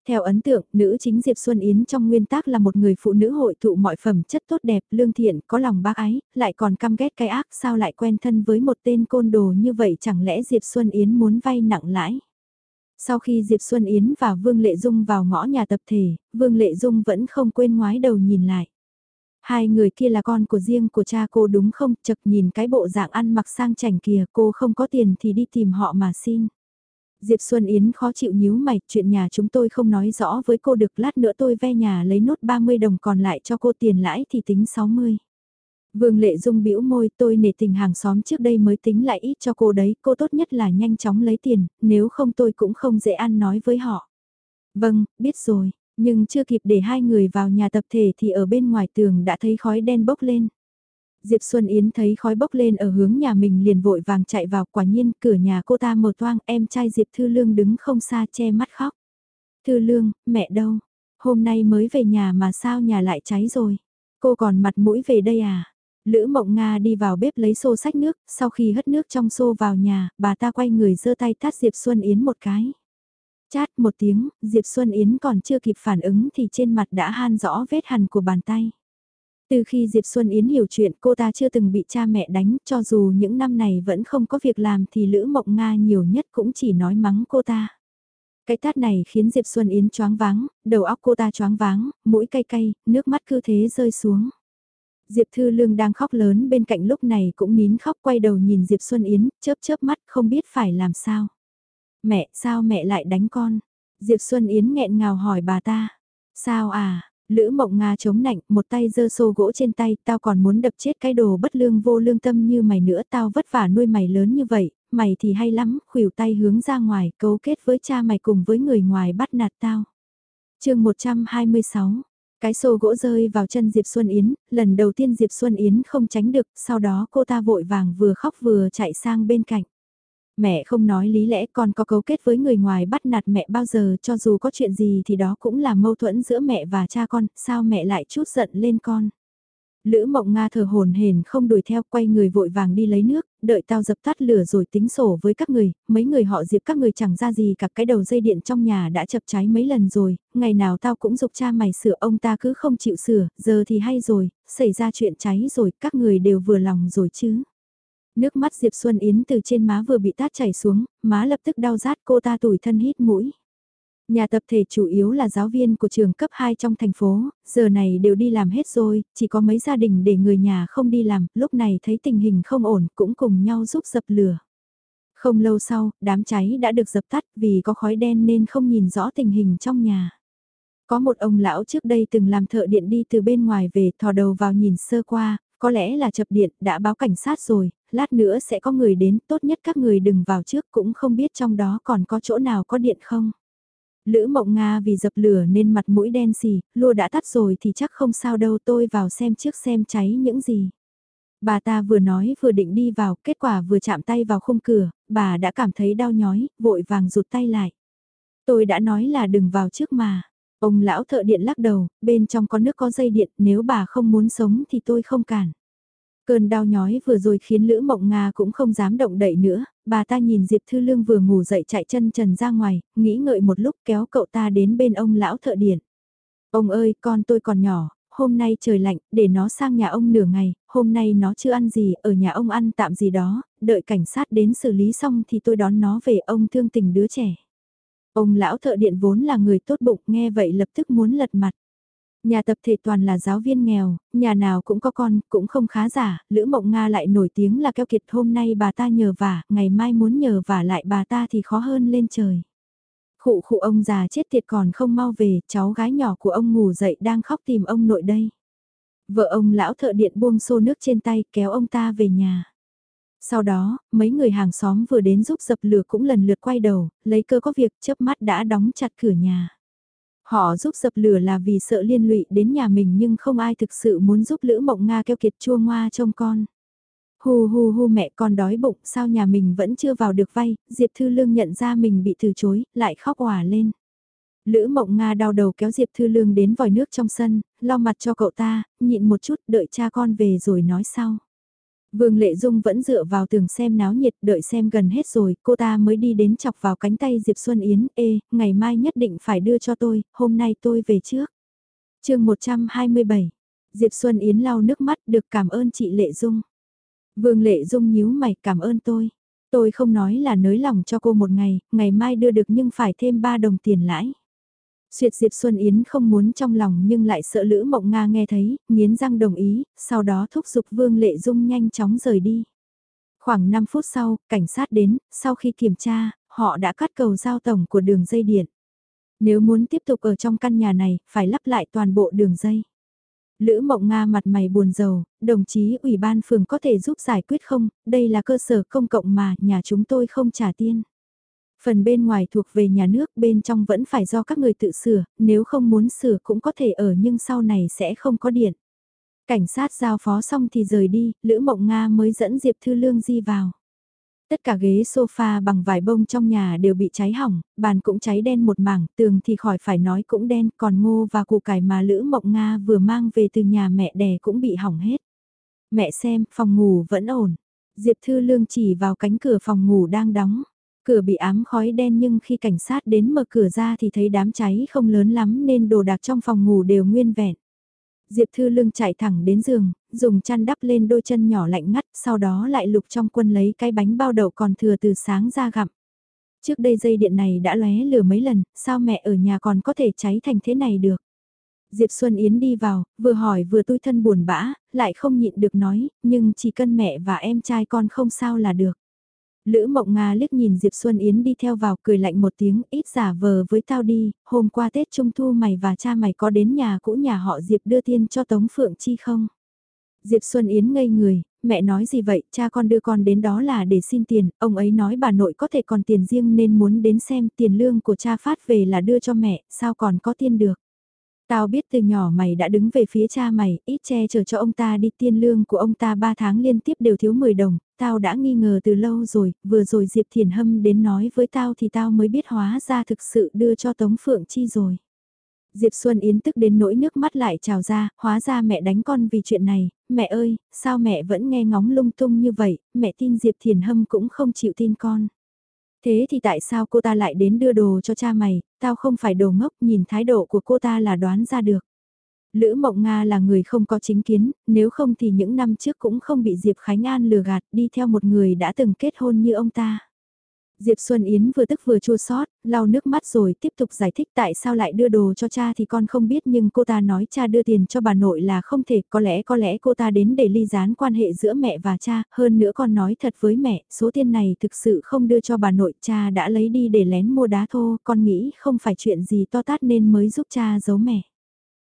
Theo ấn tượng, nữ chính Diệp Xuân Yến trong nguyên tác là một người phụ nữ hội tụ mọi phẩm chất tốt đẹp, lương thiện, có lòng bác ái, lại còn căm ghét cái ác sao lại quen thân với một tên côn đồ như vậy chẳng lẽ Diệp Xuân Yến muốn vay nặng lãi. Sau khi Diệp Xuân Yến và Vương Lệ Dung vào ngõ nhà tập thể, Vương Lệ Dung vẫn không quên ngoái đầu nhìn lại. Hai người kia là con của riêng của cha cô đúng không? Chật nhìn cái bộ dạng ăn mặc sang chảnh kìa, cô không có tiền thì đi tìm họ mà xin. Diệp Xuân Yến khó chịu nhíu mày, chuyện nhà chúng tôi không nói rõ với cô được lát nữa tôi ve nhà lấy nốt 30 đồng còn lại cho cô tiền lãi thì tính 60. Vương Lệ Dung bĩu môi tôi nể tình hàng xóm trước đây mới tính lại ít cho cô đấy, cô tốt nhất là nhanh chóng lấy tiền, nếu không tôi cũng không dễ ăn nói với họ. Vâng, biết rồi, nhưng chưa kịp để hai người vào nhà tập thể thì ở bên ngoài tường đã thấy khói đen bốc lên. Diệp Xuân Yến thấy khói bốc lên ở hướng nhà mình liền vội vàng chạy vào quả nhiên cửa nhà cô ta mở toang em trai Diệp Thư Lương đứng không xa che mắt khóc. Thư Lương, mẹ đâu? Hôm nay mới về nhà mà sao nhà lại cháy rồi? Cô còn mặt mũi về đây à? Lữ Mộng Nga đi vào bếp lấy xô sách nước, sau khi hất nước trong xô vào nhà, bà ta quay người giơ tay tát Diệp Xuân Yến một cái. Chát một tiếng, Diệp Xuân Yến còn chưa kịp phản ứng thì trên mặt đã han rõ vết hằn của bàn tay. Từ khi Diệp Xuân Yến hiểu chuyện cô ta chưa từng bị cha mẹ đánh cho dù những năm này vẫn không có việc làm thì Lữ Mộng Nga nhiều nhất cũng chỉ nói mắng cô ta. Cái tát này khiến Diệp Xuân Yến choáng váng, đầu óc cô ta choáng váng, mũi cay cay, nước mắt cứ thế rơi xuống. Diệp Thư Lương đang khóc lớn bên cạnh lúc này cũng nín khóc quay đầu nhìn Diệp Xuân Yến, chớp chớp mắt không biết phải làm sao. Mẹ, sao mẹ lại đánh con? Diệp Xuân Yến nghẹn ngào hỏi bà ta. Sao à, Lữ Mộng Nga chống nạnh, một tay giơ xô gỗ trên tay, tao còn muốn đập chết cái đồ bất lương vô lương tâm như mày nữa, tao vất vả nuôi mày lớn như vậy, mày thì hay lắm, khuỷu tay hướng ra ngoài, cấu kết với cha mày cùng với người ngoài bắt nạt tao. chương 126, cái xô gỗ rơi vào chân Diệp Xuân Yến, lần đầu tiên Diệp Xuân Yến không tránh được, sau đó cô ta vội vàng vừa khóc vừa chạy sang bên cạnh. Mẹ không nói lý lẽ con có cấu kết với người ngoài bắt nạt mẹ bao giờ cho dù có chuyện gì thì đó cũng là mâu thuẫn giữa mẹ và cha con, sao mẹ lại chút giận lên con. Lữ mộng Nga thờ hồn hền không đuổi theo quay người vội vàng đi lấy nước, đợi tao dập tắt lửa rồi tính sổ với các người, mấy người họ diệp các người chẳng ra gì cả cái đầu dây điện trong nhà đã chập cháy mấy lần rồi, ngày nào tao cũng dục cha mày sửa ông ta cứ không chịu sửa, giờ thì hay rồi, xảy ra chuyện cháy rồi, các người đều vừa lòng rồi chứ. Nước mắt Diệp Xuân Yến từ trên má vừa bị tát chảy xuống, má lập tức đau rát cô ta tủi thân hít mũi. Nhà tập thể chủ yếu là giáo viên của trường cấp 2 trong thành phố, giờ này đều đi làm hết rồi, chỉ có mấy gia đình để người nhà không đi làm, lúc này thấy tình hình không ổn cũng cùng nhau giúp dập lửa. Không lâu sau, đám cháy đã được dập tắt vì có khói đen nên không nhìn rõ tình hình trong nhà. Có một ông lão trước đây từng làm thợ điện đi từ bên ngoài về thò đầu vào nhìn sơ qua, có lẽ là chập điện đã báo cảnh sát rồi, lát nữa sẽ có người đến, tốt nhất các người đừng vào trước cũng không biết trong đó còn có chỗ nào có điện không. Lữ mộng Nga vì dập lửa nên mặt mũi đen xì, lùa đã tắt rồi thì chắc không sao đâu tôi vào xem trước xem cháy những gì. Bà ta vừa nói vừa định đi vào, kết quả vừa chạm tay vào khung cửa, bà đã cảm thấy đau nhói, vội vàng rụt tay lại. Tôi đã nói là đừng vào trước mà. Ông lão thợ điện lắc đầu, bên trong có nước có dây điện, nếu bà không muốn sống thì tôi không cản. Cơn đau nhói vừa rồi khiến Lữ Mộng Nga cũng không dám động đậy nữa, bà ta nhìn Diệp Thư Lương vừa ngủ dậy chạy chân trần ra ngoài, nghĩ ngợi một lúc kéo cậu ta đến bên ông lão thợ điện. Ông ơi, con tôi còn nhỏ, hôm nay trời lạnh, để nó sang nhà ông nửa ngày, hôm nay nó chưa ăn gì, ở nhà ông ăn tạm gì đó, đợi cảnh sát đến xử lý xong thì tôi đón nó về ông thương tình đứa trẻ. Ông lão thợ điện vốn là người tốt bụng nghe vậy lập tức muốn lật mặt. Nhà tập thể toàn là giáo viên nghèo, nhà nào cũng có con, cũng không khá giả, Lữ Mộng Nga lại nổi tiếng là keo kiệt hôm nay bà ta nhờ vả, ngày mai muốn nhờ vả lại bà ta thì khó hơn lên trời. Khụ khụ ông già chết tiệt còn không mau về, cháu gái nhỏ của ông ngủ dậy đang khóc tìm ông nội đây. Vợ ông lão thợ điện buông xô nước trên tay kéo ông ta về nhà. Sau đó, mấy người hàng xóm vừa đến giúp dập lửa cũng lần lượt quay đầu, lấy cơ có việc chớp mắt đã đóng chặt cửa nhà. Họ giúp dập lửa là vì sợ liên lụy đến nhà mình nhưng không ai thực sự muốn giúp Lữ Mộng Nga keo kiệt chua ngoa trông con. Hu hu hu mẹ con đói bụng sao nhà mình vẫn chưa vào được vay, Diệp Thư Lương nhận ra mình bị từ chối, lại khóc òa lên. Lữ Mộng Nga đau đầu kéo Diệp Thư Lương đến vòi nước trong sân, lau mặt cho cậu ta, nhịn một chút đợi cha con về rồi nói sau. Vương Lệ Dung vẫn dựa vào tường xem náo nhiệt đợi xem gần hết rồi, cô ta mới đi đến chọc vào cánh tay Diệp Xuân Yến, ê, ngày mai nhất định phải đưa cho tôi, hôm nay tôi về trước. chương 127, Diệp Xuân Yến lau nước mắt được cảm ơn chị Lệ Dung. Vương Lệ Dung nhíu mày cảm ơn tôi. Tôi không nói là nới lòng cho cô một ngày, ngày mai đưa được nhưng phải thêm 3 đồng tiền lãi. Xuyệt Diệp Xuân Yến không muốn trong lòng nhưng lại sợ Lữ Mộng Nga nghe thấy, nghiến răng đồng ý, sau đó thúc giục Vương Lệ Dung nhanh chóng rời đi. Khoảng 5 phút sau, cảnh sát đến, sau khi kiểm tra, họ đã cắt cầu giao tổng của đường dây điện. Nếu muốn tiếp tục ở trong căn nhà này, phải lắp lại toàn bộ đường dây. Lữ Mộng Nga mặt mày buồn rầu, đồng chí ủy ban phường có thể giúp giải quyết không, đây là cơ sở công cộng mà nhà chúng tôi không trả tiền. Phần bên ngoài thuộc về nhà nước, bên trong vẫn phải do các người tự sửa, nếu không muốn sửa cũng có thể ở nhưng sau này sẽ không có điện. Cảnh sát giao phó xong thì rời đi, Lữ Mộng Nga mới dẫn Diệp Thư Lương Di vào. Tất cả ghế sofa bằng vải bông trong nhà đều bị cháy hỏng, bàn cũng cháy đen một mảng, tường thì khỏi phải nói cũng đen, còn ngô và củ cải mà Lữ Mộng Nga vừa mang về từ nhà mẹ đẻ cũng bị hỏng hết. Mẹ xem, phòng ngủ vẫn ổn. Diệp Thư Lương chỉ vào cánh cửa phòng ngủ đang đóng. Cửa bị ám khói đen nhưng khi cảnh sát đến mở cửa ra thì thấy đám cháy không lớn lắm nên đồ đạc trong phòng ngủ đều nguyên vẹn. Diệp Thư Lương chạy thẳng đến giường, dùng chăn đắp lên đôi chân nhỏ lạnh ngắt, sau đó lại lục trong quân lấy cái bánh bao đậu còn thừa từ sáng ra gặm. Trước đây dây điện này đã lóe lửa mấy lần, sao mẹ ở nhà còn có thể cháy thành thế này được? Diệp Xuân Yến đi vào, vừa hỏi vừa tui thân buồn bã, lại không nhịn được nói, nhưng chỉ cần mẹ và em trai con không sao là được. Lữ Mộng Nga liếc nhìn Diệp Xuân Yến đi theo vào cười lạnh một tiếng, ít giả vờ với tao đi, hôm qua Tết Trung Thu mày và cha mày có đến nhà cũ nhà họ Diệp đưa tiền cho Tống Phượng Chi không? Diệp Xuân Yến ngây người, mẹ nói gì vậy, cha con đưa con đến đó là để xin tiền, ông ấy nói bà nội có thể còn tiền riêng nên muốn đến xem tiền lương của cha phát về là đưa cho mẹ, sao còn có tiền được. Tao biết từ nhỏ mày đã đứng về phía cha mày, ít che chở cho ông ta đi tiên lương của ông ta 3 tháng liên tiếp đều thiếu 10 đồng, tao đã nghi ngờ từ lâu rồi, vừa rồi Diệp Thiền Hâm đến nói với tao thì tao mới biết hóa ra thực sự đưa cho Tống Phượng Chi rồi. Diệp Xuân Yến tức đến nỗi nước mắt lại trào ra, hóa ra mẹ đánh con vì chuyện này, mẹ ơi, sao mẹ vẫn nghe ngóng lung tung như vậy, mẹ tin Diệp Thiền Hâm cũng không chịu tin con. Thế thì tại sao cô ta lại đến đưa đồ cho cha mày, tao không phải đồ ngốc, nhìn thái độ của cô ta là đoán ra được. Lữ Mộng Nga là người không có chính kiến, nếu không thì những năm trước cũng không bị Diệp Khánh An lừa gạt đi theo một người đã từng kết hôn như ông ta. Diệp Xuân Yến vừa tức vừa chua xót, lau nước mắt rồi tiếp tục giải thích tại sao lại đưa đồ cho cha thì con không biết nhưng cô ta nói cha đưa tiền cho bà nội là không thể, có lẽ có lẽ cô ta đến để ly gián quan hệ giữa mẹ và cha, hơn nữa con nói thật với mẹ, số tiền này thực sự không đưa cho bà nội, cha đã lấy đi để lén mua đá thô, con nghĩ không phải chuyện gì to tát nên mới giúp cha giấu mẹ.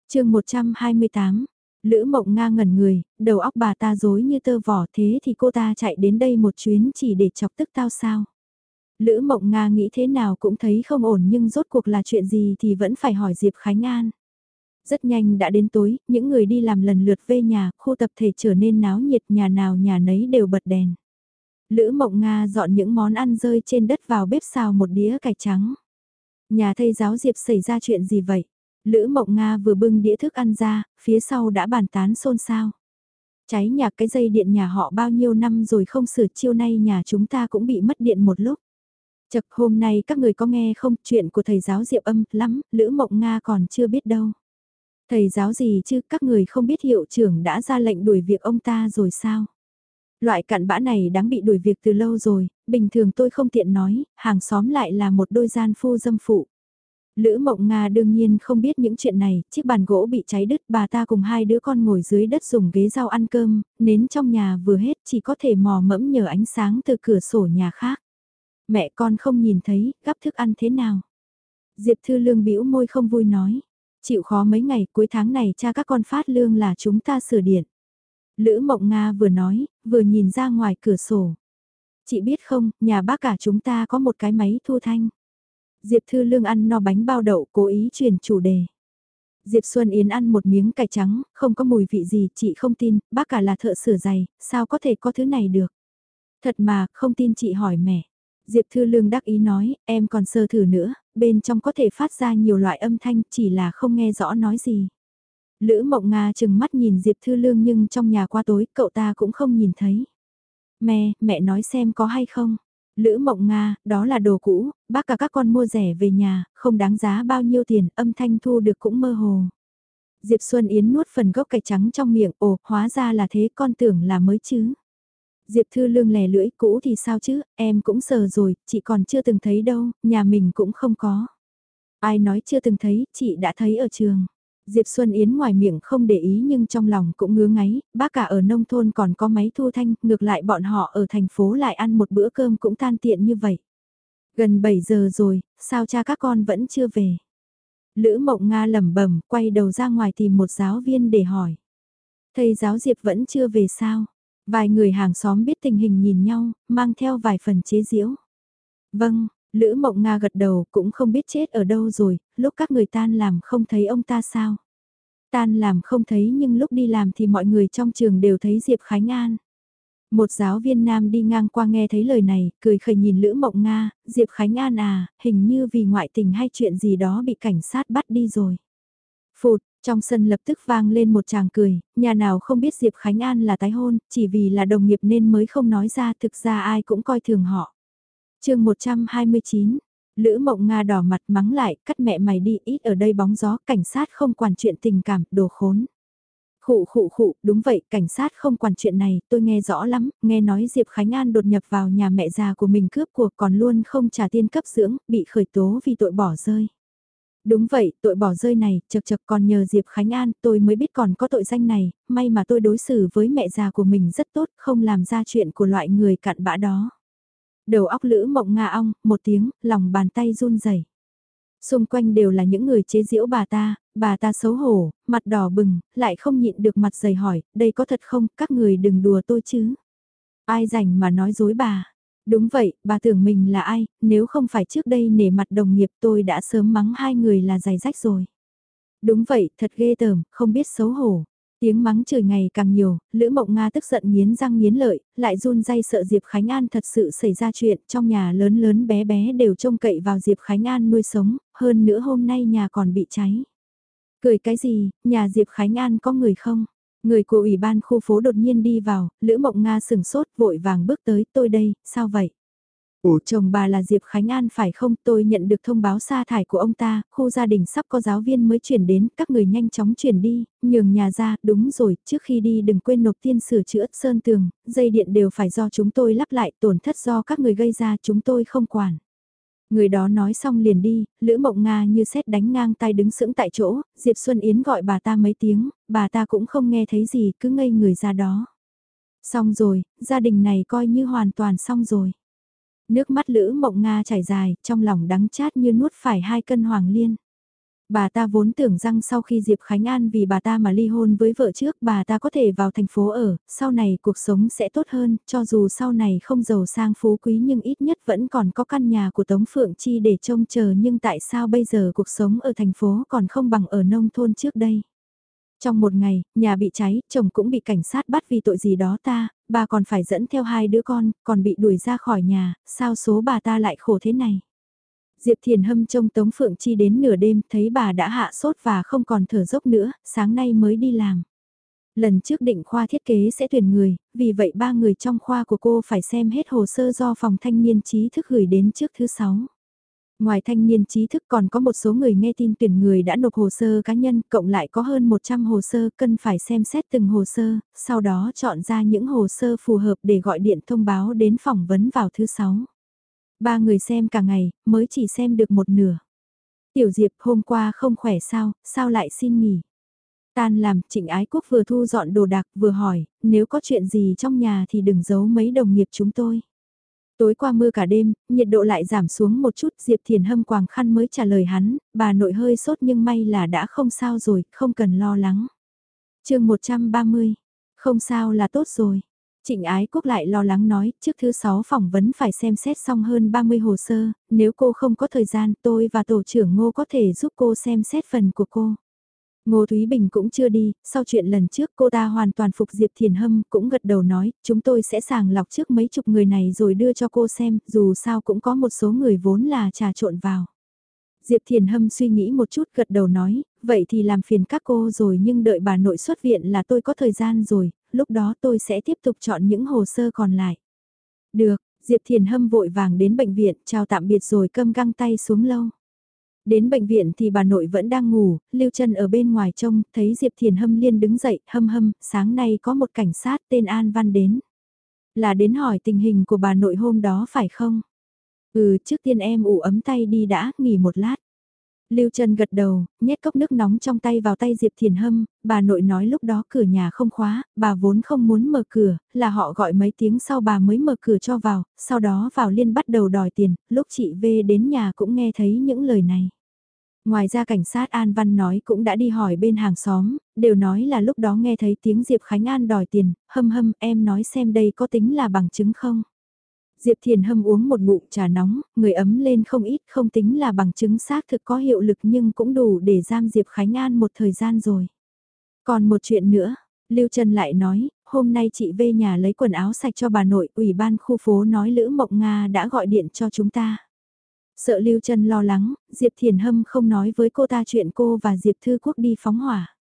chương 128 Lữ mộng nga ngẩn người, đầu óc bà ta dối như tơ vỏ thế thì cô ta chạy đến đây một chuyến chỉ để chọc tức tao sao. Lữ Mộng Nga nghĩ thế nào cũng thấy không ổn nhưng rốt cuộc là chuyện gì thì vẫn phải hỏi Diệp Khánh An. Rất nhanh đã đến tối, những người đi làm lần lượt về nhà, khu tập thể trở nên náo nhiệt nhà nào nhà nấy đều bật đèn. Lữ Mộng Nga dọn những món ăn rơi trên đất vào bếp xào một đĩa cải trắng. Nhà thầy giáo Diệp xảy ra chuyện gì vậy? Lữ Mộng Nga vừa bưng đĩa thức ăn ra, phía sau đã bàn tán xôn xao. Cháy nhà cái dây điện nhà họ bao nhiêu năm rồi không sửa chiêu nay nhà chúng ta cũng bị mất điện một lúc. Chật hôm nay các người có nghe không, chuyện của thầy giáo Diệp âm lắm, Lữ Mộng Nga còn chưa biết đâu. Thầy giáo gì chứ, các người không biết hiệu trưởng đã ra lệnh đuổi việc ông ta rồi sao? Loại cặn bã này đáng bị đuổi việc từ lâu rồi, bình thường tôi không tiện nói, hàng xóm lại là một đôi gian phu dâm phụ. Lữ Mộng Nga đương nhiên không biết những chuyện này, chiếc bàn gỗ bị cháy đứt bà ta cùng hai đứa con ngồi dưới đất dùng ghế rau ăn cơm, nến trong nhà vừa hết chỉ có thể mò mẫm nhờ ánh sáng từ cửa sổ nhà khác. Mẹ con không nhìn thấy, gắp thức ăn thế nào. Diệp Thư Lương bĩu môi không vui nói. Chịu khó mấy ngày cuối tháng này cha các con phát lương là chúng ta sửa điện. Lữ Mộng Nga vừa nói, vừa nhìn ra ngoài cửa sổ. Chị biết không, nhà bác cả chúng ta có một cái máy thu thanh. Diệp Thư Lương ăn no bánh bao đậu cố ý chuyển chủ đề. Diệp Xuân Yến ăn một miếng cải trắng, không có mùi vị gì, chị không tin, bác cả là thợ sửa giày, sao có thể có thứ này được. Thật mà, không tin chị hỏi mẹ. Diệp Thư Lương đắc ý nói, em còn sơ thử nữa, bên trong có thể phát ra nhiều loại âm thanh chỉ là không nghe rõ nói gì. Lữ Mộng Nga chừng mắt nhìn Diệp Thư Lương nhưng trong nhà qua tối cậu ta cũng không nhìn thấy. Mẹ, mẹ nói xem có hay không. Lữ Mộng Nga, đó là đồ cũ, bác cả các con mua rẻ về nhà, không đáng giá bao nhiêu tiền, âm thanh thu được cũng mơ hồ. Diệp Xuân Yến nuốt phần gốc cải trắng trong miệng, ồ, hóa ra là thế con tưởng là mới chứ. Diệp Thư Lương lè lưỡi cũ thì sao chứ, em cũng sờ rồi, chị còn chưa từng thấy đâu, nhà mình cũng không có. Ai nói chưa từng thấy, chị đã thấy ở trường. Diệp Xuân Yến ngoài miệng không để ý nhưng trong lòng cũng ngứa ngáy, bác cả ở nông thôn còn có máy thu thanh, ngược lại bọn họ ở thành phố lại ăn một bữa cơm cũng tan tiện như vậy. Gần 7 giờ rồi, sao cha các con vẫn chưa về? Lữ Mộng Nga lẩm bẩm, quay đầu ra ngoài tìm một giáo viên để hỏi. Thầy giáo Diệp vẫn chưa về sao? Vài người hàng xóm biết tình hình nhìn nhau, mang theo vài phần chế giễu. Vâng, Lữ Mộng Nga gật đầu cũng không biết chết ở đâu rồi, lúc các người tan làm không thấy ông ta sao. Tan làm không thấy nhưng lúc đi làm thì mọi người trong trường đều thấy Diệp Khánh An. Một giáo viên nam đi ngang qua nghe thấy lời này, cười khẩy nhìn Lữ Mộng Nga, Diệp Khánh An à, hình như vì ngoại tình hay chuyện gì đó bị cảnh sát bắt đi rồi. Phụt, trong sân lập tức vang lên một chàng cười, nhà nào không biết Diệp Khánh An là tái hôn, chỉ vì là đồng nghiệp nên mới không nói ra thực ra ai cũng coi thường họ. chương 129, Lữ Mộng Nga đỏ mặt mắng lại, cắt mẹ mày đi ít ở đây bóng gió, cảnh sát không quản chuyện tình cảm, đồ khốn. Khụ khụ khụ, đúng vậy, cảnh sát không quản chuyện này, tôi nghe rõ lắm, nghe nói Diệp Khánh An đột nhập vào nhà mẹ già của mình cướp của còn luôn không trả tiền cấp dưỡng, bị khởi tố vì tội bỏ rơi. Đúng vậy, tội bỏ rơi này, chật chật còn nhờ Diệp Khánh An, tôi mới biết còn có tội danh này, may mà tôi đối xử với mẹ già của mình rất tốt, không làm ra chuyện của loại người cặn bã đó. Đầu óc lữ mộng nga ong, một tiếng, lòng bàn tay run rẩy. Xung quanh đều là những người chế giễu bà ta, bà ta xấu hổ, mặt đỏ bừng, lại không nhịn được mặt dày hỏi, đây có thật không, các người đừng đùa tôi chứ. Ai rảnh mà nói dối bà. Đúng vậy, bà tưởng mình là ai, nếu không phải trước đây nể mặt đồng nghiệp tôi đã sớm mắng hai người là giày rách rồi. Đúng vậy, thật ghê tởm, không biết xấu hổ. Tiếng mắng trời ngày càng nhiều, Lữ Mộng Nga tức giận nghiến răng nghiến lợi, lại run dây sợ Diệp Khánh An thật sự xảy ra chuyện, trong nhà lớn lớn bé bé đều trông cậy vào Diệp Khánh An nuôi sống, hơn nữa hôm nay nhà còn bị cháy. Cười cái gì, nhà Diệp Khánh An có người không? Người của Ủy ban khu phố đột nhiên đi vào, Lữ Mộng Nga sừng sốt vội vàng bước tới, tôi đây, sao vậy? Ủa chồng bà là Diệp Khánh An phải không? Tôi nhận được thông báo sa thải của ông ta, khu gia đình sắp có giáo viên mới chuyển đến, các người nhanh chóng chuyển đi, nhường nhà ra, đúng rồi, trước khi đi đừng quên nộp tiền sửa chữa sơn tường, dây điện đều phải do chúng tôi lắp lại, tổn thất do các người gây ra chúng tôi không quản. Người đó nói xong liền đi, Lữ Mộng Nga như xét đánh ngang tay đứng sững tại chỗ, Diệp Xuân Yến gọi bà ta mấy tiếng, bà ta cũng không nghe thấy gì, cứ ngây người ra đó. Xong rồi, gia đình này coi như hoàn toàn xong rồi. Nước mắt Lữ Mộng Nga chảy dài, trong lòng đắng chát như nuốt phải hai cân hoàng liên. Bà ta vốn tưởng rằng sau khi Diệp Khánh An vì bà ta mà ly hôn với vợ trước bà ta có thể vào thành phố ở, sau này cuộc sống sẽ tốt hơn, cho dù sau này không giàu sang phú quý nhưng ít nhất vẫn còn có căn nhà của Tống Phượng Chi để trông chờ nhưng tại sao bây giờ cuộc sống ở thành phố còn không bằng ở nông thôn trước đây. Trong một ngày, nhà bị cháy, chồng cũng bị cảnh sát bắt vì tội gì đó ta, bà còn phải dẫn theo hai đứa con, còn bị đuổi ra khỏi nhà, sao số bà ta lại khổ thế này. Diệp Thiền Hâm trông Tống Phượng Chi đến nửa đêm thấy bà đã hạ sốt và không còn thở dốc nữa, sáng nay mới đi làm. Lần trước định khoa thiết kế sẽ tuyển người, vì vậy ba người trong khoa của cô phải xem hết hồ sơ do phòng thanh niên trí thức gửi đến trước thứ sáu. Ngoài thanh niên trí thức còn có một số người nghe tin tuyển người đã nộp hồ sơ cá nhân, cộng lại có hơn 100 hồ sơ, cần phải xem xét từng hồ sơ, sau đó chọn ra những hồ sơ phù hợp để gọi điện thông báo đến phỏng vấn vào thứ sáu. Ba người xem cả ngày, mới chỉ xem được một nửa. Tiểu Diệp hôm qua không khỏe sao, sao lại xin nghỉ? Tan làm, Trịnh Ái Quốc vừa thu dọn đồ đạc vừa hỏi, nếu có chuyện gì trong nhà thì đừng giấu mấy đồng nghiệp chúng tôi. Tối qua mưa cả đêm, nhiệt độ lại giảm xuống một chút, Diệp Thiền Hâm quàng khăn mới trả lời hắn, bà nội hơi sốt nhưng may là đã không sao rồi, không cần lo lắng. chương 130, không sao là tốt rồi. Trịnh Ái Quốc lại lo lắng nói, trước thứ 6 phỏng vấn phải xem xét xong hơn 30 hồ sơ, nếu cô không có thời gian tôi và tổ trưởng Ngô có thể giúp cô xem xét phần của cô. Ngô Thúy Bình cũng chưa đi, sau chuyện lần trước cô ta hoàn toàn phục Diệp Thiền Hâm cũng gật đầu nói, chúng tôi sẽ sàng lọc trước mấy chục người này rồi đưa cho cô xem, dù sao cũng có một số người vốn là trà trộn vào. Diệp Thiền Hâm suy nghĩ một chút gật đầu nói, vậy thì làm phiền các cô rồi nhưng đợi bà nội xuất viện là tôi có thời gian rồi, lúc đó tôi sẽ tiếp tục chọn những hồ sơ còn lại. Được, Diệp Thiền Hâm vội vàng đến bệnh viện, chào tạm biệt rồi câm găng tay xuống lâu. Đến bệnh viện thì bà nội vẫn đang ngủ, Lưu Trân ở bên ngoài trông, thấy Diệp Thiền Hâm liên đứng dậy, hâm hâm, sáng nay có một cảnh sát tên An Văn đến. Là đến hỏi tình hình của bà nội hôm đó phải không? Ừ, trước tiên em ủ ấm tay đi đã, nghỉ một lát. Lưu Trân gật đầu, nhét cốc nước nóng trong tay vào tay Diệp Thiền Hâm, bà nội nói lúc đó cửa nhà không khóa, bà vốn không muốn mở cửa, là họ gọi mấy tiếng sau bà mới mở cửa cho vào, sau đó vào liên bắt đầu đòi tiền, lúc chị V đến nhà cũng nghe thấy những lời này. Ngoài ra cảnh sát An Văn nói cũng đã đi hỏi bên hàng xóm, đều nói là lúc đó nghe thấy tiếng Diệp Khánh An đòi tiền, hâm hâm em nói xem đây có tính là bằng chứng không. Diệp Thiền Hâm uống một ngụm trà nóng, người ấm lên không ít không tính là bằng chứng xác thực có hiệu lực nhưng cũng đủ để giam Diệp Khánh An một thời gian rồi. Còn một chuyện nữa, Lưu Trần lại nói, hôm nay chị về nhà lấy quần áo sạch cho bà nội, ủy ban khu phố nói Lữ Mộng Nga đã gọi điện cho chúng ta. Sợ Lưu Trần lo lắng, Diệp Thiền Hâm không nói với cô ta chuyện cô và Diệp Thư Quốc đi phóng hỏa.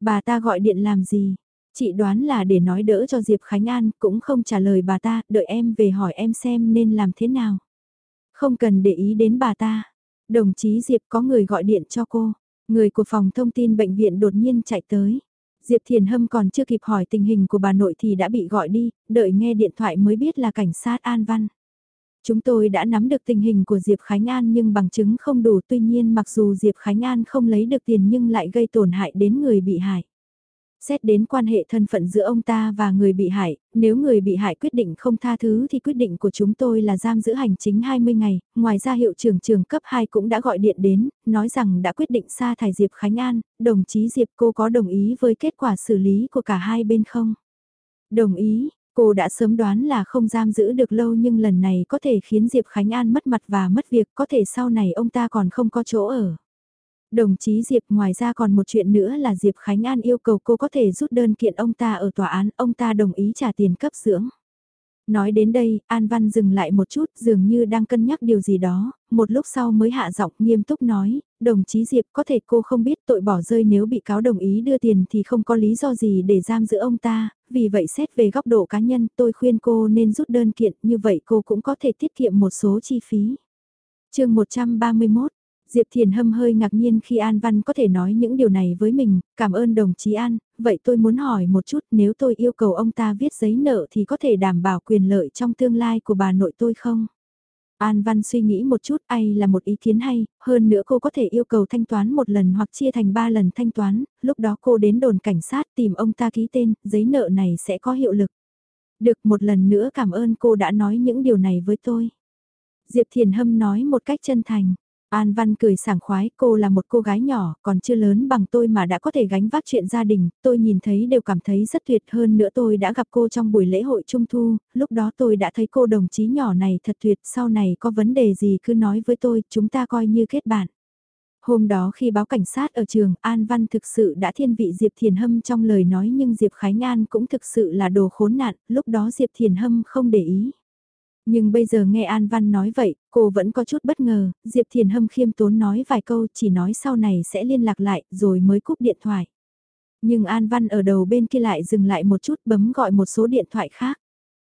Bà ta gọi điện làm gì? Chị đoán là để nói đỡ cho Diệp Khánh An, cũng không trả lời bà ta, đợi em về hỏi em xem nên làm thế nào. Không cần để ý đến bà ta. Đồng chí Diệp có người gọi điện cho cô. Người của phòng thông tin bệnh viện đột nhiên chạy tới. Diệp Thiền Hâm còn chưa kịp hỏi tình hình của bà nội thì đã bị gọi đi, đợi nghe điện thoại mới biết là cảnh sát An Văn. Chúng tôi đã nắm được tình hình của Diệp Khánh An nhưng bằng chứng không đủ tuy nhiên mặc dù Diệp Khánh An không lấy được tiền nhưng lại gây tổn hại đến người bị hại. Xét đến quan hệ thân phận giữa ông ta và người bị hại, nếu người bị hại quyết định không tha thứ thì quyết định của chúng tôi là giam giữ hành chính 20 ngày, ngoài ra hiệu trưởng trường cấp 2 cũng đã gọi điện đến, nói rằng đã quyết định sa thải Diệp Khánh An, đồng chí Diệp cô có đồng ý với kết quả xử lý của cả hai bên không? Đồng ý, cô đã sớm đoán là không giam giữ được lâu nhưng lần này có thể khiến Diệp Khánh An mất mặt và mất việc, có thể sau này ông ta còn không có chỗ ở. Đồng chí Diệp ngoài ra còn một chuyện nữa là Diệp Khánh An yêu cầu cô có thể rút đơn kiện ông ta ở tòa án, ông ta đồng ý trả tiền cấp dưỡng. Nói đến đây, An Văn dừng lại một chút dường như đang cân nhắc điều gì đó, một lúc sau mới hạ giọng nghiêm túc nói, đồng chí Diệp có thể cô không biết tội bỏ rơi nếu bị cáo đồng ý đưa tiền thì không có lý do gì để giam giữ ông ta, vì vậy xét về góc độ cá nhân tôi khuyên cô nên rút đơn kiện như vậy cô cũng có thể tiết kiệm một số chi phí. chương 131 Diệp Thiền Hâm hơi ngạc nhiên khi An Văn có thể nói những điều này với mình, cảm ơn đồng chí An, vậy tôi muốn hỏi một chút nếu tôi yêu cầu ông ta viết giấy nợ thì có thể đảm bảo quyền lợi trong tương lai của bà nội tôi không? An Văn suy nghĩ một chút, ai là một ý kiến hay, hơn nữa cô có thể yêu cầu thanh toán một lần hoặc chia thành ba lần thanh toán, lúc đó cô đến đồn cảnh sát tìm ông ta ký tên, giấy nợ này sẽ có hiệu lực. Được một lần nữa cảm ơn cô đã nói những điều này với tôi. Diệp Thiền Hâm nói một cách chân thành. An Văn cười sảng khoái, cô là một cô gái nhỏ, còn chưa lớn bằng tôi mà đã có thể gánh vác chuyện gia đình, tôi nhìn thấy đều cảm thấy rất tuyệt hơn nữa tôi đã gặp cô trong buổi lễ hội Trung Thu, lúc đó tôi đã thấy cô đồng chí nhỏ này thật tuyệt, sau này có vấn đề gì cứ nói với tôi, chúng ta coi như kết bạn. Hôm đó khi báo cảnh sát ở trường, An Văn thực sự đã thiên vị Diệp Thiền Hâm trong lời nói nhưng Diệp Khánh An cũng thực sự là đồ khốn nạn, lúc đó Diệp Thiền Hâm không để ý. Nhưng bây giờ nghe An Văn nói vậy, cô vẫn có chút bất ngờ, Diệp Thiền Hâm khiêm tốn nói vài câu chỉ nói sau này sẽ liên lạc lại rồi mới cúp điện thoại. Nhưng An Văn ở đầu bên kia lại dừng lại một chút bấm gọi một số điện thoại khác.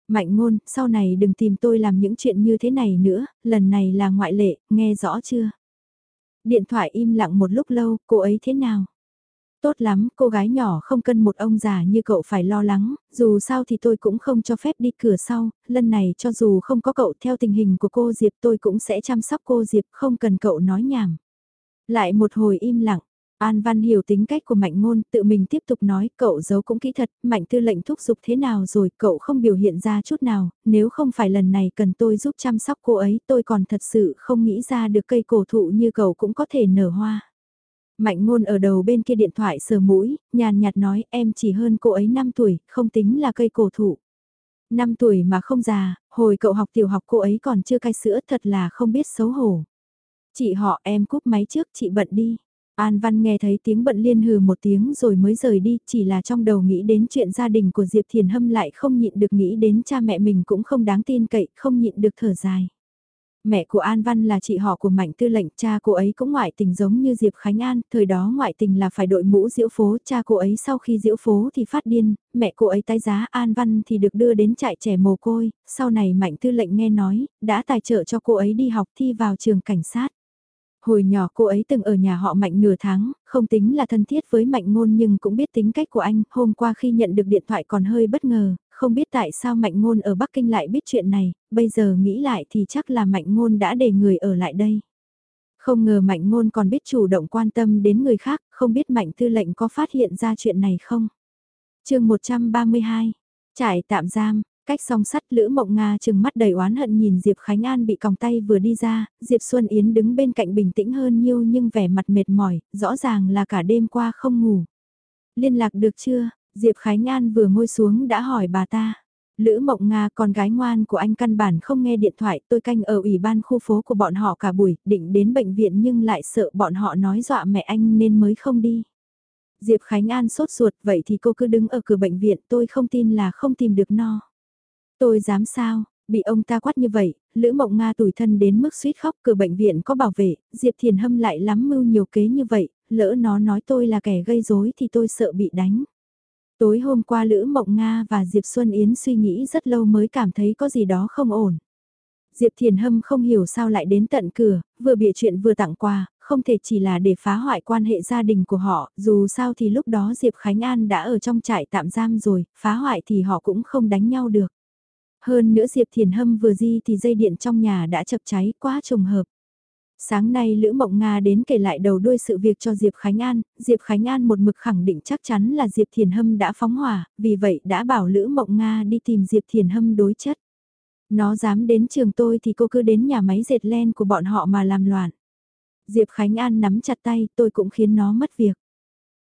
Mạnh ngôn, sau này đừng tìm tôi làm những chuyện như thế này nữa, lần này là ngoại lệ, nghe rõ chưa? Điện thoại im lặng một lúc lâu, cô ấy thế nào? Tốt lắm, cô gái nhỏ không cần một ông già như cậu phải lo lắng, dù sao thì tôi cũng không cho phép đi cửa sau, lần này cho dù không có cậu theo tình hình của cô Diệp tôi cũng sẽ chăm sóc cô Diệp không cần cậu nói nhảm. Lại một hồi im lặng, An Văn hiểu tính cách của Mạnh Ngôn, tự mình tiếp tục nói, cậu giấu cũng kỹ thật, Mạnh Tư lệnh thúc giục thế nào rồi, cậu không biểu hiện ra chút nào, nếu không phải lần này cần tôi giúp chăm sóc cô ấy, tôi còn thật sự không nghĩ ra được cây cổ thụ như cậu cũng có thể nở hoa. Mạnh ngôn ở đầu bên kia điện thoại sờ mũi, nhàn nhạt nói em chỉ hơn cô ấy 5 tuổi, không tính là cây cổ thụ. 5 tuổi mà không già, hồi cậu học tiểu học cô ấy còn chưa cai sữa thật là không biết xấu hổ. Chị họ em cúp máy trước chị bận đi. An Văn nghe thấy tiếng bận liên hừ một tiếng rồi mới rời đi, chỉ là trong đầu nghĩ đến chuyện gia đình của Diệp Thiền Hâm lại không nhịn được nghĩ đến cha mẹ mình cũng không đáng tin cậy, không nhịn được thở dài. Mẹ của An Văn là chị họ của Mạnh Tư lệnh, cha cô ấy cũng ngoại tình giống như Diệp Khánh An, thời đó ngoại tình là phải đội mũ diễu phố, cha cô ấy sau khi diễu phố thì phát điên, mẹ cô ấy tái giá An Văn thì được đưa đến trại trẻ mồ côi, sau này Mạnh Tư lệnh nghe nói, đã tài trợ cho cô ấy đi học thi vào trường cảnh sát. Hồi nhỏ cô ấy từng ở nhà họ Mạnh nửa tháng, không tính là thân thiết với Mạnh Ngôn nhưng cũng biết tính cách của anh, hôm qua khi nhận được điện thoại còn hơi bất ngờ, không biết tại sao Mạnh Ngôn ở Bắc Kinh lại biết chuyện này, bây giờ nghĩ lại thì chắc là Mạnh Ngôn đã để người ở lại đây. Không ngờ Mạnh Ngôn còn biết chủ động quan tâm đến người khác, không biết Mạnh Tư lệnh có phát hiện ra chuyện này không? chương 132, trải tạm giam, cách song sắt Lữ Mộng Nga chừng mắt đầy oán hận nhìn Diệp Khánh An bị còng tay vừa đi ra, Diệp Xuân Yến đứng bên cạnh bình tĩnh hơn nhiêu nhưng vẻ mặt mệt mỏi, rõ ràng là cả đêm qua không ngủ. Liên lạc được chưa? Diệp Khánh An vừa ngồi xuống đã hỏi bà ta. Lữ Mộng Nga con gái ngoan của anh căn bản không nghe điện thoại tôi canh ở ủy ban khu phố của bọn họ cả buổi định đến bệnh viện nhưng lại sợ bọn họ nói dọa mẹ anh nên mới không đi. Diệp Khánh An sốt ruột vậy thì cô cứ đứng ở cửa bệnh viện tôi không tin là không tìm được no. Tôi dám sao, bị ông ta quát như vậy, Lữ Mộng Nga tủi thân đến mức suýt khóc cửa bệnh viện có bảo vệ, Diệp Thiền Hâm lại lắm mưu nhiều kế như vậy, lỡ nó nói tôi là kẻ gây rối thì tôi sợ bị đánh. Tối hôm qua Lữ Mộng Nga và Diệp Xuân Yến suy nghĩ rất lâu mới cảm thấy có gì đó không ổn. Diệp Thiền Hâm không hiểu sao lại đến tận cửa, vừa bịa chuyện vừa tặng quà, không thể chỉ là để phá hoại quan hệ gia đình của họ, dù sao thì lúc đó Diệp Khánh An đã ở trong trại tạm giam rồi, phá hoại thì họ cũng không đánh nhau được. Hơn nữa Diệp Thiền Hâm vừa di thì dây điện trong nhà đã chập cháy quá trùng hợp. Sáng nay Lữ Mộng Nga đến kể lại đầu đuôi sự việc cho Diệp Khánh An, Diệp Khánh An một mực khẳng định chắc chắn là Diệp Thiền Hâm đã phóng hỏa, vì vậy đã bảo Lữ Mộng Nga đi tìm Diệp Thiền Hâm đối chất. Nó dám đến trường tôi thì cô cứ đến nhà máy dệt len của bọn họ mà làm loạn. Diệp Khánh An nắm chặt tay, tôi cũng khiến nó mất việc.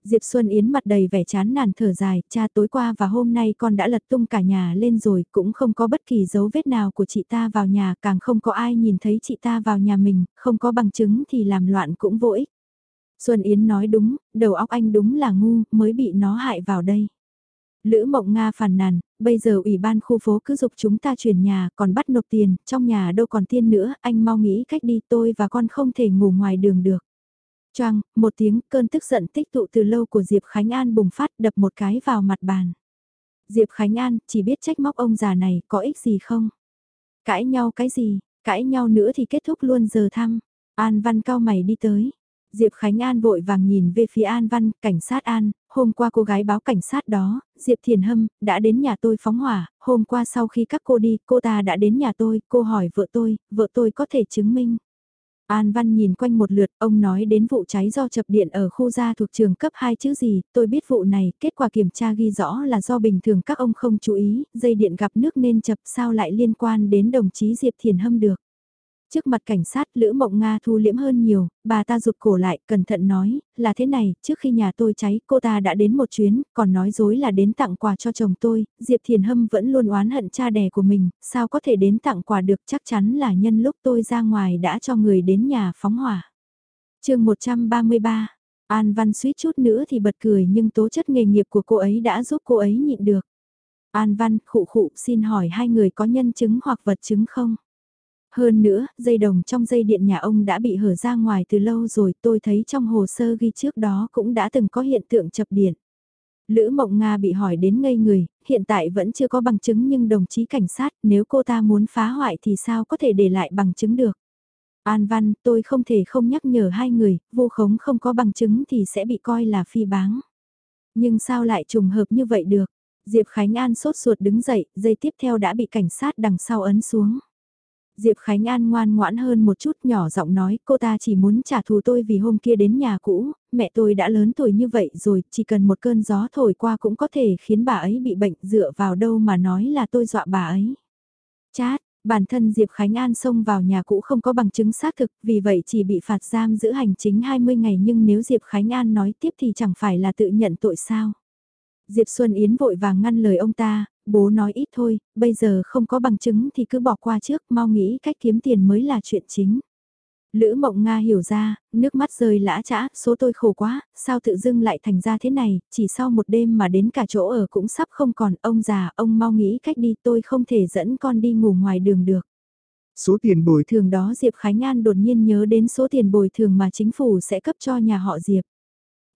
Diệp Xuân Yến mặt đầy vẻ chán nản thở dài, cha tối qua và hôm nay con đã lật tung cả nhà lên rồi, cũng không có bất kỳ dấu vết nào của chị ta vào nhà, càng không có ai nhìn thấy chị ta vào nhà mình, không có bằng chứng thì làm loạn cũng vô ích. Xuân Yến nói đúng, đầu óc anh đúng là ngu, mới bị nó hại vào đây. Lữ Mộng Nga phàn nàn, bây giờ ủy ban khu phố cứ dục chúng ta chuyển nhà, còn bắt nộp tiền, trong nhà đâu còn tiền nữa, anh mau nghĩ cách đi tôi và con không thể ngủ ngoài đường được. Choang, một tiếng cơn tức giận tích tụ từ lâu của Diệp Khánh An bùng phát đập một cái vào mặt bàn. Diệp Khánh An chỉ biết trách móc ông già này có ích gì không? Cãi nhau cái gì, cãi nhau nữa thì kết thúc luôn giờ thăm. An Văn cao mày đi tới. Diệp Khánh An vội vàng nhìn về phía An Văn, cảnh sát An, hôm qua cô gái báo cảnh sát đó, Diệp Thiền Hâm, đã đến nhà tôi phóng hỏa, hôm qua sau khi các cô đi, cô ta đã đến nhà tôi, cô hỏi vợ tôi, vợ tôi có thể chứng minh. An Văn nhìn quanh một lượt, ông nói đến vụ cháy do chập điện ở khu gia thuộc trường cấp 2 chữ gì, tôi biết vụ này, kết quả kiểm tra ghi rõ là do bình thường các ông không chú ý, dây điện gặp nước nên chập sao lại liên quan đến đồng chí Diệp Thiền Hâm được. Trước mặt cảnh sát Lữ Mộng Nga thu liễm hơn nhiều, bà ta rụt cổ lại, cẩn thận nói, là thế này, trước khi nhà tôi cháy, cô ta đã đến một chuyến, còn nói dối là đến tặng quà cho chồng tôi, Diệp Thiền Hâm vẫn luôn oán hận cha đẻ của mình, sao có thể đến tặng quà được chắc chắn là nhân lúc tôi ra ngoài đã cho người đến nhà phóng hỏa. chương 133, An Văn suýt chút nữa thì bật cười nhưng tố chất nghề nghiệp của cô ấy đã giúp cô ấy nhịn được. An Văn, khụ khụ, xin hỏi hai người có nhân chứng hoặc vật chứng không? Hơn nữa, dây đồng trong dây điện nhà ông đã bị hở ra ngoài từ lâu rồi tôi thấy trong hồ sơ ghi trước đó cũng đã từng có hiện tượng chập điện. Lữ Mộng Nga bị hỏi đến ngây người, hiện tại vẫn chưa có bằng chứng nhưng đồng chí cảnh sát nếu cô ta muốn phá hoại thì sao có thể để lại bằng chứng được. An Văn, tôi không thể không nhắc nhở hai người, vô khống không có bằng chứng thì sẽ bị coi là phi báng. Nhưng sao lại trùng hợp như vậy được? Diệp Khánh An sốt ruột đứng dậy, dây tiếp theo đã bị cảnh sát đằng sau ấn xuống. Diệp Khánh An ngoan ngoãn hơn một chút nhỏ giọng nói cô ta chỉ muốn trả thù tôi vì hôm kia đến nhà cũ, mẹ tôi đã lớn tuổi như vậy rồi, chỉ cần một cơn gió thổi qua cũng có thể khiến bà ấy bị bệnh dựa vào đâu mà nói là tôi dọa bà ấy. Chát, bản thân Diệp Khánh An xông vào nhà cũ không có bằng chứng xác thực, vì vậy chỉ bị phạt giam giữ hành chính 20 ngày nhưng nếu Diệp Khánh An nói tiếp thì chẳng phải là tự nhận tội sao. Diệp Xuân Yến vội vàng ngăn lời ông ta, bố nói ít thôi, bây giờ không có bằng chứng thì cứ bỏ qua trước, mau nghĩ cách kiếm tiền mới là chuyện chính. Lữ Mộng Nga hiểu ra, nước mắt rơi lã chã, số tôi khổ quá, sao tự dưng lại thành ra thế này, chỉ sau một đêm mà đến cả chỗ ở cũng sắp không còn, ông già, ông mau nghĩ cách đi, tôi không thể dẫn con đi ngủ ngoài đường được. Số tiền bồi thường đó Diệp Khánh An đột nhiên nhớ đến số tiền bồi thường mà chính phủ sẽ cấp cho nhà họ Diệp.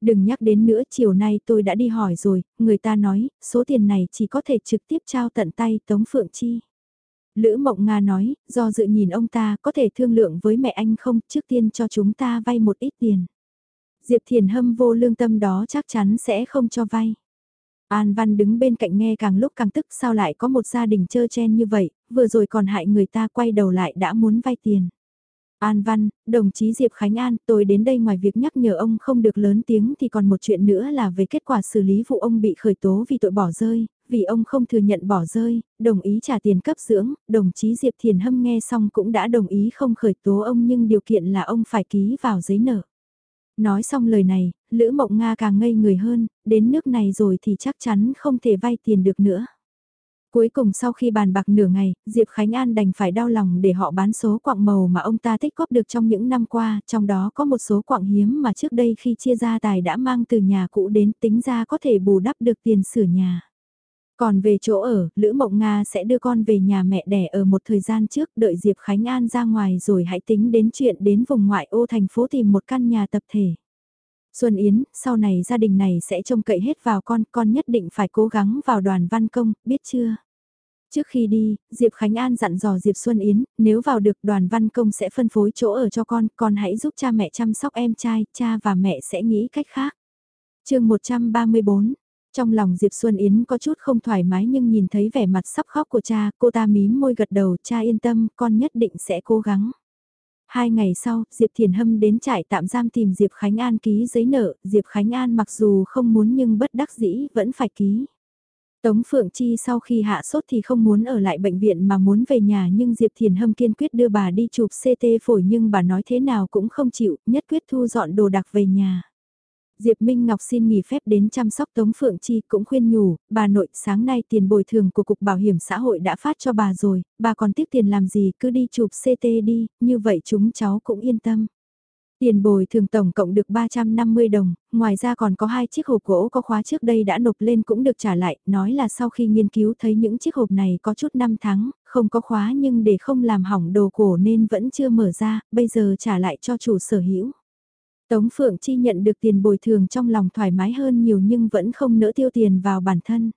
Đừng nhắc đến nữa, chiều nay tôi đã đi hỏi rồi, người ta nói, số tiền này chỉ có thể trực tiếp trao tận tay Tống Phượng Chi. Lữ Mộng Nga nói, do dự nhìn ông ta có thể thương lượng với mẹ anh không, trước tiên cho chúng ta vay một ít tiền. Diệp Thiền Hâm vô lương tâm đó chắc chắn sẽ không cho vay. An Văn đứng bên cạnh nghe càng lúc càng tức sao lại có một gia đình chơ chen như vậy, vừa rồi còn hại người ta quay đầu lại đã muốn vay tiền. An Văn, đồng chí Diệp Khánh An, tôi đến đây ngoài việc nhắc nhở ông không được lớn tiếng thì còn một chuyện nữa là về kết quả xử lý vụ ông bị khởi tố vì tội bỏ rơi, vì ông không thừa nhận bỏ rơi, đồng ý trả tiền cấp dưỡng, đồng chí Diệp Thiền Hâm nghe xong cũng đã đồng ý không khởi tố ông nhưng điều kiện là ông phải ký vào giấy nợ. Nói xong lời này, Lữ Mộng Nga càng ngây người hơn, đến nước này rồi thì chắc chắn không thể vay tiền được nữa. Cuối cùng sau khi bàn bạc nửa ngày, Diệp Khánh An đành phải đau lòng để họ bán số quạng màu mà ông ta tích góp được trong những năm qua, trong đó có một số quạng hiếm mà trước đây khi chia ra tài đã mang từ nhà cũ đến tính ra có thể bù đắp được tiền sửa nhà. Còn về chỗ ở, Lữ Mộng Nga sẽ đưa con về nhà mẹ đẻ ở một thời gian trước đợi Diệp Khánh An ra ngoài rồi hãy tính đến chuyện đến vùng ngoại ô thành phố tìm một căn nhà tập thể. Xuân Yến, sau này gia đình này sẽ trông cậy hết vào con, con nhất định phải cố gắng vào đoàn văn công, biết chưa? Trước khi đi, Diệp Khánh An dặn dò Diệp Xuân Yến, nếu vào được đoàn văn công sẽ phân phối chỗ ở cho con, con hãy giúp cha mẹ chăm sóc em trai, cha và mẹ sẽ nghĩ cách khác. chương 134 Trong lòng Diệp Xuân Yến có chút không thoải mái nhưng nhìn thấy vẻ mặt sắp khóc của cha, cô ta mím môi gật đầu, cha yên tâm, con nhất định sẽ cố gắng. Hai ngày sau, Diệp Thiền Hâm đến trại tạm giam tìm Diệp Khánh An ký giấy nợ, Diệp Khánh An mặc dù không muốn nhưng bất đắc dĩ vẫn phải ký. Tống Phượng Chi sau khi hạ sốt thì không muốn ở lại bệnh viện mà muốn về nhà nhưng Diệp Thiền Hâm kiên quyết đưa bà đi chụp CT phổi nhưng bà nói thế nào cũng không chịu, nhất quyết thu dọn đồ đạc về nhà. Diệp Minh Ngọc xin nghỉ phép đến chăm sóc Tống Phượng Chi cũng khuyên nhủ, bà nội sáng nay tiền bồi thường của Cục Bảo hiểm xã hội đã phát cho bà rồi, bà còn tiếc tiền làm gì cứ đi chụp CT đi, như vậy chúng cháu cũng yên tâm. Tiền bồi thường tổng cộng được 350 đồng, ngoài ra còn có hai chiếc hộp gỗ có khóa trước đây đã nộp lên cũng được trả lại, nói là sau khi nghiên cứu thấy những chiếc hộp này có chút năm tháng, không có khóa nhưng để không làm hỏng đồ cổ nên vẫn chưa mở ra, bây giờ trả lại cho chủ sở hữu. Tống Phượng Chi nhận được tiền bồi thường trong lòng thoải mái hơn nhiều nhưng vẫn không nỡ tiêu tiền vào bản thân.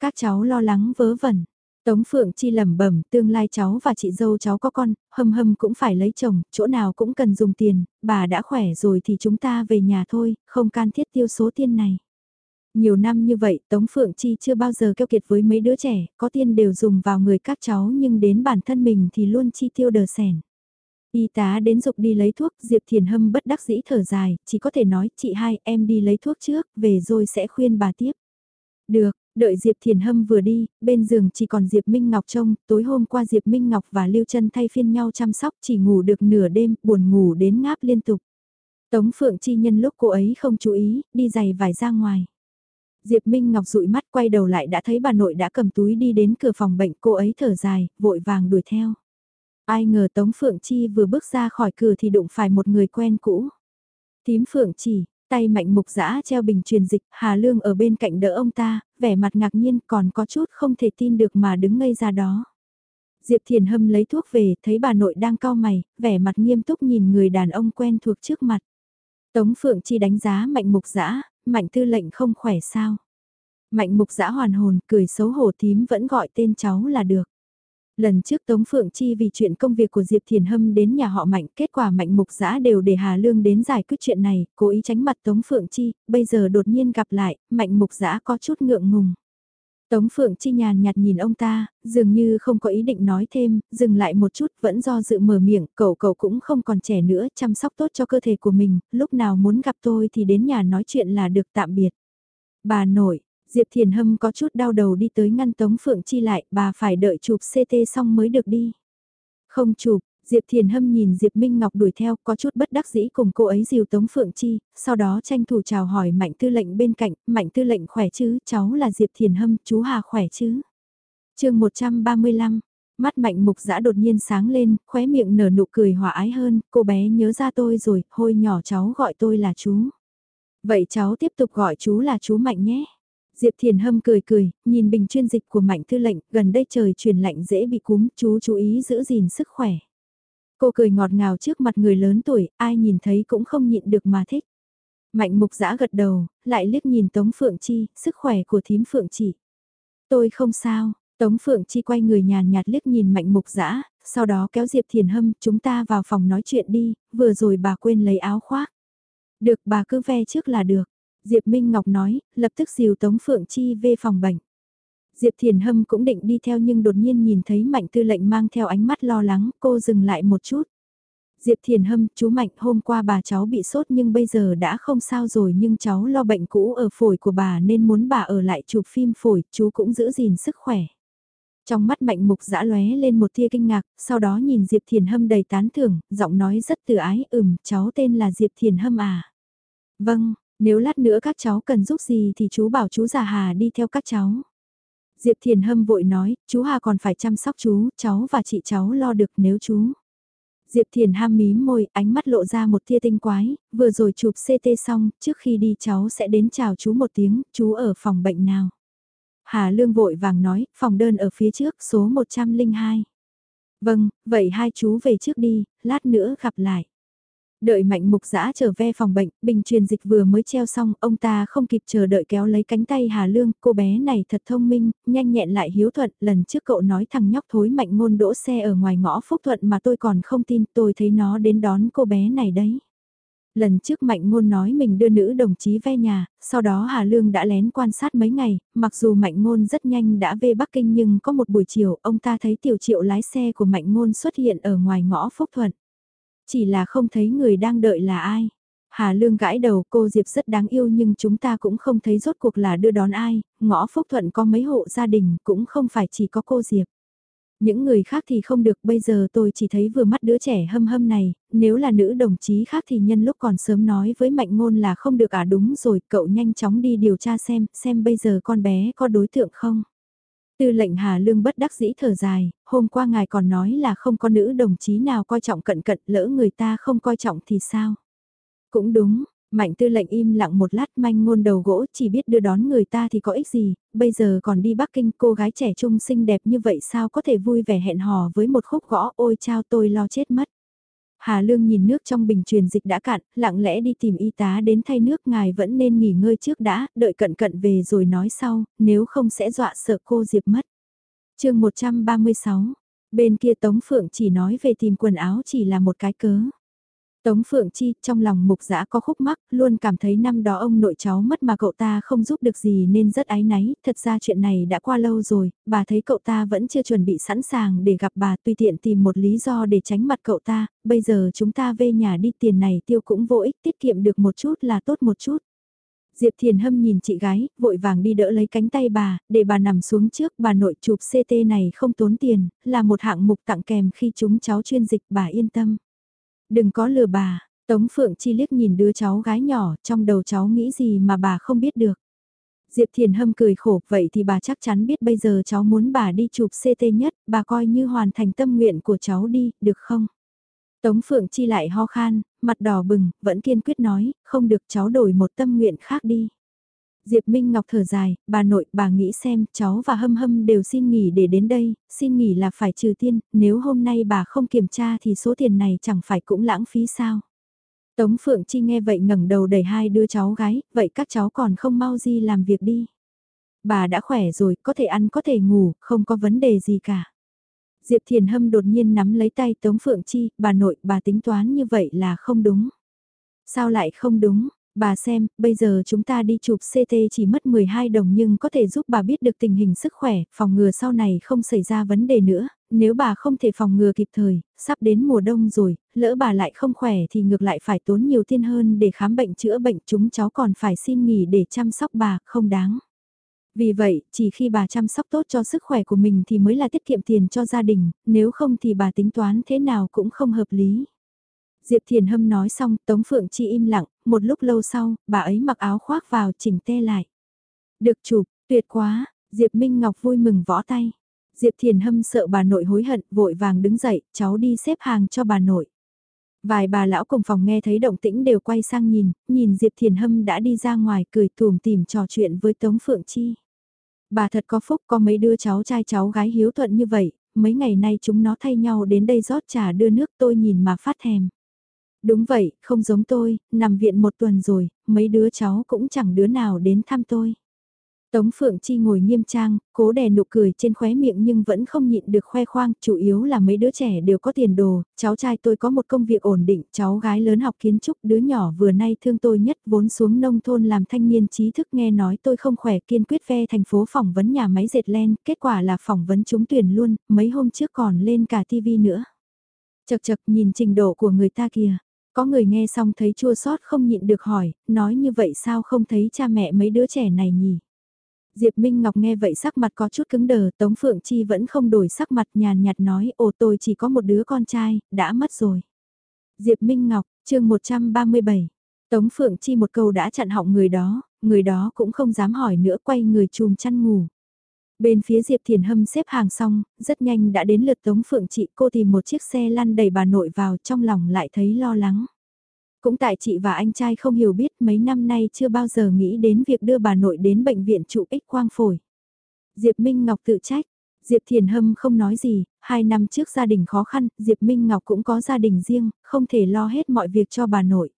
Các cháu lo lắng vớ vẩn. Tống Phượng Chi lẩm bẩm, tương lai cháu và chị dâu cháu có con, hâm hâm cũng phải lấy chồng, chỗ nào cũng cần dùng tiền, bà đã khỏe rồi thì chúng ta về nhà thôi, không can thiết tiêu số tiền này. Nhiều năm như vậy, Tống Phượng Chi chưa bao giờ keo kiệt với mấy đứa trẻ, có tiền đều dùng vào người các cháu nhưng đến bản thân mình thì luôn chi tiêu đờ sẻn. Y tá đến dục đi lấy thuốc, Diệp Thiền Hâm bất đắc dĩ thở dài, chỉ có thể nói, chị hai, em đi lấy thuốc trước, về rồi sẽ khuyên bà tiếp. Được, đợi Diệp Thiền Hâm vừa đi, bên giường chỉ còn Diệp Minh Ngọc trông, tối hôm qua Diệp Minh Ngọc và Lưu Trân thay phiên nhau chăm sóc chỉ ngủ được nửa đêm, buồn ngủ đến ngáp liên tục. Tống Phượng Chi nhân lúc cô ấy không chú ý, đi giày vải ra ngoài. Diệp Minh Ngọc dụi mắt quay đầu lại đã thấy bà nội đã cầm túi đi đến cửa phòng bệnh cô ấy thở dài, vội vàng đuổi theo. Ai ngờ Tống Phượng Chi vừa bước ra khỏi cửa thì đụng phải một người quen cũ. Tím Phượng chỉ, tay mạnh mục giã treo bình truyền dịch, Hà Lương ở bên cạnh đỡ ông ta, vẻ mặt ngạc nhiên còn có chút không thể tin được mà đứng ngây ra đó. Diệp Thiền Hâm lấy thuốc về, thấy bà nội đang cau mày, vẻ mặt nghiêm túc nhìn người đàn ông quen thuộc trước mặt. Tống Phượng Chi đánh giá mạnh mục giã, mạnh tư lệnh không khỏe sao. Mạnh mục giã hoàn hồn, cười xấu hổ tím vẫn gọi tên cháu là được. Lần trước Tống Phượng Chi vì chuyện công việc của Diệp Thiền Hâm đến nhà họ Mạnh, kết quả Mạnh Mục Giã đều để Hà Lương đến giải quyết chuyện này, cố ý tránh mặt Tống Phượng Chi, bây giờ đột nhiên gặp lại, Mạnh Mục Giã có chút ngượng ngùng. Tống Phượng Chi nhàn nhạt nhìn ông ta, dường như không có ý định nói thêm, dừng lại một chút vẫn do dự mở miệng, cậu cậu cũng không còn trẻ nữa, chăm sóc tốt cho cơ thể của mình, lúc nào muốn gặp tôi thì đến nhà nói chuyện là được tạm biệt. Bà nội, Diệp Thiền Hâm có chút đau đầu đi tới ngăn Tống Phượng Chi lại, bà phải đợi chụp CT xong mới được đi. Không chụp, Diệp Thiền Hâm nhìn Diệp Minh Ngọc đuổi theo, có chút bất đắc dĩ cùng cô ấy dìu Tống Phượng Chi, sau đó tranh thủ chào hỏi Mạnh Tư lệnh bên cạnh, Mạnh Tư lệnh khỏe chứ, cháu là Diệp Thiền Hâm, chú Hà khỏe chứ. chương 135, mắt Mạnh Mục Giã đột nhiên sáng lên, khóe miệng nở nụ cười hòa ái hơn, cô bé nhớ ra tôi rồi, hôi nhỏ cháu gọi tôi là chú. Vậy cháu tiếp tục gọi chú là chú Mạnh nhé. Diệp Thiền Hâm cười cười, nhìn bình chuyên dịch của Mạnh Tư lệnh, gần đây trời truyền lạnh dễ bị cúm, chú chú ý giữ gìn sức khỏe. Cô cười ngọt ngào trước mặt người lớn tuổi, ai nhìn thấy cũng không nhịn được mà thích. Mạnh mục giã gật đầu, lại liếc nhìn Tống Phượng Chi, sức khỏe của thím Phượng chỉ. Tôi không sao, Tống Phượng Chi quay người nhàn nhạt liếc nhìn mạnh mục giã, sau đó kéo Diệp Thiền Hâm, chúng ta vào phòng nói chuyện đi, vừa rồi bà quên lấy áo khoác. Được bà cứ ve trước là được. Diệp Minh Ngọc nói, lập tức dìu Tống Phượng Chi về phòng bệnh. Diệp Thiền Hâm cũng định đi theo nhưng đột nhiên nhìn thấy Mạnh Tư lệnh mang theo ánh mắt lo lắng, cô dừng lại một chút. Diệp Thiền Hâm, chú Mạnh, hôm qua bà cháu bị sốt nhưng bây giờ đã không sao rồi nhưng cháu lo bệnh cũ ở phổi của bà nên muốn bà ở lại chụp phim phổi, chú cũng giữ gìn sức khỏe. Trong mắt Mạnh Mục dã lóe lên một tia kinh ngạc, sau đó nhìn Diệp Thiền Hâm đầy tán thưởng, giọng nói rất từ ái, ừm, cháu tên là Diệp Thiền Hâm à. Vâng, nếu lát nữa các cháu cần giúp gì thì chú bảo chú già Hà đi theo các cháu. Diệp Thiền Hâm vội nói, chú Hà còn phải chăm sóc chú, cháu và chị cháu lo được nếu chú. Diệp Thiền ham mím môi, ánh mắt lộ ra một tia tinh quái, vừa rồi chụp CT xong, trước khi đi cháu sẽ đến chào chú một tiếng, chú ở phòng bệnh nào. Hà Lương vội vàng nói, phòng đơn ở phía trước, số 102. Vâng, vậy hai chú về trước đi, lát nữa gặp lại. Đợi mạnh mục giã trở về phòng bệnh, bình truyền dịch vừa mới treo xong, ông ta không kịp chờ đợi kéo lấy cánh tay Hà Lương, cô bé này thật thông minh, nhanh nhẹn lại hiếu thuận, lần trước cậu nói thằng nhóc thối mạnh ngôn đỗ xe ở ngoài ngõ Phúc Thuận mà tôi còn không tin, tôi thấy nó đến đón cô bé này đấy. Lần trước Mạnh Ngôn nói mình đưa nữ đồng chí về nhà, sau đó Hà Lương đã lén quan sát mấy ngày, mặc dù Mạnh Ngôn rất nhanh đã về Bắc Kinh nhưng có một buổi chiều ông ta thấy tiểu triệu lái xe của Mạnh Ngôn xuất hiện ở ngoài ngõ Phúc Thuận. Chỉ là không thấy người đang đợi là ai. Hà Lương gãi đầu cô Diệp rất đáng yêu nhưng chúng ta cũng không thấy rốt cuộc là đưa đón ai, ngõ Phúc Thuận có mấy hộ gia đình cũng không phải chỉ có cô Diệp. Những người khác thì không được bây giờ tôi chỉ thấy vừa mắt đứa trẻ hâm hâm này, nếu là nữ đồng chí khác thì nhân lúc còn sớm nói với mạnh ngôn là không được à đúng rồi cậu nhanh chóng đi điều tra xem, xem bây giờ con bé có đối tượng không. Tư lệnh Hà Lương bất đắc dĩ thở dài, hôm qua ngài còn nói là không có nữ đồng chí nào coi trọng cận cận lỡ người ta không coi trọng thì sao? Cũng đúng, Mạnh tư lệnh im lặng một lát manh ngôn đầu gỗ chỉ biết đưa đón người ta thì có ích gì, bây giờ còn đi Bắc Kinh cô gái trẻ trung xinh đẹp như vậy sao có thể vui vẻ hẹn hò với một khúc gõ ôi chao tôi lo chết mất. Hà Lương nhìn nước trong bình truyền dịch đã cạn, lặng lẽ đi tìm y tá đến thay nước ngài vẫn nên nghỉ ngơi trước đã, đợi cận cận về rồi nói sau, nếu không sẽ dọa sợ cô Diệp mất. chương 136, bên kia Tống Phượng chỉ nói về tìm quần áo chỉ là một cái cớ. Tống Phượng Chi, trong lòng mục giã có khúc mắc, luôn cảm thấy năm đó ông nội cháu mất mà cậu ta không giúp được gì nên rất áy náy, thật ra chuyện này đã qua lâu rồi, bà thấy cậu ta vẫn chưa chuẩn bị sẵn sàng để gặp bà tùy tiện tìm một lý do để tránh mặt cậu ta, bây giờ chúng ta về nhà đi tiền này tiêu cũng vô ích tiết kiệm được một chút là tốt một chút. Diệp Thiền Hâm nhìn chị gái, vội vàng đi đỡ lấy cánh tay bà, để bà nằm xuống trước, bà nội chụp CT này không tốn tiền, là một hạng mục tặng kèm khi chúng cháu chuyên dịch bà yên tâm. Đừng có lừa bà, Tống Phượng Chi liếc nhìn đứa cháu gái nhỏ, trong đầu cháu nghĩ gì mà bà không biết được. Diệp Thiền Hâm cười khổ, vậy thì bà chắc chắn biết bây giờ cháu muốn bà đi chụp CT nhất, bà coi như hoàn thành tâm nguyện của cháu đi, được không? Tống Phượng Chi lại ho khan, mặt đỏ bừng, vẫn kiên quyết nói, không được cháu đổi một tâm nguyện khác đi. Diệp Minh Ngọc thở dài, bà nội, bà nghĩ xem, cháu và Hâm Hâm đều xin nghỉ để đến đây, xin nghỉ là phải trừ tiên, nếu hôm nay bà không kiểm tra thì số tiền này chẳng phải cũng lãng phí sao. Tống Phượng Chi nghe vậy ngẩng đầu đẩy hai đứa cháu gái, vậy các cháu còn không mau gì làm việc đi. Bà đã khỏe rồi, có thể ăn có thể ngủ, không có vấn đề gì cả. Diệp Thiền Hâm đột nhiên nắm lấy tay Tống Phượng Chi, bà nội, bà tính toán như vậy là không đúng. Sao lại không đúng, Bà xem, bây giờ chúng ta đi chụp CT chỉ mất 12 đồng nhưng có thể giúp bà biết được tình hình sức khỏe, phòng ngừa sau này không xảy ra vấn đề nữa, nếu bà không thể phòng ngừa kịp thời, sắp đến mùa đông rồi, lỡ bà lại không khỏe thì ngược lại phải tốn nhiều tiền hơn để khám bệnh chữa bệnh chúng cháu còn phải xin nghỉ để chăm sóc bà, không đáng. Vì vậy, chỉ khi bà chăm sóc tốt cho sức khỏe của mình thì mới là tiết kiệm tiền cho gia đình, nếu không thì bà tính toán thế nào cũng không hợp lý. Diệp Thiền Hâm nói xong, Tống Phượng Chi im lặng, một lúc lâu sau, bà ấy mặc áo khoác vào chỉnh tê lại. Được chụp, tuyệt quá, Diệp Minh Ngọc vui mừng võ tay. Diệp Thiền Hâm sợ bà nội hối hận, vội vàng đứng dậy, cháu đi xếp hàng cho bà nội. Vài bà lão cùng phòng nghe thấy động tĩnh đều quay sang nhìn, nhìn Diệp Thiền Hâm đã đi ra ngoài cười tùm tìm trò chuyện với Tống Phượng Chi. Bà thật có phúc có mấy đứa cháu trai cháu gái hiếu thuận như vậy, mấy ngày nay chúng nó thay nhau đến đây rót trà đưa nước tôi nhìn mà phát thèm. Đúng vậy, không giống tôi, nằm viện một tuần rồi, mấy đứa cháu cũng chẳng đứa nào đến thăm tôi. Tống Phượng Chi ngồi nghiêm trang, cố đè nụ cười trên khóe miệng nhưng vẫn không nhịn được khoe khoang, chủ yếu là mấy đứa trẻ đều có tiền đồ, cháu trai tôi có một công việc ổn định, cháu gái lớn học kiến trúc, đứa nhỏ vừa nay thương tôi nhất vốn xuống nông thôn làm thanh niên trí thức nghe nói tôi không khỏe kiên quyết ve thành phố phỏng vấn nhà máy dệt len, kết quả là phỏng vấn trúng tuyển luôn, mấy hôm trước còn lên cả tivi nữa. Chật chật nhìn trình độ của người ta kìa, có người nghe xong thấy chua xót không nhịn được hỏi, nói như vậy sao không thấy cha mẹ mấy đứa trẻ này nhỉ? Diệp Minh Ngọc nghe vậy sắc mặt có chút cứng đờ, Tống Phượng Chi vẫn không đổi sắc mặt nhàn nhạt nói, ồ tôi chỉ có một đứa con trai, đã mất rồi. Diệp Minh Ngọc, chương 137, Tống Phượng Chi một câu đã chặn họng người đó, người đó cũng không dám hỏi nữa quay người chùm chăn ngủ. Bên phía Diệp Thiền Hâm xếp hàng xong, rất nhanh đã đến lượt Tống Phượng chị cô tìm một chiếc xe lăn đẩy bà nội vào trong lòng lại thấy lo lắng. Cũng tại chị và anh trai không hiểu biết mấy năm nay chưa bao giờ nghĩ đến việc đưa bà nội đến bệnh viện trụ ích quang phổi. Diệp Minh Ngọc tự trách, Diệp Thiền Hâm không nói gì, hai năm trước gia đình khó khăn, Diệp Minh Ngọc cũng có gia đình riêng, không thể lo hết mọi việc cho bà nội.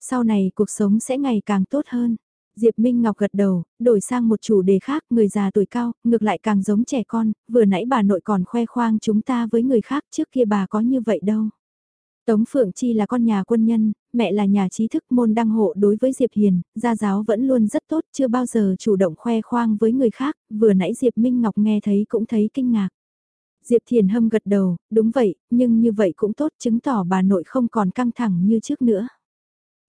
Sau này cuộc sống sẽ ngày càng tốt hơn. Diệp Minh Ngọc gật đầu, đổi sang một chủ đề khác, người già tuổi cao, ngược lại càng giống trẻ con, vừa nãy bà nội còn khoe khoang chúng ta với người khác trước kia bà có như vậy đâu. Tống Phượng Chi là con nhà quân nhân, mẹ là nhà trí thức môn đăng hộ đối với Diệp Hiền, gia giáo vẫn luôn rất tốt, chưa bao giờ chủ động khoe khoang với người khác, vừa nãy Diệp Minh Ngọc nghe thấy cũng thấy kinh ngạc. Diệp Thiền Hâm gật đầu, đúng vậy, nhưng như vậy cũng tốt chứng tỏ bà nội không còn căng thẳng như trước nữa.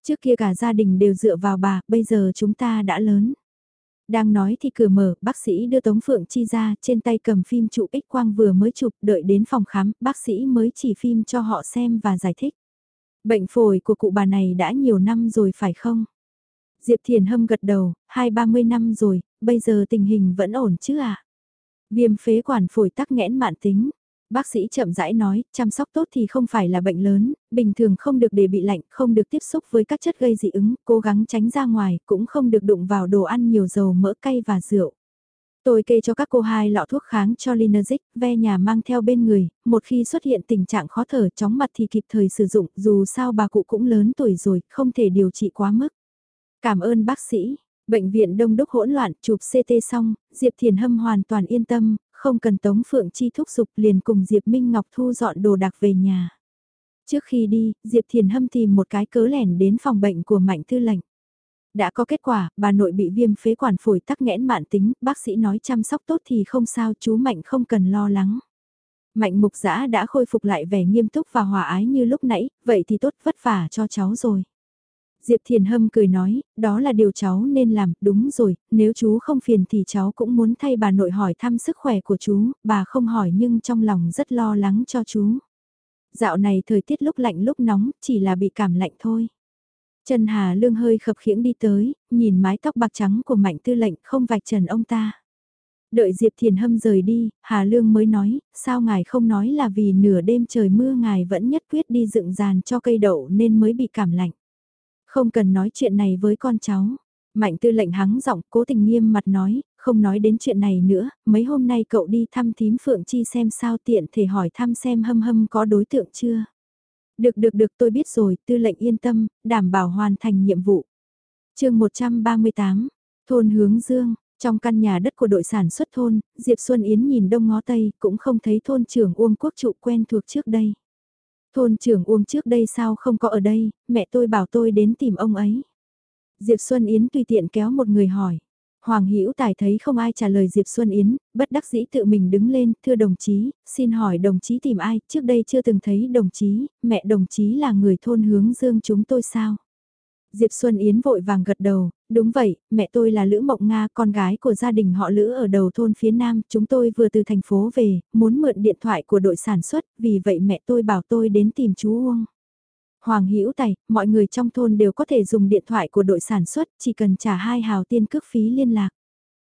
Trước kia cả gia đình đều dựa vào bà, bây giờ chúng ta đã lớn. Đang nói thì cửa mở, bác sĩ đưa Tống Phượng Chi ra, trên tay cầm phim chụp X quang vừa mới chụp, đợi đến phòng khám, bác sĩ mới chỉ phim cho họ xem và giải thích. Bệnh phổi của cụ bà này đã nhiều năm rồi phải không? Diệp Thiền Hâm gật đầu, hai ba mươi năm rồi, bây giờ tình hình vẫn ổn chứ à? Viêm phế quản phổi tắc nghẽn mạn tính, Bác sĩ chậm rãi nói, chăm sóc tốt thì không phải là bệnh lớn, bình thường không được để bị lạnh, không được tiếp xúc với các chất gây dị ứng, cố gắng tránh ra ngoài, cũng không được đụng vào đồ ăn nhiều dầu mỡ cay và rượu. Tôi kê cho các cô hai lọ thuốc kháng cho Linazic, ve nhà mang theo bên người, một khi xuất hiện tình trạng khó thở chóng mặt thì kịp thời sử dụng, dù sao bà cụ cũng lớn tuổi rồi, không thể điều trị quá mức. Cảm ơn bác sĩ. Bệnh viện đông đúc hỗn loạn, chụp CT xong, Diệp Thiền Hâm hoàn toàn yên tâm, không cần Tống Phượng Chi thúc giục liền cùng Diệp Minh Ngọc thu dọn đồ đạc về nhà. Trước khi đi, Diệp Thiền Hâm tìm một cái cớ lẻn đến phòng bệnh của Mạnh Tư lệnh. Đã có kết quả, bà nội bị viêm phế quản phổi tắc nghẽn mạn tính, bác sĩ nói chăm sóc tốt thì không sao, chú Mạnh không cần lo lắng. Mạnh mục giã đã khôi phục lại vẻ nghiêm túc và hòa ái như lúc nãy, vậy thì tốt vất vả cho cháu rồi. Diệp Thiền Hâm cười nói, đó là điều cháu nên làm, đúng rồi, nếu chú không phiền thì cháu cũng muốn thay bà nội hỏi thăm sức khỏe của chú, bà không hỏi nhưng trong lòng rất lo lắng cho chú. Dạo này thời tiết lúc lạnh lúc nóng, chỉ là bị cảm lạnh thôi. Trần Hà Lương hơi khập khiễng đi tới, nhìn mái tóc bạc trắng của mạnh tư lệnh không vạch trần ông ta. Đợi Diệp Thiền Hâm rời đi, Hà Lương mới nói, sao ngài không nói là vì nửa đêm trời mưa ngài vẫn nhất quyết đi dựng giàn cho cây đậu nên mới bị cảm lạnh. Không cần nói chuyện này với con cháu. Mạnh tư lệnh hắng giọng cố tình nghiêm mặt nói, không nói đến chuyện này nữa, mấy hôm nay cậu đi thăm thím Phượng Chi xem sao tiện thể hỏi thăm xem hâm hâm có đối tượng chưa. Được được được tôi biết rồi, tư lệnh yên tâm, đảm bảo hoàn thành nhiệm vụ. chương 138, thôn hướng dương, trong căn nhà đất của đội sản xuất thôn, Diệp Xuân Yến nhìn đông ngó tây, cũng không thấy thôn trưởng Uông Quốc trụ quen thuộc trước đây. Thôn trưởng Uông trước đây sao không có ở đây, mẹ tôi bảo tôi đến tìm ông ấy. Diệp Xuân Yến tùy tiện kéo một người hỏi. Hoàng Hữu Tài thấy không ai trả lời Diệp Xuân Yến, bất đắc dĩ tự mình đứng lên, thưa đồng chí, xin hỏi đồng chí tìm ai, trước đây chưa từng thấy đồng chí, mẹ đồng chí là người thôn hướng dương chúng tôi sao? Diệp Xuân Yến vội vàng gật đầu, đúng vậy, mẹ tôi là Lữ Mộng Nga, con gái của gia đình họ Lữ ở đầu thôn phía Nam, chúng tôi vừa từ thành phố về, muốn mượn điện thoại của đội sản xuất, vì vậy mẹ tôi bảo tôi đến tìm chú Uông. Hoàng Hữu Tài, mọi người trong thôn đều có thể dùng điện thoại của đội sản xuất, chỉ cần trả hai hào tiên cước phí liên lạc.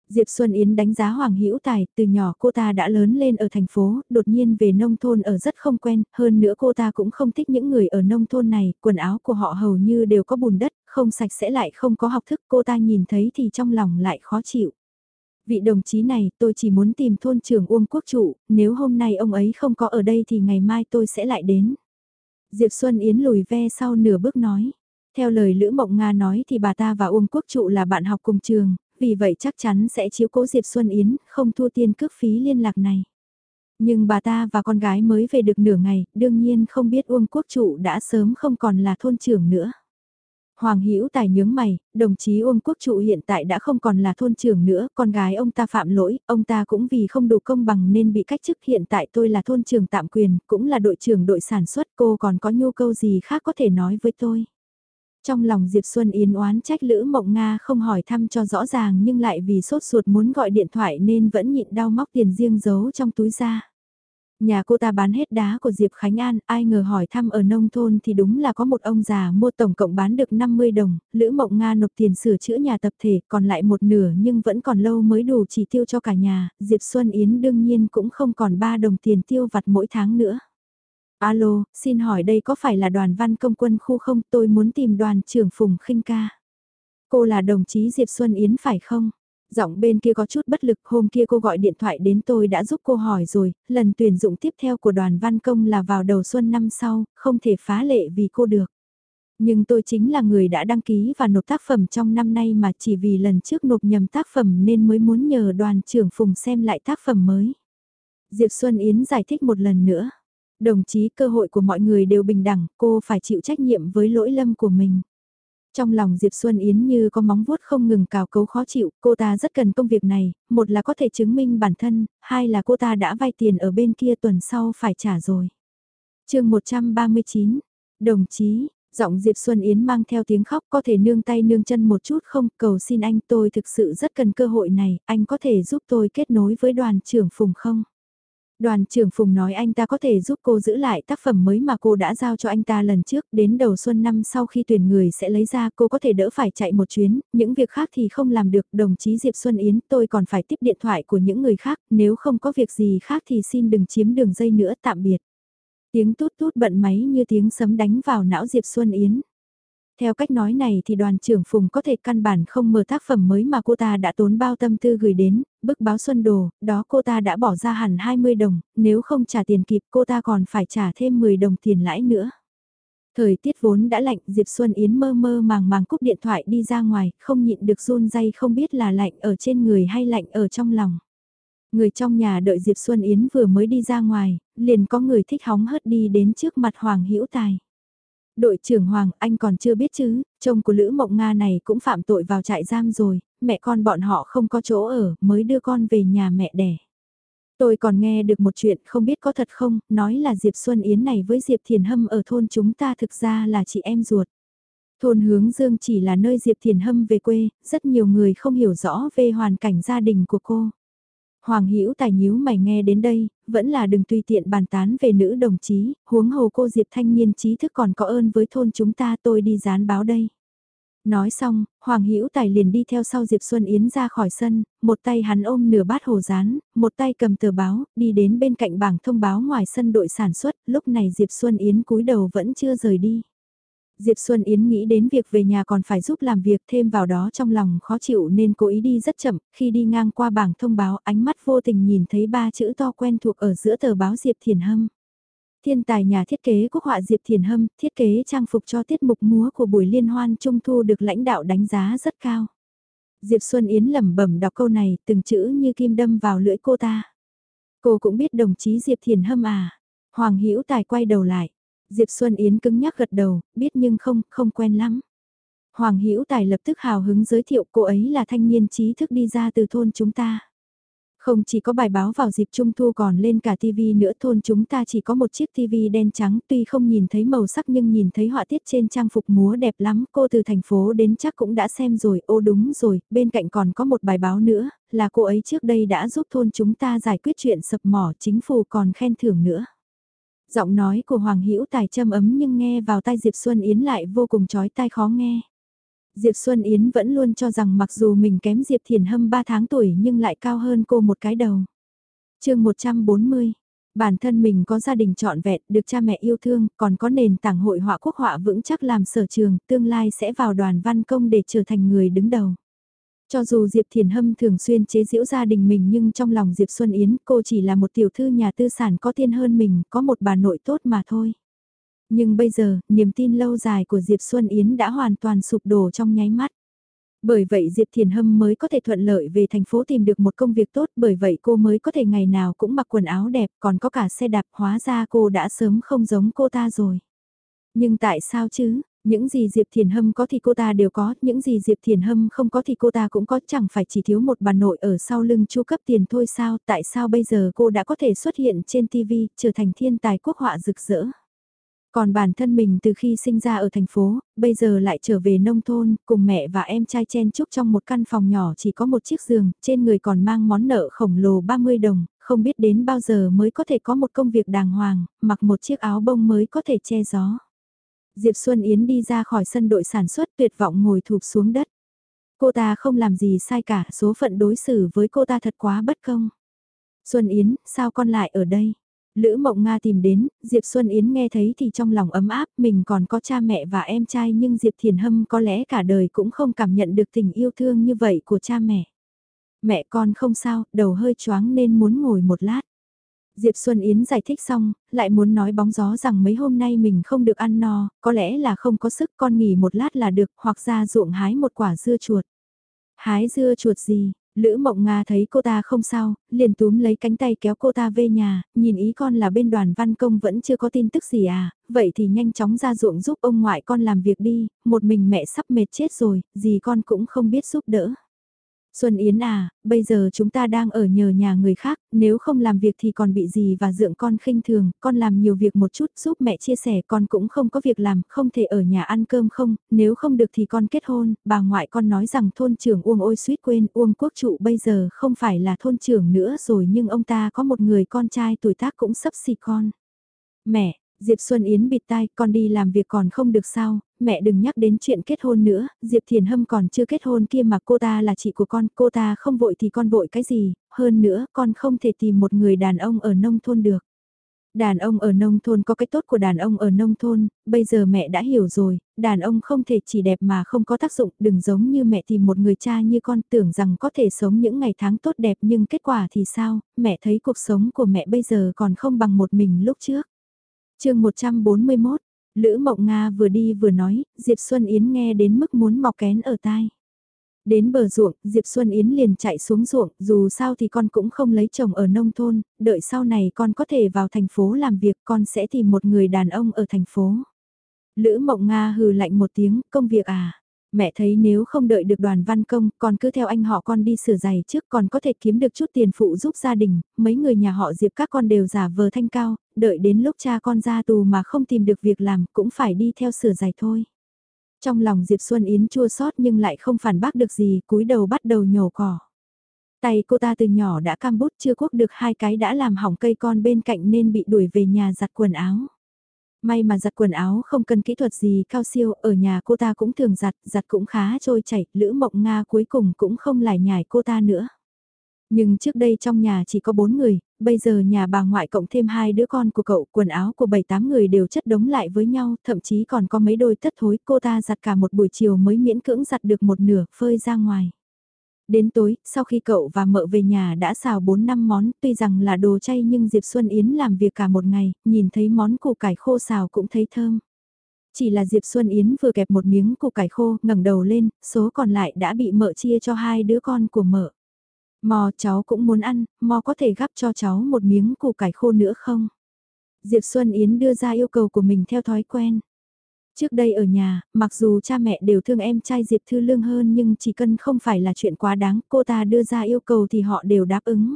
Diệp Xuân Yến đánh giá Hoàng Hữu Tài, từ nhỏ cô ta đã lớn lên ở thành phố, đột nhiên về nông thôn ở rất không quen, hơn nữa cô ta cũng không thích những người ở nông thôn này, quần áo của họ hầu như đều có bùn đất, không sạch sẽ lại không có học thức, cô ta nhìn thấy thì trong lòng lại khó chịu. Vị đồng chí này, tôi chỉ muốn tìm thôn trưởng Uông Quốc Trụ, nếu hôm nay ông ấy không có ở đây thì ngày mai tôi sẽ lại đến. Diệp Xuân Yến lùi ve sau nửa bước nói. Theo lời Lữ Mộng Nga nói thì bà ta và Uông Quốc Trụ là bạn học cùng trường, vì vậy chắc chắn sẽ chiếu cố Diệp Xuân Yến, không thua tiền cước phí liên lạc này. Nhưng bà ta và con gái mới về được nửa ngày, đương nhiên không biết Uông Quốc Trụ đã sớm không còn là thôn trưởng nữa. Hoàng Hữu Tài nhướng mày, đồng chí Uông Quốc Trụ hiện tại đã không còn là thôn trưởng nữa, con gái ông ta phạm lỗi, ông ta cũng vì không đủ công bằng nên bị cách chức hiện tại tôi là thôn trưởng tạm quyền, cũng là đội trưởng đội sản xuất, cô còn có nhu cầu gì khác có thể nói với tôi. Trong lòng Diệp Xuân Yến oán trách Lữ Mộng Nga không hỏi thăm cho rõ ràng nhưng lại vì sốt ruột muốn gọi điện thoại nên vẫn nhịn đau móc tiền riêng giấu trong túi ra. Nhà cô ta bán hết đá của Diệp Khánh An, ai ngờ hỏi thăm ở nông thôn thì đúng là có một ông già mua tổng cộng bán được 50 đồng, Lữ Mộng Nga nộp tiền sửa chữa nhà tập thể còn lại một nửa nhưng vẫn còn lâu mới đủ chỉ tiêu cho cả nhà, Diệp Xuân Yến đương nhiên cũng không còn 3 đồng tiền tiêu vặt mỗi tháng nữa. Alo, xin hỏi đây có phải là đoàn văn công quân khu không? Tôi muốn tìm đoàn trưởng Phùng khinh ca. Cô là đồng chí Diệp Xuân Yến phải không? Giọng bên kia có chút bất lực, hôm kia cô gọi điện thoại đến tôi đã giúp cô hỏi rồi, lần tuyển dụng tiếp theo của đoàn văn công là vào đầu xuân năm sau, không thể phá lệ vì cô được. Nhưng tôi chính là người đã đăng ký và nộp tác phẩm trong năm nay mà chỉ vì lần trước nộp nhầm tác phẩm nên mới muốn nhờ đoàn trưởng Phùng xem lại tác phẩm mới. Diệp Xuân Yến giải thích một lần nữa. Đồng chí cơ hội của mọi người đều bình đẳng, cô phải chịu trách nhiệm với lỗi lâm của mình. Trong lòng Diệp Xuân Yến như có móng vuốt không ngừng cào cấu khó chịu, cô ta rất cần công việc này, một là có thể chứng minh bản thân, hai là cô ta đã vay tiền ở bên kia tuần sau phải trả rồi. chương 139, đồng chí, giọng Diệp Xuân Yến mang theo tiếng khóc có thể nương tay nương chân một chút không, cầu xin anh tôi thực sự rất cần cơ hội này, anh có thể giúp tôi kết nối với đoàn trưởng Phùng không? Đoàn trưởng Phùng nói anh ta có thể giúp cô giữ lại tác phẩm mới mà cô đã giao cho anh ta lần trước, đến đầu xuân năm sau khi tuyển người sẽ lấy ra cô có thể đỡ phải chạy một chuyến, những việc khác thì không làm được, đồng chí Diệp Xuân Yến tôi còn phải tiếp điện thoại của những người khác, nếu không có việc gì khác thì xin đừng chiếm đường dây nữa, tạm biệt. Tiếng tút tút bận máy như tiếng sấm đánh vào não Diệp Xuân Yến. Theo cách nói này thì đoàn trưởng Phùng có thể căn bản không mở tác phẩm mới mà cô ta đã tốn bao tâm tư gửi đến, bức báo xuân đồ, đó cô ta đã bỏ ra hẳn 20 đồng, nếu không trả tiền kịp cô ta còn phải trả thêm 10 đồng tiền lãi nữa. Thời tiết vốn đã lạnh, Diệp Xuân Yến mơ mơ màng màng cúp điện thoại đi ra ngoài, không nhịn được run dây không biết là lạnh ở trên người hay lạnh ở trong lòng. Người trong nhà đợi Diệp Xuân Yến vừa mới đi ra ngoài, liền có người thích hóng hớt đi đến trước mặt Hoàng Hữu Tài. Đội trưởng Hoàng, anh còn chưa biết chứ, chồng của Lữ Mộng Nga này cũng phạm tội vào trại giam rồi, mẹ con bọn họ không có chỗ ở, mới đưa con về nhà mẹ đẻ. Tôi còn nghe được một chuyện không biết có thật không, nói là Diệp Xuân Yến này với Diệp Thiền Hâm ở thôn chúng ta thực ra là chị em ruột. Thôn hướng dương chỉ là nơi Diệp Thiền Hâm về quê, rất nhiều người không hiểu rõ về hoàn cảnh gia đình của cô. Hoàng Hữu Tài nhíu mày nghe đến đây, vẫn là đừng tùy tiện bàn tán về nữ đồng chí, huống hồ cô Diệp thanh niên trí thức còn có ơn với thôn chúng ta tôi đi dán báo đây. Nói xong, Hoàng Hữu Tài liền đi theo sau Diệp Xuân Yến ra khỏi sân, một tay hắn ôm nửa bát hồ rán, một tay cầm tờ báo, đi đến bên cạnh bảng thông báo ngoài sân đội sản xuất, lúc này Diệp Xuân Yến cúi đầu vẫn chưa rời đi. Diệp Xuân Yến nghĩ đến việc về nhà còn phải giúp làm việc thêm vào đó trong lòng khó chịu nên cố ý đi rất chậm, khi đi ngang qua bảng thông báo ánh mắt vô tình nhìn thấy ba chữ to quen thuộc ở giữa tờ báo Diệp Thiền Hâm. Thiên tài nhà thiết kế quốc họa Diệp Thiền Hâm thiết kế trang phục cho tiết mục múa của buổi liên hoan trung thu được lãnh đạo đánh giá rất cao. Diệp Xuân Yến lẩm bẩm đọc câu này từng chữ như kim đâm vào lưỡi cô ta. Cô cũng biết đồng chí Diệp Thiền Hâm à. Hoàng Hữu Tài quay đầu lại. Diệp Xuân Yến cứng nhắc gật đầu, biết nhưng không, không quen lắm. Hoàng Hữu Tài lập tức hào hứng giới thiệu cô ấy là thanh niên trí thức đi ra từ thôn chúng ta. Không chỉ có bài báo vào dịp trung thu còn lên cả TV nữa thôn chúng ta chỉ có một chiếc TV đen trắng tuy không nhìn thấy màu sắc nhưng nhìn thấy họa tiết trên trang phục múa đẹp lắm cô từ thành phố đến chắc cũng đã xem rồi ô đúng rồi bên cạnh còn có một bài báo nữa là cô ấy trước đây đã giúp thôn chúng ta giải quyết chuyện sập mỏ chính phủ còn khen thưởng nữa. Giọng nói của Hoàng Hữu Tài châm ấm nhưng nghe vào tai Diệp Xuân Yến lại vô cùng chói tai khó nghe. Diệp Xuân Yến vẫn luôn cho rằng mặc dù mình kém Diệp Thiền Hâm 3 tháng tuổi nhưng lại cao hơn cô một cái đầu. chương 140 Bản thân mình có gia đình trọn vẹn, được cha mẹ yêu thương, còn có nền tảng hội họa quốc họa vững chắc làm sở trường, tương lai sẽ vào đoàn văn công để trở thành người đứng đầu. Cho dù Diệp Thiền Hâm thường xuyên chế giễu gia đình mình nhưng trong lòng Diệp Xuân Yến cô chỉ là một tiểu thư nhà tư sản có tiên hơn mình, có một bà nội tốt mà thôi. Nhưng bây giờ, niềm tin lâu dài của Diệp Xuân Yến đã hoàn toàn sụp đổ trong nháy mắt. Bởi vậy Diệp Thiền Hâm mới có thể thuận lợi về thành phố tìm được một công việc tốt, bởi vậy cô mới có thể ngày nào cũng mặc quần áo đẹp, còn có cả xe đạp hóa ra cô đã sớm không giống cô ta rồi. Nhưng tại sao chứ, những gì Diệp Thiền Hâm có thì cô ta đều có, những gì Diệp Thiền Hâm không có thì cô ta cũng có, chẳng phải chỉ thiếu một bà nội ở sau lưng chu cấp tiền thôi sao, tại sao bây giờ cô đã có thể xuất hiện trên TV, trở thành thiên tài quốc họa rực rỡ. Còn bản thân mình từ khi sinh ra ở thành phố, bây giờ lại trở về nông thôn, cùng mẹ và em trai chen chúc trong một căn phòng nhỏ chỉ có một chiếc giường, trên người còn mang món nợ khổng lồ 30 đồng, không biết đến bao giờ mới có thể có một công việc đàng hoàng, mặc một chiếc áo bông mới có thể che gió. Diệp Xuân Yến đi ra khỏi sân đội sản xuất tuyệt vọng ngồi thụp xuống đất. Cô ta không làm gì sai cả, số phận đối xử với cô ta thật quá bất công. Xuân Yến, sao con lại ở đây? Lữ Mộng Nga tìm đến, Diệp Xuân Yến nghe thấy thì trong lòng ấm áp, mình còn có cha mẹ và em trai nhưng Diệp Thiền Hâm có lẽ cả đời cũng không cảm nhận được tình yêu thương như vậy của cha mẹ. Mẹ con không sao, đầu hơi choáng nên muốn ngồi một lát. Diệp Xuân Yến giải thích xong, lại muốn nói bóng gió rằng mấy hôm nay mình không được ăn no, có lẽ là không có sức con nghỉ một lát là được, hoặc ra ruộng hái một quả dưa chuột. Hái dưa chuột gì? Lữ Mộng Nga thấy cô ta không sao, liền túm lấy cánh tay kéo cô ta về nhà, nhìn ý con là bên đoàn văn công vẫn chưa có tin tức gì à, vậy thì nhanh chóng ra ruộng giúp ông ngoại con làm việc đi, một mình mẹ sắp mệt chết rồi, gì con cũng không biết giúp đỡ. Xuân Yến à, bây giờ chúng ta đang ở nhờ nhà người khác, nếu không làm việc thì còn bị gì và dượng con khinh thường, con làm nhiều việc một chút giúp mẹ chia sẻ con cũng không có việc làm, không thể ở nhà ăn cơm không, nếu không được thì con kết hôn, bà ngoại con nói rằng thôn trưởng Uông ôi suýt quên Uông quốc trụ bây giờ không phải là thôn trưởng nữa rồi nhưng ông ta có một người con trai tuổi tác cũng sắp xì con. Mẹ, Diệp Xuân Yến bịt tai, con đi làm việc còn không được sao, mẹ đừng nhắc đến chuyện kết hôn nữa, Diệp Thiền Hâm còn chưa kết hôn kia mà cô ta là chị của con, cô ta không vội thì con vội cái gì, hơn nữa con không thể tìm một người đàn ông ở nông thôn được. Đàn ông ở nông thôn có cái tốt của đàn ông ở nông thôn, bây giờ mẹ đã hiểu rồi, đàn ông không thể chỉ đẹp mà không có tác dụng, đừng giống như mẹ tìm một người cha như con tưởng rằng có thể sống những ngày tháng tốt đẹp nhưng kết quả thì sao, mẹ thấy cuộc sống của mẹ bây giờ còn không bằng một mình lúc trước chương 141, Lữ Mộng Nga vừa đi vừa nói, Diệp Xuân Yến nghe đến mức muốn mọc kén ở tai. Đến bờ ruộng, Diệp Xuân Yến liền chạy xuống ruộng, dù sao thì con cũng không lấy chồng ở nông thôn, đợi sau này con có thể vào thành phố làm việc con sẽ tìm một người đàn ông ở thành phố. Lữ Mộng Nga hừ lạnh một tiếng, công việc à? Mẹ thấy nếu không đợi được đoàn văn công, còn cứ theo anh họ con đi sửa giày trước còn có thể kiếm được chút tiền phụ giúp gia đình, mấy người nhà họ Diệp các con đều giả vờ thanh cao, đợi đến lúc cha con ra tù mà không tìm được việc làm cũng phải đi theo sửa giày thôi. Trong lòng Diệp Xuân Yến chua xót nhưng lại không phản bác được gì, cúi đầu bắt đầu nhổ cỏ. Tay cô ta từ nhỏ đã cam bút chưa quốc được hai cái đã làm hỏng cây con bên cạnh nên bị đuổi về nhà giặt quần áo. May mà giặt quần áo không cần kỹ thuật gì cao siêu, ở nhà cô ta cũng thường giặt, giặt cũng khá trôi chảy, Lữ Mộng Nga cuối cùng cũng không lại nhải cô ta nữa. Nhưng trước đây trong nhà chỉ có bốn người, bây giờ nhà bà ngoại cộng thêm hai đứa con của cậu, quần áo của bảy tám người đều chất đống lại với nhau, thậm chí còn có mấy đôi tất thối, cô ta giặt cả một buổi chiều mới miễn cưỡng giặt được một nửa, phơi ra ngoài. Đến tối, sau khi cậu và mợ về nhà đã xào 4 năm món, tuy rằng là đồ chay nhưng Diệp Xuân Yến làm việc cả một ngày, nhìn thấy món củ cải khô xào cũng thấy thơm. Chỉ là Diệp Xuân Yến vừa kẹp một miếng củ cải khô, ngẩng đầu lên, số còn lại đã bị mợ chia cho hai đứa con của mợ. Mò cháu cũng muốn ăn, mò có thể gắp cho cháu một miếng củ cải khô nữa không? Diệp Xuân Yến đưa ra yêu cầu của mình theo thói quen. Trước đây ở nhà, mặc dù cha mẹ đều thương em trai Diệp Thư Lương hơn nhưng chỉ cần không phải là chuyện quá đáng, cô ta đưa ra yêu cầu thì họ đều đáp ứng.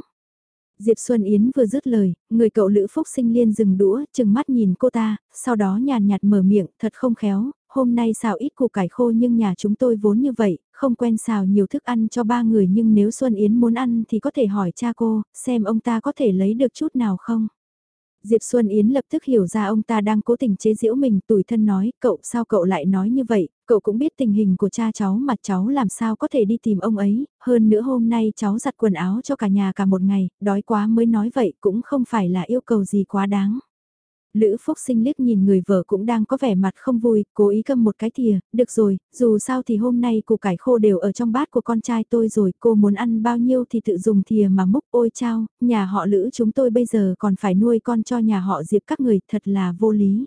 Diệp Xuân Yến vừa dứt lời, người cậu Lữ Phúc sinh liên dừng đũa, chừng mắt nhìn cô ta, sau đó nhàn nhạt mở miệng, thật không khéo, hôm nay xào ít củ cải khô nhưng nhà chúng tôi vốn như vậy, không quen xào nhiều thức ăn cho ba người nhưng nếu Xuân Yến muốn ăn thì có thể hỏi cha cô, xem ông ta có thể lấy được chút nào không. Diệp Xuân Yến lập tức hiểu ra ông ta đang cố tình chế giễu mình, tủi thân nói, cậu sao cậu lại nói như vậy, cậu cũng biết tình hình của cha cháu mà cháu làm sao có thể đi tìm ông ấy, hơn nữa hôm nay cháu giặt quần áo cho cả nhà cả một ngày, đói quá mới nói vậy cũng không phải là yêu cầu gì quá đáng. Lữ Phúc Sinh liếc nhìn người vợ cũng đang có vẻ mặt không vui, cố ý cầm một cái thìa, được rồi, dù sao thì hôm nay củ cải khô đều ở trong bát của con trai tôi rồi, cô muốn ăn bao nhiêu thì tự dùng thìa mà múc ôi chao, nhà họ Lữ chúng tôi bây giờ còn phải nuôi con cho nhà họ Diệp các người, thật là vô lý.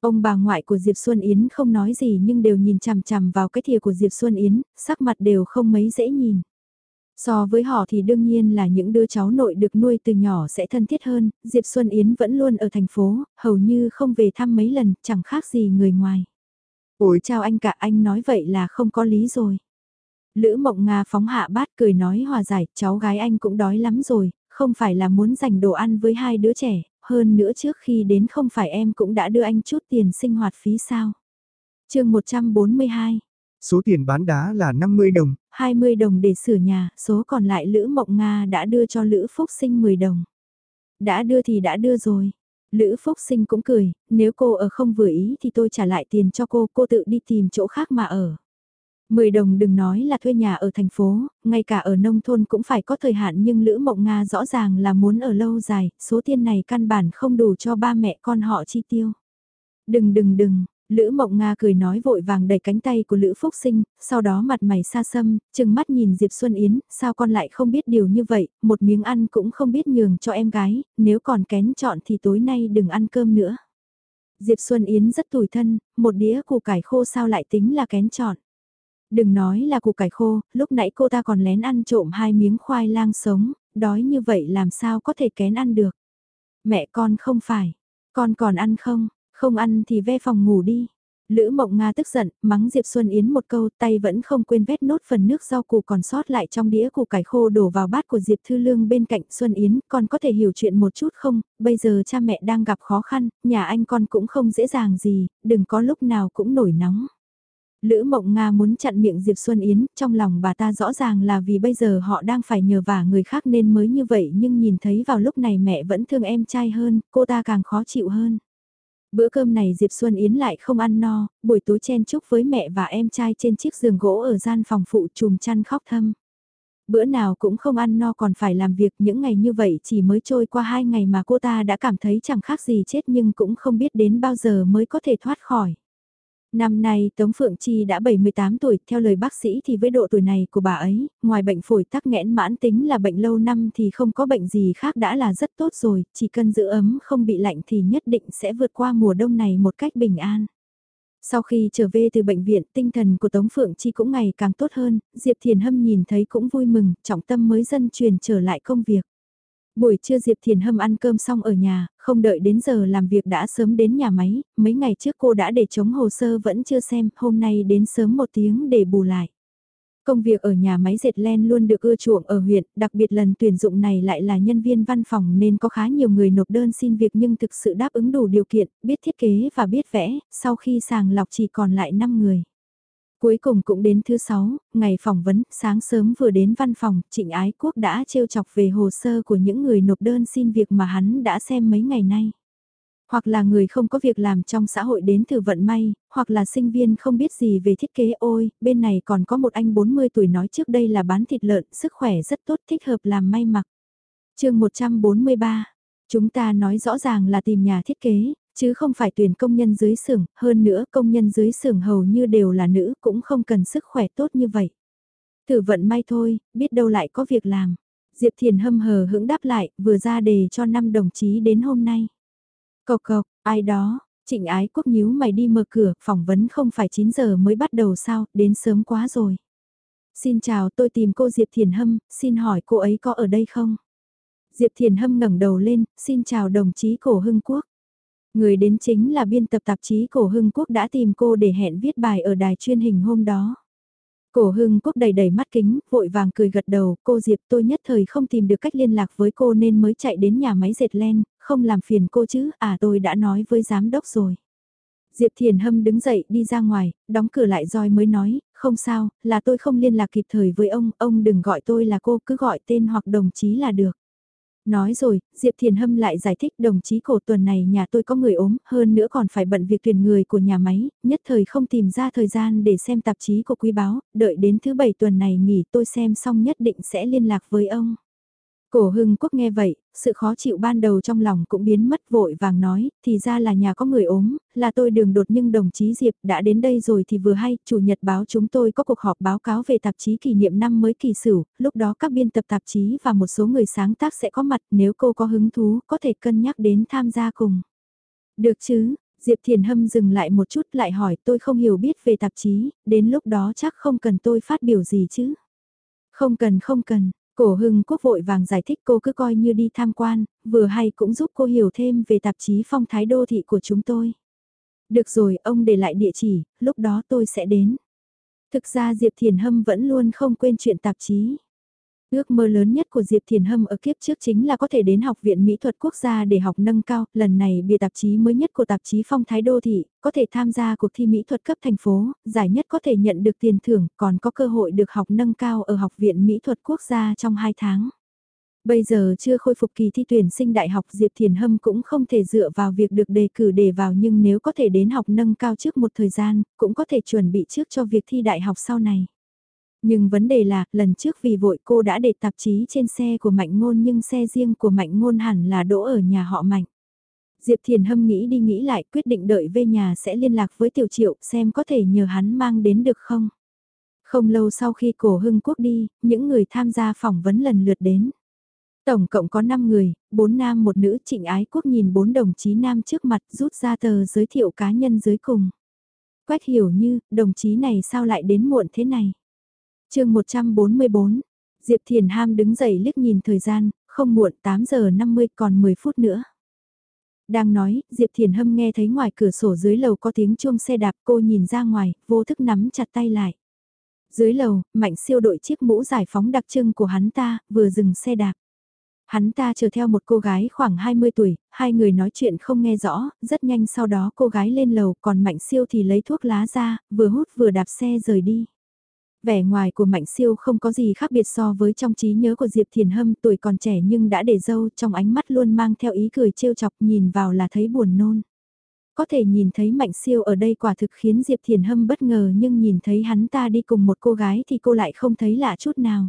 Ông bà ngoại của Diệp Xuân Yến không nói gì nhưng đều nhìn chằm chằm vào cái thìa của Diệp Xuân Yến, sắc mặt đều không mấy dễ nhìn. So với họ thì đương nhiên là những đứa cháu nội được nuôi từ nhỏ sẽ thân thiết hơn, Diệp Xuân Yến vẫn luôn ở thành phố, hầu như không về thăm mấy lần, chẳng khác gì người ngoài. Ủi chào anh cả anh nói vậy là không có lý rồi. Lữ Mộng Nga phóng hạ bát cười nói hòa giải, cháu gái anh cũng đói lắm rồi, không phải là muốn dành đồ ăn với hai đứa trẻ, hơn nữa trước khi đến không phải em cũng đã đưa anh chút tiền sinh hoạt phí sao. chương 142 Số tiền bán đá là 50 đồng. 20 đồng để sửa nhà, số còn lại Lữ Mộng Nga đã đưa cho Lữ Phúc Sinh 10 đồng. Đã đưa thì đã đưa rồi. Lữ Phúc Sinh cũng cười, nếu cô ở không vừa ý thì tôi trả lại tiền cho cô, cô tự đi tìm chỗ khác mà ở. 10 đồng đừng nói là thuê nhà ở thành phố, ngay cả ở nông thôn cũng phải có thời hạn nhưng Lữ Mộng Nga rõ ràng là muốn ở lâu dài, số tiền này căn bản không đủ cho ba mẹ con họ chi tiêu. Đừng đừng đừng, Lữ Mộng Nga cười nói vội vàng đẩy cánh tay của Lữ Phúc Sinh, sau đó mặt mày xa xăm, chừng mắt nhìn Diệp Xuân Yến, sao con lại không biết điều như vậy, một miếng ăn cũng không biết nhường cho em gái, nếu còn kén chọn thì tối nay đừng ăn cơm nữa. Diệp Xuân Yến rất tủi thân, một đĩa củ cải khô sao lại tính là kén chọn. Đừng nói là củ cải khô, lúc nãy cô ta còn lén ăn trộm hai miếng khoai lang sống, đói như vậy làm sao có thể kén ăn được. Mẹ con không phải, con còn ăn không, không ăn thì ve phòng ngủ đi. Lữ Mộng Nga tức giận, mắng Diệp Xuân Yến một câu tay vẫn không quên vét nốt phần nước rau củ còn sót lại trong đĩa củ cải khô đổ vào bát của Diệp Thư Lương bên cạnh Xuân Yến, con có thể hiểu chuyện một chút không, bây giờ cha mẹ đang gặp khó khăn, nhà anh con cũng không dễ dàng gì, đừng có lúc nào cũng nổi nóng. Lữ Mộng Nga muốn chặn miệng Diệp Xuân Yến, trong lòng bà ta rõ ràng là vì bây giờ họ đang phải nhờ vả người khác nên mới như vậy nhưng nhìn thấy vào lúc này mẹ vẫn thương em trai hơn, cô ta càng khó chịu hơn. Bữa cơm này Diệp Xuân Yến lại không ăn no, buổi tối chen chúc với mẹ và em trai trên chiếc giường gỗ ở gian phòng phụ chùm chăn khóc thâm. Bữa nào cũng không ăn no còn phải làm việc những ngày như vậy chỉ mới trôi qua hai ngày mà cô ta đã cảm thấy chẳng khác gì chết nhưng cũng không biết đến bao giờ mới có thể thoát khỏi. Năm nay Tống Phượng Chi đã 78 tuổi, theo lời bác sĩ thì với độ tuổi này của bà ấy, ngoài bệnh phổi tắc nghẽn mãn tính là bệnh lâu năm thì không có bệnh gì khác đã là rất tốt rồi, chỉ cần giữ ấm không bị lạnh thì nhất định sẽ vượt qua mùa đông này một cách bình an. Sau khi trở về từ bệnh viện, tinh thần của Tống Phượng Chi cũng ngày càng tốt hơn, Diệp Thiền Hâm nhìn thấy cũng vui mừng, trọng tâm mới dân truyền trở lại công việc. Buổi trưa Diệp Thiền Hâm ăn cơm xong ở nhà, không đợi đến giờ làm việc đã sớm đến nhà máy, mấy ngày trước cô đã để chống hồ sơ vẫn chưa xem, hôm nay đến sớm một tiếng để bù lại. Công việc ở nhà máy dệt len luôn được ưa chuộng ở huyện, đặc biệt lần tuyển dụng này lại là nhân viên văn phòng nên có khá nhiều người nộp đơn xin việc nhưng thực sự đáp ứng đủ điều kiện, biết thiết kế và biết vẽ, sau khi sàng lọc chỉ còn lại 5 người. Cuối cùng cũng đến thứ sáu, ngày phỏng vấn, sáng sớm vừa đến văn phòng, Trịnh Ái Quốc đã trêu chọc về hồ sơ của những người nộp đơn xin việc mà hắn đã xem mấy ngày nay. Hoặc là người không có việc làm trong xã hội đến từ vận may, hoặc là sinh viên không biết gì về thiết kế ôi, bên này còn có một anh 40 tuổi nói trước đây là bán thịt lợn, sức khỏe rất tốt thích hợp làm may mặc. chương 143, chúng ta nói rõ ràng là tìm nhà thiết kế, Chứ không phải tuyển công nhân dưới xưởng, hơn nữa công nhân dưới xưởng hầu như đều là nữ cũng không cần sức khỏe tốt như vậy. Thử vận may thôi, biết đâu lại có việc làm. Diệp Thiền hâm hờ hững đáp lại, vừa ra đề cho năm đồng chí đến hôm nay. Cộc cộc, ai đó, trịnh ái quốc nhíu mày đi mở cửa, phỏng vấn không phải 9 giờ mới bắt đầu sao, đến sớm quá rồi. Xin chào tôi tìm cô Diệp Thiền Hâm, xin hỏi cô ấy có ở đây không? Diệp Thiền Hâm ngẩng đầu lên, xin chào đồng chí Cổ Hưng Quốc. Người đến chính là biên tập tạp chí Cổ Hưng Quốc đã tìm cô để hẹn viết bài ở đài truyền hình hôm đó. Cổ Hưng Quốc đầy đầy mắt kính, vội vàng cười gật đầu, cô Diệp tôi nhất thời không tìm được cách liên lạc với cô nên mới chạy đến nhà máy dệt len, không làm phiền cô chứ, à tôi đã nói với giám đốc rồi. Diệp Thiền Hâm đứng dậy đi ra ngoài, đóng cửa lại rồi mới nói, không sao, là tôi không liên lạc kịp thời với ông, ông đừng gọi tôi là cô, cứ gọi tên hoặc đồng chí là được. Nói rồi, Diệp Thiền Hâm lại giải thích đồng chí cổ tuần này nhà tôi có người ốm, hơn nữa còn phải bận việc tuyển người của nhà máy, nhất thời không tìm ra thời gian để xem tạp chí của quý báo, đợi đến thứ bảy tuần này nghỉ tôi xem xong nhất định sẽ liên lạc với ông. Cổ hưng quốc nghe vậy, sự khó chịu ban đầu trong lòng cũng biến mất vội vàng nói, thì ra là nhà có người ốm, là tôi đường đột nhưng đồng chí Diệp đã đến đây rồi thì vừa hay, chủ nhật báo chúng tôi có cuộc họp báo cáo về tạp chí kỷ niệm năm mới kỳ sửu, lúc đó các biên tập tạp chí và một số người sáng tác sẽ có mặt nếu cô có hứng thú có thể cân nhắc đến tham gia cùng. Được chứ, Diệp Thiền Hâm dừng lại một chút lại hỏi tôi không hiểu biết về tạp chí, đến lúc đó chắc không cần tôi phát biểu gì chứ. Không cần không cần, Cổ hưng quốc vội vàng giải thích cô cứ coi như đi tham quan, vừa hay cũng giúp cô hiểu thêm về tạp chí phong thái đô thị của chúng tôi. Được rồi, ông để lại địa chỉ, lúc đó tôi sẽ đến. Thực ra Diệp Thiền Hâm vẫn luôn không quên chuyện tạp chí. Ước mơ lớn nhất của Diệp Thiền Hâm ở kiếp trước chính là có thể đến Học viện Mỹ thuật quốc gia để học nâng cao, lần này bìa tạp chí mới nhất của tạp chí Phong Thái Đô Thị, có thể tham gia cuộc thi Mỹ thuật cấp thành phố, giải nhất có thể nhận được tiền thưởng, còn có cơ hội được học nâng cao ở Học viện Mỹ thuật quốc gia trong 2 tháng. Bây giờ chưa khôi phục kỳ thi tuyển sinh đại học Diệp Thiền Hâm cũng không thể dựa vào việc được đề cử để vào nhưng nếu có thể đến học nâng cao trước một thời gian, cũng có thể chuẩn bị trước cho việc thi đại học sau này. Nhưng vấn đề là, lần trước vì vội cô đã để tạp chí trên xe của Mạnh Ngôn nhưng xe riêng của Mạnh Ngôn hẳn là đỗ ở nhà họ Mạnh. Diệp Thiền Hâm nghĩ đi nghĩ lại quyết định đợi về nhà sẽ liên lạc với Tiểu Triệu xem có thể nhờ hắn mang đến được không. Không lâu sau khi cổ hưng quốc đi, những người tham gia phỏng vấn lần lượt đến. Tổng cộng có 5 người, 4 nam một nữ trịnh ái quốc nhìn 4 đồng chí nam trước mặt rút ra tờ giới thiệu cá nhân dưới cùng. Quách hiểu như, đồng chí này sao lại đến muộn thế này? Chương 144, Diệp Thiền Ham đứng dậy liếc nhìn thời gian, không muộn 8 giờ 50 còn 10 phút nữa. Đang nói, Diệp Thiền Hâm nghe thấy ngoài cửa sổ dưới lầu có tiếng chuông xe đạp cô nhìn ra ngoài, vô thức nắm chặt tay lại. Dưới lầu, Mạnh siêu đội chiếc mũ giải phóng đặc trưng của hắn ta, vừa dừng xe đạp. Hắn ta chờ theo một cô gái khoảng 20 tuổi, hai người nói chuyện không nghe rõ, rất nhanh sau đó cô gái lên lầu còn Mạnh siêu thì lấy thuốc lá ra, vừa hút vừa đạp xe rời đi. Vẻ ngoài của Mạnh Siêu không có gì khác biệt so với trong trí nhớ của Diệp Thiền Hâm tuổi còn trẻ nhưng đã để dâu trong ánh mắt luôn mang theo ý cười trêu chọc nhìn vào là thấy buồn nôn. Có thể nhìn thấy Mạnh Siêu ở đây quả thực khiến Diệp Thiền Hâm bất ngờ nhưng nhìn thấy hắn ta đi cùng một cô gái thì cô lại không thấy lạ chút nào.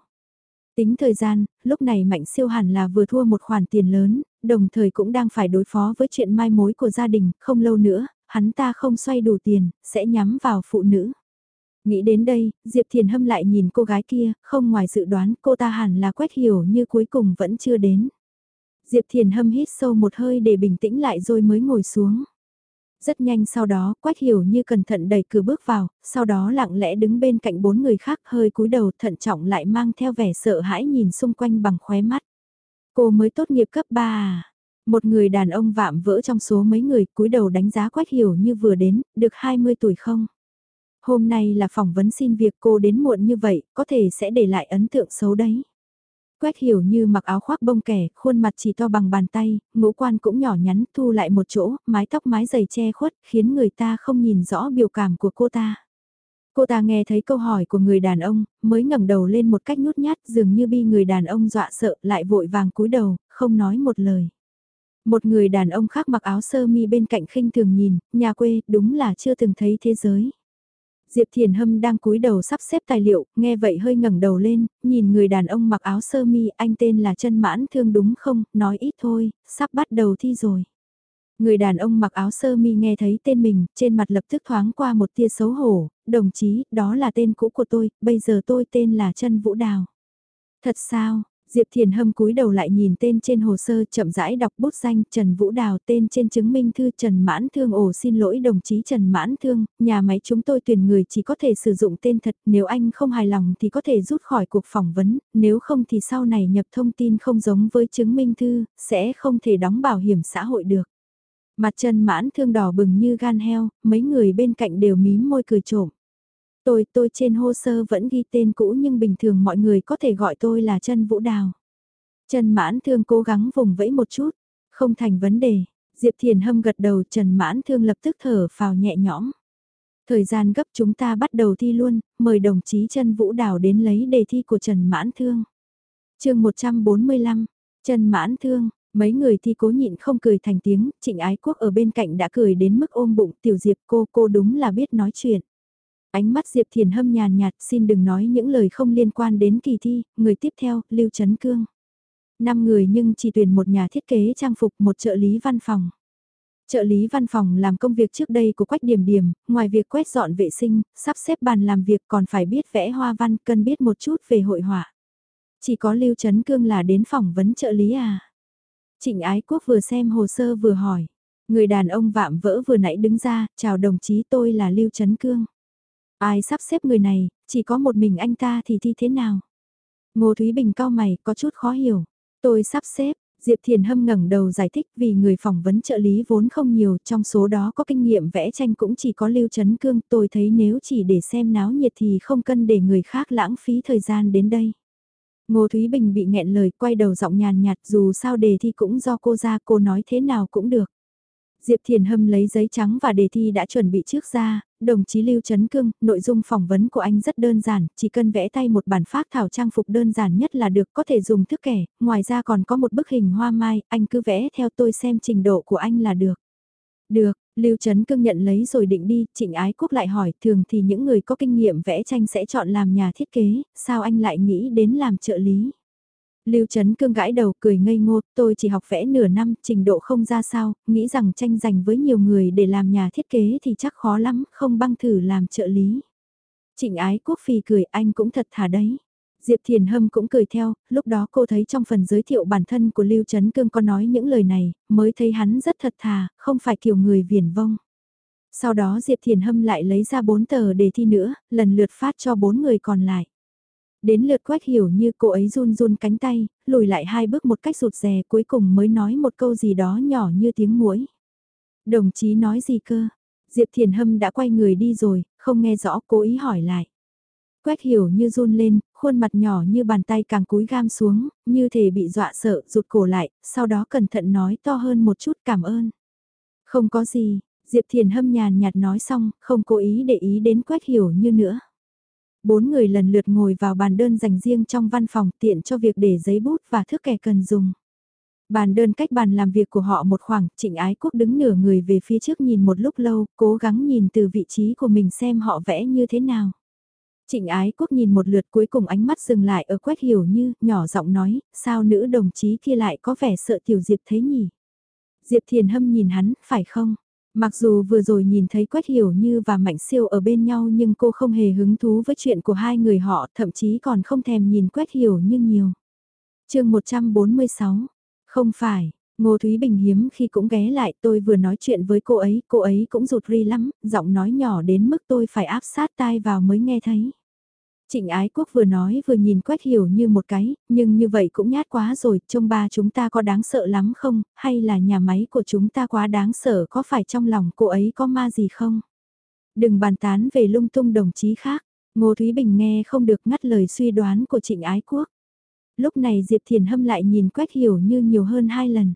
Tính thời gian, lúc này Mạnh Siêu hẳn là vừa thua một khoản tiền lớn, đồng thời cũng đang phải đối phó với chuyện mai mối của gia đình, không lâu nữa, hắn ta không xoay đủ tiền, sẽ nhắm vào phụ nữ. Nghĩ đến đây, Diệp Thiền Hâm lại nhìn cô gái kia, không ngoài dự đoán cô ta hẳn là quét hiểu như cuối cùng vẫn chưa đến. Diệp Thiền Hâm hít sâu một hơi để bình tĩnh lại rồi mới ngồi xuống. Rất nhanh sau đó, Quách Hiểu như cẩn thận đẩy cửa bước vào, sau đó lặng lẽ đứng bên cạnh bốn người khác hơi cúi đầu thận trọng lại mang theo vẻ sợ hãi nhìn xung quanh bằng khóe mắt. Cô mới tốt nghiệp cấp 3 à? Một người đàn ông vạm vỡ trong số mấy người cúi đầu đánh giá Quách Hiểu như vừa đến, được 20 tuổi không? Hôm nay là phỏng vấn xin việc cô đến muộn như vậy, có thể sẽ để lại ấn tượng xấu đấy. Quét hiểu như mặc áo khoác bông kẻ, khuôn mặt chỉ to bằng bàn tay, ngũ quan cũng nhỏ nhắn, thu lại một chỗ, mái tóc mái dày che khuất, khiến người ta không nhìn rõ biểu cảm của cô ta. Cô ta nghe thấy câu hỏi của người đàn ông, mới ngẩng đầu lên một cách nhút nhát dường như bi người đàn ông dọa sợ lại vội vàng cúi đầu, không nói một lời. Một người đàn ông khác mặc áo sơ mi bên cạnh khinh thường nhìn, nhà quê, đúng là chưa từng thấy thế giới. Diệp Thiền Hâm đang cúi đầu sắp xếp tài liệu, nghe vậy hơi ngẩng đầu lên, nhìn người đàn ông mặc áo sơ mi, anh tên là Trân mãn thương đúng không, nói ít thôi, sắp bắt đầu thi rồi. Người đàn ông mặc áo sơ mi nghe thấy tên mình, trên mặt lập tức thoáng qua một tia xấu hổ, đồng chí, đó là tên cũ của tôi, bây giờ tôi tên là Trân Vũ Đào. Thật sao, Diệp Thiền Hâm cúi đầu lại nhìn tên trên hồ sơ chậm rãi đọc bút danh Trần Vũ Đào tên trên chứng minh thư Trần Mãn Thương ồ xin lỗi đồng chí Trần Mãn Thương, nhà máy chúng tôi tuyển người chỉ có thể sử dụng tên thật, nếu anh không hài lòng thì có thể rút khỏi cuộc phỏng vấn, nếu không thì sau này nhập thông tin không giống với chứng minh thư, sẽ không thể đóng bảo hiểm xã hội được. Mặt Trần Mãn Thương đỏ bừng như gan heo, mấy người bên cạnh đều mím môi cười trộm. Tôi, tôi trên hồ sơ vẫn ghi tên cũ nhưng bình thường mọi người có thể gọi tôi là chân Vũ Đào. Trần Mãn Thương cố gắng vùng vẫy một chút, không thành vấn đề. Diệp Thiền Hâm gật đầu Trần Mãn Thương lập tức thở phào nhẹ nhõm. Thời gian gấp chúng ta bắt đầu thi luôn, mời đồng chí Trần Vũ Đào đến lấy đề thi của Trần Mãn Thương. chương 145, Trần Mãn Thương, mấy người thi cố nhịn không cười thành tiếng, trịnh ái quốc ở bên cạnh đã cười đến mức ôm bụng tiểu diệp cô, cô đúng là biết nói chuyện. Ánh mắt Diệp Thiền Hâm nhàn nhạt xin đừng nói những lời không liên quan đến kỳ thi, người tiếp theo, Lưu Trấn Cương. Năm người nhưng chỉ tuyển một nhà thiết kế trang phục một trợ lý văn phòng. Trợ lý văn phòng làm công việc trước đây của Quách Điểm Điểm, ngoài việc quét dọn vệ sinh, sắp xếp bàn làm việc còn phải biết vẽ hoa văn, cần biết một chút về hội họa. Chỉ có Lưu Trấn Cương là đến phỏng vấn trợ lý à. Trịnh Ái Quốc vừa xem hồ sơ vừa hỏi. Người đàn ông vạm vỡ vừa nãy đứng ra, chào đồng chí tôi là Lưu Trấn Cương. Ai sắp xếp người này, chỉ có một mình anh ta thì thi thế nào? Ngô Thúy Bình cao mày, có chút khó hiểu. Tôi sắp xếp, Diệp Thiền Hâm ngẩng đầu giải thích vì người phỏng vấn trợ lý vốn không nhiều, trong số đó có kinh nghiệm vẽ tranh cũng chỉ có Lưu Trấn Cương. Tôi thấy nếu chỉ để xem náo nhiệt thì không cần để người khác lãng phí thời gian đến đây. Ngô Thúy Bình bị nghẹn lời quay đầu giọng nhàn nhạt dù sao đề thi cũng do cô ra cô nói thế nào cũng được. Diệp Thiền Hâm lấy giấy trắng và đề thi đã chuẩn bị trước ra, đồng chí Lưu Trấn Cương, nội dung phỏng vấn của anh rất đơn giản, chỉ cần vẽ tay một bản phác thảo trang phục đơn giản nhất là được có thể dùng thức kẻ, ngoài ra còn có một bức hình hoa mai, anh cứ vẽ theo tôi xem trình độ của anh là được. Được, Lưu Trấn Cương nhận lấy rồi định đi, Trịnh Ái Quốc lại hỏi, thường thì những người có kinh nghiệm vẽ tranh sẽ chọn làm nhà thiết kế, sao anh lại nghĩ đến làm trợ lý? Lưu Trấn Cương gãi đầu cười ngây ngô, tôi chỉ học vẽ nửa năm, trình độ không ra sao, nghĩ rằng tranh giành với nhiều người để làm nhà thiết kế thì chắc khó lắm, không băng thử làm trợ lý. Trịnh ái quốc phi cười anh cũng thật thà đấy. Diệp Thiền Hâm cũng cười theo, lúc đó cô thấy trong phần giới thiệu bản thân của Lưu Trấn Cương có nói những lời này, mới thấy hắn rất thật thà, không phải kiểu người viển vông. Sau đó Diệp Thiền Hâm lại lấy ra bốn tờ đề thi nữa, lần lượt phát cho bốn người còn lại. Đến lượt Quách hiểu như cô ấy run run cánh tay, lùi lại hai bước một cách rụt rè cuối cùng mới nói một câu gì đó nhỏ như tiếng muỗi. Đồng chí nói gì cơ? Diệp Thiền Hâm đã quay người đi rồi, không nghe rõ cố ý hỏi lại. Quách hiểu như run lên, khuôn mặt nhỏ như bàn tay càng cúi gam xuống, như thể bị dọa sợ, rụt cổ lại, sau đó cẩn thận nói to hơn một chút cảm ơn. Không có gì, Diệp Thiền Hâm nhàn nhạt nói xong, không cố ý để ý đến Quách hiểu như nữa. Bốn người lần lượt ngồi vào bàn đơn dành riêng trong văn phòng tiện cho việc để giấy bút và thước kẻ cần dùng. Bàn đơn cách bàn làm việc của họ một khoảng, trịnh ái quốc đứng nửa người về phía trước nhìn một lúc lâu, cố gắng nhìn từ vị trí của mình xem họ vẽ như thế nào. Trịnh ái quốc nhìn một lượt cuối cùng ánh mắt dừng lại ở quét hiểu như, nhỏ giọng nói, sao nữ đồng chí kia lại có vẻ sợ tiểu diệp thế nhỉ? Diệp thiền hâm nhìn hắn, phải không? Mặc dù vừa rồi nhìn thấy Quách Hiểu Như và Mạnh Siêu ở bên nhau nhưng cô không hề hứng thú với chuyện của hai người họ, thậm chí còn không thèm nhìn Quách Hiểu Như nhiều. chương 146, không phải, Ngô Thúy Bình hiếm khi cũng ghé lại tôi vừa nói chuyện với cô ấy, cô ấy cũng rụt ri lắm, giọng nói nhỏ đến mức tôi phải áp sát tai vào mới nghe thấy. Trịnh Ái Quốc vừa nói vừa nhìn Quách Hiểu như một cái, nhưng như vậy cũng nhát quá rồi, trông ba chúng ta có đáng sợ lắm không, hay là nhà máy của chúng ta quá đáng sợ có phải trong lòng cô ấy có ma gì không? Đừng bàn tán về lung tung đồng chí khác, Ngô Thúy Bình nghe không được ngắt lời suy đoán của Trịnh Ái Quốc. Lúc này Diệp Thiền Hâm lại nhìn Quách Hiểu như nhiều hơn hai lần.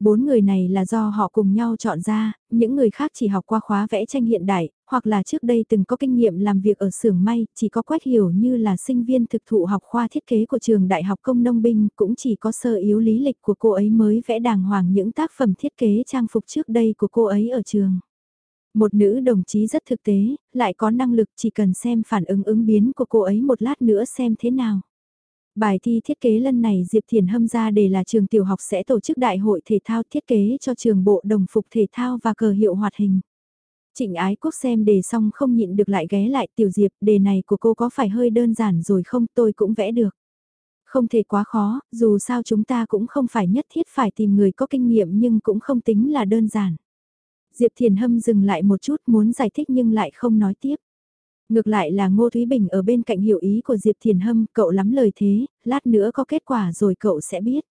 Bốn người này là do họ cùng nhau chọn ra, những người khác chỉ học qua khóa vẽ tranh hiện đại, hoặc là trước đây từng có kinh nghiệm làm việc ở xưởng may, chỉ có Quách Hiểu như là sinh viên thực thụ học khoa thiết kế của trường Đại học Công Nông Binh, cũng chỉ có sơ yếu lý lịch của cô ấy mới vẽ đàng hoàng những tác phẩm thiết kế trang phục trước đây của cô ấy ở trường. Một nữ đồng chí rất thực tế, lại có năng lực chỉ cần xem phản ứng ứng biến của cô ấy một lát nữa xem thế nào. Bài thi thiết kế lần này Diệp Thiền Hâm ra để là trường tiểu học sẽ tổ chức đại hội thể thao thiết kế cho trường bộ đồng phục thể thao và cờ hiệu hoạt hình. Trịnh ái quốc xem đề xong không nhịn được lại ghé lại tiểu diệp, đề này của cô có phải hơi đơn giản rồi không tôi cũng vẽ được. Không thể quá khó, dù sao chúng ta cũng không phải nhất thiết phải tìm người có kinh nghiệm nhưng cũng không tính là đơn giản. Diệp Thiền Hâm dừng lại một chút muốn giải thích nhưng lại không nói tiếp. Ngược lại là Ngô Thúy Bình ở bên cạnh hiểu ý của Diệp Thiền Hâm, cậu lắm lời thế, lát nữa có kết quả rồi cậu sẽ biết.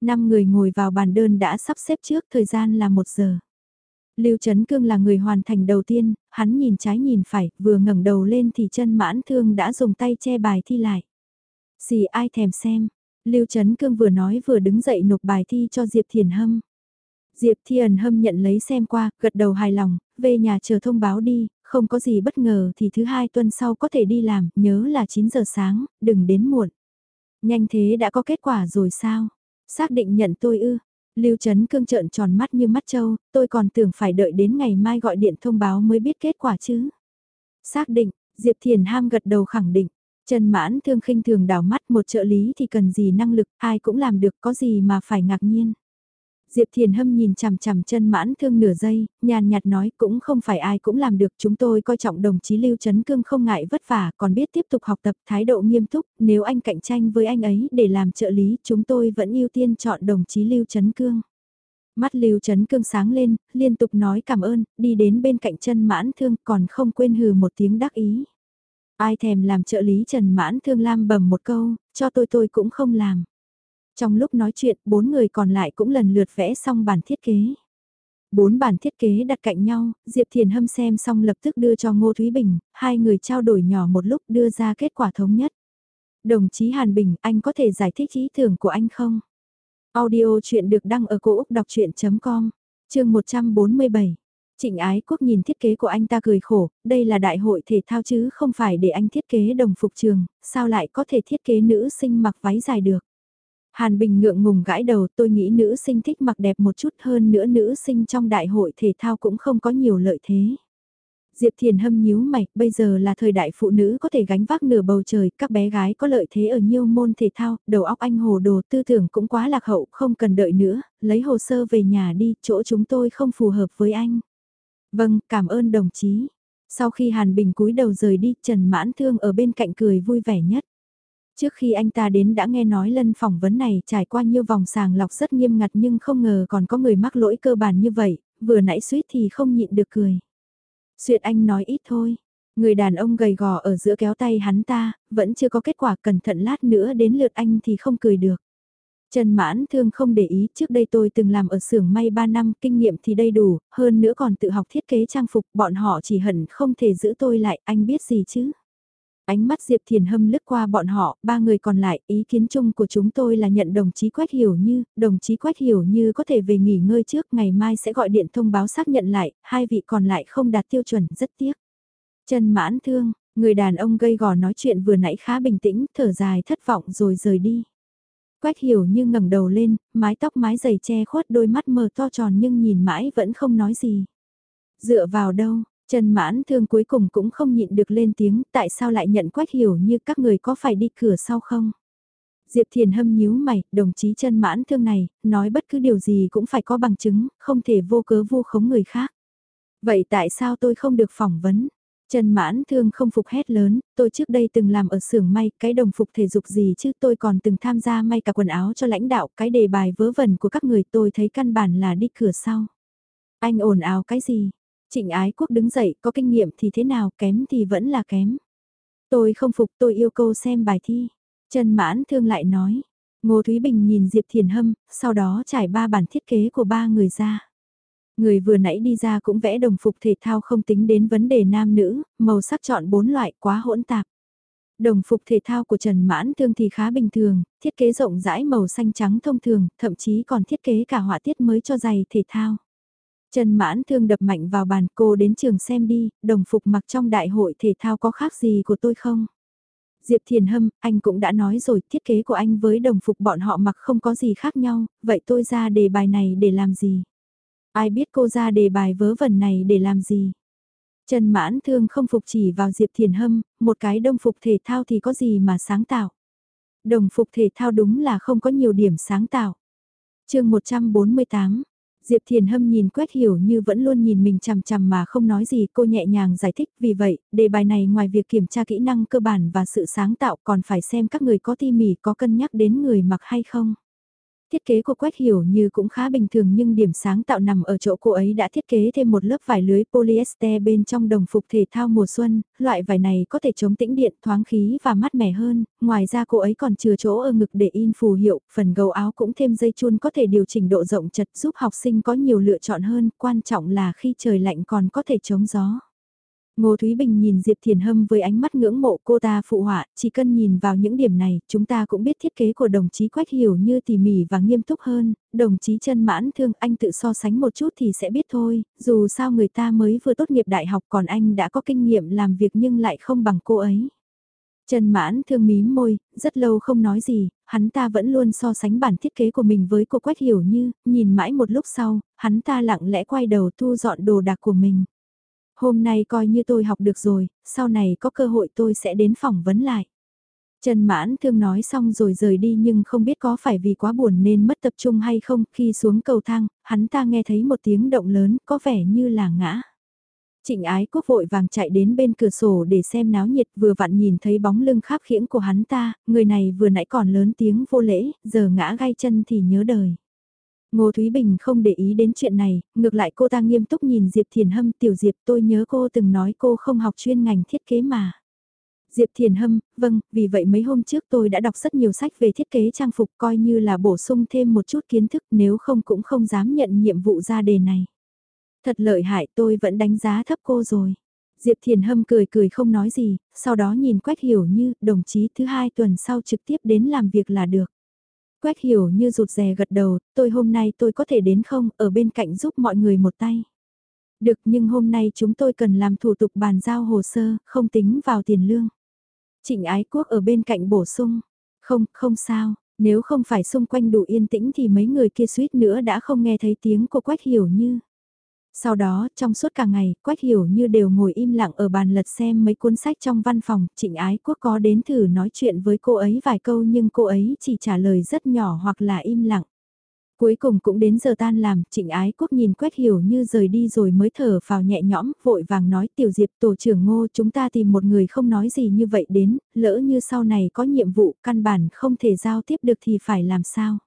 Năm người ngồi vào bàn đơn đã sắp xếp trước thời gian là một giờ. Lưu Trấn Cương là người hoàn thành đầu tiên, hắn nhìn trái nhìn phải, vừa ngẩng đầu lên thì chân mãn thương đã dùng tay che bài thi lại. Xì ai thèm xem, Lưu Trấn Cương vừa nói vừa đứng dậy nộp bài thi cho Diệp Thiền Hâm. Diệp Thiền Hâm nhận lấy xem qua, gật đầu hài lòng, về nhà chờ thông báo đi, không có gì bất ngờ thì thứ hai tuần sau có thể đi làm, nhớ là 9 giờ sáng, đừng đến muộn. Nhanh thế đã có kết quả rồi sao? Xác định nhận tôi ư? Lưu Trấn Cương trợn tròn mắt như mắt trâu, tôi còn tưởng phải đợi đến ngày mai gọi điện thông báo mới biết kết quả chứ. Xác định, Diệp Thiền Ham gật đầu khẳng định. Trần mãn thương khinh thường đảo mắt một trợ lý thì cần gì năng lực, ai cũng làm được có gì mà phải ngạc nhiên. Diệp Thiền Hâm nhìn chằm chằm chân mãn thương nửa giây, nhàn nhạt nói cũng không phải ai cũng làm được chúng tôi coi trọng đồng chí Lưu Trấn Cương không ngại vất vả còn biết tiếp tục học tập thái độ nghiêm túc, nếu anh cạnh tranh với anh ấy để làm trợ lý chúng tôi vẫn ưu tiên chọn đồng chí Lưu Trấn Cương. Mắt Lưu Trấn Cương sáng lên, liên tục nói cảm ơn, đi đến bên cạnh chân mãn thương còn không quên hừ một tiếng đắc ý. Ai thèm làm trợ lý Trần Mãn Thương Lam bầm một câu, cho tôi tôi cũng không làm. Trong lúc nói chuyện, bốn người còn lại cũng lần lượt vẽ xong bản thiết kế. Bốn bản thiết kế đặt cạnh nhau, Diệp Thiền Hâm xem xong lập tức đưa cho Ngô Thúy Bình, hai người trao đổi nhỏ một lúc đưa ra kết quả thống nhất. Đồng chí Hàn Bình, anh có thể giải thích ý tưởng của anh không? Audio chuyện được đăng ở cổ Úc đọc chuyện.com, chương 147. Trịnh Ái Quốc nhìn thiết kế của anh ta cười khổ, đây là đại hội thể thao chứ không phải để anh thiết kế đồng phục trường, sao lại có thể thiết kế nữ sinh mặc váy dài được. Hàn Bình ngượng ngùng gãi đầu tôi nghĩ nữ sinh thích mặc đẹp một chút hơn nữa nữ sinh trong đại hội thể thao cũng không có nhiều lợi thế. Diệp Thiền hâm nhíu mày, bây giờ là thời đại phụ nữ có thể gánh vác nửa bầu trời, các bé gái có lợi thế ở nhiều môn thể thao, đầu óc anh hồ đồ tư tưởng cũng quá lạc hậu, không cần đợi nữa, lấy hồ sơ về nhà đi, chỗ chúng tôi không phù hợp với anh. Vâng, cảm ơn đồng chí. Sau khi Hàn Bình cúi đầu rời đi, Trần Mãn Thương ở bên cạnh cười vui vẻ nhất. Trước khi anh ta đến đã nghe nói lần phỏng vấn này trải qua nhiều vòng sàng lọc rất nghiêm ngặt nhưng không ngờ còn có người mắc lỗi cơ bản như vậy, vừa nãy suýt thì không nhịn được cười. Duyệt Anh nói ít thôi. Người đàn ông gầy gò ở giữa kéo tay hắn ta, vẫn chưa có kết quả cẩn thận lát nữa đến lượt anh thì không cười được. Trần Mãn Thương không để ý, trước đây tôi từng làm ở xưởng may 3 năm, kinh nghiệm thì đầy đủ, hơn nữa còn tự học thiết kế trang phục, bọn họ chỉ hận không thể giữ tôi lại, anh biết gì chứ? Ánh mắt Diệp Thiền Hâm lướt qua bọn họ, ba người còn lại, ý kiến chung của chúng tôi là nhận đồng chí Quách Hiểu Như, đồng chí Quách Hiểu Như có thể về nghỉ ngơi trước, ngày mai sẽ gọi điện thông báo xác nhận lại, hai vị còn lại không đạt tiêu chuẩn, rất tiếc. Trần Mãn Thương, người đàn ông gây gò nói chuyện vừa nãy khá bình tĩnh, thở dài thất vọng rồi rời đi. Quách Hiểu Như ngẩng đầu lên, mái tóc mái dày che khuất đôi mắt mờ to tròn nhưng nhìn mãi vẫn không nói gì. Dựa vào đâu, Trần mãn thương cuối cùng cũng không nhịn được lên tiếng, tại sao lại nhận quách hiểu như các người có phải đi cửa sau không? Diệp Thiền hâm nhíu mày, đồng chí chân mãn thương này, nói bất cứ điều gì cũng phải có bằng chứng, không thể vô cớ vu khống người khác. Vậy tại sao tôi không được phỏng vấn? Trần mãn thương không phục hét lớn, tôi trước đây từng làm ở xưởng may, cái đồng phục thể dục gì chứ tôi còn từng tham gia may cả quần áo cho lãnh đạo, cái đề bài vớ vẩn của các người tôi thấy căn bản là đi cửa sau. Anh ồn ào cái gì? Trịnh ái quốc đứng dậy, có kinh nghiệm thì thế nào, kém thì vẫn là kém. Tôi không phục tôi yêu cầu xem bài thi. Trần Mãn Thương lại nói. Ngô Thúy Bình nhìn Diệp Thiền Hâm, sau đó trải ba bản thiết kế của ba người ra. Người vừa nãy đi ra cũng vẽ đồng phục thể thao không tính đến vấn đề nam nữ, màu sắc chọn bốn loại quá hỗn tạp. Đồng phục thể thao của Trần Mãn Thương thì khá bình thường, thiết kế rộng rãi màu xanh trắng thông thường, thậm chí còn thiết kế cả họa tiết mới cho giày thể thao. Trần mãn thương đập mạnh vào bàn cô đến trường xem đi, đồng phục mặc trong đại hội thể thao có khác gì của tôi không? Diệp Thiền Hâm, anh cũng đã nói rồi, thiết kế của anh với đồng phục bọn họ mặc không có gì khác nhau, vậy tôi ra đề bài này để làm gì? Ai biết cô ra đề bài vớ vẩn này để làm gì? Trần Mãn Thương không phục chỉ vào Diệp Thiền Hâm, một cái đồng phục thể thao thì có gì mà sáng tạo? Đồng phục thể thao đúng là không có nhiều điểm sáng tạo. chương 148 Diệp Thiền Hâm nhìn Quách Hiểu như vẫn luôn nhìn mình chằm chằm mà không nói gì cô nhẹ nhàng giải thích vì vậy, đề bài này ngoài việc kiểm tra kỹ năng cơ bản và sự sáng tạo còn phải xem các người có tỉ mỉ có cân nhắc đến người mặc hay không. Thiết kế của Quách Hiểu Như cũng khá bình thường nhưng điểm sáng tạo nằm ở chỗ cô ấy đã thiết kế thêm một lớp vải lưới polyester bên trong đồng phục thể thao mùa xuân, loại vải này có thể chống tĩnh điện thoáng khí và mát mẻ hơn, ngoài ra cô ấy còn chừa chỗ ở ngực để in phù hiệu, phần gấu áo cũng thêm dây chun có thể điều chỉnh độ rộng chật giúp học sinh có nhiều lựa chọn hơn, quan trọng là khi trời lạnh còn có thể chống gió. Ngô Thúy Bình nhìn Diệp Thiền Hâm với ánh mắt ngưỡng mộ cô ta phụ họa, chỉ cần nhìn vào những điểm này, chúng ta cũng biết thiết kế của đồng chí Quách Hiểu như tỉ mỉ và nghiêm túc hơn, đồng chí chân mãn thương anh tự so sánh một chút thì sẽ biết thôi, dù sao người ta mới vừa tốt nghiệp đại học còn anh đã có kinh nghiệm làm việc nhưng lại không bằng cô ấy. Trần mãn thương mím môi, rất lâu không nói gì, hắn ta vẫn luôn so sánh bản thiết kế của mình với cô Quách Hiểu Như, nhìn mãi một lúc sau, hắn ta lặng lẽ quay đầu thu dọn đồ đạc của mình hôm nay coi như tôi học được rồi, sau này có cơ hội tôi sẽ đến phỏng vấn lại. Trần Mãn Thương nói xong rồi rời đi nhưng không biết có phải vì quá buồn nên mất tập trung hay không, khi xuống cầu thang, hắn ta nghe thấy một tiếng động lớn, có vẻ như là ngã. Trịnh ái quốc vội vàng chạy đến bên cửa sổ để xem náo nhiệt vừa vặn nhìn thấy bóng lưng kháp khiễng của hắn ta, người này vừa nãy còn lớn tiếng vô lễ, giờ ngã gai chân thì nhớ đời. Ngô Thúy Bình không để ý đến chuyện này, ngược lại cô ta nghiêm túc nhìn Diệp Thiền Hâm tiểu Diệp tôi nhớ cô từng nói cô không học chuyên ngành thiết kế mà. Diệp Thiền Hâm, vâng, vì vậy mấy hôm trước tôi đã đọc rất nhiều sách về thiết kế trang phục coi như là bổ sung thêm một chút kiến thức nếu không cũng không dám nhận nhiệm vụ ra đề này. Thật lợi hại tôi vẫn đánh giá thấp cô rồi. Diệp Thiền Hâm cười cười không nói gì, sau đó nhìn Quách Hiểu Như, đồng chí thứ hai tuần sau trực tiếp đến làm việc là được. Quách hiểu như rụt rè gật đầu, tôi hôm nay tôi có thể đến không, ở bên cạnh giúp mọi người một tay. Được nhưng hôm nay chúng tôi cần làm thủ tục bàn giao hồ sơ, không tính vào tiền lương. Trịnh ái quốc ở bên cạnh bổ sung. Không, không sao, nếu không phải xung quanh đủ yên tĩnh thì mấy người kia suýt nữa đã không nghe thấy tiếng của Quách hiểu như. Sau đó, trong suốt cả ngày, Quách Hiểu như đều ngồi im lặng ở bàn lật xem mấy cuốn sách trong văn phòng, Trịnh Ái Quốc có đến thử nói chuyện với cô ấy vài câu nhưng cô ấy chỉ trả lời rất nhỏ hoặc là im lặng. Cuối cùng cũng đến giờ tan làm, Trịnh Ái Quốc nhìn Quách Hiểu như rời đi rồi mới thở vào nhẹ nhõm, vội vàng nói tiểu diệp tổ trưởng ngô chúng ta tìm một người không nói gì như vậy đến, lỡ như sau này có nhiệm vụ căn bản không thể giao tiếp được thì phải làm sao?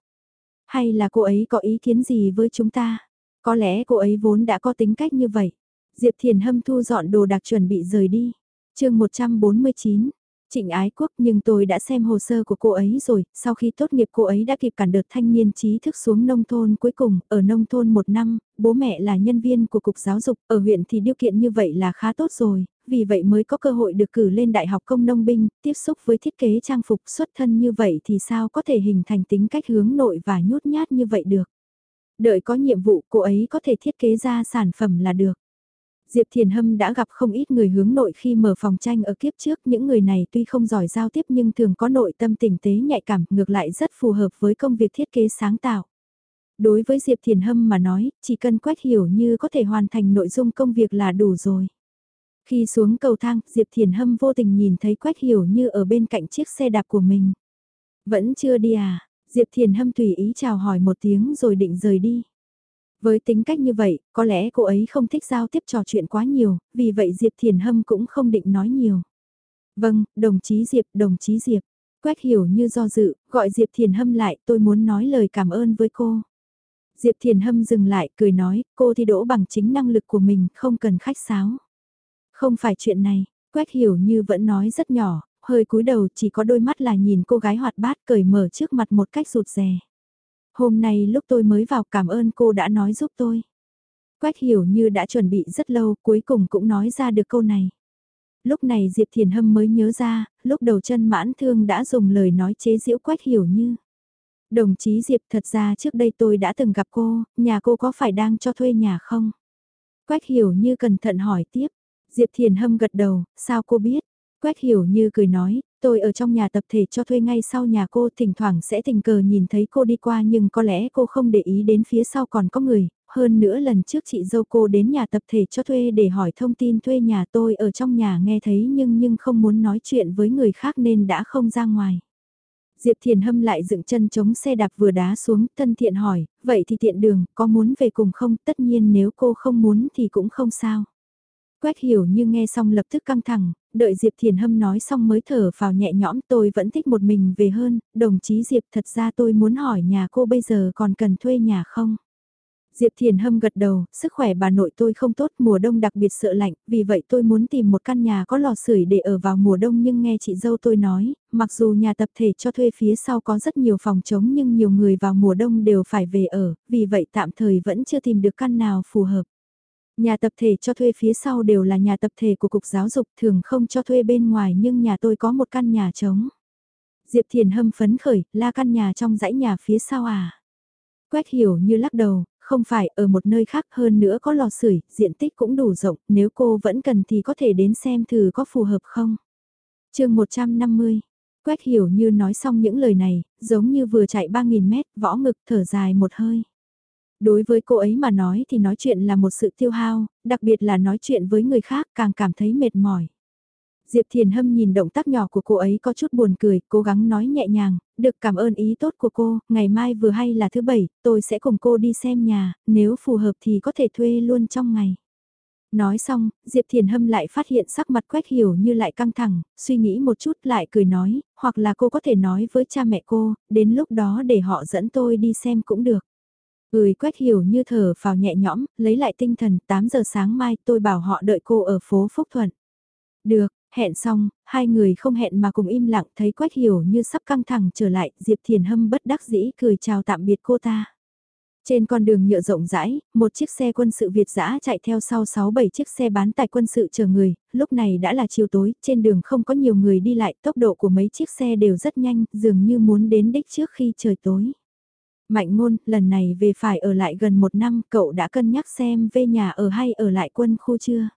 Hay là cô ấy có ý kiến gì với chúng ta? Có lẽ cô ấy vốn đã có tính cách như vậy. Diệp Thiền Hâm thu dọn đồ đạc chuẩn bị rời đi. chương 149, Trịnh Ái Quốc nhưng tôi đã xem hồ sơ của cô ấy rồi, sau khi tốt nghiệp cô ấy đã kịp cản đợt thanh niên trí thức xuống nông thôn cuối cùng, ở nông thôn một năm, bố mẹ là nhân viên của Cục Giáo dục, ở huyện thì điều kiện như vậy là khá tốt rồi, vì vậy mới có cơ hội được cử lên Đại học Công Nông Binh, tiếp xúc với thiết kế trang phục xuất thân như vậy thì sao có thể hình thành tính cách hướng nội và nhút nhát như vậy được. Đợi có nhiệm vụ cô ấy có thể thiết kế ra sản phẩm là được. Diệp Thiền Hâm đã gặp không ít người hướng nội khi mở phòng tranh ở kiếp trước, những người này tuy không giỏi giao tiếp nhưng thường có nội tâm tình tế nhạy cảm, ngược lại rất phù hợp với công việc thiết kế sáng tạo. Đối với Diệp Thiền Hâm mà nói, chỉ cần quét hiểu như có thể hoàn thành nội dung công việc là đủ rồi. Khi xuống cầu thang, Diệp Thiền Hâm vô tình nhìn thấy Quách Hiểu như ở bên cạnh chiếc xe đạp của mình. Vẫn chưa đi à? Diệp Thiền Hâm tùy ý chào hỏi một tiếng rồi định rời đi. Với tính cách như vậy, có lẽ cô ấy không thích giao tiếp trò chuyện quá nhiều, vì vậy Diệp Thiền Hâm cũng không định nói nhiều. Vâng, đồng chí Diệp, đồng chí Diệp. Quét hiểu như do dự, gọi Diệp Thiền Hâm lại, tôi muốn nói lời cảm ơn với cô. Diệp Thiền Hâm dừng lại, cười nói, cô thi đỗ bằng chính năng lực của mình, không cần khách sáo. Không phải chuyện này, Quét hiểu như vẫn nói rất nhỏ, hơi cúi đầu chỉ có đôi mắt là nhìn cô gái hoạt bát cởi mở trước mặt một cách rụt rè. Hôm nay lúc tôi mới vào cảm ơn cô đã nói giúp tôi. Quách hiểu như đã chuẩn bị rất lâu cuối cùng cũng nói ra được câu này. Lúc này Diệp Thiền Hâm mới nhớ ra, lúc đầu chân mãn thương đã dùng lời nói chế giễu Quách hiểu như. Đồng chí Diệp thật ra trước đây tôi đã từng gặp cô, nhà cô có phải đang cho thuê nhà không? Quách hiểu như cẩn thận hỏi tiếp. Diệp Thiền Hâm gật đầu, sao cô biết? Quách hiểu như cười nói, tôi ở trong nhà tập thể cho thuê ngay sau nhà cô thỉnh thoảng sẽ tình cờ nhìn thấy cô đi qua nhưng có lẽ cô không để ý đến phía sau còn có người, hơn nữa lần trước chị dâu cô đến nhà tập thể cho thuê để hỏi thông tin thuê nhà tôi ở trong nhà nghe thấy nhưng nhưng không muốn nói chuyện với người khác nên đã không ra ngoài. Diệp Thiền Hâm lại dựng chân chống xe đạp vừa đá xuống, thân thiện hỏi, vậy thì tiện đường, có muốn về cùng không? Tất nhiên nếu cô không muốn thì cũng không sao. Quách hiểu như nghe xong lập tức căng thẳng, đợi Diệp Thiền Hâm nói xong mới thở vào nhẹ nhõm tôi vẫn thích một mình về hơn, đồng chí Diệp thật ra tôi muốn hỏi nhà cô bây giờ còn cần thuê nhà không? Diệp Thiền Hâm gật đầu, sức khỏe bà nội tôi không tốt, mùa đông đặc biệt sợ lạnh, vì vậy tôi muốn tìm một căn nhà có lò sưởi để ở vào mùa đông nhưng nghe chị dâu tôi nói, mặc dù nhà tập thể cho thuê phía sau có rất nhiều phòng trống nhưng nhiều người vào mùa đông đều phải về ở, vì vậy tạm thời vẫn chưa tìm được căn nào phù hợp. Nhà tập thể cho thuê phía sau đều là nhà tập thể của Cục Giáo dục thường không cho thuê bên ngoài nhưng nhà tôi có một căn nhà trống. Diệp Thiền hâm phấn khởi, la căn nhà trong dãy nhà phía sau à. Quét hiểu như lắc đầu, không phải ở một nơi khác hơn nữa có lò sưởi, diện tích cũng đủ rộng, nếu cô vẫn cần thì có thể đến xem thử có phù hợp không. chương 150, Quét hiểu như nói xong những lời này, giống như vừa chạy 3.000 mét, võ ngực thở dài một hơi. Đối với cô ấy mà nói thì nói chuyện là một sự tiêu hao, đặc biệt là nói chuyện với người khác càng cảm thấy mệt mỏi. Diệp Thiền Hâm nhìn động tác nhỏ của cô ấy có chút buồn cười, cố gắng nói nhẹ nhàng, được cảm ơn ý tốt của cô, ngày mai vừa hay là thứ bảy, tôi sẽ cùng cô đi xem nhà, nếu phù hợp thì có thể thuê luôn trong ngày. Nói xong, Diệp Thiền Hâm lại phát hiện sắc mặt quét hiểu như lại căng thẳng, suy nghĩ một chút lại cười nói, hoặc là cô có thể nói với cha mẹ cô, đến lúc đó để họ dẫn tôi đi xem cũng được. Người quét hiểu như thở vào nhẹ nhõm, lấy lại tinh thần, 8 giờ sáng mai tôi bảo họ đợi cô ở phố Phúc Thuận. Được, hẹn xong, hai người không hẹn mà cùng im lặng thấy Quách hiểu như sắp căng thẳng trở lại, Diệp Thiền Hâm bất đắc dĩ cười chào tạm biệt cô ta. Trên con đường nhựa rộng rãi, một chiếc xe quân sự Việt dã chạy theo sau 6-7 chiếc xe bán tải quân sự chờ người, lúc này đã là chiều tối, trên đường không có nhiều người đi lại, tốc độ của mấy chiếc xe đều rất nhanh, dường như muốn đến đích trước khi trời tối. Mạnh ngôn, lần này về phải ở lại gần một năm, cậu đã cân nhắc xem về nhà ở hay ở lại quân khu chưa?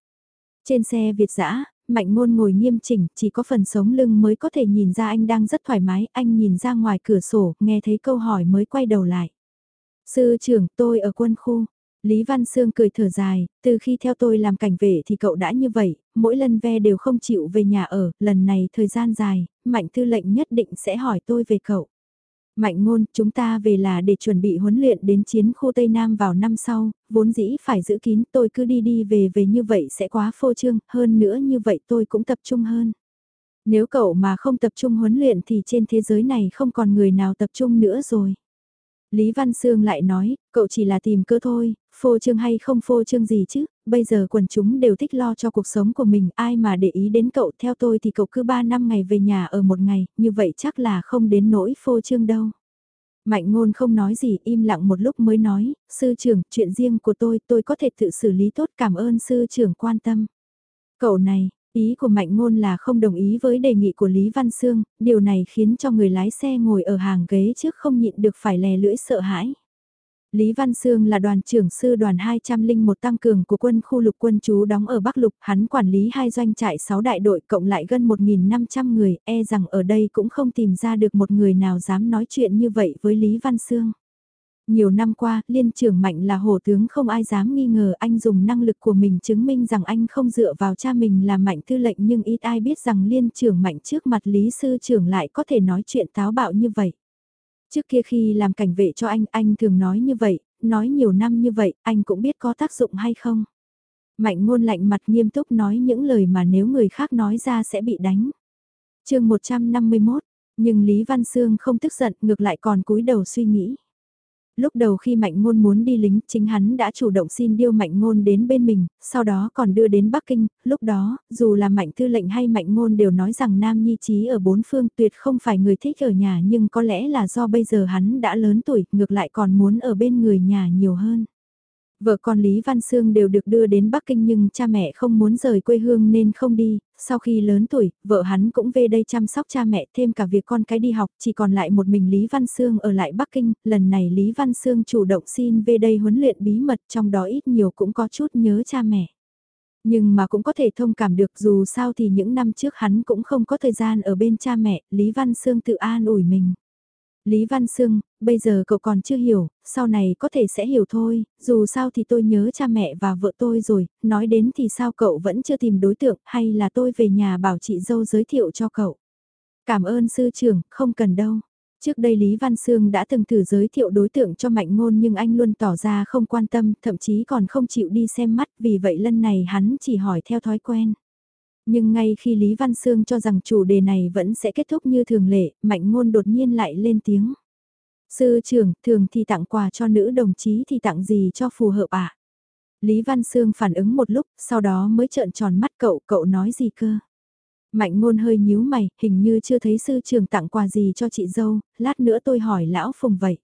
Trên xe Việt dã Mạnh ngôn ngồi nghiêm chỉnh, chỉ có phần sống lưng mới có thể nhìn ra anh đang rất thoải mái, anh nhìn ra ngoài cửa sổ, nghe thấy câu hỏi mới quay đầu lại. Sư trưởng, tôi ở quân khu. Lý Văn Sương cười thở dài, từ khi theo tôi làm cảnh vệ thì cậu đã như vậy, mỗi lần ve đều không chịu về nhà ở, lần này thời gian dài, Mạnh Tư lệnh nhất định sẽ hỏi tôi về cậu. Mạnh ngôn, chúng ta về là để chuẩn bị huấn luyện đến chiến khu Tây Nam vào năm sau, vốn dĩ phải giữ kín, tôi cứ đi đi về về như vậy sẽ quá phô trương, hơn nữa như vậy tôi cũng tập trung hơn. Nếu cậu mà không tập trung huấn luyện thì trên thế giới này không còn người nào tập trung nữa rồi. Lý Văn Sương lại nói, cậu chỉ là tìm cơ thôi, phô trương hay không phô trương gì chứ, bây giờ quần chúng đều thích lo cho cuộc sống của mình, ai mà để ý đến cậu theo tôi thì cậu cứ 3 năm ngày về nhà ở một ngày, như vậy chắc là không đến nỗi phô trương đâu. Mạnh ngôn không nói gì, im lặng một lúc mới nói, sư trưởng, chuyện riêng của tôi, tôi có thể tự xử lý tốt, cảm ơn sư trưởng quan tâm. Cậu này, Ý của Mạnh Ngôn là không đồng ý với đề nghị của Lý Văn Sương, điều này khiến cho người lái xe ngồi ở hàng ghế trước không nhịn được phải lè lưỡi sợ hãi. Lý Văn Sương là đoàn trưởng sư đoàn 201 tăng cường của quân khu lục quân chú đóng ở Bắc Lục, hắn quản lý hai doanh trại 6 đại đội cộng lại gần 1.500 người, e rằng ở đây cũng không tìm ra được một người nào dám nói chuyện như vậy với Lý Văn Sương. Nhiều năm qua, liên trưởng mạnh là hổ tướng không ai dám nghi ngờ anh dùng năng lực của mình chứng minh rằng anh không dựa vào cha mình là mạnh tư lệnh nhưng ít ai biết rằng liên trưởng mạnh trước mặt lý sư trưởng lại có thể nói chuyện táo bạo như vậy. Trước kia khi làm cảnh vệ cho anh, anh thường nói như vậy, nói nhiều năm như vậy, anh cũng biết có tác dụng hay không. Mạnh ngôn lạnh mặt nghiêm túc nói những lời mà nếu người khác nói ra sẽ bị đánh. chương 151, nhưng Lý Văn Sương không tức giận ngược lại còn cúi đầu suy nghĩ lúc đầu khi Mạnh Ngôn muốn đi lính, chính hắn đã chủ động xin điêu Mạnh Ngôn đến bên mình, sau đó còn đưa đến Bắc Kinh, lúc đó, dù là Mạnh Tư lệnh hay Mạnh Ngôn đều nói rằng Nam Nhi Trí ở bốn phương tuyệt không phải người thích ở nhà nhưng có lẽ là do bây giờ hắn đã lớn tuổi, ngược lại còn muốn ở bên người nhà nhiều hơn. Vợ con Lý Văn Sương đều được đưa đến Bắc Kinh nhưng cha mẹ không muốn rời quê hương nên không đi, sau khi lớn tuổi, vợ hắn cũng về đây chăm sóc cha mẹ thêm cả việc con cái đi học, chỉ còn lại một mình Lý Văn Sương ở lại Bắc Kinh, lần này Lý Văn Sương chủ động xin về đây huấn luyện bí mật trong đó ít nhiều cũng có chút nhớ cha mẹ. Nhưng mà cũng có thể thông cảm được dù sao thì những năm trước hắn cũng không có thời gian ở bên cha mẹ, Lý Văn Sương tự an ủi mình. Lý Văn Sương, bây giờ cậu còn chưa hiểu, sau này có thể sẽ hiểu thôi, dù sao thì tôi nhớ cha mẹ và vợ tôi rồi, nói đến thì sao cậu vẫn chưa tìm đối tượng, hay là tôi về nhà bảo chị dâu giới thiệu cho cậu. Cảm ơn sư trưởng, không cần đâu. Trước đây Lý Văn Sương đã từng thử giới thiệu đối tượng cho Mạnh Ngôn nhưng anh luôn tỏ ra không quan tâm, thậm chí còn không chịu đi xem mắt, vì vậy lần này hắn chỉ hỏi theo thói quen. Nhưng ngay khi Lý Văn Sương cho rằng chủ đề này vẫn sẽ kết thúc như thường lệ, Mạnh Ngôn đột nhiên lại lên tiếng. Sư trưởng, thường thì tặng quà cho nữ đồng chí thì tặng gì cho phù hợp ạ? À? Lý Văn Sương phản ứng một lúc, sau đó mới trợn tròn mắt cậu, cậu nói gì cơ? Mạnh ngôn hơi nhíu mày, hình như chưa thấy sư trưởng tặng quà gì cho chị dâu, lát nữa tôi hỏi lão phùng vậy.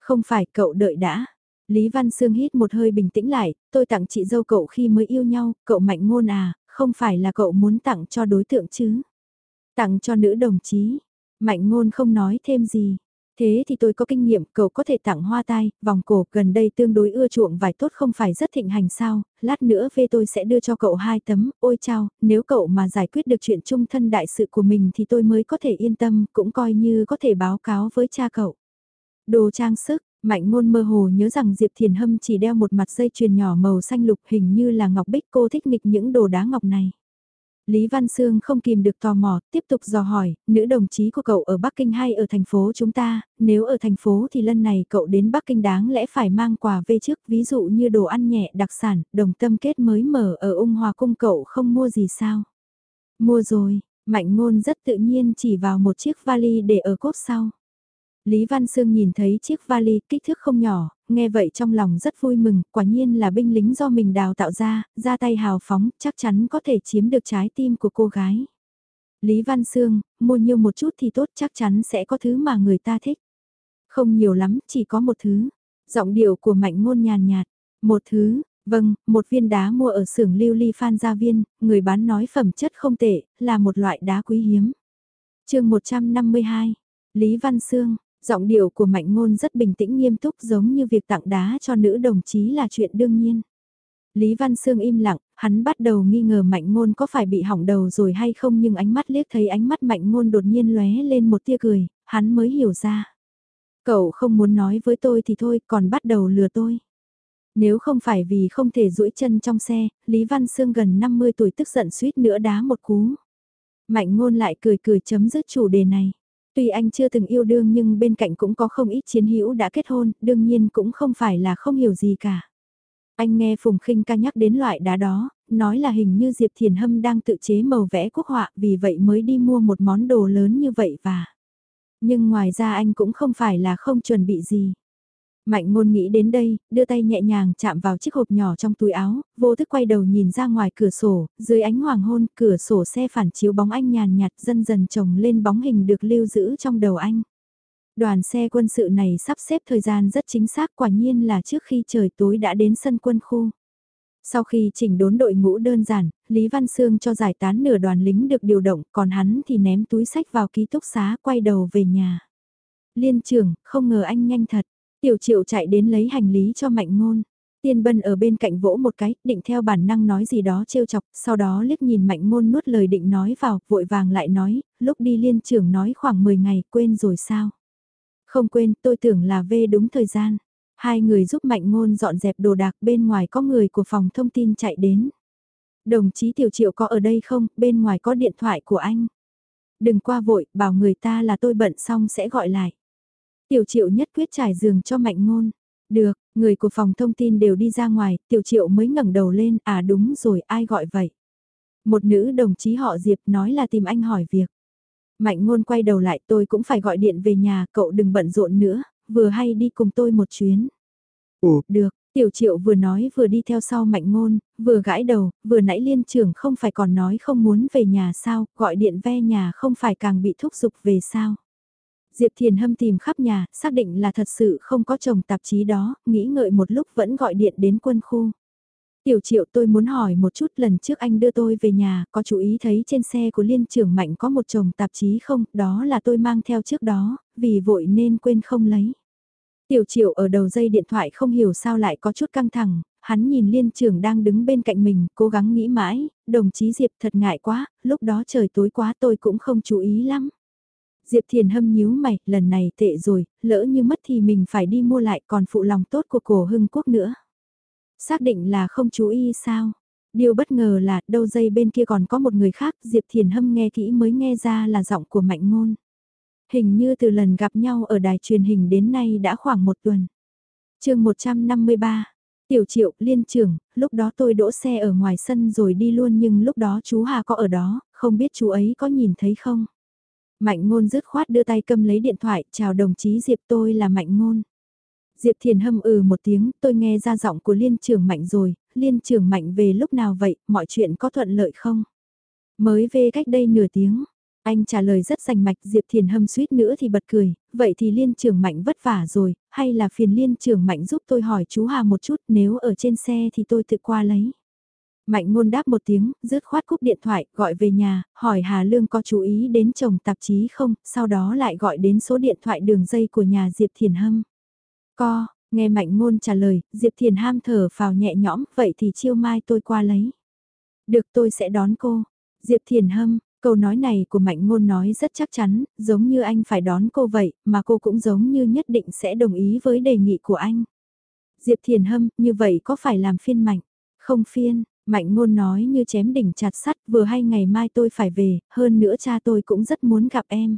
Không phải cậu đợi đã. Lý Văn Sương hít một hơi bình tĩnh lại, tôi tặng chị dâu cậu khi mới yêu nhau, cậu mạnh ngôn à, không phải là cậu muốn tặng cho đối tượng chứ. Tặng cho nữ đồng chí. Mạnh ngôn không nói thêm gì. Thế thì tôi có kinh nghiệm, cậu có thể tặng hoa tai, vòng cổ, gần đây tương đối ưa chuộng vải tốt không phải rất thịnh hành sao, lát nữa về tôi sẽ đưa cho cậu hai tấm, ôi chao, nếu cậu mà giải quyết được chuyện chung thân đại sự của mình thì tôi mới có thể yên tâm, cũng coi như có thể báo cáo với cha cậu. Đồ trang sức, Mạnh ngôn mơ hồ nhớ rằng Diệp Thiền Hâm chỉ đeo một mặt dây chuyền nhỏ màu xanh lục hình như là ngọc bích cô thích nghịch những đồ đá ngọc này. Lý Văn Sương không kìm được tò mò, tiếp tục dò hỏi, nữ đồng chí của cậu ở Bắc Kinh hay ở thành phố chúng ta, nếu ở thành phố thì lần này cậu đến Bắc Kinh đáng lẽ phải mang quà về trước, ví dụ như đồ ăn nhẹ đặc sản, đồng tâm kết mới mở ở ung hòa cung cậu không mua gì sao? Mua rồi, mạnh ngôn rất tự nhiên chỉ vào một chiếc vali để ở cốp sau. Lý Văn Sương nhìn thấy chiếc vali kích thước không nhỏ, nghe vậy trong lòng rất vui mừng, quả nhiên là binh lính do mình đào tạo ra, ra tay hào phóng, chắc chắn có thể chiếm được trái tim của cô gái. Lý Văn Sương, mua nhiều một chút thì tốt chắc chắn sẽ có thứ mà người ta thích. Không nhiều lắm, chỉ có một thứ. Giọng điệu của mạnh ngôn nhàn nhạt. Một thứ, vâng, một viên đá mua ở xưởng lưu ly phan gia viên, người bán nói phẩm chất không tệ, là một loại đá quý hiếm. chương 152, Lý Văn Sương, Giọng điệu của mạnh ngôn rất bình tĩnh nghiêm túc giống như việc tặng đá cho nữ đồng chí là chuyện đương nhiên. Lý Văn Sương im lặng, hắn bắt đầu nghi ngờ mạnh ngôn có phải bị hỏng đầu rồi hay không nhưng ánh mắt liếc thấy ánh mắt mạnh ngôn đột nhiên lóe lên một tia cười, hắn mới hiểu ra. Cậu không muốn nói với tôi thì thôi còn bắt đầu lừa tôi. Nếu không phải vì không thể duỗi chân trong xe, Lý Văn Sương gần 50 tuổi tức giận suýt nữa đá một cú. Mạnh ngôn lại cười cười chấm dứt chủ đề này. Tuy anh chưa từng yêu đương nhưng bên cạnh cũng có không ít chiến hữu đã kết hôn, đương nhiên cũng không phải là không hiểu gì cả. Anh nghe Phùng Khinh ca nhắc đến loại đá đó, nói là hình như Diệp Thiền Hâm đang tự chế màu vẽ quốc họa vì vậy mới đi mua một món đồ lớn như vậy và... Nhưng ngoài ra anh cũng không phải là không chuẩn bị gì. Mạnh ngôn nghĩ đến đây, đưa tay nhẹ nhàng chạm vào chiếc hộp nhỏ trong túi áo, vô thức quay đầu nhìn ra ngoài cửa sổ, dưới ánh hoàng hôn, cửa sổ xe phản chiếu bóng anh nhàn nhạt dần dần trồng lên bóng hình được lưu giữ trong đầu anh. Đoàn xe quân sự này sắp xếp thời gian rất chính xác quả nhiên là trước khi trời tối đã đến sân quân khu. Sau khi chỉnh đốn đội ngũ đơn giản, Lý Văn Sương cho giải tán nửa đoàn lính được điều động, còn hắn thì ném túi sách vào ký túc xá quay đầu về nhà. Liên trưởng, không ngờ anh nhanh thật. Tiểu triệu chạy đến lấy hành lý cho mạnh ngôn. Tiên bân ở bên cạnh vỗ một cái, định theo bản năng nói gì đó trêu chọc, sau đó liếc nhìn mạnh ngôn nuốt lời định nói vào, vội vàng lại nói, lúc đi liên trưởng nói khoảng 10 ngày, quên rồi sao? Không quên, tôi tưởng là về đúng thời gian. Hai người giúp mạnh ngôn dọn dẹp đồ đạc bên ngoài có người của phòng thông tin chạy đến. Đồng chí Tiểu Triệu có ở đây không, bên ngoài có điện thoại của anh. Đừng qua vội, bảo người ta là tôi bận xong sẽ gọi lại. Tiểu Triệu nhất quyết trải giường cho mạnh ngôn. Được, người của phòng thông tin đều đi ra ngoài, Tiểu Triệu mới ngẩng đầu lên, à đúng rồi, ai gọi vậy? Một nữ đồng chí họ Diệp nói là tìm anh hỏi việc. Mạnh ngôn quay đầu lại tôi cũng phải gọi điện về nhà, cậu đừng bận rộn nữa, vừa hay đi cùng tôi một chuyến. Ồ, được, tiểu triệu vừa nói vừa đi theo sau mạnh ngôn, vừa gãi đầu, vừa nãy liên trưởng không phải còn nói không muốn về nhà sao, gọi điện ve nhà không phải càng bị thúc giục về sao. Diệp Thiền Hâm tìm khắp nhà, xác định là thật sự không có chồng tạp chí đó, nghĩ ngợi một lúc vẫn gọi điện đến quân khu. Tiểu triệu tôi muốn hỏi một chút lần trước anh đưa tôi về nhà, có chú ý thấy trên xe của liên trưởng mạnh có một chồng tạp chí không, đó là tôi mang theo trước đó, vì vội nên quên không lấy. Tiểu triệu ở đầu dây điện thoại không hiểu sao lại có chút căng thẳng, hắn nhìn liên trưởng đang đứng bên cạnh mình, cố gắng nghĩ mãi, đồng chí Diệp thật ngại quá, lúc đó trời tối quá tôi cũng không chú ý lắm. Diệp Thiền hâm nhíu mày, lần này tệ rồi, lỡ như mất thì mình phải đi mua lại còn phụ lòng tốt của cổ hưng quốc nữa. Xác định là không chú ý sao? Điều bất ngờ là đâu dây bên kia còn có một người khác, Diệp Thiền hâm nghe kỹ mới nghe ra là giọng của Mạnh Ngôn. Hình như từ lần gặp nhau ở đài truyền hình đến nay đã khoảng một tuần. chương 153, Tiểu Triệu, Liên trưởng, lúc đó tôi đỗ xe ở ngoài sân rồi đi luôn nhưng lúc đó chú Hà có ở đó, không biết chú ấy có nhìn thấy không? Mạnh ngôn dứt khoát đưa tay cầm lấy điện thoại, chào đồng chí Diệp tôi là Mạnh ngôn. Diệp Thiền hâm ừ một tiếng, tôi nghe ra giọng của liên trưởng Mạnh rồi, liên trưởng Mạnh về lúc nào vậy, mọi chuyện có thuận lợi không? Mới về cách đây nửa tiếng, anh trả lời rất rành mạch Diệp Thiền hâm suýt nữa thì bật cười, vậy thì liên trưởng Mạnh vất vả rồi, hay là phiền liên trưởng Mạnh giúp tôi hỏi chú Hà một chút nếu ở trên xe thì tôi tự qua lấy. Mạnh ngôn đáp một tiếng, rứt khoát cúp điện thoại, gọi về nhà, hỏi Hà Lương có chú ý đến chồng tạp chí không, sau đó lại gọi đến số điện thoại đường dây của nhà Diệp Thiền Hâm. Co, nghe mạnh ngôn trả lời, Diệp Thiền ham thở vào nhẹ nhõm, vậy thì chiêu mai tôi qua lấy. Được tôi sẽ đón cô. Diệp Thiền Hâm, câu nói này của mạnh ngôn nói rất chắc chắn, giống như anh phải đón cô vậy, mà cô cũng giống như nhất định sẽ đồng ý với đề nghị của anh. Diệp Thiền Hâm, như vậy có phải làm phiên mạnh? Không phiên, Mạnh ngôn nói như chém đỉnh chặt sắt vừa hay ngày mai tôi phải về, hơn nữa cha tôi cũng rất muốn gặp em.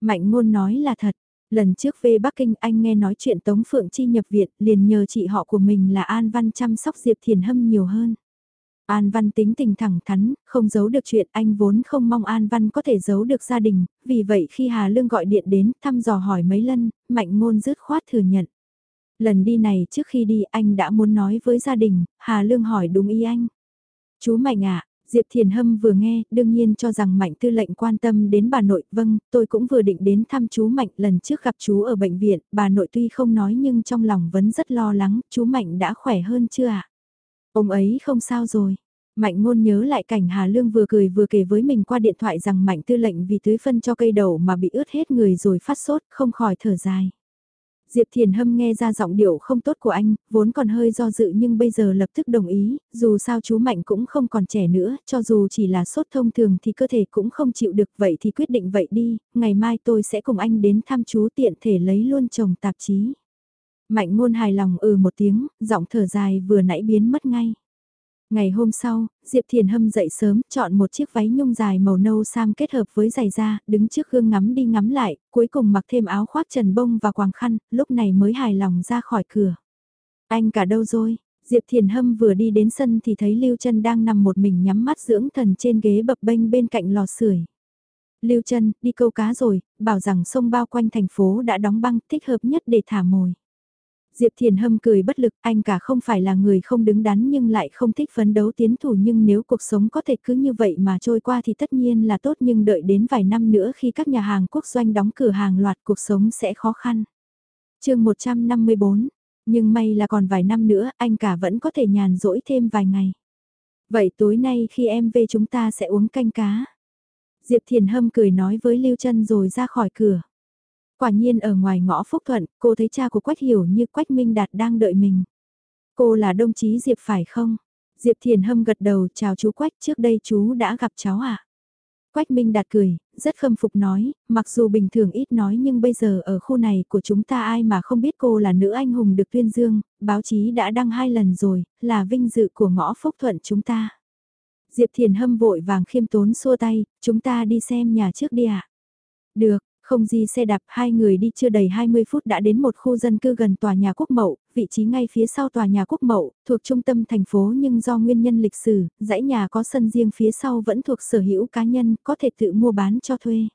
Mạnh ngôn nói là thật, lần trước về Bắc Kinh anh nghe nói chuyện Tống Phượng Chi nhập viện liền nhờ chị họ của mình là An Văn chăm sóc Diệp Thiền Hâm nhiều hơn. An Văn tính tình thẳng thắn, không giấu được chuyện anh vốn không mong An Văn có thể giấu được gia đình, vì vậy khi Hà Lương gọi điện đến thăm dò hỏi mấy lần, Mạnh ngôn dứt khoát thừa nhận. Lần đi này trước khi đi anh đã muốn nói với gia đình, Hà Lương hỏi đúng ý anh. Chú Mạnh ạ, Diệp Thiền Hâm vừa nghe, đương nhiên cho rằng Mạnh tư lệnh quan tâm đến bà nội, vâng, tôi cũng vừa định đến thăm chú Mạnh lần trước gặp chú ở bệnh viện, bà nội tuy không nói nhưng trong lòng vẫn rất lo lắng, chú Mạnh đã khỏe hơn chưa ạ? Ông ấy không sao rồi. Mạnh ngôn nhớ lại cảnh Hà Lương vừa cười vừa kể với mình qua điện thoại rằng Mạnh tư lệnh vì tưới phân cho cây đậu mà bị ướt hết người rồi phát sốt, không khỏi thở dài. Diệp Thiền Hâm nghe ra giọng điệu không tốt của anh, vốn còn hơi do dự nhưng bây giờ lập tức đồng ý, dù sao chú Mạnh cũng không còn trẻ nữa, cho dù chỉ là sốt thông thường thì cơ thể cũng không chịu được vậy thì quyết định vậy đi, ngày mai tôi sẽ cùng anh đến thăm chú tiện thể lấy luôn chồng tạp chí. Mạnh ngôn hài lòng ừ một tiếng, giọng thở dài vừa nãy biến mất ngay. Ngày hôm sau, Diệp Thiền Hâm dậy sớm, chọn một chiếc váy nhung dài màu nâu sam kết hợp với giày da, đứng trước gương ngắm đi ngắm lại, cuối cùng mặc thêm áo khoác trần bông và quàng khăn, lúc này mới hài lòng ra khỏi cửa. Anh cả đâu rồi? Diệp Thiền Hâm vừa đi đến sân thì thấy Lưu Trân đang nằm một mình nhắm mắt dưỡng thần trên ghế bập bênh bên cạnh lò sưởi. Lưu Trân, đi câu cá rồi, bảo rằng sông bao quanh thành phố đã đóng băng thích hợp nhất để thả mồi. Diệp Thiền Hâm cười bất lực, anh cả không phải là người không đứng đắn nhưng lại không thích phấn đấu tiến thủ nhưng nếu cuộc sống có thể cứ như vậy mà trôi qua thì tất nhiên là tốt nhưng đợi đến vài năm nữa khi các nhà hàng quốc doanh đóng cửa hàng loạt cuộc sống sẽ khó khăn. chương 154, nhưng may là còn vài năm nữa anh cả vẫn có thể nhàn rỗi thêm vài ngày. Vậy tối nay khi em về chúng ta sẽ uống canh cá. Diệp Thiền Hâm cười nói với Lưu Trân rồi ra khỏi cửa. Quả nhiên ở ngoài ngõ Phúc Thuận, cô thấy cha của Quách Hiểu như Quách Minh Đạt đang đợi mình. Cô là đồng chí Diệp phải không? Diệp Thiền Hâm gật đầu chào chú Quách trước đây chú đã gặp cháu à? Quách Minh Đạt cười, rất khâm phục nói, mặc dù bình thường ít nói nhưng bây giờ ở khu này của chúng ta ai mà không biết cô là nữ anh hùng được tuyên dương, báo chí đã đăng hai lần rồi, là vinh dự của ngõ Phúc Thuận chúng ta. Diệp Thiền Hâm vội vàng khiêm tốn xua tay, chúng ta đi xem nhà trước đi ạ. À? Được, không gì xe đạp hai người đi chưa đầy 20 phút đã đến một khu dân cư gần tòa nhà quốc mậu, vị trí ngay phía sau tòa nhà quốc mậu, thuộc trung tâm thành phố nhưng do nguyên nhân lịch sử, dãy nhà có sân riêng phía sau vẫn thuộc sở hữu cá nhân, có thể tự mua bán cho thuê.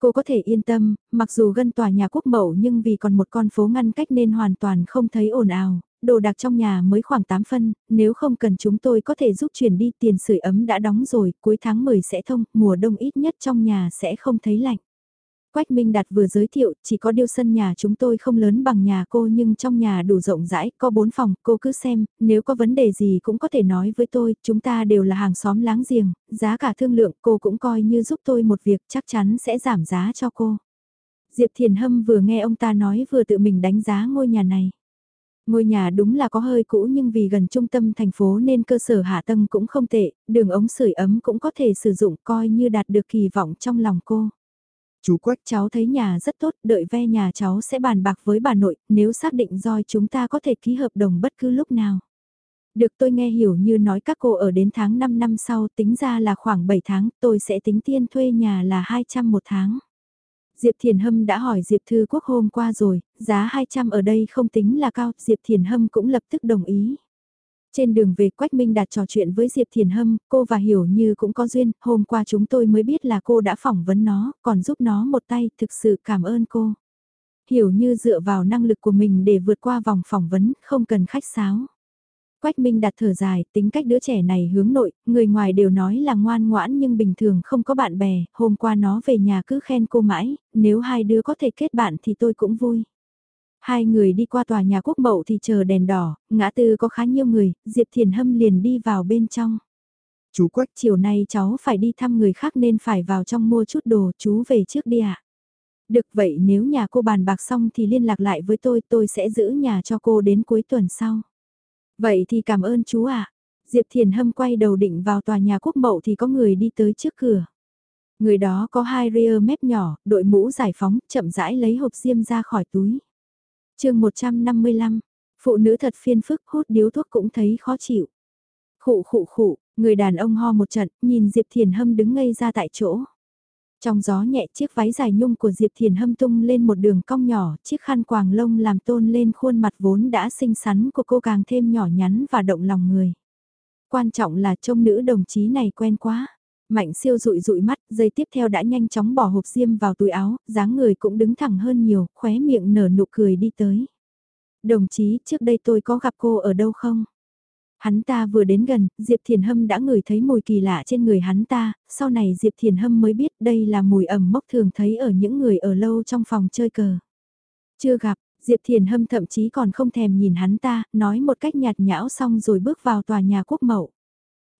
Cô có thể yên tâm, mặc dù gần tòa nhà quốc mậu nhưng vì còn một con phố ngăn cách nên hoàn toàn không thấy ồn ào, đồ đạc trong nhà mới khoảng 8 phân, nếu không cần chúng tôi có thể giúp chuyển đi tiền sưởi ấm đã đóng rồi, cuối tháng 10 sẽ thông, mùa đông ít nhất trong nhà sẽ không thấy lạnh. Quách Minh Đạt vừa giới thiệu, chỉ có điêu sân nhà chúng tôi không lớn bằng nhà cô nhưng trong nhà đủ rộng rãi, có bốn phòng, cô cứ xem, nếu có vấn đề gì cũng có thể nói với tôi, chúng ta đều là hàng xóm láng giềng, giá cả thương lượng cô cũng coi như giúp tôi một việc chắc chắn sẽ giảm giá cho cô. Diệp Thiền Hâm vừa nghe ông ta nói vừa tự mình đánh giá ngôi nhà này. Ngôi nhà đúng là có hơi cũ nhưng vì gần trung tâm thành phố nên cơ sở hạ tầng cũng không tệ, đường ống sưởi ấm cũng có thể sử dụng coi như đạt được kỳ vọng trong lòng cô. Chú Quách cháu thấy nhà rất tốt, đợi ve nhà cháu sẽ bàn bạc với bà nội, nếu xác định roi chúng ta có thể ký hợp đồng bất cứ lúc nào. Được tôi nghe hiểu như nói các cô ở đến tháng 5 năm sau tính ra là khoảng 7 tháng, tôi sẽ tính tiên thuê nhà là 200 một tháng. Diệp Thiền Hâm đã hỏi Diệp Thư Quốc hôm qua rồi, giá 200 ở đây không tính là cao, Diệp Thiền Hâm cũng lập tức đồng ý. Trên đường về Quách Minh Đạt trò chuyện với Diệp Thiền Hâm, cô và Hiểu Như cũng có duyên, hôm qua chúng tôi mới biết là cô đã phỏng vấn nó, còn giúp nó một tay, thực sự cảm ơn cô. Hiểu Như dựa vào năng lực của mình để vượt qua vòng phỏng vấn, không cần khách sáo. Quách Minh Đạt thở dài, tính cách đứa trẻ này hướng nội, người ngoài đều nói là ngoan ngoãn nhưng bình thường không có bạn bè, hôm qua nó về nhà cứ khen cô mãi, nếu hai đứa có thể kết bạn thì tôi cũng vui. Hai người đi qua tòa nhà quốc mậu thì chờ đèn đỏ, ngã tư có khá nhiều người, Diệp Thiền Hâm liền đi vào bên trong. Chú Quách, chiều nay cháu phải đi thăm người khác nên phải vào trong mua chút đồ, chú về trước đi ạ. À? Được vậy nếu nhà cô bàn bạc xong thì liên lạc lại với tôi, tôi sẽ giữ nhà cho cô đến cuối tuần sau. Vậy thì cảm ơn chú ạ. À. Diệp Thiền Hâm quay đầu định vào tòa nhà quốc mậu thì có người đi tới trước cửa. Người đó có hai rear mép nhỏ, đội mũ giải phóng, chậm rãi lấy hộp diêm ra khỏi túi chương 155, phụ nữ thật phiên phức hút điếu thuốc cũng thấy khó chịu. Khụ khụ khụ, người đàn ông ho một trận, nhìn Diệp Thiền Hâm đứng ngây ra tại chỗ. Trong gió nhẹ chiếc váy dài nhung của Diệp Thiền Hâm tung lên một đường cong nhỏ, chiếc khăn quàng lông làm tôn lên khuôn mặt vốn đã xinh xắn của cô càng thêm nhỏ nhắn và động lòng người. Quan trọng là trông nữ đồng chí này quen quá. Mạnh siêu rụi rụi mắt, dây tiếp theo đã nhanh chóng bỏ hộp xiêm vào túi áo, dáng người cũng đứng thẳng hơn nhiều, khóe miệng nở nụ cười đi tới. Đồng chí, trước đây tôi có gặp cô ở đâu không? Hắn ta vừa đến gần, Diệp Thiền Hâm đã ngửi thấy mùi kỳ lạ trên người hắn ta, sau này Diệp Thiền Hâm mới biết đây là mùi ẩm mốc thường thấy ở những người ở lâu trong phòng chơi cờ. Chưa gặp, Diệp Thiền Hâm thậm chí còn không thèm nhìn hắn ta, nói một cách nhạt nhão xong rồi bước vào tòa nhà quốc mậu.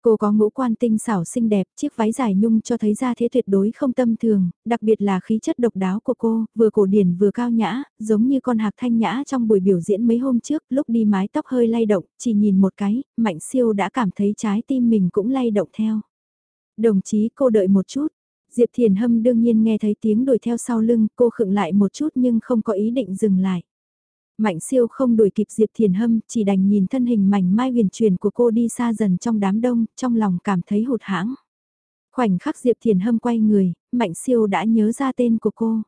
Cô có ngũ quan tinh xảo xinh đẹp, chiếc váy dài nhung cho thấy ra thế tuyệt đối không tâm thường, đặc biệt là khí chất độc đáo của cô, vừa cổ điển vừa cao nhã, giống như con hạc thanh nhã trong buổi biểu diễn mấy hôm trước, lúc đi mái tóc hơi lay động, chỉ nhìn một cái, Mạnh Siêu đã cảm thấy trái tim mình cũng lay động theo. Đồng chí cô đợi một chút, Diệp Thiền Hâm đương nhiên nghe thấy tiếng đuổi theo sau lưng, cô khựng lại một chút nhưng không có ý định dừng lại. Mạnh siêu không đuổi kịp Diệp Thiền Hâm, chỉ đành nhìn thân hình mảnh mai huyền truyền của cô đi xa dần trong đám đông, trong lòng cảm thấy hụt hãng. Khoảnh khắc Diệp Thiền Hâm quay người, Mạnh siêu đã nhớ ra tên của cô.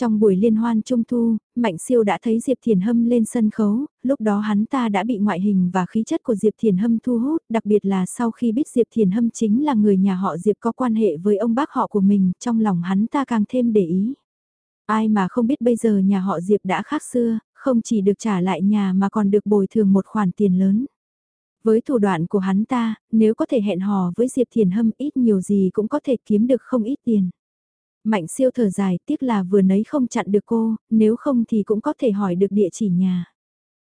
Trong buổi liên hoan trung thu, Mạnh Siêu đã thấy Diệp Thiền Hâm lên sân khấu, lúc đó hắn ta đã bị ngoại hình và khí chất của Diệp Thiền Hâm thu hút, đặc biệt là sau khi biết Diệp Thiền Hâm chính là người nhà họ Diệp có quan hệ với ông bác họ của mình, trong lòng hắn ta càng thêm để ý. Ai mà không biết bây giờ nhà họ Diệp đã khác xưa, không chỉ được trả lại nhà mà còn được bồi thường một khoản tiền lớn. Với thủ đoạn của hắn ta, nếu có thể hẹn hò với Diệp Thiền Hâm ít nhiều gì cũng có thể kiếm được không ít tiền. Mạnh siêu thở dài, tiếc là vừa nấy không chặn được cô, nếu không thì cũng có thể hỏi được địa chỉ nhà.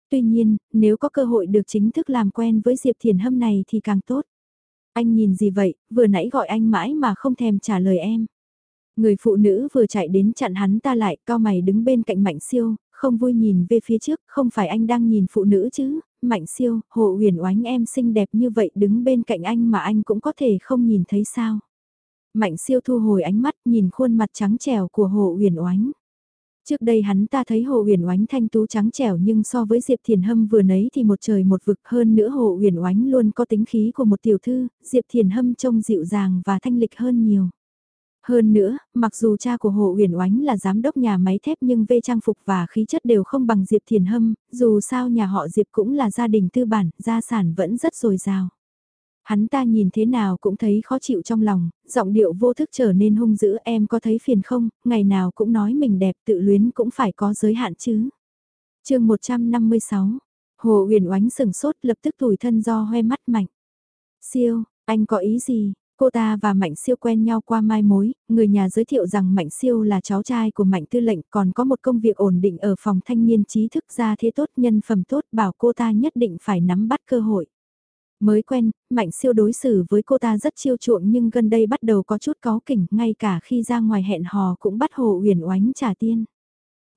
Tuy nhiên, nếu có cơ hội được chính thức làm quen với Diệp Thiền Hâm này thì càng tốt. Anh nhìn gì vậy, vừa nãy gọi anh mãi mà không thèm trả lời em. Người phụ nữ vừa chạy đến chặn hắn ta lại, cao mày đứng bên cạnh Mạnh Siêu, không vui nhìn về phía trước, không phải anh đang nhìn phụ nữ chứ, Mạnh Siêu, hộ huyền oánh em xinh đẹp như vậy đứng bên cạnh anh mà anh cũng có thể không nhìn thấy sao. Mạnh siêu thu hồi ánh mắt nhìn khuôn mặt trắng trẻo của Hồ Uyển Oánh. Trước đây hắn ta thấy Hồ Uyển Oánh thanh tú trắng trẻo nhưng so với Diệp Thiền Hâm vừa nấy thì một trời một vực hơn nữa Hồ Uyển Oánh luôn có tính khí của một tiểu thư, Diệp Thiền Hâm trông dịu dàng và thanh lịch hơn nhiều. Hơn nữa, mặc dù cha của Hồ Uyển Oánh là giám đốc nhà máy thép nhưng về trang phục và khí chất đều không bằng Diệp Thiền Hâm, dù sao nhà họ Diệp cũng là gia đình tư bản, gia sản vẫn rất dồi dào. Hắn ta nhìn thế nào cũng thấy khó chịu trong lòng, giọng điệu vô thức trở nên hung dữ em có thấy phiền không, ngày nào cũng nói mình đẹp tự luyến cũng phải có giới hạn chứ. chương 156, Hồ uyển Oánh sừng sốt lập tức tủi thân do hoe mắt mạnh. Siêu, anh có ý gì? Cô ta và Mạnh Siêu quen nhau qua mai mối, người nhà giới thiệu rằng Mạnh Siêu là cháu trai của Mạnh Tư lệnh còn có một công việc ổn định ở phòng thanh niên trí thức ra thế tốt nhân phẩm tốt bảo cô ta nhất định phải nắm bắt cơ hội. Mới quen, Mạnh siêu đối xử với cô ta rất chiêu chuộng nhưng gần đây bắt đầu có chút có kỉnh, ngay cả khi ra ngoài hẹn hò cũng bắt hồ uyển oánh trả tiên.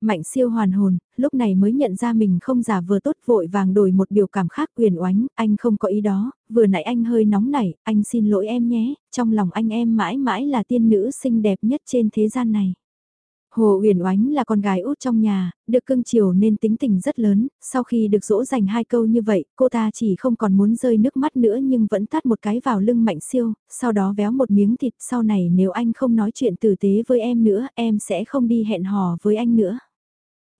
Mạnh siêu hoàn hồn, lúc này mới nhận ra mình không giả vừa tốt vội vàng đổi một biểu cảm khác quyền oánh, anh không có ý đó, vừa nãy anh hơi nóng nảy, anh xin lỗi em nhé, trong lòng anh em mãi mãi là tiên nữ xinh đẹp nhất trên thế gian này. Hồ Uyển Oánh là con gái út trong nhà, được cưng chiều nên tính tình rất lớn, sau khi được dỗ dành hai câu như vậy, cô ta chỉ không còn muốn rơi nước mắt nữa nhưng vẫn tát một cái vào lưng Mạnh Siêu, sau đó véo một miếng thịt, sau này nếu anh không nói chuyện tử tế với em nữa, em sẽ không đi hẹn hò với anh nữa.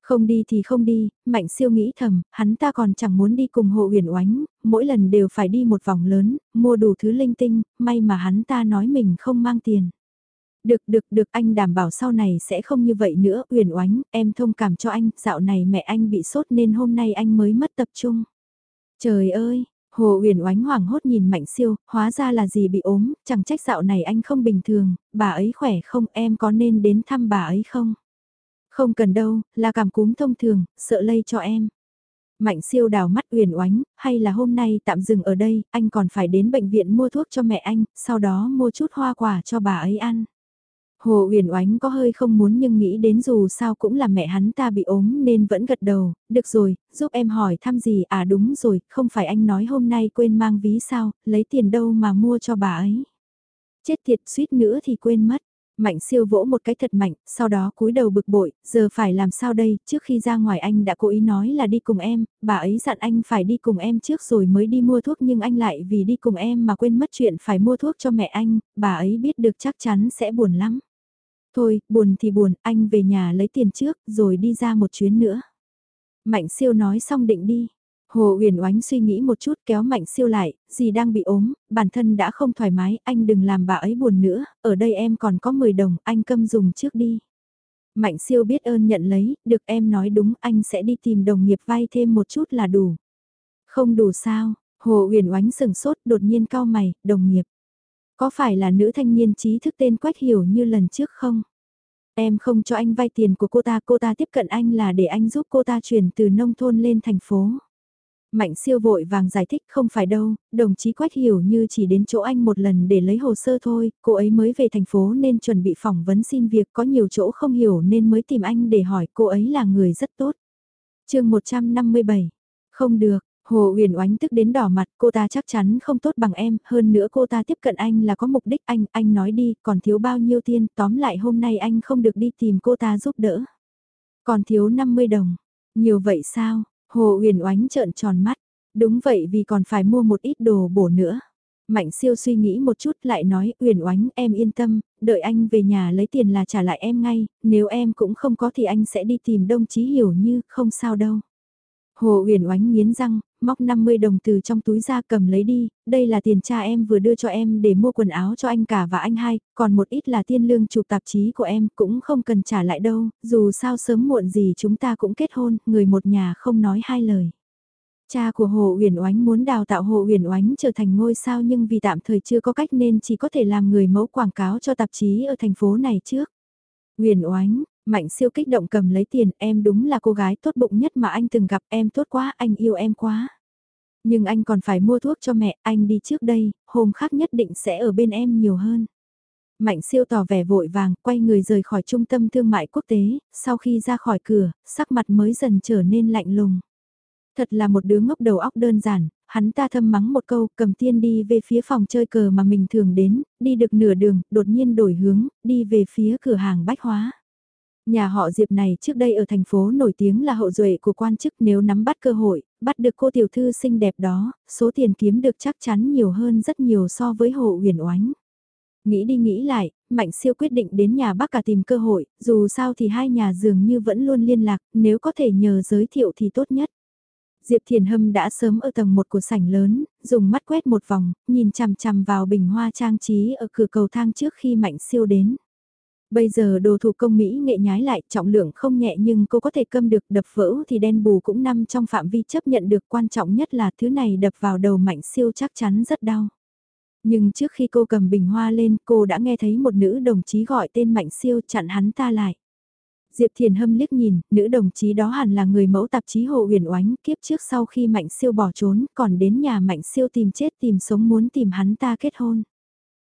Không đi thì không đi, Mạnh Siêu nghĩ thầm, hắn ta còn chẳng muốn đi cùng Hồ Uyển Oánh, mỗi lần đều phải đi một vòng lớn, mua đủ thứ linh tinh, may mà hắn ta nói mình không mang tiền. Được được được anh đảm bảo sau này sẽ không như vậy nữa, Uyển Oánh, em thông cảm cho anh, dạo này mẹ anh bị sốt nên hôm nay anh mới mất tập trung. Trời ơi, Hồ Uyển Oánh hoảng hốt nhìn Mạnh Siêu, hóa ra là gì bị ốm, chẳng trách dạo này anh không bình thường, bà ấy khỏe không, em có nên đến thăm bà ấy không? Không cần đâu, là cảm cúm thông thường, sợ lây cho em. Mạnh siêu đào mắt uyển oánh, hay là hôm nay tạm dừng ở đây, anh còn phải đến bệnh viện mua thuốc cho mẹ anh, sau đó mua chút hoa quả cho bà ấy ăn. Hồ Uyển Oánh có hơi không muốn nhưng nghĩ đến dù sao cũng là mẹ hắn ta bị ốm nên vẫn gật đầu, được rồi, giúp em hỏi thăm gì à đúng rồi, không phải anh nói hôm nay quên mang ví sao, lấy tiền đâu mà mua cho bà ấy. Chết thiệt suýt nữa thì quên mất. Mạnh siêu vỗ một cái thật mạnh, sau đó cúi đầu bực bội, giờ phải làm sao đây, trước khi ra ngoài anh đã cố ý nói là đi cùng em, bà ấy dặn anh phải đi cùng em trước rồi mới đi mua thuốc nhưng anh lại vì đi cùng em mà quên mất chuyện phải mua thuốc cho mẹ anh, bà ấy biết được chắc chắn sẽ buồn lắm. Thôi, buồn thì buồn, anh về nhà lấy tiền trước, rồi đi ra một chuyến nữa. Mạnh siêu nói xong định đi. Hồ Uyển Oánh suy nghĩ một chút kéo Mạnh Siêu lại, dì đang bị ốm, bản thân đã không thoải mái, anh đừng làm bà ấy buồn nữa, ở đây em còn có 10 đồng, anh câm dùng trước đi. Mạnh Siêu biết ơn nhận lấy, được em nói đúng, anh sẽ đi tìm đồng nghiệp vay thêm một chút là đủ. Không đủ sao? Hồ Uyển Oánh sừng sốt, đột nhiên cao mày, đồng nghiệp. Có phải là nữ thanh niên trí thức tên Quách Hiểu như lần trước không? Em không cho anh vay tiền của cô ta, cô ta tiếp cận anh là để anh giúp cô ta chuyển từ nông thôn lên thành phố. Mạnh siêu vội vàng giải thích không phải đâu, đồng chí Quách hiểu như chỉ đến chỗ anh một lần để lấy hồ sơ thôi, cô ấy mới về thành phố nên chuẩn bị phỏng vấn xin việc có nhiều chỗ không hiểu nên mới tìm anh để hỏi cô ấy là người rất tốt. chương 157, không được, Hồ Uyển Oánh tức đến đỏ mặt, cô ta chắc chắn không tốt bằng em, hơn nữa cô ta tiếp cận anh là có mục đích anh, anh nói đi, còn thiếu bao nhiêu tiền, tóm lại hôm nay anh không được đi tìm cô ta giúp đỡ. Còn thiếu 50 đồng, Nhiều vậy sao? Hồ Uyển Oánh trợn tròn mắt. Đúng vậy vì còn phải mua một ít đồ bổ nữa. Mạnh siêu suy nghĩ một chút lại nói Uyển Oánh em yên tâm, đợi anh về nhà lấy tiền là trả lại em ngay, nếu em cũng không có thì anh sẽ đi tìm đồng chí hiểu như không sao đâu. Hồ Uyển Oánh nghiến răng, móc 50 đồng từ trong túi ra cầm lấy đi, đây là tiền cha em vừa đưa cho em để mua quần áo cho anh cả và anh hai, còn một ít là tiên lương chụp tạp chí của em cũng không cần trả lại đâu, dù sao sớm muộn gì chúng ta cũng kết hôn, người một nhà không nói hai lời. Cha của Hồ Uyển Oánh muốn đào tạo Hồ Uyển Oánh trở thành ngôi sao nhưng vì tạm thời chưa có cách nên chỉ có thể làm người mẫu quảng cáo cho tạp chí ở thành phố này trước. Uyển Oánh, Mạnh siêu kích động cầm lấy tiền, em đúng là cô gái tốt bụng nhất mà anh từng gặp, em tốt quá, anh yêu em quá. Nhưng anh còn phải mua thuốc cho mẹ, anh đi trước đây, hôm khác nhất định sẽ ở bên em nhiều hơn. Mạnh siêu tỏ vẻ vội vàng, quay người rời khỏi trung tâm thương mại quốc tế, sau khi ra khỏi cửa, sắc mặt mới dần trở nên lạnh lùng. Thật là một đứa ngốc đầu óc đơn giản, hắn ta thâm mắng một câu, cầm tiên đi về phía phòng chơi cờ mà mình thường đến, đi được nửa đường, đột nhiên đổi hướng, đi về phía cửa hàng bách hóa. Nhà họ Diệp này trước đây ở thành phố nổi tiếng là hậu duệ của quan chức nếu nắm bắt cơ hội, bắt được cô tiểu thư xinh đẹp đó, số tiền kiếm được chắc chắn nhiều hơn rất nhiều so với hộ huyền oánh. Nghĩ đi nghĩ lại, Mạnh Siêu quyết định đến nhà bác cả tìm cơ hội, dù sao thì hai nhà dường như vẫn luôn liên lạc, nếu có thể nhờ giới thiệu thì tốt nhất. Diệp Thiền Hâm đã sớm ở tầng một của sảnh lớn, dùng mắt quét một vòng, nhìn chằm chằm vào bình hoa trang trí ở cửa cầu thang trước khi Mạnh Siêu đến. Bây giờ đồ thủ công Mỹ nghệ nhái lại trọng lượng không nhẹ nhưng cô có thể câm được đập vỡ thì đen bù cũng nằm trong phạm vi chấp nhận được quan trọng nhất là thứ này đập vào đầu mạnh siêu chắc chắn rất đau. Nhưng trước khi cô cầm bình hoa lên cô đã nghe thấy một nữ đồng chí gọi tên mạnh siêu chặn hắn ta lại. Diệp Thiền Hâm liếc nhìn, nữ đồng chí đó hẳn là người mẫu tạp chí Hồ Huyền Oánh kiếp trước sau khi Mạnh Siêu bỏ trốn, còn đến nhà Mạnh Siêu tìm chết tìm sống muốn tìm hắn ta kết hôn.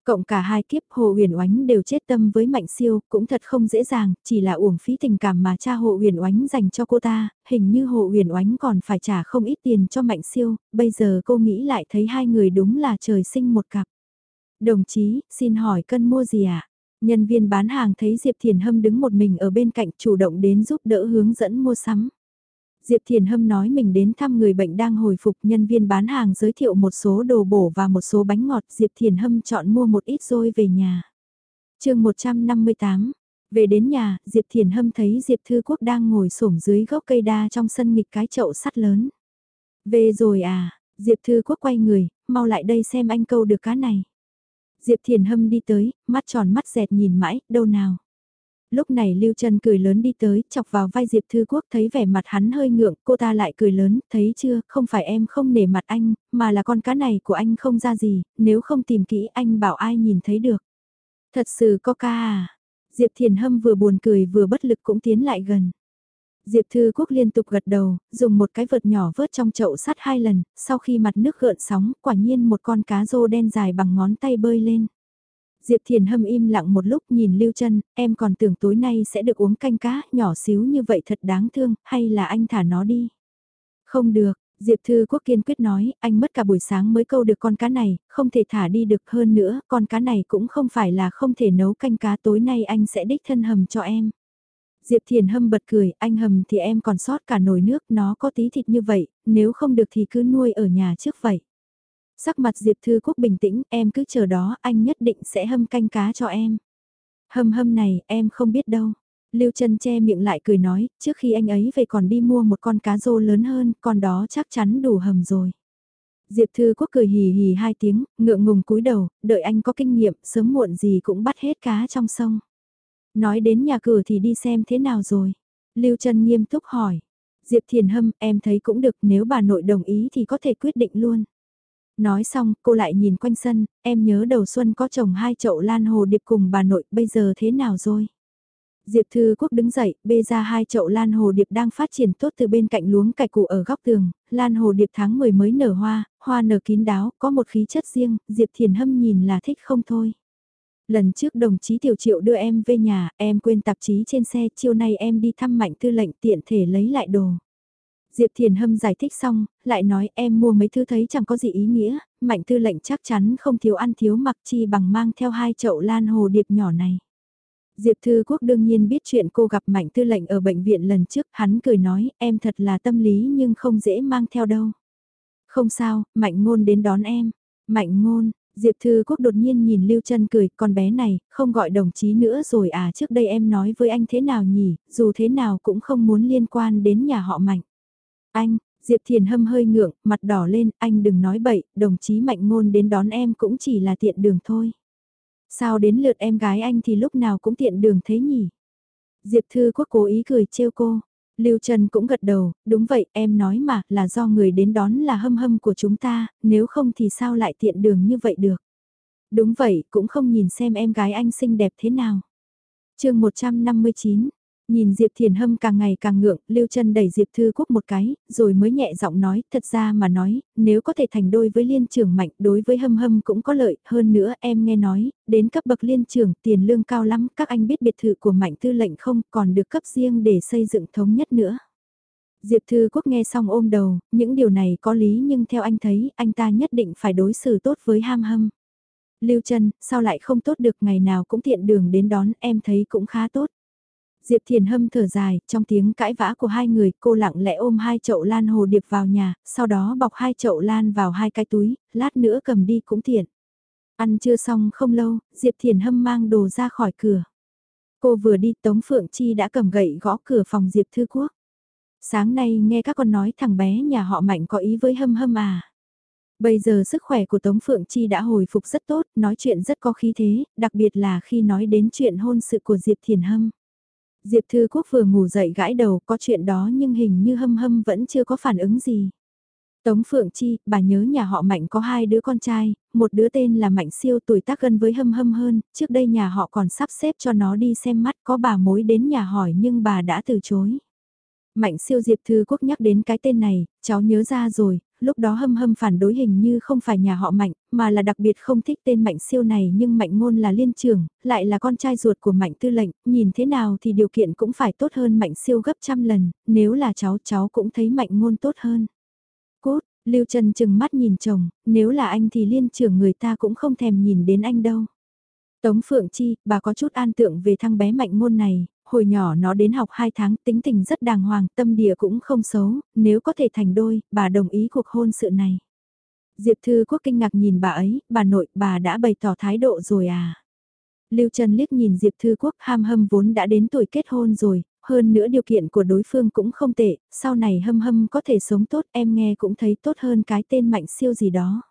Cộng cả hai kiếp Hồ Huyền Oánh đều chết tâm với Mạnh Siêu, cũng thật không dễ dàng, chỉ là uổng phí tình cảm mà cha Hồ Huyền Oánh dành cho cô ta, hình như Hồ Huyền Oánh còn phải trả không ít tiền cho Mạnh Siêu, bây giờ cô nghĩ lại thấy hai người đúng là trời sinh một cặp. Đồng chí, xin hỏi cân mua gì ạ? À? Nhân viên bán hàng thấy Diệp Thiền Hâm đứng một mình ở bên cạnh chủ động đến giúp đỡ hướng dẫn mua sắm. Diệp Thiền Hâm nói mình đến thăm người bệnh đang hồi phục nhân viên bán hàng giới thiệu một số đồ bổ và một số bánh ngọt. Diệp Thiền Hâm chọn mua một ít rồi về nhà. chương 158, về đến nhà, Diệp Thiền Hâm thấy Diệp Thư Quốc đang ngồi xổm dưới gốc cây đa trong sân nghịch cái chậu sắt lớn. Về rồi à, Diệp Thư Quốc quay người, mau lại đây xem anh câu được cá này. Diệp Thiền Hâm đi tới, mắt tròn mắt dẹt nhìn mãi, đâu nào lúc này Lưu Trân cười lớn đi tới, chọc vào vai Diệp Thư Quốc thấy vẻ mặt hắn hơi ngượng, cô ta lại cười lớn, thấy chưa, không phải em không nể mặt anh, mà là con cá này của anh không ra gì, nếu không tìm kỹ anh bảo ai nhìn thấy được. Thật sự có ca à? Diệp Thiền Hâm vừa buồn cười vừa bất lực cũng tiến lại gần. Diệp Thư Quốc liên tục gật đầu, dùng một cái vợt nhỏ vớt trong chậu sắt hai lần, sau khi mặt nước gợn sóng, quả nhiên một con cá rô đen dài bằng ngón tay bơi lên. Diệp Thiền Hâm im lặng một lúc nhìn Lưu Trân, em còn tưởng tối nay sẽ được uống canh cá, nhỏ xíu như vậy thật đáng thương, hay là anh thả nó đi? Không được, Diệp Thư Quốc kiên quyết nói, anh mất cả buổi sáng mới câu được con cá này, không thể thả đi được hơn nữa, con cá này cũng không phải là không thể nấu canh cá tối nay anh sẽ đích thân hầm cho em. Diệp Thiền Hâm bật cười, anh hầm thì em còn sót cả nồi nước, nó có tí thịt như vậy, nếu không được thì cứ nuôi ở nhà trước vậy. Sắc mặt Diệp Thư Quốc bình tĩnh, em cứ chờ đó, anh nhất định sẽ hâm canh cá cho em. Hâm hâm này, em không biết đâu. Lưu Trân che miệng lại cười nói, trước khi anh ấy về còn đi mua một con cá rô lớn hơn, con đó chắc chắn đủ hầm rồi. Diệp Thư Quốc cười hì hì hai tiếng, ngượng ngùng cúi đầu, đợi anh có kinh nghiệm, sớm muộn gì cũng bắt hết cá trong sông. Nói đến nhà cửa thì đi xem thế nào rồi. Lưu Trân nghiêm túc hỏi. Diệp Thiền Hâm, em thấy cũng được, nếu bà nội đồng ý thì có thể quyết định luôn. Nói xong, cô lại nhìn quanh sân, em nhớ đầu xuân có trồng hai chậu lan hồ điệp cùng bà nội, bây giờ thế nào rồi? Diệp Thư Quốc đứng dậy, bê ra hai chậu lan hồ điệp đang phát triển tốt từ bên cạnh luống cải củ ở góc tường, lan hồ điệp tháng 10 mới nở hoa, hoa nở kín đáo, có một khí chất riêng, Diệp Thiền Hâm nhìn là thích không thôi. Lần trước đồng chí Tiểu Triệu đưa em về nhà, em quên tạp chí trên xe, chiều nay em đi thăm mạnh tư lệnh tiện thể lấy lại đồ. Diệp Thiền Hâm giải thích xong, lại nói em mua mấy thứ thấy chẳng có gì ý nghĩa, mạnh tư lệnh chắc chắn không thiếu ăn thiếu mặc chi bằng mang theo hai chậu lan hồ điệp nhỏ này. Diệp Thư Quốc đương nhiên biết chuyện cô gặp Mạnh Tư lệnh ở bệnh viện lần trước, hắn cười nói, em thật là tâm lý nhưng không dễ mang theo đâu. Không sao, Mạnh Ngôn đến đón em. Mạnh Ngôn, Diệp Thư Quốc đột nhiên nhìn Lưu Trân cười, con bé này, không gọi đồng chí nữa rồi à trước đây em nói với anh thế nào nhỉ, dù thế nào cũng không muốn liên quan đến nhà họ Mạnh. Anh, Diệp Thiền hâm hơi ngượng, mặt đỏ lên, anh đừng nói bậy, đồng chí Mạnh Ngôn đến đón em cũng chỉ là tiện đường thôi. Sao đến lượt em gái anh thì lúc nào cũng tiện đường thế nhỉ? Diệp Thư Quốc cố ý cười trêu cô. Lưu Trần cũng gật đầu, đúng vậy, em nói mà, là do người đến đón là hâm hâm của chúng ta, nếu không thì sao lại tiện đường như vậy được. Đúng vậy, cũng không nhìn xem em gái anh xinh đẹp thế nào. chương 159, Nhìn Diệp Thiền Hâm càng ngày càng ngượng, Lưu Trân đẩy Diệp Thư Quốc một cái, rồi mới nhẹ giọng nói, thật ra mà nói, nếu có thể thành đôi với liên trưởng mạnh, đối với Hâm Hâm cũng có lợi, hơn nữa em nghe nói, đến cấp bậc liên trưởng, tiền lương cao lắm, các anh biết biệt thự của mạnh tư lệnh không, còn được cấp riêng để xây dựng thống nhất nữa. Diệp Thư Quốc nghe xong ôm đầu, những điều này có lý nhưng theo anh thấy, anh ta nhất định phải đối xử tốt với ham hâm. Lưu Trân, sao lại không tốt được ngày nào cũng tiện đường đến đón, em thấy cũng khá tốt. Diệp Thiền Hâm thở dài, trong tiếng cãi vã của hai người, cô lặng lẽ ôm hai chậu lan hồ điệp vào nhà, sau đó bọc hai chậu lan vào hai cái túi, lát nữa cầm đi cũng tiện. Ăn chưa xong không lâu, Diệp Thiền Hâm mang đồ ra khỏi cửa. Cô vừa đi Tống Phượng Chi đã cầm gậy gõ cửa phòng Diệp Thư Quốc. Sáng nay nghe các con nói thằng bé nhà họ Mạnh có ý với Hâm Hâm à. Bây giờ sức khỏe của Tống Phượng Chi đã hồi phục rất tốt, nói chuyện rất có khí thế, đặc biệt là khi nói đến chuyện hôn sự của Diệp Thiền Hâm. Diệp Thư Quốc vừa ngủ dậy gãi đầu có chuyện đó nhưng hình như hâm hâm vẫn chưa có phản ứng gì. Tống Phượng Chi, bà nhớ nhà họ Mạnh có hai đứa con trai, một đứa tên là Mạnh Siêu tuổi tác gần với hâm hâm hơn, trước đây nhà họ còn sắp xếp cho nó đi xem mắt có bà mối đến nhà hỏi nhưng bà đã từ chối. Mạnh Siêu Diệp Thư Quốc nhắc đến cái tên này, cháu nhớ ra rồi, lúc đó hâm hâm phản đối hình như không phải nhà họ Mạnh, mà là đặc biệt không thích tên Mạnh siêu này nhưng Mạnh ngôn là liên trưởng, lại là con trai ruột của Mạnh tư lệnh, nhìn thế nào thì điều kiện cũng phải tốt hơn Mạnh siêu gấp trăm lần, nếu là cháu cháu cũng thấy Mạnh ngôn tốt hơn. Cốt, Lưu Trần chừng mắt nhìn chồng, nếu là anh thì liên trưởng người ta cũng không thèm nhìn đến anh đâu. Tống Phượng Chi, bà có chút an tượng về thằng bé mạnh ngôn này, hồi nhỏ nó đến học 2 tháng tính tình rất đàng hoàng, tâm địa cũng không xấu, nếu có thể thành đôi, bà đồng ý cuộc hôn sự này. Diệp Thư Quốc kinh ngạc nhìn bà ấy, bà nội, bà đã bày tỏ thái độ rồi à. Lưu Trần liếc nhìn Diệp Thư Quốc ham hâm vốn đã đến tuổi kết hôn rồi, hơn nữa điều kiện của đối phương cũng không tệ, sau này hâm hâm có thể sống tốt em nghe cũng thấy tốt hơn cái tên mạnh siêu gì đó.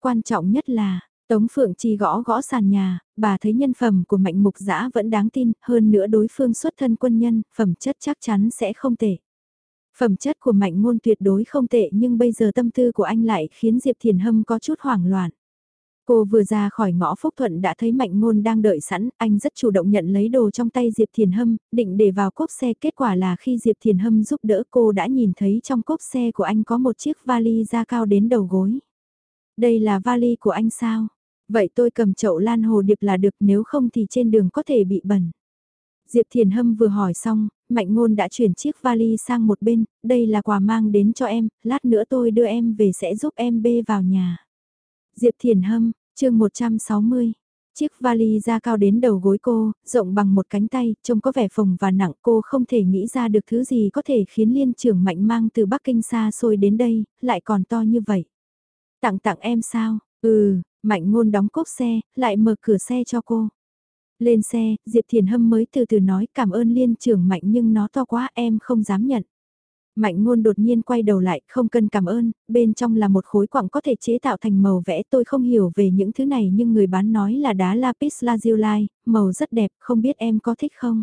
Quan trọng nhất là, Tống Phượng Chi gõ gõ sàn nhà, bà thấy nhân phẩm của mạnh mục giã vẫn đáng tin, hơn nữa đối phương xuất thân quân nhân, phẩm chất chắc chắn sẽ không tệ. Phẩm chất của mạnh ngôn tuyệt đối không tệ nhưng bây giờ tâm tư của anh lại khiến Diệp Thiền Hâm có chút hoảng loạn. Cô vừa ra khỏi ngõ Phúc Thuận đã thấy Mạnh Ngôn đang đợi sẵn, anh rất chủ động nhận lấy đồ trong tay Diệp Thiền Hâm, định để vào cốp xe. Kết quả là khi Diệp Thiền Hâm giúp đỡ cô đã nhìn thấy trong cốp xe của anh có một chiếc vali da cao đến đầu gối. Đây là vali của anh sao? Vậy tôi cầm chậu lan hồ điệp là được nếu không thì trên đường có thể bị bẩn. Diệp Thiền Hâm vừa hỏi xong, Mạnh Ngôn đã chuyển chiếc vali sang một bên, đây là quà mang đến cho em, lát nữa tôi đưa em về sẽ giúp em bê vào nhà. Diệp Thiền Hâm, chương 160. Chiếc vali da cao đến đầu gối cô, rộng bằng một cánh tay, trông có vẻ phồng và nặng cô không thể nghĩ ra được thứ gì có thể khiến liên trưởng mạnh mang từ Bắc Kinh xa xôi đến đây, lại còn to như vậy. Tặng tặng em sao? Ừ, Mạnh ngôn đóng cốp xe, lại mở cửa xe cho cô. Lên xe, Diệp Thiền Hâm mới từ từ nói cảm ơn liên trưởng Mạnh nhưng nó to quá em không dám nhận. Mạnh ngôn đột nhiên quay đầu lại, không cần cảm ơn, bên trong là một khối quặng có thể chế tạo thành màu vẽ tôi không hiểu về những thứ này nhưng người bán nói là đá lapis lazuli, màu rất đẹp, không biết em có thích không?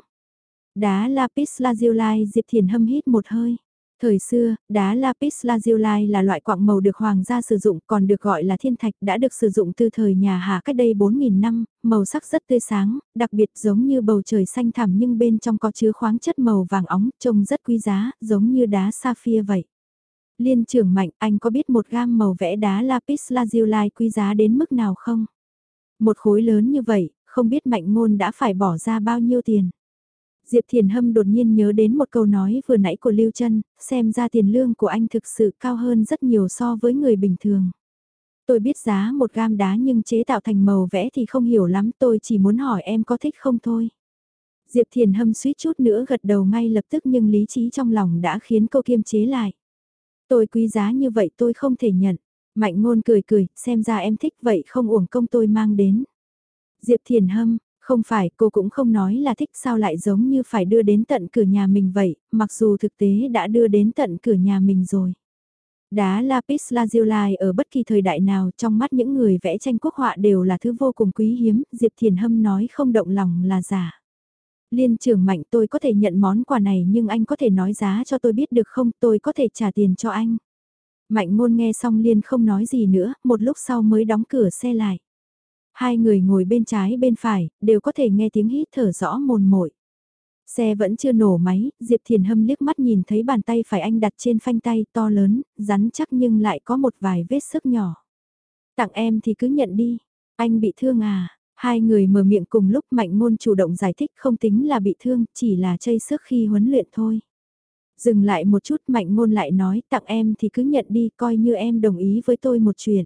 Đá lapis lazuli Diệp Thiền hâm hít một hơi. Thời xưa, đá lapis lazuli là loại quặng màu được hoàng gia sử dụng còn được gọi là thiên thạch đã được sử dụng từ thời nhà Hà cách đây 4.000 năm, màu sắc rất tươi sáng, đặc biệt giống như bầu trời xanh thẳm nhưng bên trong có chứa khoáng chất màu vàng óng, trông rất quý giá, giống như đá sapphire vậy. Liên trưởng mạnh, anh có biết một gam màu vẽ đá lapis lazuli quý giá đến mức nào không? Một khối lớn như vậy, không biết mạnh ngôn đã phải bỏ ra bao nhiêu tiền. Diệp Thiền Hâm đột nhiên nhớ đến một câu nói vừa nãy của Lưu Trân, xem ra tiền lương của anh thực sự cao hơn rất nhiều so với người bình thường. Tôi biết giá một gam đá nhưng chế tạo thành màu vẽ thì không hiểu lắm tôi chỉ muốn hỏi em có thích không thôi. Diệp Thiền Hâm suýt chút nữa gật đầu ngay lập tức nhưng lý trí trong lòng đã khiến cô kiêm chế lại. Tôi quý giá như vậy tôi không thể nhận. Mạnh ngôn cười cười, xem ra em thích vậy không uổng công tôi mang đến. Diệp Thiền Hâm, không phải cô cũng không nói là thích sao lại giống như phải đưa đến tận cửa nhà mình vậy, mặc dù thực tế đã đưa đến tận cửa nhà mình rồi. Đá lapis lazuli ở bất kỳ thời đại nào trong mắt những người vẽ tranh quốc họa đều là thứ vô cùng quý hiếm, Diệp Thiền Hâm nói không động lòng là giả. Liên trưởng mạnh tôi có thể nhận món quà này nhưng anh có thể nói giá cho tôi biết được không tôi có thể trả tiền cho anh. Mạnh ngôn nghe xong Liên không nói gì nữa, một lúc sau mới đóng cửa xe lại. Hai người ngồi bên trái bên phải, đều có thể nghe tiếng hít thở rõ mồn mội. Xe vẫn chưa nổ máy, Diệp Thiền Hâm liếc mắt nhìn thấy bàn tay phải anh đặt trên phanh tay to lớn, rắn chắc nhưng lại có một vài vết sức nhỏ. Tặng em thì cứ nhận đi, anh bị thương à, hai người mở miệng cùng lúc mạnh ngôn chủ động giải thích không tính là bị thương, chỉ là chây sức khi huấn luyện thôi. Dừng lại một chút mạnh ngôn lại nói tặng em thì cứ nhận đi coi như em đồng ý với tôi một chuyện.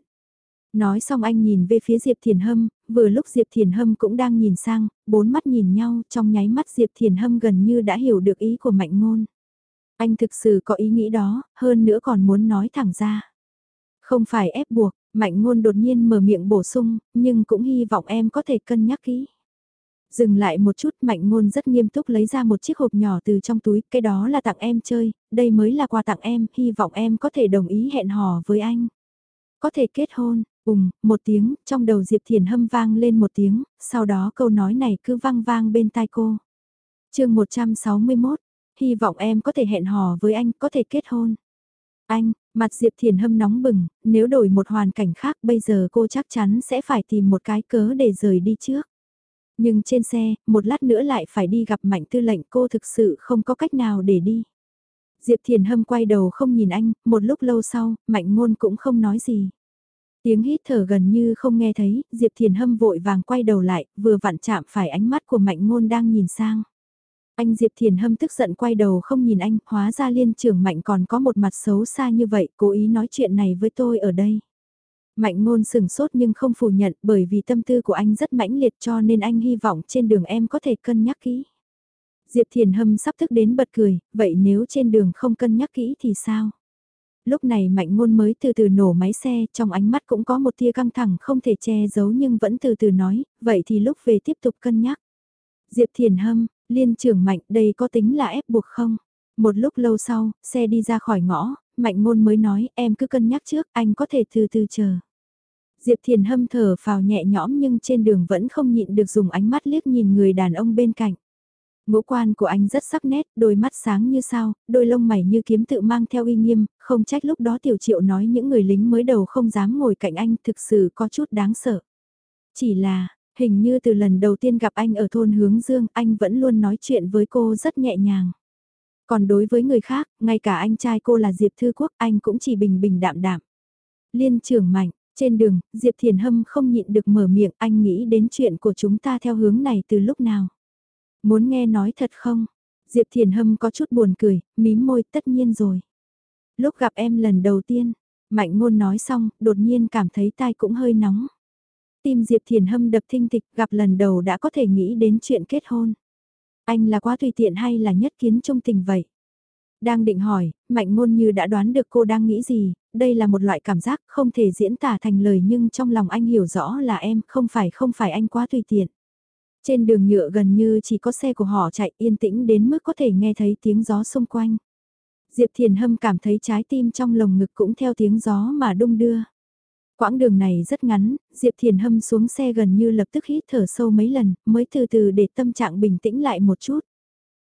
Nói xong anh nhìn về phía Diệp Thiền Hâm, vừa lúc Diệp Thiền Hâm cũng đang nhìn sang, bốn mắt nhìn nhau trong nháy mắt Diệp Thiền Hâm gần như đã hiểu được ý của mạnh ngôn. Anh thực sự có ý nghĩ đó, hơn nữa còn muốn nói thẳng ra. Không phải ép buộc, mạnh ngôn đột nhiên mở miệng bổ sung, nhưng cũng hy vọng em có thể cân nhắc kỹ. Dừng lại một chút mạnh ngôn rất nghiêm túc lấy ra một chiếc hộp nhỏ từ trong túi, cái đó là tặng em chơi, đây mới là quà tặng em, hy vọng em có thể đồng ý hẹn hò với anh. Có thể kết hôn, ùng, một tiếng, trong đầu Diệp Thiền Hâm vang lên một tiếng, sau đó câu nói này cứ vang vang bên tai cô. chương 161, hy vọng em có thể hẹn hò với anh, có thể kết hôn. Anh, mặt Diệp Thiền Hâm nóng bừng, nếu đổi một hoàn cảnh khác bây giờ cô chắc chắn sẽ phải tìm một cái cớ để rời đi trước. Nhưng trên xe, một lát nữa lại phải đi gặp mạnh tư lệnh cô thực sự không có cách nào để đi. Diệp Thiền Hâm quay đầu không nhìn anh, một lúc lâu sau, mạnh ngôn cũng không nói gì. Tiếng hít thở gần như không nghe thấy, Diệp Thiền Hâm vội vàng quay đầu lại, vừa vặn chạm phải ánh mắt của mạnh ngôn đang nhìn sang. Anh Diệp Thiền Hâm tức giận quay đầu không nhìn anh, hóa ra liên trưởng mạnh còn có một mặt xấu xa như vậy, cố ý nói chuyện này với tôi ở đây. Mạnh ngôn sừng sốt nhưng không phủ nhận bởi vì tâm tư của anh rất mãnh liệt cho nên anh hy vọng trên đường em có thể cân nhắc kỹ. Diệp Thiền Hâm sắp thức đến bật cười, vậy nếu trên đường không cân nhắc kỹ thì sao? Lúc này mạnh ngôn mới từ từ nổ máy xe, trong ánh mắt cũng có một tia căng thẳng không thể che giấu nhưng vẫn từ từ nói, vậy thì lúc về tiếp tục cân nhắc. Diệp Thiền Hâm, liên trưởng mạnh đây có tính là ép buộc không? Một lúc lâu sau, xe đi ra khỏi ngõ, mạnh ngôn mới nói em cứ cân nhắc trước, anh có thể từ từ chờ. Diệp Thiền hâm thở phào nhẹ nhõm nhưng trên đường vẫn không nhịn được dùng ánh mắt liếc nhìn người đàn ông bên cạnh. Ngũ quan của anh rất sắc nét, đôi mắt sáng như sao, đôi lông mày như kiếm tự mang theo uy nghiêm, không trách lúc đó tiểu triệu nói những người lính mới đầu không dám ngồi cạnh anh thực sự có chút đáng sợ. Chỉ là, hình như từ lần đầu tiên gặp anh ở thôn hướng dương, anh vẫn luôn nói chuyện với cô rất nhẹ nhàng. Còn đối với người khác, ngay cả anh trai cô là Diệp Thư Quốc, anh cũng chỉ bình bình đạm đạm. Liên trưởng mạnh, trên đường, Diệp Thiền Hâm không nhịn được mở miệng, anh nghĩ đến chuyện của chúng ta theo hướng này từ lúc nào. Muốn nghe nói thật không? Diệp Thiền Hâm có chút buồn cười, mím môi tất nhiên rồi. Lúc gặp em lần đầu tiên, Mạnh ngôn nói xong, đột nhiên cảm thấy tai cũng hơi nóng. Tim Diệp Thiền Hâm đập thinh thịch gặp lần đầu đã có thể nghĩ đến chuyện kết hôn. Anh là quá tùy tiện hay là nhất kiến trung tình vậy? Đang định hỏi, mạnh ngôn như đã đoán được cô đang nghĩ gì, đây là một loại cảm giác không thể diễn tả thành lời nhưng trong lòng anh hiểu rõ là em, không phải không phải anh quá tùy tiện. Trên đường nhựa gần như chỉ có xe của họ chạy yên tĩnh đến mức có thể nghe thấy tiếng gió xung quanh. Diệp Thiền Hâm cảm thấy trái tim trong lồng ngực cũng theo tiếng gió mà đung đưa. Quãng đường này rất ngắn, Diệp Thiền Hâm xuống xe gần như lập tức hít thở sâu mấy lần, mới từ từ để tâm trạng bình tĩnh lại một chút.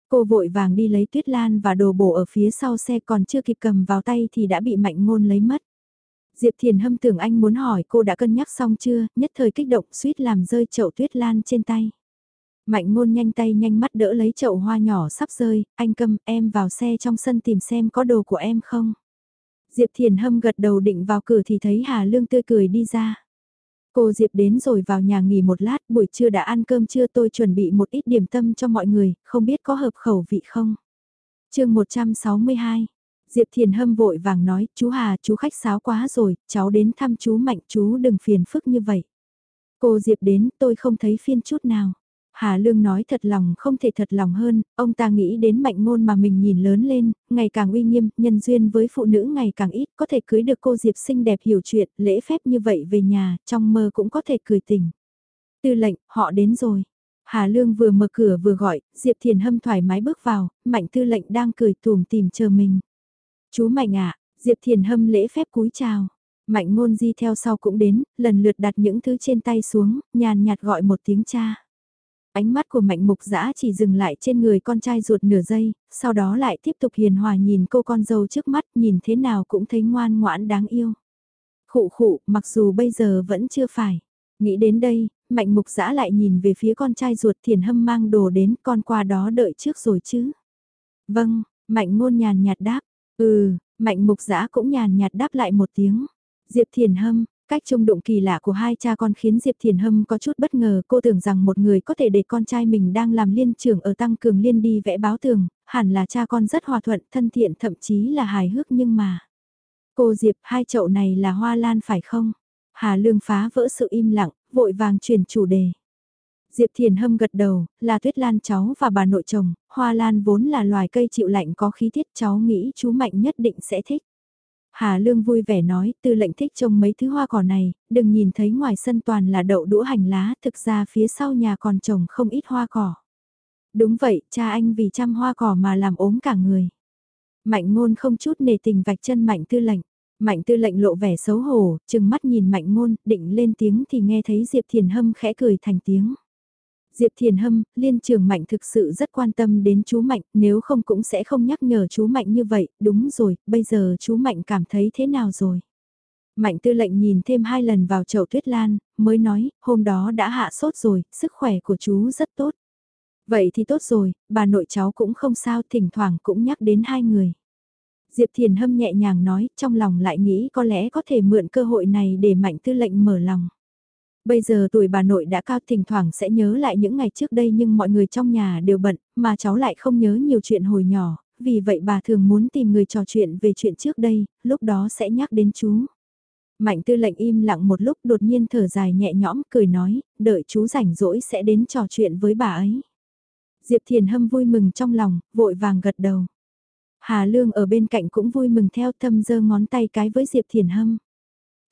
Cô vội vàng đi lấy tuyết lan và đồ bổ ở phía sau xe còn chưa kịp cầm vào tay thì đã bị mạnh ngôn lấy mất. Diệp Thiền Hâm tưởng anh muốn hỏi cô đã cân nhắc xong chưa, nhất thời kích động suýt làm rơi chậu tuyết lan trên tay. Mạnh ngôn nhanh tay nhanh mắt đỡ lấy chậu hoa nhỏ sắp rơi, anh cầm em vào xe trong sân tìm xem có đồ của em không. Diệp Thiền Hâm gật đầu định vào cửa thì thấy Hà Lương tươi cười đi ra. Cô Diệp đến rồi vào nhà nghỉ một lát, buổi trưa đã ăn cơm trưa tôi chuẩn bị một ít điểm tâm cho mọi người, không biết có hợp khẩu vị không? chương 162 Diệp Thiền Hâm vội vàng nói, chú Hà, chú khách sáo quá rồi, cháu đến thăm chú Mạnh, chú đừng phiền phức như vậy. Cô Diệp đến, tôi không thấy phiên chút nào. Hà Lương nói thật lòng không thể thật lòng hơn, ông ta nghĩ đến mạnh ngôn mà mình nhìn lớn lên, ngày càng uy nghiêm, nhân duyên với phụ nữ ngày càng ít, có thể cưới được cô Diệp xinh đẹp hiểu chuyện, lễ phép như vậy về nhà, trong mơ cũng có thể cười tỉnh. Tư lệnh, họ đến rồi. Hà Lương vừa mở cửa vừa gọi, Diệp Thiền Hâm thoải mái bước vào, mạnh tư lệnh đang cười tùm tìm chờ mình. Chú Mạnh ạ, Diệp Thiền Hâm lễ phép cúi chào. Mạnh ngôn di theo sau cũng đến, lần lượt đặt những thứ trên tay xuống, nhàn nhạt gọi một tiếng cha. Ánh mắt của mạnh mục giã chỉ dừng lại trên người con trai ruột nửa giây, sau đó lại tiếp tục hiền hòa nhìn cô con dâu trước mắt nhìn thế nào cũng thấy ngoan ngoãn đáng yêu. Khụ khụ, mặc dù bây giờ vẫn chưa phải. Nghĩ đến đây, mạnh mục giã lại nhìn về phía con trai ruột thiền hâm mang đồ đến con qua đó đợi trước rồi chứ. Vâng, mạnh ngôn nhàn nhạt đáp, ừ, mạnh mục giã cũng nhàn nhạt đáp lại một tiếng. Diệp thiền hâm, Cách trông đụng kỳ lạ của hai cha con khiến Diệp Thiền Hâm có chút bất ngờ, cô tưởng rằng một người có thể để con trai mình đang làm liên trưởng ở tăng cường liên đi vẽ báo tường, hẳn là cha con rất hòa thuận, thân thiện thậm chí là hài hước nhưng mà. Cô Diệp, hai chậu này là hoa lan phải không? Hà Lương phá vỡ sự im lặng, vội vàng chuyển chủ đề. Diệp Thiền Hâm gật đầu, là tuyết lan cháu và bà nội chồng, hoa lan vốn là loài cây chịu lạnh có khí tiết cháu nghĩ chú Mạnh nhất định sẽ thích. Hà Lương vui vẻ nói, tư lệnh thích trông mấy thứ hoa cỏ này, đừng nhìn thấy ngoài sân toàn là đậu đũa hành lá, thực ra phía sau nhà còn trồng không ít hoa cỏ. Đúng vậy, cha anh vì chăm hoa cỏ mà làm ốm cả người. Mạnh ngôn không chút nề tình vạch chân mạnh tư lệnh. Mạnh tư lệnh lộ vẻ xấu hổ, chừng mắt nhìn mạnh ngôn, định lên tiếng thì nghe thấy Diệp Thiền Hâm khẽ cười thành tiếng. Diệp Thiền Hâm, liên trường Mạnh thực sự rất quan tâm đến chú Mạnh, nếu không cũng sẽ không nhắc nhở chú Mạnh như vậy, đúng rồi, bây giờ chú Mạnh cảm thấy thế nào rồi? Mạnh tư lệnh nhìn thêm hai lần vào chậu tuyết lan, mới nói, hôm đó đã hạ sốt rồi, sức khỏe của chú rất tốt. Vậy thì tốt rồi, bà nội cháu cũng không sao, thỉnh thoảng cũng nhắc đến hai người. Diệp Thiền Hâm nhẹ nhàng nói, trong lòng lại nghĩ có lẽ có thể mượn cơ hội này để mạnh tư lệnh mở lòng. Bây giờ tuổi bà nội đã cao thỉnh thoảng sẽ nhớ lại những ngày trước đây nhưng mọi người trong nhà đều bận, mà cháu lại không nhớ nhiều chuyện hồi nhỏ, vì vậy bà thường muốn tìm người trò chuyện về chuyện trước đây, lúc đó sẽ nhắc đến chú. Mạnh tư lệnh im lặng một lúc đột nhiên thở dài nhẹ nhõm cười nói, đợi chú rảnh rỗi sẽ đến trò chuyện với bà ấy. Diệp Thiền Hâm vui mừng trong lòng, vội vàng gật đầu. Hà Lương ở bên cạnh cũng vui mừng theo thâm giơ ngón tay cái với Diệp Thiền Hâm.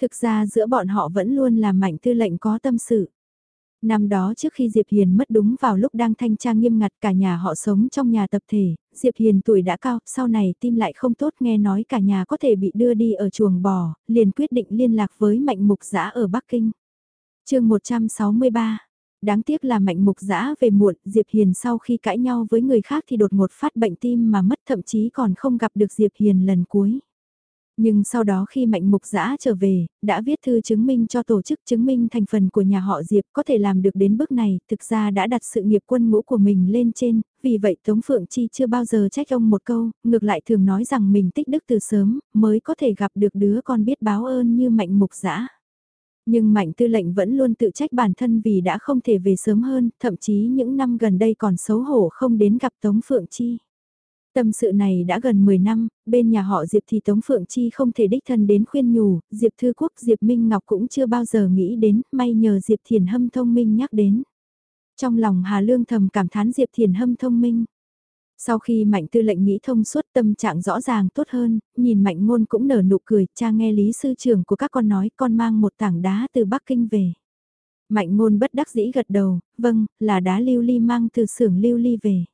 Thực ra giữa bọn họ vẫn luôn là mạnh tư lệnh có tâm sự. Năm đó trước khi Diệp Hiền mất đúng vào lúc đang thanh tra nghiêm ngặt cả nhà họ sống trong nhà tập thể, Diệp Hiền tuổi đã cao, sau này tim lại không tốt nghe nói cả nhà có thể bị đưa đi ở chuồng bò, liền quyết định liên lạc với mạnh mục giã ở Bắc Kinh. chương 163 Đáng tiếc là mạnh mục giã về muộn, Diệp Hiền sau khi cãi nhau với người khác thì đột ngột phát bệnh tim mà mất thậm chí còn không gặp được Diệp Hiền lần cuối. Nhưng sau đó khi Mạnh Mục Giã trở về, đã viết thư chứng minh cho tổ chức chứng minh thành phần của nhà họ Diệp có thể làm được đến bước này, thực ra đã đặt sự nghiệp quân ngũ của mình lên trên, vì vậy Tống Phượng Chi chưa bao giờ trách ông một câu, ngược lại thường nói rằng mình tích đức từ sớm, mới có thể gặp được đứa con biết báo ơn như Mạnh Mục Giã. Nhưng Mạnh Tư lệnh vẫn luôn tự trách bản thân vì đã không thể về sớm hơn, thậm chí những năm gần đây còn xấu hổ không đến gặp Tống Phượng Chi. Tâm sự này đã gần 10 năm, bên nhà họ Diệp thì Tống Phượng Chi không thể đích thân đến khuyên nhủ, Diệp Thư Quốc, Diệp Minh Ngọc cũng chưa bao giờ nghĩ đến, may nhờ Diệp Thiền Hâm thông minh nhắc đến. Trong lòng Hà Lương thầm cảm thán Diệp Thiền Hâm thông minh. Sau khi Mạnh Tư lệnh nghĩ thông suốt tâm trạng rõ ràng tốt hơn, nhìn Mạnh Ngôn cũng nở nụ cười, cha nghe lý sư trưởng của các con nói con mang một tảng đá từ Bắc Kinh về. Mạnh Ngôn bất đắc dĩ gật đầu, vâng, là đá lưu ly mang từ xưởng lưu ly về.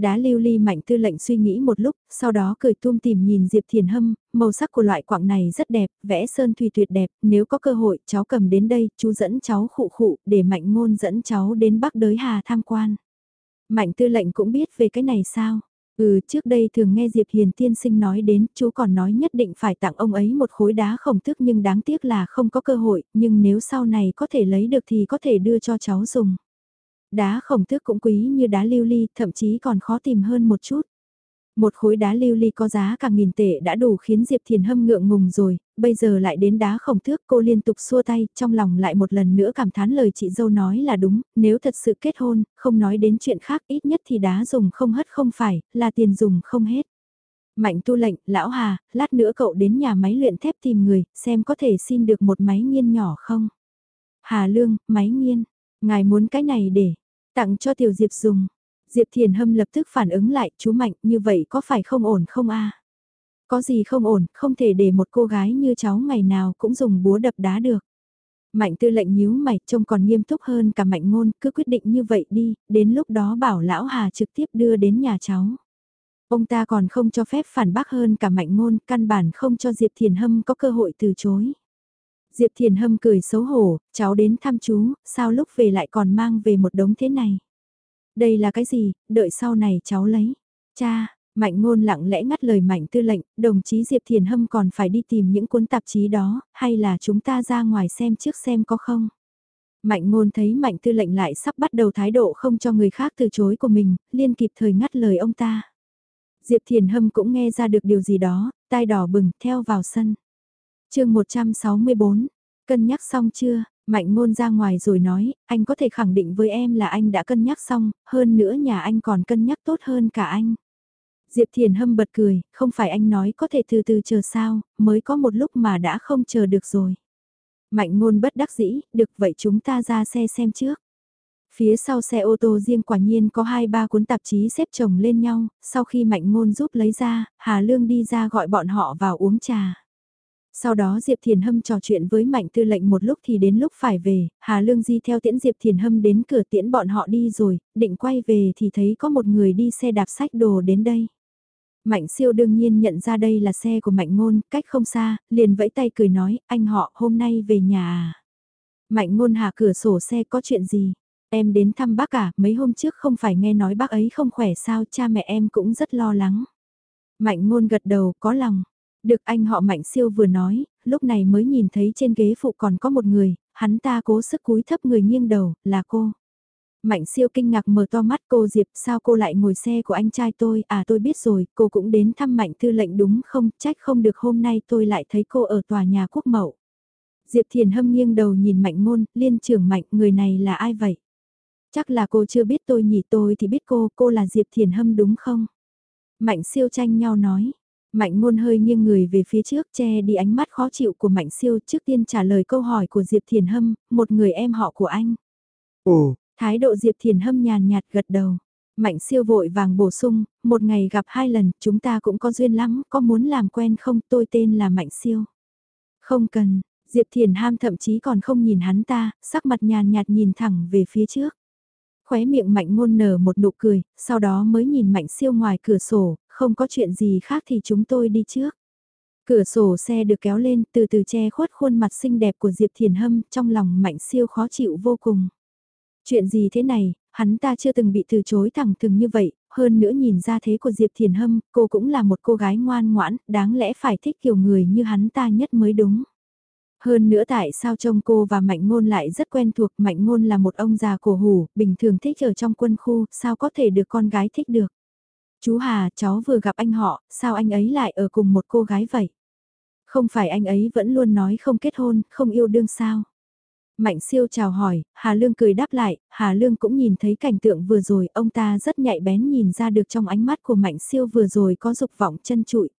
Đá lưu ly mạnh tư lệnh suy nghĩ một lúc, sau đó cười tuông tìm nhìn Diệp Thiền Hâm, màu sắc của loại quạng này rất đẹp, vẽ sơn thủy tuyệt đẹp, nếu có cơ hội cháu cầm đến đây, chú dẫn cháu khụ khụ, để mạnh ngôn dẫn cháu đến Bắc Đới Hà tham quan. Mạnh tư lệnh cũng biết về cái này sao? Ừ, trước đây thường nghe Diệp Hiền tiên sinh nói đến, chú còn nói nhất định phải tặng ông ấy một khối đá khổng thức nhưng đáng tiếc là không có cơ hội, nhưng nếu sau này có thể lấy được thì có thể đưa cho cháu dùng. Đá khổng tước cũng quý như đá lưu ly, thậm chí còn khó tìm hơn một chút. Một khối đá lưu ly có giá cả nghìn tệ đã đủ khiến Diệp Thiền Hâm ngượng ngùng rồi, bây giờ lại đến đá khổng thước cô liên tục xua tay, trong lòng lại một lần nữa cảm thán lời chị dâu nói là đúng, nếu thật sự kết hôn, không nói đến chuyện khác ít nhất thì đá dùng không hết không phải, là tiền dùng không hết. Mạnh tu lệnh, lão Hà, lát nữa cậu đến nhà máy luyện thép tìm người, xem có thể xin được một máy nghiên nhỏ không? Hà Lương, máy nghiên, ngài muốn cái này để, Tặng cho Tiểu Diệp dùng. Diệp Thiền Hâm lập tức phản ứng lại, chú Mạnh, như vậy có phải không ổn không a Có gì không ổn, không thể để một cô gái như cháu ngày nào cũng dùng búa đập đá được. Mạnh tư lệnh nhíu mày, trông còn nghiêm túc hơn cả mạnh ngôn, cứ quyết định như vậy đi, đến lúc đó bảo lão Hà trực tiếp đưa đến nhà cháu. Ông ta còn không cho phép phản bác hơn cả mạnh ngôn, căn bản không cho Diệp Thiền Hâm có cơ hội từ chối. Diệp Thiền Hâm cười xấu hổ, cháu đến thăm chú, sao lúc về lại còn mang về một đống thế này. Đây là cái gì, đợi sau này cháu lấy. Cha, Mạnh ngôn lặng lẽ ngắt lời mạnh tư lệnh, đồng chí Diệp Thiền Hâm còn phải đi tìm những cuốn tạp chí đó, hay là chúng ta ra ngoài xem trước xem có không? Mạnh ngôn thấy mạnh tư lệnh lại sắp bắt đầu thái độ không cho người khác từ chối của mình, liên kịp thời ngắt lời ông ta. Diệp Thiền Hâm cũng nghe ra được điều gì đó, tai đỏ bừng, theo vào sân chương 164, cân nhắc xong chưa? Mạnh ngôn ra ngoài rồi nói, anh có thể khẳng định với em là anh đã cân nhắc xong, hơn nữa nhà anh còn cân nhắc tốt hơn cả anh. Diệp Thiền Hâm bật cười, không phải anh nói có thể từ từ chờ sao, mới có một lúc mà đã không chờ được rồi. Mạnh ngôn bất đắc dĩ, được vậy chúng ta ra xe xem trước. Phía sau xe ô tô riêng quả nhiên có hai ba cuốn tạp chí xếp chồng lên nhau, sau khi Mạnh Ngôn giúp lấy ra, Hà Lương đi ra gọi bọn họ vào uống trà. Sau đó Diệp Thiền Hâm trò chuyện với Mạnh Tư lệnh một lúc thì đến lúc phải về, Hà Lương Di theo tiễn Diệp Thiền Hâm đến cửa tiễn bọn họ đi rồi, định quay về thì thấy có một người đi xe đạp sách đồ đến đây. Mạnh siêu đương nhiên nhận ra đây là xe của Mạnh Ngôn, cách không xa, liền vẫy tay cười nói, anh họ hôm nay về nhà à. Mạnh Ngôn hạ cửa sổ xe có chuyện gì? Em đến thăm bác à, mấy hôm trước không phải nghe nói bác ấy không khỏe sao, cha mẹ em cũng rất lo lắng. Mạnh Ngôn gật đầu, có lòng. Được anh họ Mạnh siêu vừa nói, lúc này mới nhìn thấy trên ghế phụ còn có một người, hắn ta cố sức cúi thấp người nghiêng đầu, là cô. Mạnh siêu kinh ngạc mở to mắt cô Diệp sao cô lại ngồi xe của anh trai tôi, à tôi biết rồi, cô cũng đến thăm Mạnh Thư lệnh đúng không, trách không được hôm nay tôi lại thấy cô ở tòa nhà quốc mậu. Diệp Thiền Hâm nghiêng đầu nhìn Mạnh Ngôn, liên trưởng Mạnh, người này là ai vậy? Chắc là cô chưa biết tôi nhỉ tôi thì biết cô, cô là Diệp Thiền Hâm đúng không? Mạnh siêu tranh nhau nói. Mạnh ngôn hơi nghiêng người về phía trước che đi ánh mắt khó chịu của Mạnh siêu trước tiên trả lời câu hỏi của Diệp Thiền Hâm, một người em họ của anh. Ồ, Thái độ Diệp Thiền hâm nhàn nhạt gật đầu. Mạnh siêu vội vàng bổ sung, một ngày gặp hai lần, chúng ta cũng có duyên lắm, có muốn làm quen không, tôi tên là Mạnh siêu. Không cần, Diệp Thiền ham thậm chí còn không nhìn hắn ta, sắc mặt nhàn nhạt nhìn thẳng về phía trước. Khóe miệng Mạnh ngôn nở một nụ cười, sau đó mới nhìn Mạnh siêu ngoài cửa sổ, không có chuyện gì khác thì chúng tôi đi trước. Cửa sổ xe được kéo lên từ từ che khuất khuôn mặt xinh đẹp của Diệp Thiền Hâm, trong lòng Mạnh siêu khó chịu vô cùng. Chuyện gì thế này, hắn ta chưa từng bị từ chối thẳng thừng như vậy, hơn nữa nhìn ra thế của Diệp Thiền Hâm, cô cũng là một cô gái ngoan ngoãn, đáng lẽ phải thích kiểu người như hắn ta nhất mới đúng. Hơn nữa tại sao trông cô và Mạnh Ngôn lại rất quen thuộc, Mạnh Ngôn là một ông già cổ hủ, bình thường thích ở trong quân khu, sao có thể được con gái thích được. Chú Hà, cháu vừa gặp anh họ, sao anh ấy lại ở cùng một cô gái vậy? Không phải anh ấy vẫn luôn nói không kết hôn, không yêu đương sao? Mạnh siêu chào hỏi, Hà Lương cười đáp lại, Hà Lương cũng nhìn thấy cảnh tượng vừa rồi, ông ta rất nhạy bén nhìn ra được trong ánh mắt của Mạnh siêu vừa rồi có dục vọng chân trụi.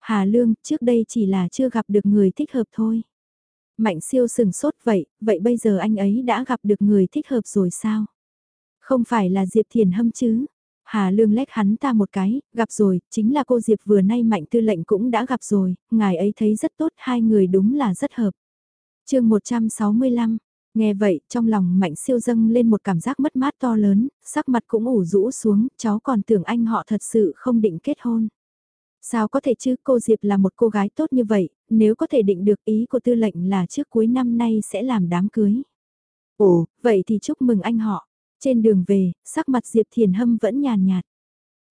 Hà Lương, trước đây chỉ là chưa gặp được người thích hợp thôi. Mạnh siêu sừng sốt vậy, vậy bây giờ anh ấy đã gặp được người thích hợp rồi sao? Không phải là Diệp Thiền Hâm chứ? Hà Lương lách hắn ta một cái, gặp rồi, chính là cô Diệp vừa nay Mạnh Tư lệnh cũng đã gặp rồi, ngài ấy thấy rất tốt, hai người đúng là rất hợp chương 165, nghe vậy trong lòng mạnh siêu dâng lên một cảm giác mất mát to lớn, sắc mặt cũng ủ rũ xuống, cháu còn tưởng anh họ thật sự không định kết hôn. Sao có thể chứ cô Diệp là một cô gái tốt như vậy, nếu có thể định được ý của tư lệnh là trước cuối năm nay sẽ làm đám cưới. Ồ, vậy thì chúc mừng anh họ. Trên đường về, sắc mặt Diệp Thiền Hâm vẫn nhàn nhạt.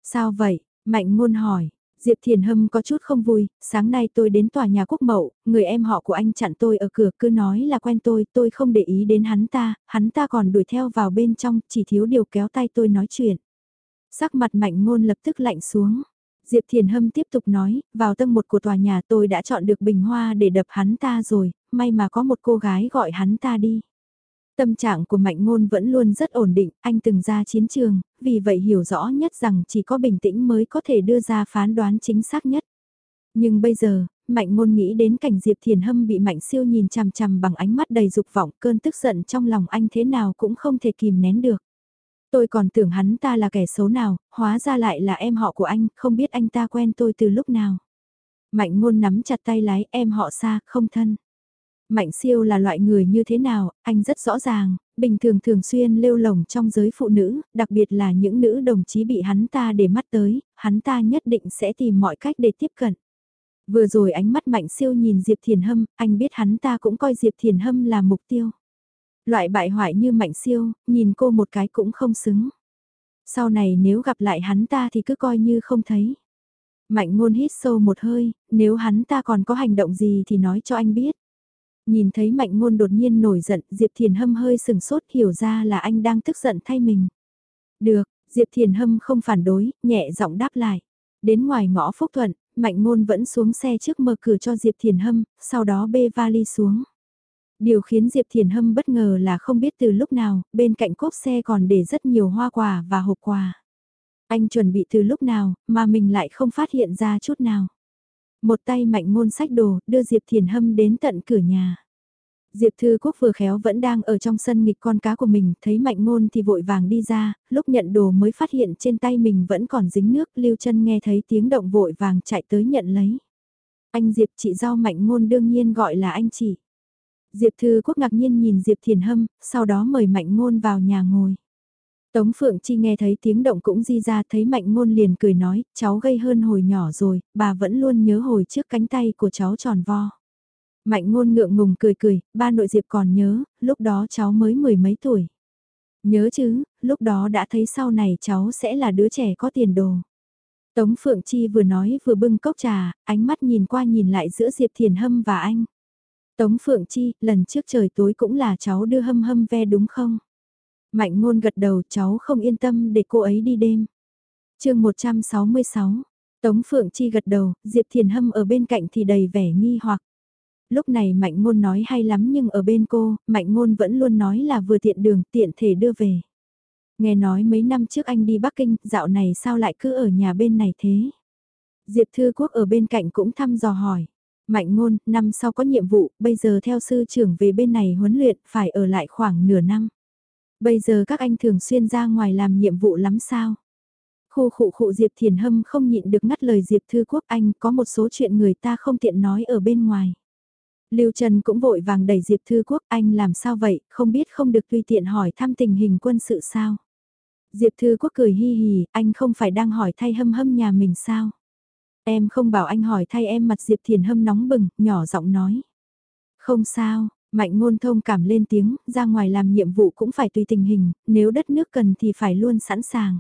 Sao vậy? Mạnh ngôn hỏi, Diệp Thiền Hâm có chút không vui, sáng nay tôi đến tòa nhà quốc mậu, người em họ của anh chặn tôi ở cửa cứ nói là quen tôi, tôi không để ý đến hắn ta, hắn ta còn đuổi theo vào bên trong, chỉ thiếu điều kéo tay tôi nói chuyện. Sắc mặt mạnh ngôn lập tức lạnh xuống. Diệp Thiền Hâm tiếp tục nói, vào tầng một của tòa nhà tôi đã chọn được bình hoa để đập hắn ta rồi, may mà có một cô gái gọi hắn ta đi. Tâm trạng của Mạnh Ngôn vẫn luôn rất ổn định, anh từng ra chiến trường, vì vậy hiểu rõ nhất rằng chỉ có bình tĩnh mới có thể đưa ra phán đoán chính xác nhất. Nhưng bây giờ, Mạnh Ngôn nghĩ đến cảnh Diệp Thiền Hâm bị Mạnh Siêu nhìn chằm chằm bằng ánh mắt đầy dục vọng, cơn tức giận trong lòng anh thế nào cũng không thể kìm nén được. Tôi còn tưởng hắn ta là kẻ xấu nào, hóa ra lại là em họ của anh, không biết anh ta quen tôi từ lúc nào. Mạnh ngôn nắm chặt tay lái em họ xa, không thân. Mạnh siêu là loại người như thế nào, anh rất rõ ràng, bình thường thường xuyên lêu lồng trong giới phụ nữ, đặc biệt là những nữ đồng chí bị hắn ta để mắt tới, hắn ta nhất định sẽ tìm mọi cách để tiếp cận. Vừa rồi ánh mắt mạnh siêu nhìn Diệp Thiền Hâm, anh biết hắn ta cũng coi Diệp Thiền Hâm là mục tiêu. Loại bại hoại như mạnh siêu, nhìn cô một cái cũng không xứng. Sau này nếu gặp lại hắn ta thì cứ coi như không thấy. Mạnh ngôn hít sâu một hơi, nếu hắn ta còn có hành động gì thì nói cho anh biết. Nhìn thấy mạnh ngôn đột nhiên nổi giận, Diệp Thiền Hâm hơi sừng sốt hiểu ra là anh đang tức giận thay mình. Được, Diệp Thiền Hâm không phản đối, nhẹ giọng đáp lại. Đến ngoài ngõ Phúc Thuận, Mạnh Ngôn vẫn xuống xe trước mở cửa cho Diệp Thiền Hâm, sau đó bê vali xuống. Điều khiến Diệp Thiền Hâm bất ngờ là không biết từ lúc nào, bên cạnh cốp xe còn để rất nhiều hoa quả và hộp quà. Anh chuẩn bị từ lúc nào, mà mình lại không phát hiện ra chút nào. Một tay mạnh ngôn sách đồ, đưa Diệp Thiền Hâm đến tận cửa nhà. Diệp Thư Quốc vừa khéo vẫn đang ở trong sân nghịch con cá của mình, thấy mạnh ngôn thì vội vàng đi ra, lúc nhận đồ mới phát hiện trên tay mình vẫn còn dính nước, Lưu chân nghe thấy tiếng động vội vàng chạy tới nhận lấy. Anh Diệp chị do mạnh ngôn đương nhiên gọi là anh chị. Diệp Thư Quốc ngạc nhiên nhìn Diệp Thiền Hâm, sau đó mời mạnh ngôn vào nhà ngồi. Tống Phượng Chi nghe thấy tiếng động cũng di ra thấy mạnh ngôn liền cười nói, cháu gây hơn hồi nhỏ rồi, bà vẫn luôn nhớ hồi trước cánh tay của cháu tròn vo. Mạnh ngôn ngượng ngùng cười cười, ba nội Diệp còn nhớ, lúc đó cháu mới mười mấy tuổi. Nhớ chứ, lúc đó đã thấy sau này cháu sẽ là đứa trẻ có tiền đồ. Tống Phượng Chi vừa nói vừa bưng cốc trà, ánh mắt nhìn qua nhìn lại giữa Diệp Thiền Hâm và anh. Tống Phượng Chi, lần trước trời tối cũng là cháu đưa hâm hâm ve đúng không? Mạnh ngôn gật đầu cháu không yên tâm để cô ấy đi đêm. chương 166, Tống Phượng Chi gật đầu, Diệp Thiền Hâm ở bên cạnh thì đầy vẻ nghi hoặc. Lúc này Mạnh Ngôn nói hay lắm nhưng ở bên cô, Mạnh Ngôn vẫn luôn nói là vừa tiện đường tiện thể đưa về. Nghe nói mấy năm trước anh đi Bắc Kinh, dạo này sao lại cứ ở nhà bên này thế? Diệp Thư Quốc ở bên cạnh cũng thăm dò hỏi. Mạnh Ngôn, năm sau có nhiệm vụ, bây giờ theo sư trưởng về bên này huấn luyện, phải ở lại khoảng nửa năm. Bây giờ các anh thường xuyên ra ngoài làm nhiệm vụ lắm sao? Khu khụ khụ Diệp Thiền Hâm không nhịn được ngắt lời Diệp Thư Quốc Anh có một số chuyện người ta không tiện nói ở bên ngoài. Lưu Trần cũng vội vàng đẩy Diệp Thư Quốc Anh làm sao vậy, không biết không được tùy tiện hỏi thăm tình hình quân sự sao? Diệp Thư Quốc cười hi hì, anh không phải đang hỏi thay hâm hâm nhà mình sao? Em không bảo anh hỏi thay em mặt Diệp Thiền Hâm nóng bừng, nhỏ giọng nói. Không sao, Mạnh ngôn thông cảm lên tiếng, ra ngoài làm nhiệm vụ cũng phải tùy tình hình, nếu đất nước cần thì phải luôn sẵn sàng.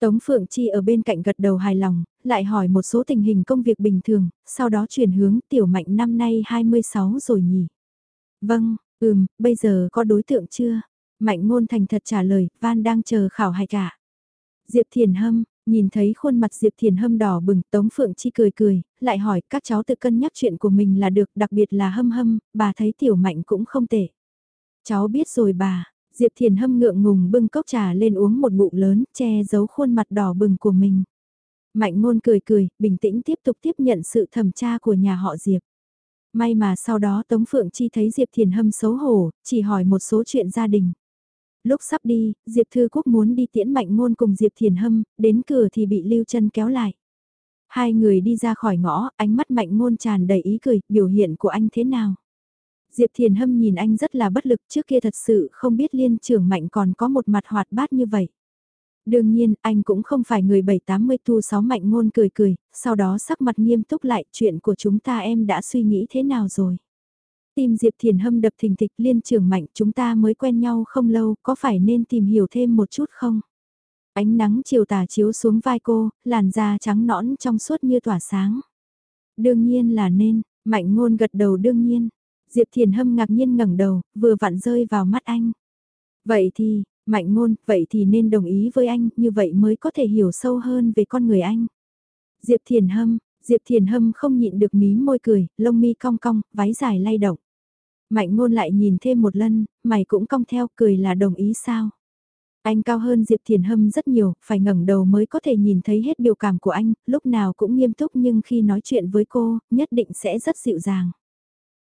Tống Phượng Chi ở bên cạnh gật đầu hài lòng, lại hỏi một số tình hình công việc bình thường, sau đó chuyển hướng tiểu mạnh năm nay 26 rồi nhỉ. Vâng, ừm, bây giờ có đối tượng chưa? Mạnh ngôn thành thật trả lời, Van đang chờ khảo hạch cả. Diệp Thiền Hâm, Nhìn thấy khuôn mặt Diệp Thiền Hâm đỏ bừng, Tống Phượng Chi cười cười, lại hỏi các cháu tự cân nhắc chuyện của mình là được, đặc biệt là hâm hâm, bà thấy tiểu mạnh cũng không tệ. Cháu biết rồi bà, Diệp Thiền Hâm ngượng ngùng bưng cốc trà lên uống một bụng lớn, che giấu khuôn mặt đỏ bừng của mình. Mạnh ngôn cười cười, bình tĩnh tiếp tục tiếp nhận sự thẩm tra của nhà họ Diệp. May mà sau đó Tống Phượng Chi thấy Diệp Thiền Hâm xấu hổ, chỉ hỏi một số chuyện gia đình. Lúc sắp đi, Diệp Thư Quốc muốn đi tiễn mạnh Môn cùng Diệp Thiền Hâm, đến cửa thì bị Lưu chân kéo lại. Hai người đi ra khỏi ngõ, ánh mắt mạnh Môn tràn đầy ý cười, biểu hiện của anh thế nào? Diệp Thiền Hâm nhìn anh rất là bất lực trước kia thật sự không biết liên trưởng mạnh còn có một mặt hoạt bát như vậy. Đương nhiên, anh cũng không phải người 7-80 tu 6 mạnh ngôn cười cười, sau đó sắc mặt nghiêm túc lại chuyện của chúng ta em đã suy nghĩ thế nào rồi. Tim Diệp Thiền Hâm đập thình thịch liên trường mạnh chúng ta mới quen nhau không lâu, có phải nên tìm hiểu thêm một chút không? Ánh nắng chiều tà chiếu xuống vai cô, làn da trắng nõn trong suốt như tỏa sáng. Đương nhiên là nên, mạnh ngôn gật đầu đương nhiên. Diệp Thiền Hâm ngạc nhiên ngẩng đầu, vừa vặn rơi vào mắt anh. Vậy thì, mạnh ngôn, vậy thì nên đồng ý với anh, như vậy mới có thể hiểu sâu hơn về con người anh. Diệp Thiền Hâm, Diệp Thiền Hâm không nhịn được mí môi cười, lông mi cong cong, váy dài lay động. Mạnh ngôn lại nhìn thêm một lần, mày cũng cong theo cười là đồng ý sao. Anh cao hơn Diệp Thiền Hâm rất nhiều, phải ngẩng đầu mới có thể nhìn thấy hết biểu cảm của anh, lúc nào cũng nghiêm túc nhưng khi nói chuyện với cô, nhất định sẽ rất dịu dàng.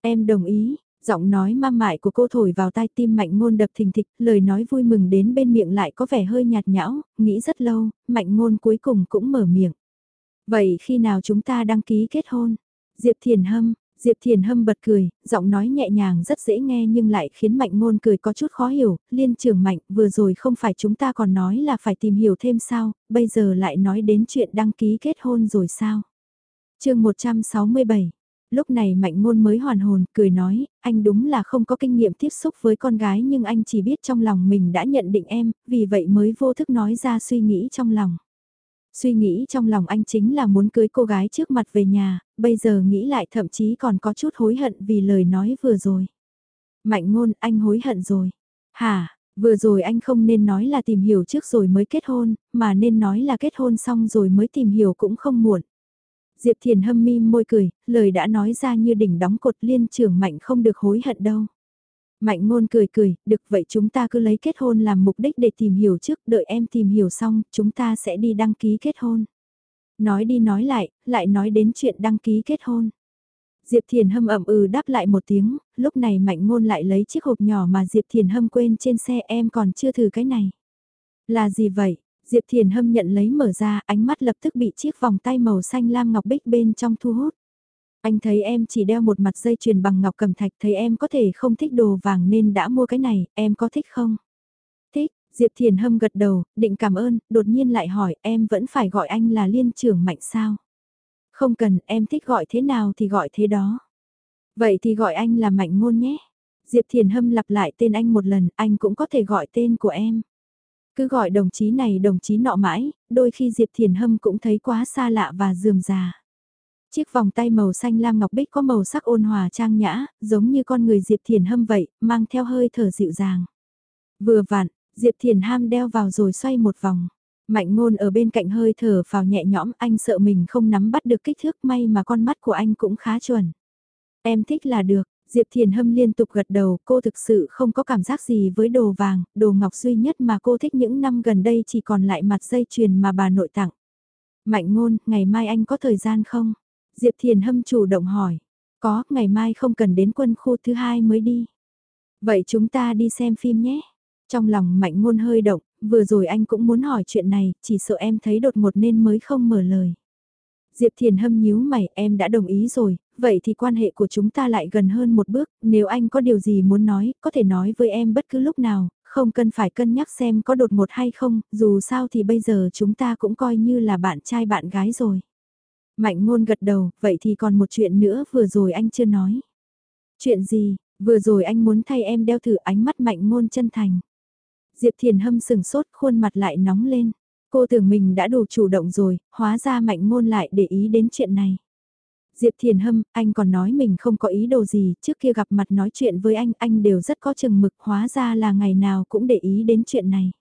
Em đồng ý, Giọng nói mam mại của cô thổi vào tai tim mạnh ngôn đập thình thịch, lời nói vui mừng đến bên miệng lại có vẻ hơi nhạt nhão, nghĩ rất lâu, mạnh ngôn cuối cùng cũng mở miệng. Vậy khi nào chúng ta đăng ký kết hôn? Diệp Thiền Hâm, Diệp Thiền Hâm bật cười, giọng nói nhẹ nhàng rất dễ nghe nhưng lại khiến Mạnh Ngôn cười có chút khó hiểu, liên trưởng Mạnh vừa rồi không phải chúng ta còn nói là phải tìm hiểu thêm sao, bây giờ lại nói đến chuyện đăng ký kết hôn rồi sao? chương 167 Lúc này Mạnh Ngôn mới hoàn hồn, cười nói, anh đúng là không có kinh nghiệm tiếp xúc với con gái nhưng anh chỉ biết trong lòng mình đã nhận định em, vì vậy mới vô thức nói ra suy nghĩ trong lòng. Suy nghĩ trong lòng anh chính là muốn cưới cô gái trước mặt về nhà, bây giờ nghĩ lại thậm chí còn có chút hối hận vì lời nói vừa rồi. Mạnh ngôn, anh hối hận rồi. Hả, vừa rồi anh không nên nói là tìm hiểu trước rồi mới kết hôn, mà nên nói là kết hôn xong rồi mới tìm hiểu cũng không muộn. Diệp Thiền hâm mi môi cười, lời đã nói ra như đỉnh đóng cột liên trưởng mạnh không được hối hận đâu. Mạnh ngôn cười cười, được vậy chúng ta cứ lấy kết hôn làm mục đích để tìm hiểu trước, đợi em tìm hiểu xong, chúng ta sẽ đi đăng ký kết hôn. Nói đi nói lại, lại nói đến chuyện đăng ký kết hôn. Diệp Thiền Hâm ẩm ừ đáp lại một tiếng, lúc này Mạnh Ngôn lại lấy chiếc hộp nhỏ mà Diệp Thiền Hâm quên trên xe em còn chưa thử cái này. Là gì vậy? Diệp Thiền Hâm nhận lấy mở ra, ánh mắt lập tức bị chiếc vòng tay màu xanh lam ngọc bích bên trong thu hút. Anh thấy em chỉ đeo một mặt dây chuyền bằng ngọc cầm thạch, thấy em có thể không thích đồ vàng nên đã mua cái này, em có thích không? Thích, Diệp Thiền Hâm gật đầu, định cảm ơn, đột nhiên lại hỏi em vẫn phải gọi anh là liên trưởng mạnh sao? Không cần, em thích gọi thế nào thì gọi thế đó. Vậy thì gọi anh là mạnh ngôn nhé. Diệp Thiền Hâm lặp lại tên anh một lần, anh cũng có thể gọi tên của em. Cứ gọi đồng chí này đồng chí nọ mãi, đôi khi Diệp Thiền Hâm cũng thấy quá xa lạ và dườm già. Chiếc vòng tay màu xanh lam ngọc bích có màu sắc ôn hòa trang nhã, giống như con người Diệp Thiền Hâm vậy, mang theo hơi thở dịu dàng. Vừa vặn, Diệp Thiền Ham đeo vào rồi xoay một vòng. Mạnh ngôn ở bên cạnh hơi thở vào nhẹ nhõm anh sợ mình không nắm bắt được kích thước may mà con mắt của anh cũng khá chuẩn. Em thích là được, Diệp Thiền Hâm liên tục gật đầu cô thực sự không có cảm giác gì với đồ vàng, đồ ngọc duy nhất mà cô thích những năm gần đây chỉ còn lại mặt dây chuyền mà bà nội tặng. Mạnh ngôn, ngày mai anh có thời gian không? Diệp Thiền Hâm chủ động hỏi. Có, ngày mai không cần đến quân khu thứ hai mới đi. Vậy chúng ta đi xem phim nhé. Trong lòng mạnh ngôn hơi động, vừa rồi anh cũng muốn hỏi chuyện này, chỉ sợ em thấy đột ngột nên mới không mở lời. Diệp Thiền Hâm nhíu mày, em đã đồng ý rồi, vậy thì quan hệ của chúng ta lại gần hơn một bước, nếu anh có điều gì muốn nói, có thể nói với em bất cứ lúc nào, không cần phải cân nhắc xem có đột ngột hay không, dù sao thì bây giờ chúng ta cũng coi như là bạn trai bạn gái rồi. Mạnh ngôn gật đầu, vậy thì còn một chuyện nữa vừa rồi anh chưa nói. Chuyện gì, vừa rồi anh muốn thay em đeo thử ánh mắt mạnh ngôn chân thành. Diệp Thiền Hâm sừng sốt khuôn mặt lại nóng lên. Cô tưởng mình đã đủ chủ động rồi, hóa ra mạnh ngôn lại để ý đến chuyện này. Diệp Thiền Hâm, anh còn nói mình không có ý đồ gì, trước kia gặp mặt nói chuyện với anh, anh đều rất có chừng mực, hóa ra là ngày nào cũng để ý đến chuyện này.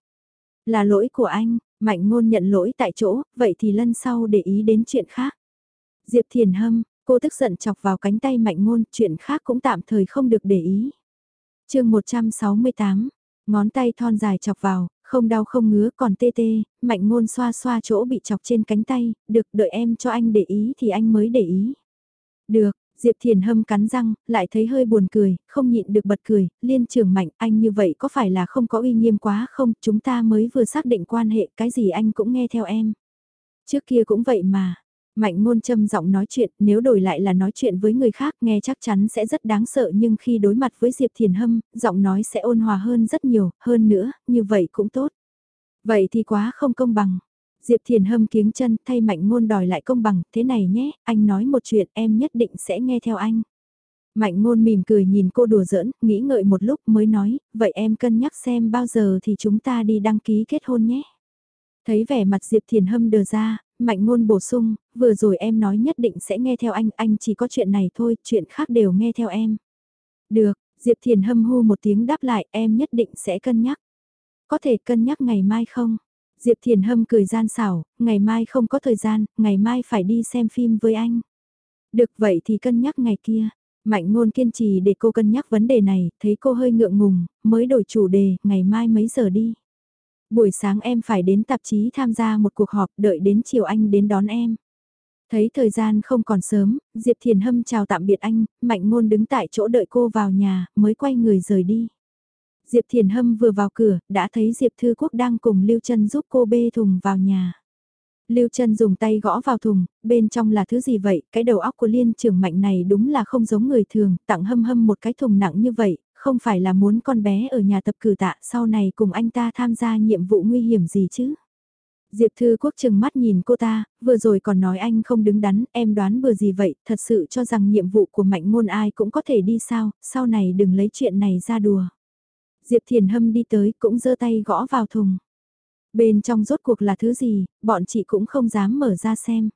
Là lỗi của anh, mạnh ngôn nhận lỗi tại chỗ, vậy thì lần sau để ý đến chuyện khác. Diệp Thiền Hâm, cô tức giận chọc vào cánh tay mạnh ngôn, chuyện khác cũng tạm thời không được để ý. chương 168, ngón tay thon dài chọc vào, không đau không ngứa còn tê tê, mạnh ngôn xoa xoa chỗ bị chọc trên cánh tay, được đợi em cho anh để ý thì anh mới để ý. Được, Diệp Thiền Hâm cắn răng, lại thấy hơi buồn cười, không nhịn được bật cười, liên trường mạnh, anh như vậy có phải là không có uy nghiêm quá không, chúng ta mới vừa xác định quan hệ, cái gì anh cũng nghe theo em. Trước kia cũng vậy mà, Mạnh ngôn châm giọng nói chuyện, nếu đổi lại là nói chuyện với người khác nghe chắc chắn sẽ rất đáng sợ nhưng khi đối mặt với Diệp Thiền Hâm, giọng nói sẽ ôn hòa hơn rất nhiều, hơn nữa, như vậy cũng tốt. Vậy thì quá không công bằng. Diệp Thiền Hâm kiếng chân thay mạnh ngôn đòi lại công bằng, thế này nhé, anh nói một chuyện em nhất định sẽ nghe theo anh. Mạnh ngôn mỉm cười nhìn cô đùa giỡn, nghĩ ngợi một lúc mới nói, vậy em cân nhắc xem bao giờ thì chúng ta đi đăng ký kết hôn nhé. Thấy vẻ mặt Diệp Thiền Hâm đờ ra, mạnh ngôn bổ sung, vừa rồi em nói nhất định sẽ nghe theo anh, anh chỉ có chuyện này thôi, chuyện khác đều nghe theo em. Được, Diệp Thiền hâm hô một tiếng đáp lại, em nhất định sẽ cân nhắc. Có thể cân nhắc ngày mai không? Diệp Thiền hâm cười gian xảo, ngày mai không có thời gian, ngày mai phải đi xem phim với anh. Được vậy thì cân nhắc ngày kia. Mạnh ngôn kiên trì để cô cân nhắc vấn đề này, thấy cô hơi ngượng ngùng, mới đổi chủ đề, ngày mai mấy giờ đi. Buổi sáng em phải đến tạp chí tham gia một cuộc họp, đợi đến chiều anh đến đón em. Thấy thời gian không còn sớm, Diệp Thiền Hâm chào tạm biệt anh, Mạnh Ngôn đứng tại chỗ đợi cô vào nhà, mới quay người rời đi. Diệp Thiền Hâm vừa vào cửa, đã thấy Diệp Thư Quốc đang cùng Lưu Trân giúp cô bê thùng vào nhà. Lưu Trân dùng tay gõ vào thùng, bên trong là thứ gì vậy, cái đầu óc của liên trưởng mạnh này đúng là không giống người thường, tặng hâm hâm một cái thùng nặng như vậy, không phải là muốn con bé ở nhà tập cử tạ sau này cùng anh ta tham gia nhiệm vụ nguy hiểm gì chứ. Diệp Thư Quốc chừng mắt nhìn cô ta, vừa rồi còn nói anh không đứng đắn, em đoán vừa gì vậy, thật sự cho rằng nhiệm vụ của mạnh ngôn ai cũng có thể đi sao, sau này đừng lấy chuyện này ra đùa. Diệp Thiền Hâm đi tới cũng giơ tay gõ vào thùng. Bên trong rốt cuộc là thứ gì, bọn chị cũng không dám mở ra xem.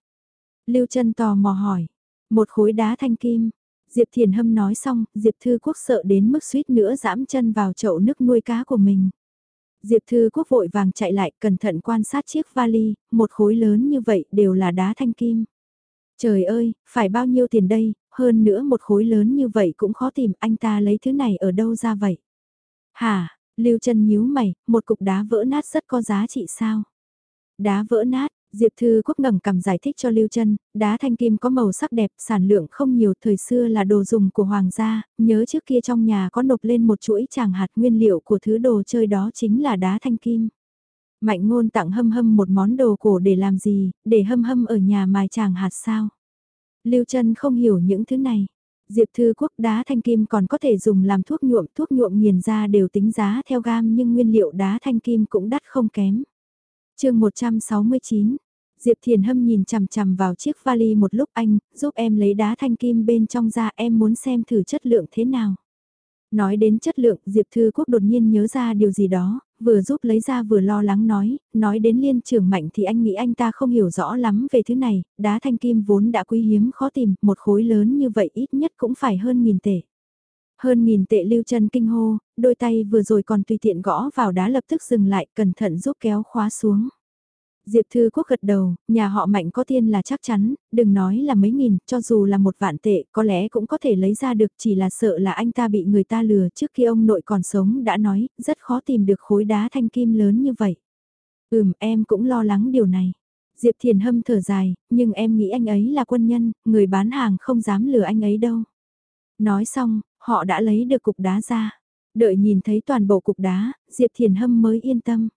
Lưu Trân tò mò hỏi, một khối đá thanh kim. Diệp Thiền Hâm nói xong, Diệp Thư Quốc sợ đến mức suýt nữa dẫm chân vào chậu nước nuôi cá của mình. Diệp Thư Quốc vội vàng chạy lại cẩn thận quan sát chiếc vali, một khối lớn như vậy đều là đá thanh kim. Trời ơi, phải bao nhiêu tiền đây, hơn nữa một khối lớn như vậy cũng khó tìm anh ta lấy thứ này ở đâu ra vậy. Hả, Lưu chân nhíu mày, một cục đá vỡ nát rất có giá trị sao? Đá vỡ nát, Diệp Thư Quốc ngẩng cầm giải thích cho Lưu Trân, đá thanh kim có màu sắc đẹp, sản lượng không nhiều, thời xưa là đồ dùng của hoàng gia, nhớ trước kia trong nhà có nộp lên một chuỗi tràng hạt nguyên liệu của thứ đồ chơi đó chính là đá thanh kim. Mạnh ngôn tặng hâm hâm một món đồ cổ để làm gì, để hâm hâm ở nhà mài tràng hạt sao? Lưu Trân không hiểu những thứ này. Diệp Thư Quốc đá thanh kim còn có thể dùng làm thuốc nhuộm, thuốc nhuộm nghiền ra đều tính giá theo gam nhưng nguyên liệu đá thanh kim cũng đắt không kém chương 169, Diệp Thiền Hâm nhìn chằm chằm vào chiếc vali một lúc anh, giúp em lấy đá thanh kim bên trong ra em muốn xem thử chất lượng thế nào. Nói đến chất lượng, Diệp Thư Quốc đột nhiên nhớ ra điều gì đó, vừa giúp lấy ra vừa lo lắng nói, nói đến liên trưởng mạnh thì anh nghĩ anh ta không hiểu rõ lắm về thứ này, đá thanh kim vốn đã quý hiếm khó tìm, một khối lớn như vậy ít nhất cũng phải hơn nghìn tệ. Hơn nghìn tệ lưu chân kinh hô, đôi tay vừa rồi còn tùy tiện gõ vào đá lập tức dừng lại, cẩn thận giúp kéo khóa xuống. Diệp Thư Quốc gật đầu, nhà họ mạnh có tiền là chắc chắn, đừng nói là mấy nghìn, cho dù là một vạn tệ, có lẽ cũng có thể lấy ra được chỉ là sợ là anh ta bị người ta lừa trước khi ông nội còn sống đã nói, rất khó tìm được khối đá thanh kim lớn như vậy. Ừm, em cũng lo lắng điều này. Diệp Thiền Hâm thở dài, nhưng em nghĩ anh ấy là quân nhân, người bán hàng không dám lừa anh ấy đâu. Nói xong, họ đã lấy được cục đá ra. Đợi nhìn thấy toàn bộ cục đá, Diệp Thiền Hâm mới yên tâm.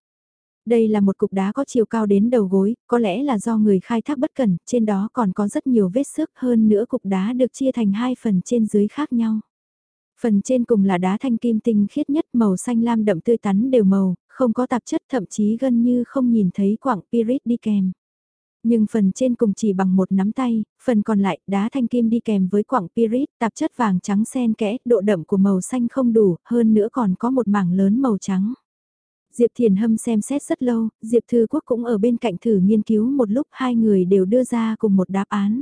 Đây là một cục đá có chiều cao đến đầu gối, có lẽ là do người khai thác bất cẩn, trên đó còn có rất nhiều vết xước hơn nữa cục đá được chia thành hai phần trên dưới khác nhau. Phần trên cùng là đá thanh kim tinh khiết nhất màu xanh lam đậm tươi tắn đều màu, không có tạp chất thậm chí gần như không nhìn thấy quảng pyrite đi kèm. Nhưng phần trên cùng chỉ bằng một nắm tay, phần còn lại đá thanh kim đi kèm với quặng pyrit, tạp chất vàng trắng xen kẽ, độ đậm của màu xanh không đủ, hơn nữa còn có một mảng lớn màu trắng. Diệp Thiền Hâm xem xét rất lâu, Diệp Thư Quốc cũng ở bên cạnh thử nghiên cứu một lúc hai người đều đưa ra cùng một đáp án.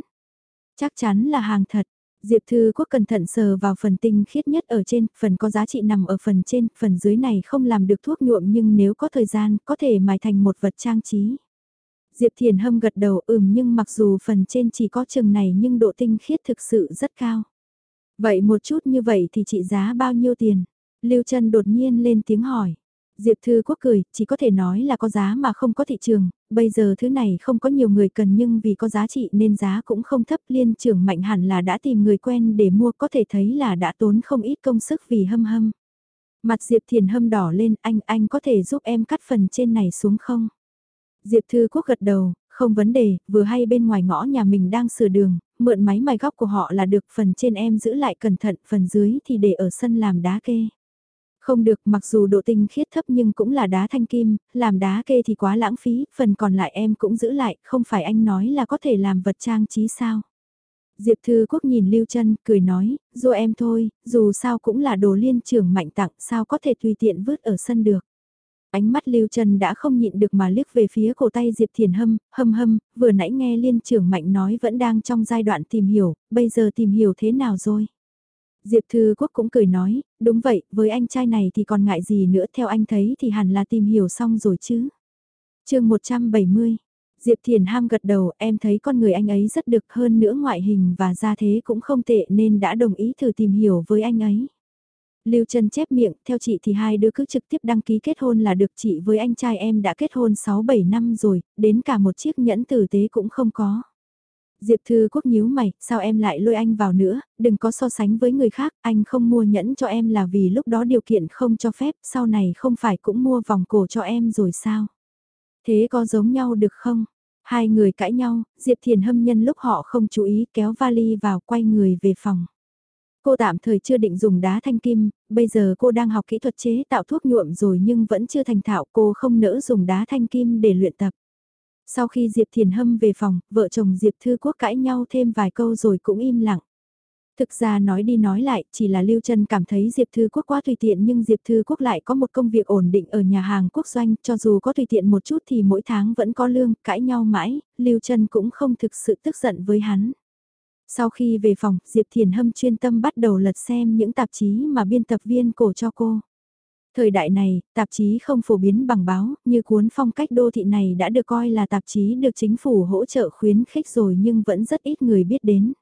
Chắc chắn là hàng thật. Diệp Thư Quốc cẩn thận sờ vào phần tinh khiết nhất ở trên, phần có giá trị nằm ở phần trên, phần dưới này không làm được thuốc nhuộm nhưng nếu có thời gian có thể mài thành một vật trang trí. Diệp Thiền Hâm gật đầu ừm nhưng mặc dù phần trên chỉ có chừng này nhưng độ tinh khiết thực sự rất cao. Vậy một chút như vậy thì trị giá bao nhiêu tiền? Lưu Trân đột nhiên lên tiếng hỏi. Diệp Thư Quốc cười, chỉ có thể nói là có giá mà không có thị trường, bây giờ thứ này không có nhiều người cần nhưng vì có giá trị nên giá cũng không thấp liên trưởng mạnh hẳn là đã tìm người quen để mua có thể thấy là đã tốn không ít công sức vì hâm hâm. Mặt Diệp Thiền hâm đỏ lên, anh, anh có thể giúp em cắt phần trên này xuống không? Diệp Thư Quốc gật đầu, không vấn đề, vừa hay bên ngoài ngõ nhà mình đang sửa đường, mượn máy mài góc của họ là được phần trên em giữ lại cẩn thận, phần dưới thì để ở sân làm đá kê. Không được, mặc dù độ tinh khiết thấp nhưng cũng là đá thanh kim, làm đá kê thì quá lãng phí, phần còn lại em cũng giữ lại, không phải anh nói là có thể làm vật trang trí sao. Diệp Thư Quốc nhìn Lưu Trân cười nói, dù em thôi, dù sao cũng là đồ liên trưởng mạnh tặng, sao có thể tùy tiện vứt ở sân được. Ánh mắt Lưu Trần đã không nhịn được mà liếc về phía cổ tay Diệp Thiền Hâm, hâm hâm, vừa nãy nghe liên trưởng mạnh nói vẫn đang trong giai đoạn tìm hiểu, bây giờ tìm hiểu thế nào rồi. Diệp Thư Quốc cũng cười nói, đúng vậy, với anh trai này thì còn ngại gì nữa, theo anh thấy thì hẳn là tìm hiểu xong rồi chứ. chương 170, Diệp Thiền Ham gật đầu, em thấy con người anh ấy rất được hơn nữa ngoại hình và gia thế cũng không tệ nên đã đồng ý thử tìm hiểu với anh ấy. Lưu Trân chép miệng, theo chị thì hai đứa cứ trực tiếp đăng ký kết hôn là được chị với anh trai em đã kết hôn 6-7 năm rồi, đến cả một chiếc nhẫn tử tế cũng không có. Diệp Thư Quốc nhíu mày, sao em lại lôi anh vào nữa, đừng có so sánh với người khác, anh không mua nhẫn cho em là vì lúc đó điều kiện không cho phép, sau này không phải cũng mua vòng cổ cho em rồi sao? Thế có giống nhau được không? Hai người cãi nhau, Diệp Thiền hâm nhân lúc họ không chú ý kéo vali vào quay người về phòng. Cô tạm thời chưa định dùng đá thanh kim, bây giờ cô đang học kỹ thuật chế tạo thuốc nhuộm rồi nhưng vẫn chưa thành thạo cô không nỡ dùng đá thanh kim để luyện tập. Sau khi Diệp Thiền Hâm về phòng, vợ chồng Diệp Thư Quốc cãi nhau thêm vài câu rồi cũng im lặng. Thực ra nói đi nói lại, chỉ là Lưu Trân cảm thấy Diệp Thư Quốc quá tùy tiện nhưng Diệp Thư Quốc lại có một công việc ổn định ở nhà hàng quốc doanh, cho dù có tùy tiện một chút thì mỗi tháng vẫn có lương, cãi nhau mãi, Lưu Trân cũng không thực sự tức giận với hắn. Sau khi về phòng, Diệp Thiền Hâm chuyên tâm bắt đầu lật xem những tạp chí mà biên tập viên cổ cho cô. Thời đại này, tạp chí không phổ biến bằng báo, như cuốn phong cách đô thị này đã được coi là tạp chí được chính phủ hỗ trợ khuyến khích rồi nhưng vẫn rất ít người biết đến.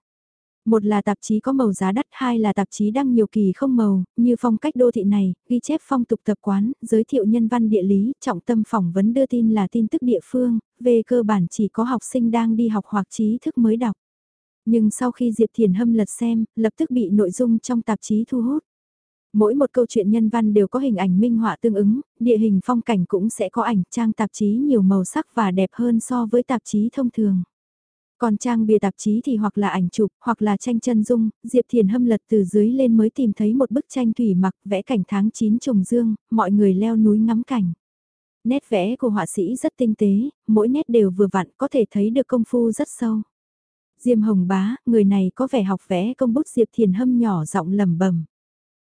Một là tạp chí có màu giá đắt, hai là tạp chí đăng nhiều kỳ không màu, như phong cách đô thị này, ghi chép phong tục tập quán, giới thiệu nhân văn địa lý, trọng tâm phỏng vấn đưa tin là tin tức địa phương, về cơ bản chỉ có học sinh đang đi học hoặc trí thức mới đọc. Nhưng sau khi Diệp Thiền Hâm lật xem, lập tức bị nội dung trong tạp chí thu hút. Mỗi một câu chuyện nhân văn đều có hình ảnh minh họa tương ứng, địa hình phong cảnh cũng sẽ có ảnh trang tạp chí nhiều màu sắc và đẹp hơn so với tạp chí thông thường. Còn trang bìa tạp chí thì hoặc là ảnh chụp, hoặc là tranh chân dung, Diệp Thiền hâm lật từ dưới lên mới tìm thấy một bức tranh thủy mặc vẽ cảnh tháng 9 trùng dương, mọi người leo núi ngắm cảnh. Nét vẽ của họa sĩ rất tinh tế, mỗi nét đều vừa vặn có thể thấy được công phu rất sâu. Diêm Hồng Bá, người này có vẻ học vẽ công bút Diệp Thiền hâm nhỏ giọng lẩm bẩm.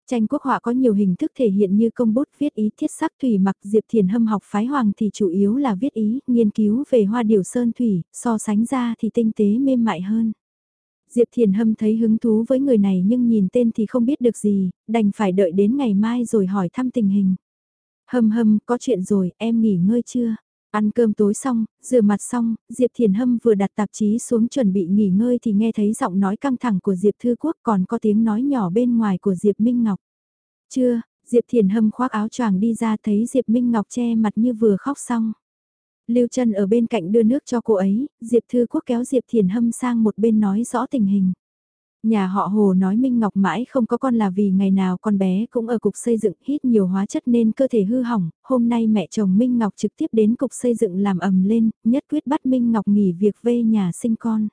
Tranh quốc họa có nhiều hình thức thể hiện như công bút viết ý thiết sắc thủy mặc Diệp Thiền Hâm học phái hoàng thì chủ yếu là viết ý, nghiên cứu về hoa điều sơn thủy, so sánh ra thì tinh tế mềm mại hơn. Diệp Thiền Hâm thấy hứng thú với người này nhưng nhìn tên thì không biết được gì, đành phải đợi đến ngày mai rồi hỏi thăm tình hình. Hâm hâm, có chuyện rồi, em nghỉ ngơi chưa? Ăn cơm tối xong, rửa mặt xong, Diệp Thiền Hâm vừa đặt tạp chí xuống chuẩn bị nghỉ ngơi thì nghe thấy giọng nói căng thẳng của Diệp Thư Quốc còn có tiếng nói nhỏ bên ngoài của Diệp Minh Ngọc. Chưa, Diệp Thiền Hâm khoác áo choàng đi ra thấy Diệp Minh Ngọc che mặt như vừa khóc xong. Lưu Trân ở bên cạnh đưa nước cho cô ấy, Diệp Thư Quốc kéo Diệp Thiền Hâm sang một bên nói rõ tình hình. Nhà họ Hồ nói Minh Ngọc mãi không có con là vì ngày nào con bé cũng ở cục xây dựng hít nhiều hóa chất nên cơ thể hư hỏng, hôm nay mẹ chồng Minh Ngọc trực tiếp đến cục xây dựng làm ầm lên, nhất quyết bắt Minh Ngọc nghỉ việc về nhà sinh con.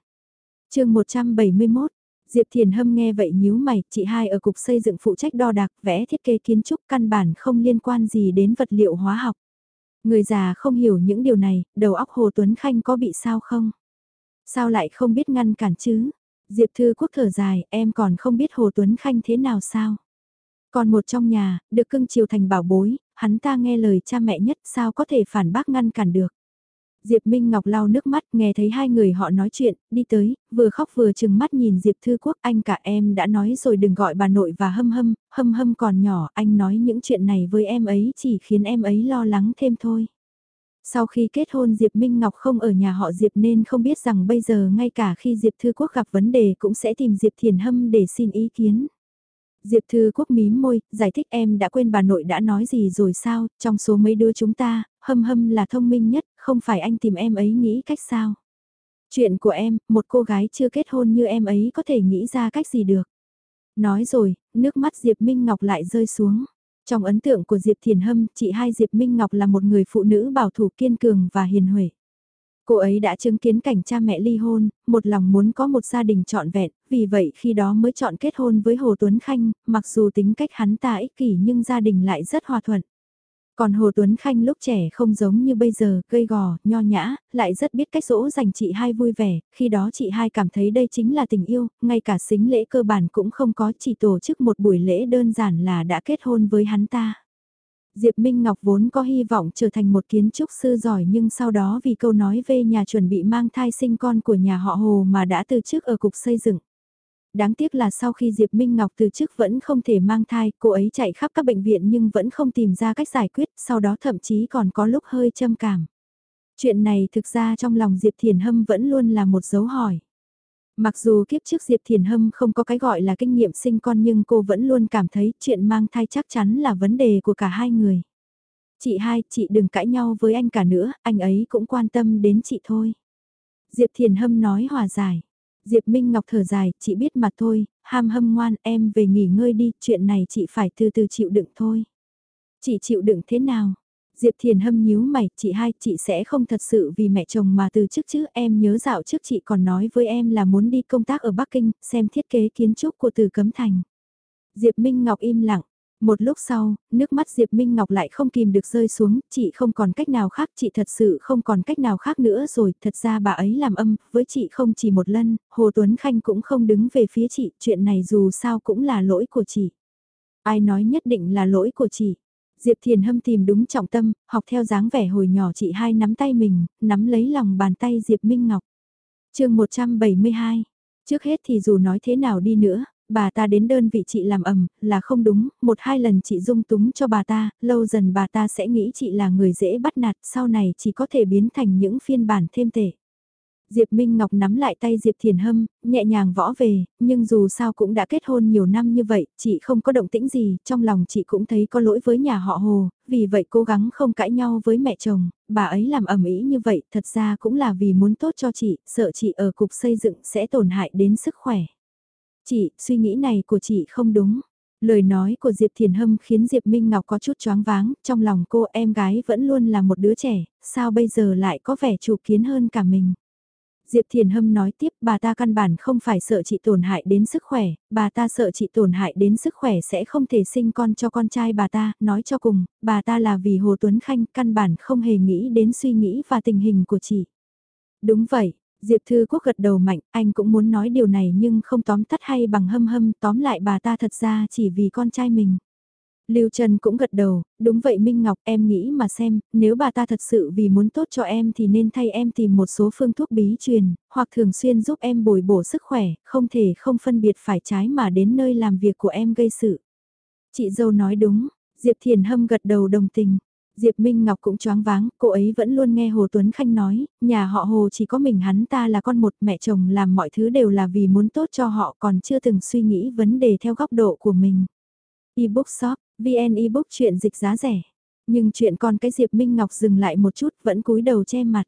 chương 171 Diệp Thiền Hâm nghe vậy nhíu mày, chị hai ở cục xây dựng phụ trách đo đạc vẽ thiết kế kiến trúc căn bản không liên quan gì đến vật liệu hóa học. Người già không hiểu những điều này, đầu óc Hồ Tuấn Khanh có bị sao không? Sao lại không biết ngăn cản chứ? Diệp Thư Quốc thở dài, em còn không biết Hồ Tuấn Khanh thế nào sao? Còn một trong nhà, được cưng chiều thành bảo bối, hắn ta nghe lời cha mẹ nhất sao có thể phản bác ngăn cản được. Diệp Minh Ngọc lau nước mắt nghe thấy hai người họ nói chuyện, đi tới, vừa khóc vừa chừng mắt nhìn Diệp Thư Quốc anh cả em đã nói rồi đừng gọi bà nội và hâm hâm, hâm hâm còn nhỏ, anh nói những chuyện này với em ấy chỉ khiến em ấy lo lắng thêm thôi. Sau khi kết hôn Diệp Minh Ngọc không ở nhà họ Diệp nên không biết rằng bây giờ ngay cả khi Diệp Thư Quốc gặp vấn đề cũng sẽ tìm Diệp Thiền Hâm để xin ý kiến. Diệp Thư Quốc mím môi, giải thích em đã quên bà nội đã nói gì rồi sao, trong số mấy đứa chúng ta, hâm hâm là thông minh nhất, không phải anh tìm em ấy nghĩ cách sao. Chuyện của em, một cô gái chưa kết hôn như em ấy có thể nghĩ ra cách gì được. Nói rồi, nước mắt Diệp Minh Ngọc lại rơi xuống. Trong ấn tượng của Diệp Thiền Hâm, chị hai Diệp Minh Ngọc là một người phụ nữ bảo thủ kiên cường và hiền huệ. Cô ấy đã chứng kiến cảnh cha mẹ ly hôn, một lòng muốn có một gia đình trọn vẹn, vì vậy khi đó mới chọn kết hôn với Hồ Tuấn Khanh, mặc dù tính cách hắn ta ích kỷ nhưng gia đình lại rất hòa thuận. Còn Hồ Tuấn Khanh lúc trẻ không giống như bây giờ, gây gò, nho nhã, lại rất biết cách dỗ dành chị hai vui vẻ, khi đó chị hai cảm thấy đây chính là tình yêu, ngay cả xính lễ cơ bản cũng không có, chỉ tổ chức một buổi lễ đơn giản là đã kết hôn với hắn ta. Diệp Minh Ngọc vốn có hy vọng trở thành một kiến trúc sư giỏi nhưng sau đó vì câu nói về nhà chuẩn bị mang thai sinh con của nhà họ Hồ mà đã từ chức ở cục xây dựng. Đáng tiếc là sau khi Diệp Minh Ngọc từ chức vẫn không thể mang thai, cô ấy chạy khắp các bệnh viện nhưng vẫn không tìm ra cách giải quyết, sau đó thậm chí còn có lúc hơi châm cảm. Chuyện này thực ra trong lòng Diệp Thiền Hâm vẫn luôn là một dấu hỏi. Mặc dù kiếp trước Diệp Thiền Hâm không có cái gọi là kinh nghiệm sinh con nhưng cô vẫn luôn cảm thấy chuyện mang thai chắc chắn là vấn đề của cả hai người. Chị hai, chị đừng cãi nhau với anh cả nữa, anh ấy cũng quan tâm đến chị thôi. Diệp Thiền Hâm nói hòa giải. Diệp Minh Ngọc thở dài, chị biết mà thôi, ham hâm ngoan, em về nghỉ ngơi đi, chuyện này chị phải từ từ chịu đựng thôi. Chị chịu đựng thế nào? Diệp Thiền hâm nhíu mày, chị hai, chị sẽ không thật sự vì mẹ chồng mà từ chức chứ, em nhớ dạo trước chị còn nói với em là muốn đi công tác ở Bắc Kinh, xem thiết kế kiến trúc của từ Cấm Thành. Diệp Minh Ngọc im lặng, một lúc sau, nước mắt Diệp Minh Ngọc lại không kìm được rơi xuống, chị không còn cách nào khác, chị thật sự không còn cách nào khác nữa rồi, thật ra bà ấy làm âm, với chị không chỉ một lần, Hồ Tuấn Khanh cũng không đứng về phía chị, chuyện này dù sao cũng là lỗi của chị. Ai nói nhất định là lỗi của chị. Diệp Thiền Hâm tìm đúng trọng tâm, học theo dáng vẻ hồi nhỏ chị hai nắm tay mình, nắm lấy lòng bàn tay Diệp Minh Ngọc. chương 172 Trước hết thì dù nói thế nào đi nữa, bà ta đến đơn vị chị làm ẩm, là không đúng, một hai lần chị dung túng cho bà ta, lâu dần bà ta sẽ nghĩ chị là người dễ bắt nạt, sau này chỉ có thể biến thành những phiên bản thêm tệ. Diệp Minh Ngọc nắm lại tay Diệp Thiền Hâm, nhẹ nhàng võ về, nhưng dù sao cũng đã kết hôn nhiều năm như vậy, chị không có động tĩnh gì, trong lòng chị cũng thấy có lỗi với nhà họ Hồ, vì vậy cố gắng không cãi nhau với mẹ chồng, bà ấy làm ẩm ý như vậy, thật ra cũng là vì muốn tốt cho chị, sợ chị ở cục xây dựng sẽ tổn hại đến sức khỏe. Chị, suy nghĩ này của chị không đúng. Lời nói của Diệp Thiền Hâm khiến Diệp Minh Ngọc có chút choáng váng, trong lòng cô em gái vẫn luôn là một đứa trẻ, sao bây giờ lại có vẻ chủ kiến hơn cả mình. Diệp Thiền Hâm nói tiếp bà ta căn bản không phải sợ chị tổn hại đến sức khỏe, bà ta sợ chị tổn hại đến sức khỏe sẽ không thể sinh con cho con trai bà ta, nói cho cùng, bà ta là vì Hồ Tuấn Khanh căn bản không hề nghĩ đến suy nghĩ và tình hình của chị. Đúng vậy, Diệp Thư Quốc gật đầu mạnh, anh cũng muốn nói điều này nhưng không tóm tắt hay bằng hâm hâm, tóm lại bà ta thật ra chỉ vì con trai mình. Lưu Trần cũng gật đầu, đúng vậy Minh Ngọc em nghĩ mà xem, nếu bà ta thật sự vì muốn tốt cho em thì nên thay em tìm một số phương thuốc bí truyền, hoặc thường xuyên giúp em bồi bổ sức khỏe, không thể không phân biệt phải trái mà đến nơi làm việc của em gây sự. Chị dâu nói đúng, Diệp Thiền Hâm gật đầu đồng tình. Diệp Minh Ngọc cũng choáng váng, cô ấy vẫn luôn nghe Hồ Tuấn Khanh nói, nhà họ Hồ chỉ có mình hắn ta là con một mẹ chồng làm mọi thứ đều là vì muốn tốt cho họ còn chưa từng suy nghĩ vấn đề theo góc độ của mình. Ebook shop, VN ebook chuyện dịch giá rẻ. Nhưng chuyện con cái Diệp Minh Ngọc dừng lại một chút vẫn cúi đầu che mặt.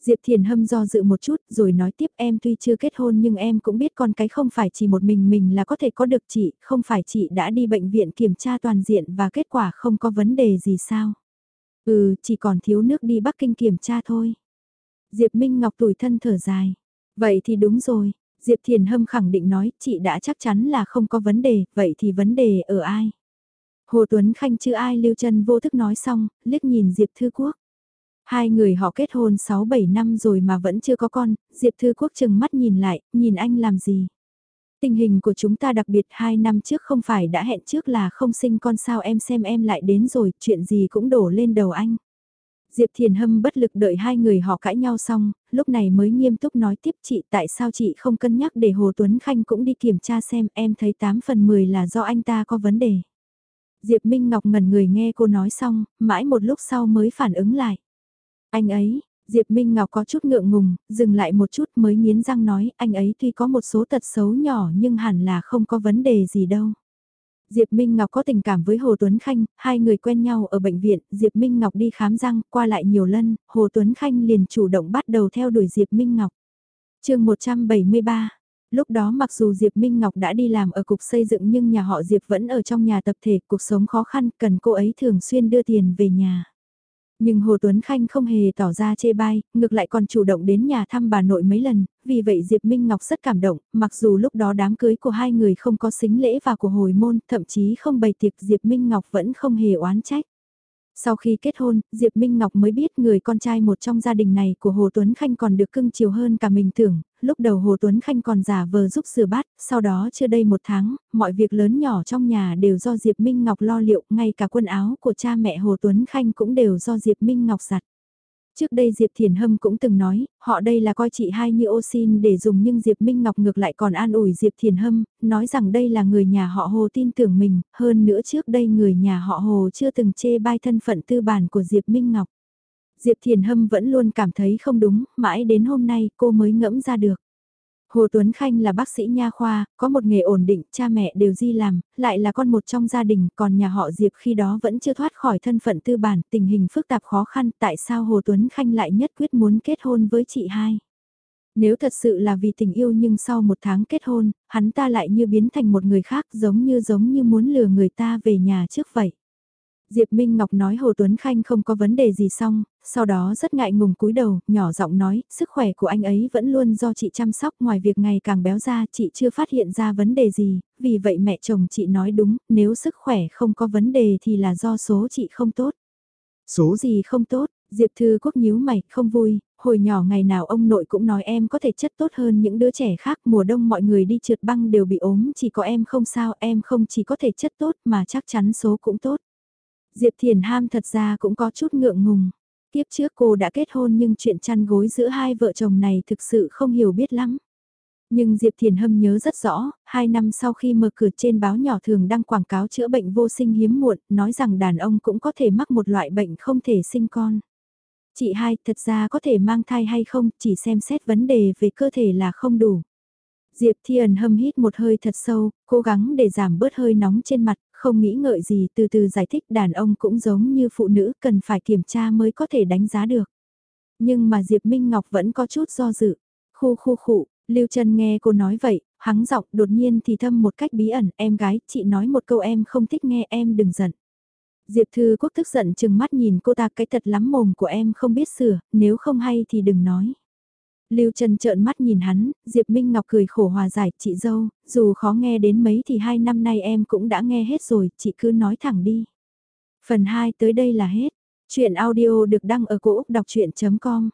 Diệp Thiền Hâm do dự một chút rồi nói tiếp em tuy chưa kết hôn nhưng em cũng biết con cái không phải chỉ một mình mình là có thể có được chị, không phải chị đã đi bệnh viện kiểm tra toàn diện và kết quả không có vấn đề gì sao. Ừ, chỉ còn thiếu nước đi Bắc Kinh kiểm tra thôi. Diệp Minh Ngọc tủi thân thở dài. Vậy thì đúng rồi, Diệp Thiền Hâm khẳng định nói chị đã chắc chắn là không có vấn đề, vậy thì vấn đề ở ai? Hồ Tuấn Khanh chữ ai lưu chân vô thức nói xong, liếc nhìn Diệp Thư Quốc. Hai người họ kết hôn 6-7 năm rồi mà vẫn chưa có con, Diệp Thư Quốc chừng mắt nhìn lại, nhìn anh làm gì? Tình hình của chúng ta đặc biệt hai năm trước không phải đã hẹn trước là không sinh con sao em xem em lại đến rồi, chuyện gì cũng đổ lên đầu anh. Diệp Thiền Hâm bất lực đợi hai người họ cãi nhau xong, lúc này mới nghiêm túc nói tiếp chị tại sao chị không cân nhắc để Hồ Tuấn Khanh cũng đi kiểm tra xem em thấy 8 phần 10 là do anh ta có vấn đề. Diệp Minh Ngọc ngẩn người nghe cô nói xong, mãi một lúc sau mới phản ứng lại. Anh ấy, Diệp Minh Ngọc có chút ngượng ngùng, dừng lại một chút mới nghiến răng nói anh ấy tuy có một số tật xấu nhỏ nhưng hẳn là không có vấn đề gì đâu. Diệp Minh Ngọc có tình cảm với Hồ Tuấn Khanh, hai người quen nhau ở bệnh viện, Diệp Minh Ngọc đi khám răng, qua lại nhiều lần, Hồ Tuấn Khanh liền chủ động bắt đầu theo đuổi Diệp Minh Ngọc. chương 173 Lúc đó mặc dù Diệp Minh Ngọc đã đi làm ở cục xây dựng nhưng nhà họ Diệp vẫn ở trong nhà tập thể, cuộc sống khó khăn, cần cô ấy thường xuyên đưa tiền về nhà. Nhưng Hồ Tuấn Khanh không hề tỏ ra chê bai, ngược lại còn chủ động đến nhà thăm bà nội mấy lần, vì vậy Diệp Minh Ngọc rất cảm động, mặc dù lúc đó đám cưới của hai người không có xính lễ và của hồi môn, thậm chí không bày tiệc Diệp Minh Ngọc vẫn không hề oán trách. Sau khi kết hôn, Diệp Minh Ngọc mới biết người con trai một trong gia đình này của Hồ Tuấn Khanh còn được cưng chiều hơn cả mình tưởng, lúc đầu Hồ Tuấn Khanh còn giả vờ giúp sửa bát, sau đó chưa đây một tháng, mọi việc lớn nhỏ trong nhà đều do Diệp Minh Ngọc lo liệu, ngay cả quần áo của cha mẹ Hồ Tuấn Khanh cũng đều do Diệp Minh Ngọc giặt. Trước đây Diệp Thiền Hâm cũng từng nói, họ đây là coi chị hai như ô xin để dùng nhưng Diệp Minh Ngọc ngược lại còn an ủi Diệp Thiền Hâm, nói rằng đây là người nhà họ Hồ tin tưởng mình, hơn nữa trước đây người nhà họ Hồ chưa từng chê bai thân phận tư bản của Diệp Minh Ngọc. Diệp Thiền Hâm vẫn luôn cảm thấy không đúng, mãi đến hôm nay cô mới ngẫm ra được. Hồ Tuấn Khanh là bác sĩ nha khoa, có một nghề ổn định, cha mẹ đều di làm, lại là con một trong gia đình, còn nhà họ Diệp khi đó vẫn chưa thoát khỏi thân phận tư bản, tình hình phức tạp khó khăn, tại sao Hồ Tuấn Khanh lại nhất quyết muốn kết hôn với chị hai? Nếu thật sự là vì tình yêu nhưng sau một tháng kết hôn, hắn ta lại như biến thành một người khác giống như giống như muốn lừa người ta về nhà trước vậy. Diệp Minh Ngọc nói Hồ Tuấn Khanh không có vấn đề gì xong, sau đó rất ngại ngùng cúi đầu, nhỏ giọng nói, sức khỏe của anh ấy vẫn luôn do chị chăm sóc ngoài việc ngày càng béo ra chị chưa phát hiện ra vấn đề gì, vì vậy mẹ chồng chị nói đúng, nếu sức khỏe không có vấn đề thì là do số chị không tốt. Số gì không tốt, Diệp Thư Quốc nhíu mày, không vui, hồi nhỏ ngày nào ông nội cũng nói em có thể chất tốt hơn những đứa trẻ khác, mùa đông mọi người đi trượt băng đều bị ốm, chỉ có em không sao, em không chỉ có thể chất tốt mà chắc chắn số cũng tốt. Diệp Thiền Ham thật ra cũng có chút ngượng ngùng. Tiếp trước cô đã kết hôn nhưng chuyện chăn gối giữa hai vợ chồng này thực sự không hiểu biết lắm. Nhưng Diệp Thiền Hâm nhớ rất rõ, hai năm sau khi mở cửa trên báo nhỏ thường đăng quảng cáo chữa bệnh vô sinh hiếm muộn, nói rằng đàn ông cũng có thể mắc một loại bệnh không thể sinh con. Chị hai, thật ra có thể mang thai hay không, chỉ xem xét vấn đề về cơ thể là không đủ. Diệp Thiền hâm hít một hơi thật sâu, cố gắng để giảm bớt hơi nóng trên mặt, không nghĩ ngợi gì từ từ giải thích đàn ông cũng giống như phụ nữ cần phải kiểm tra mới có thể đánh giá được. Nhưng mà Diệp Minh Ngọc vẫn có chút do dự. Khu khu khụ, Lưu Trân nghe cô nói vậy, hắng giọng đột nhiên thì thâm một cách bí ẩn, em gái, chị nói một câu em không thích nghe em đừng giận. Diệp Thư Quốc tức giận chừng mắt nhìn cô ta cái thật lắm mồm của em không biết sửa, nếu không hay thì đừng nói. Lưu Trần trợn mắt nhìn hắn, Diệp Minh Ngọc cười khổ hòa giải, chị dâu, dù khó nghe đến mấy thì hai năm nay em cũng đã nghe hết rồi, chị cứ nói thẳng đi. Phần 2 tới đây là hết. Chuyện audio được đăng ở cổ Úc đọc chuyện.com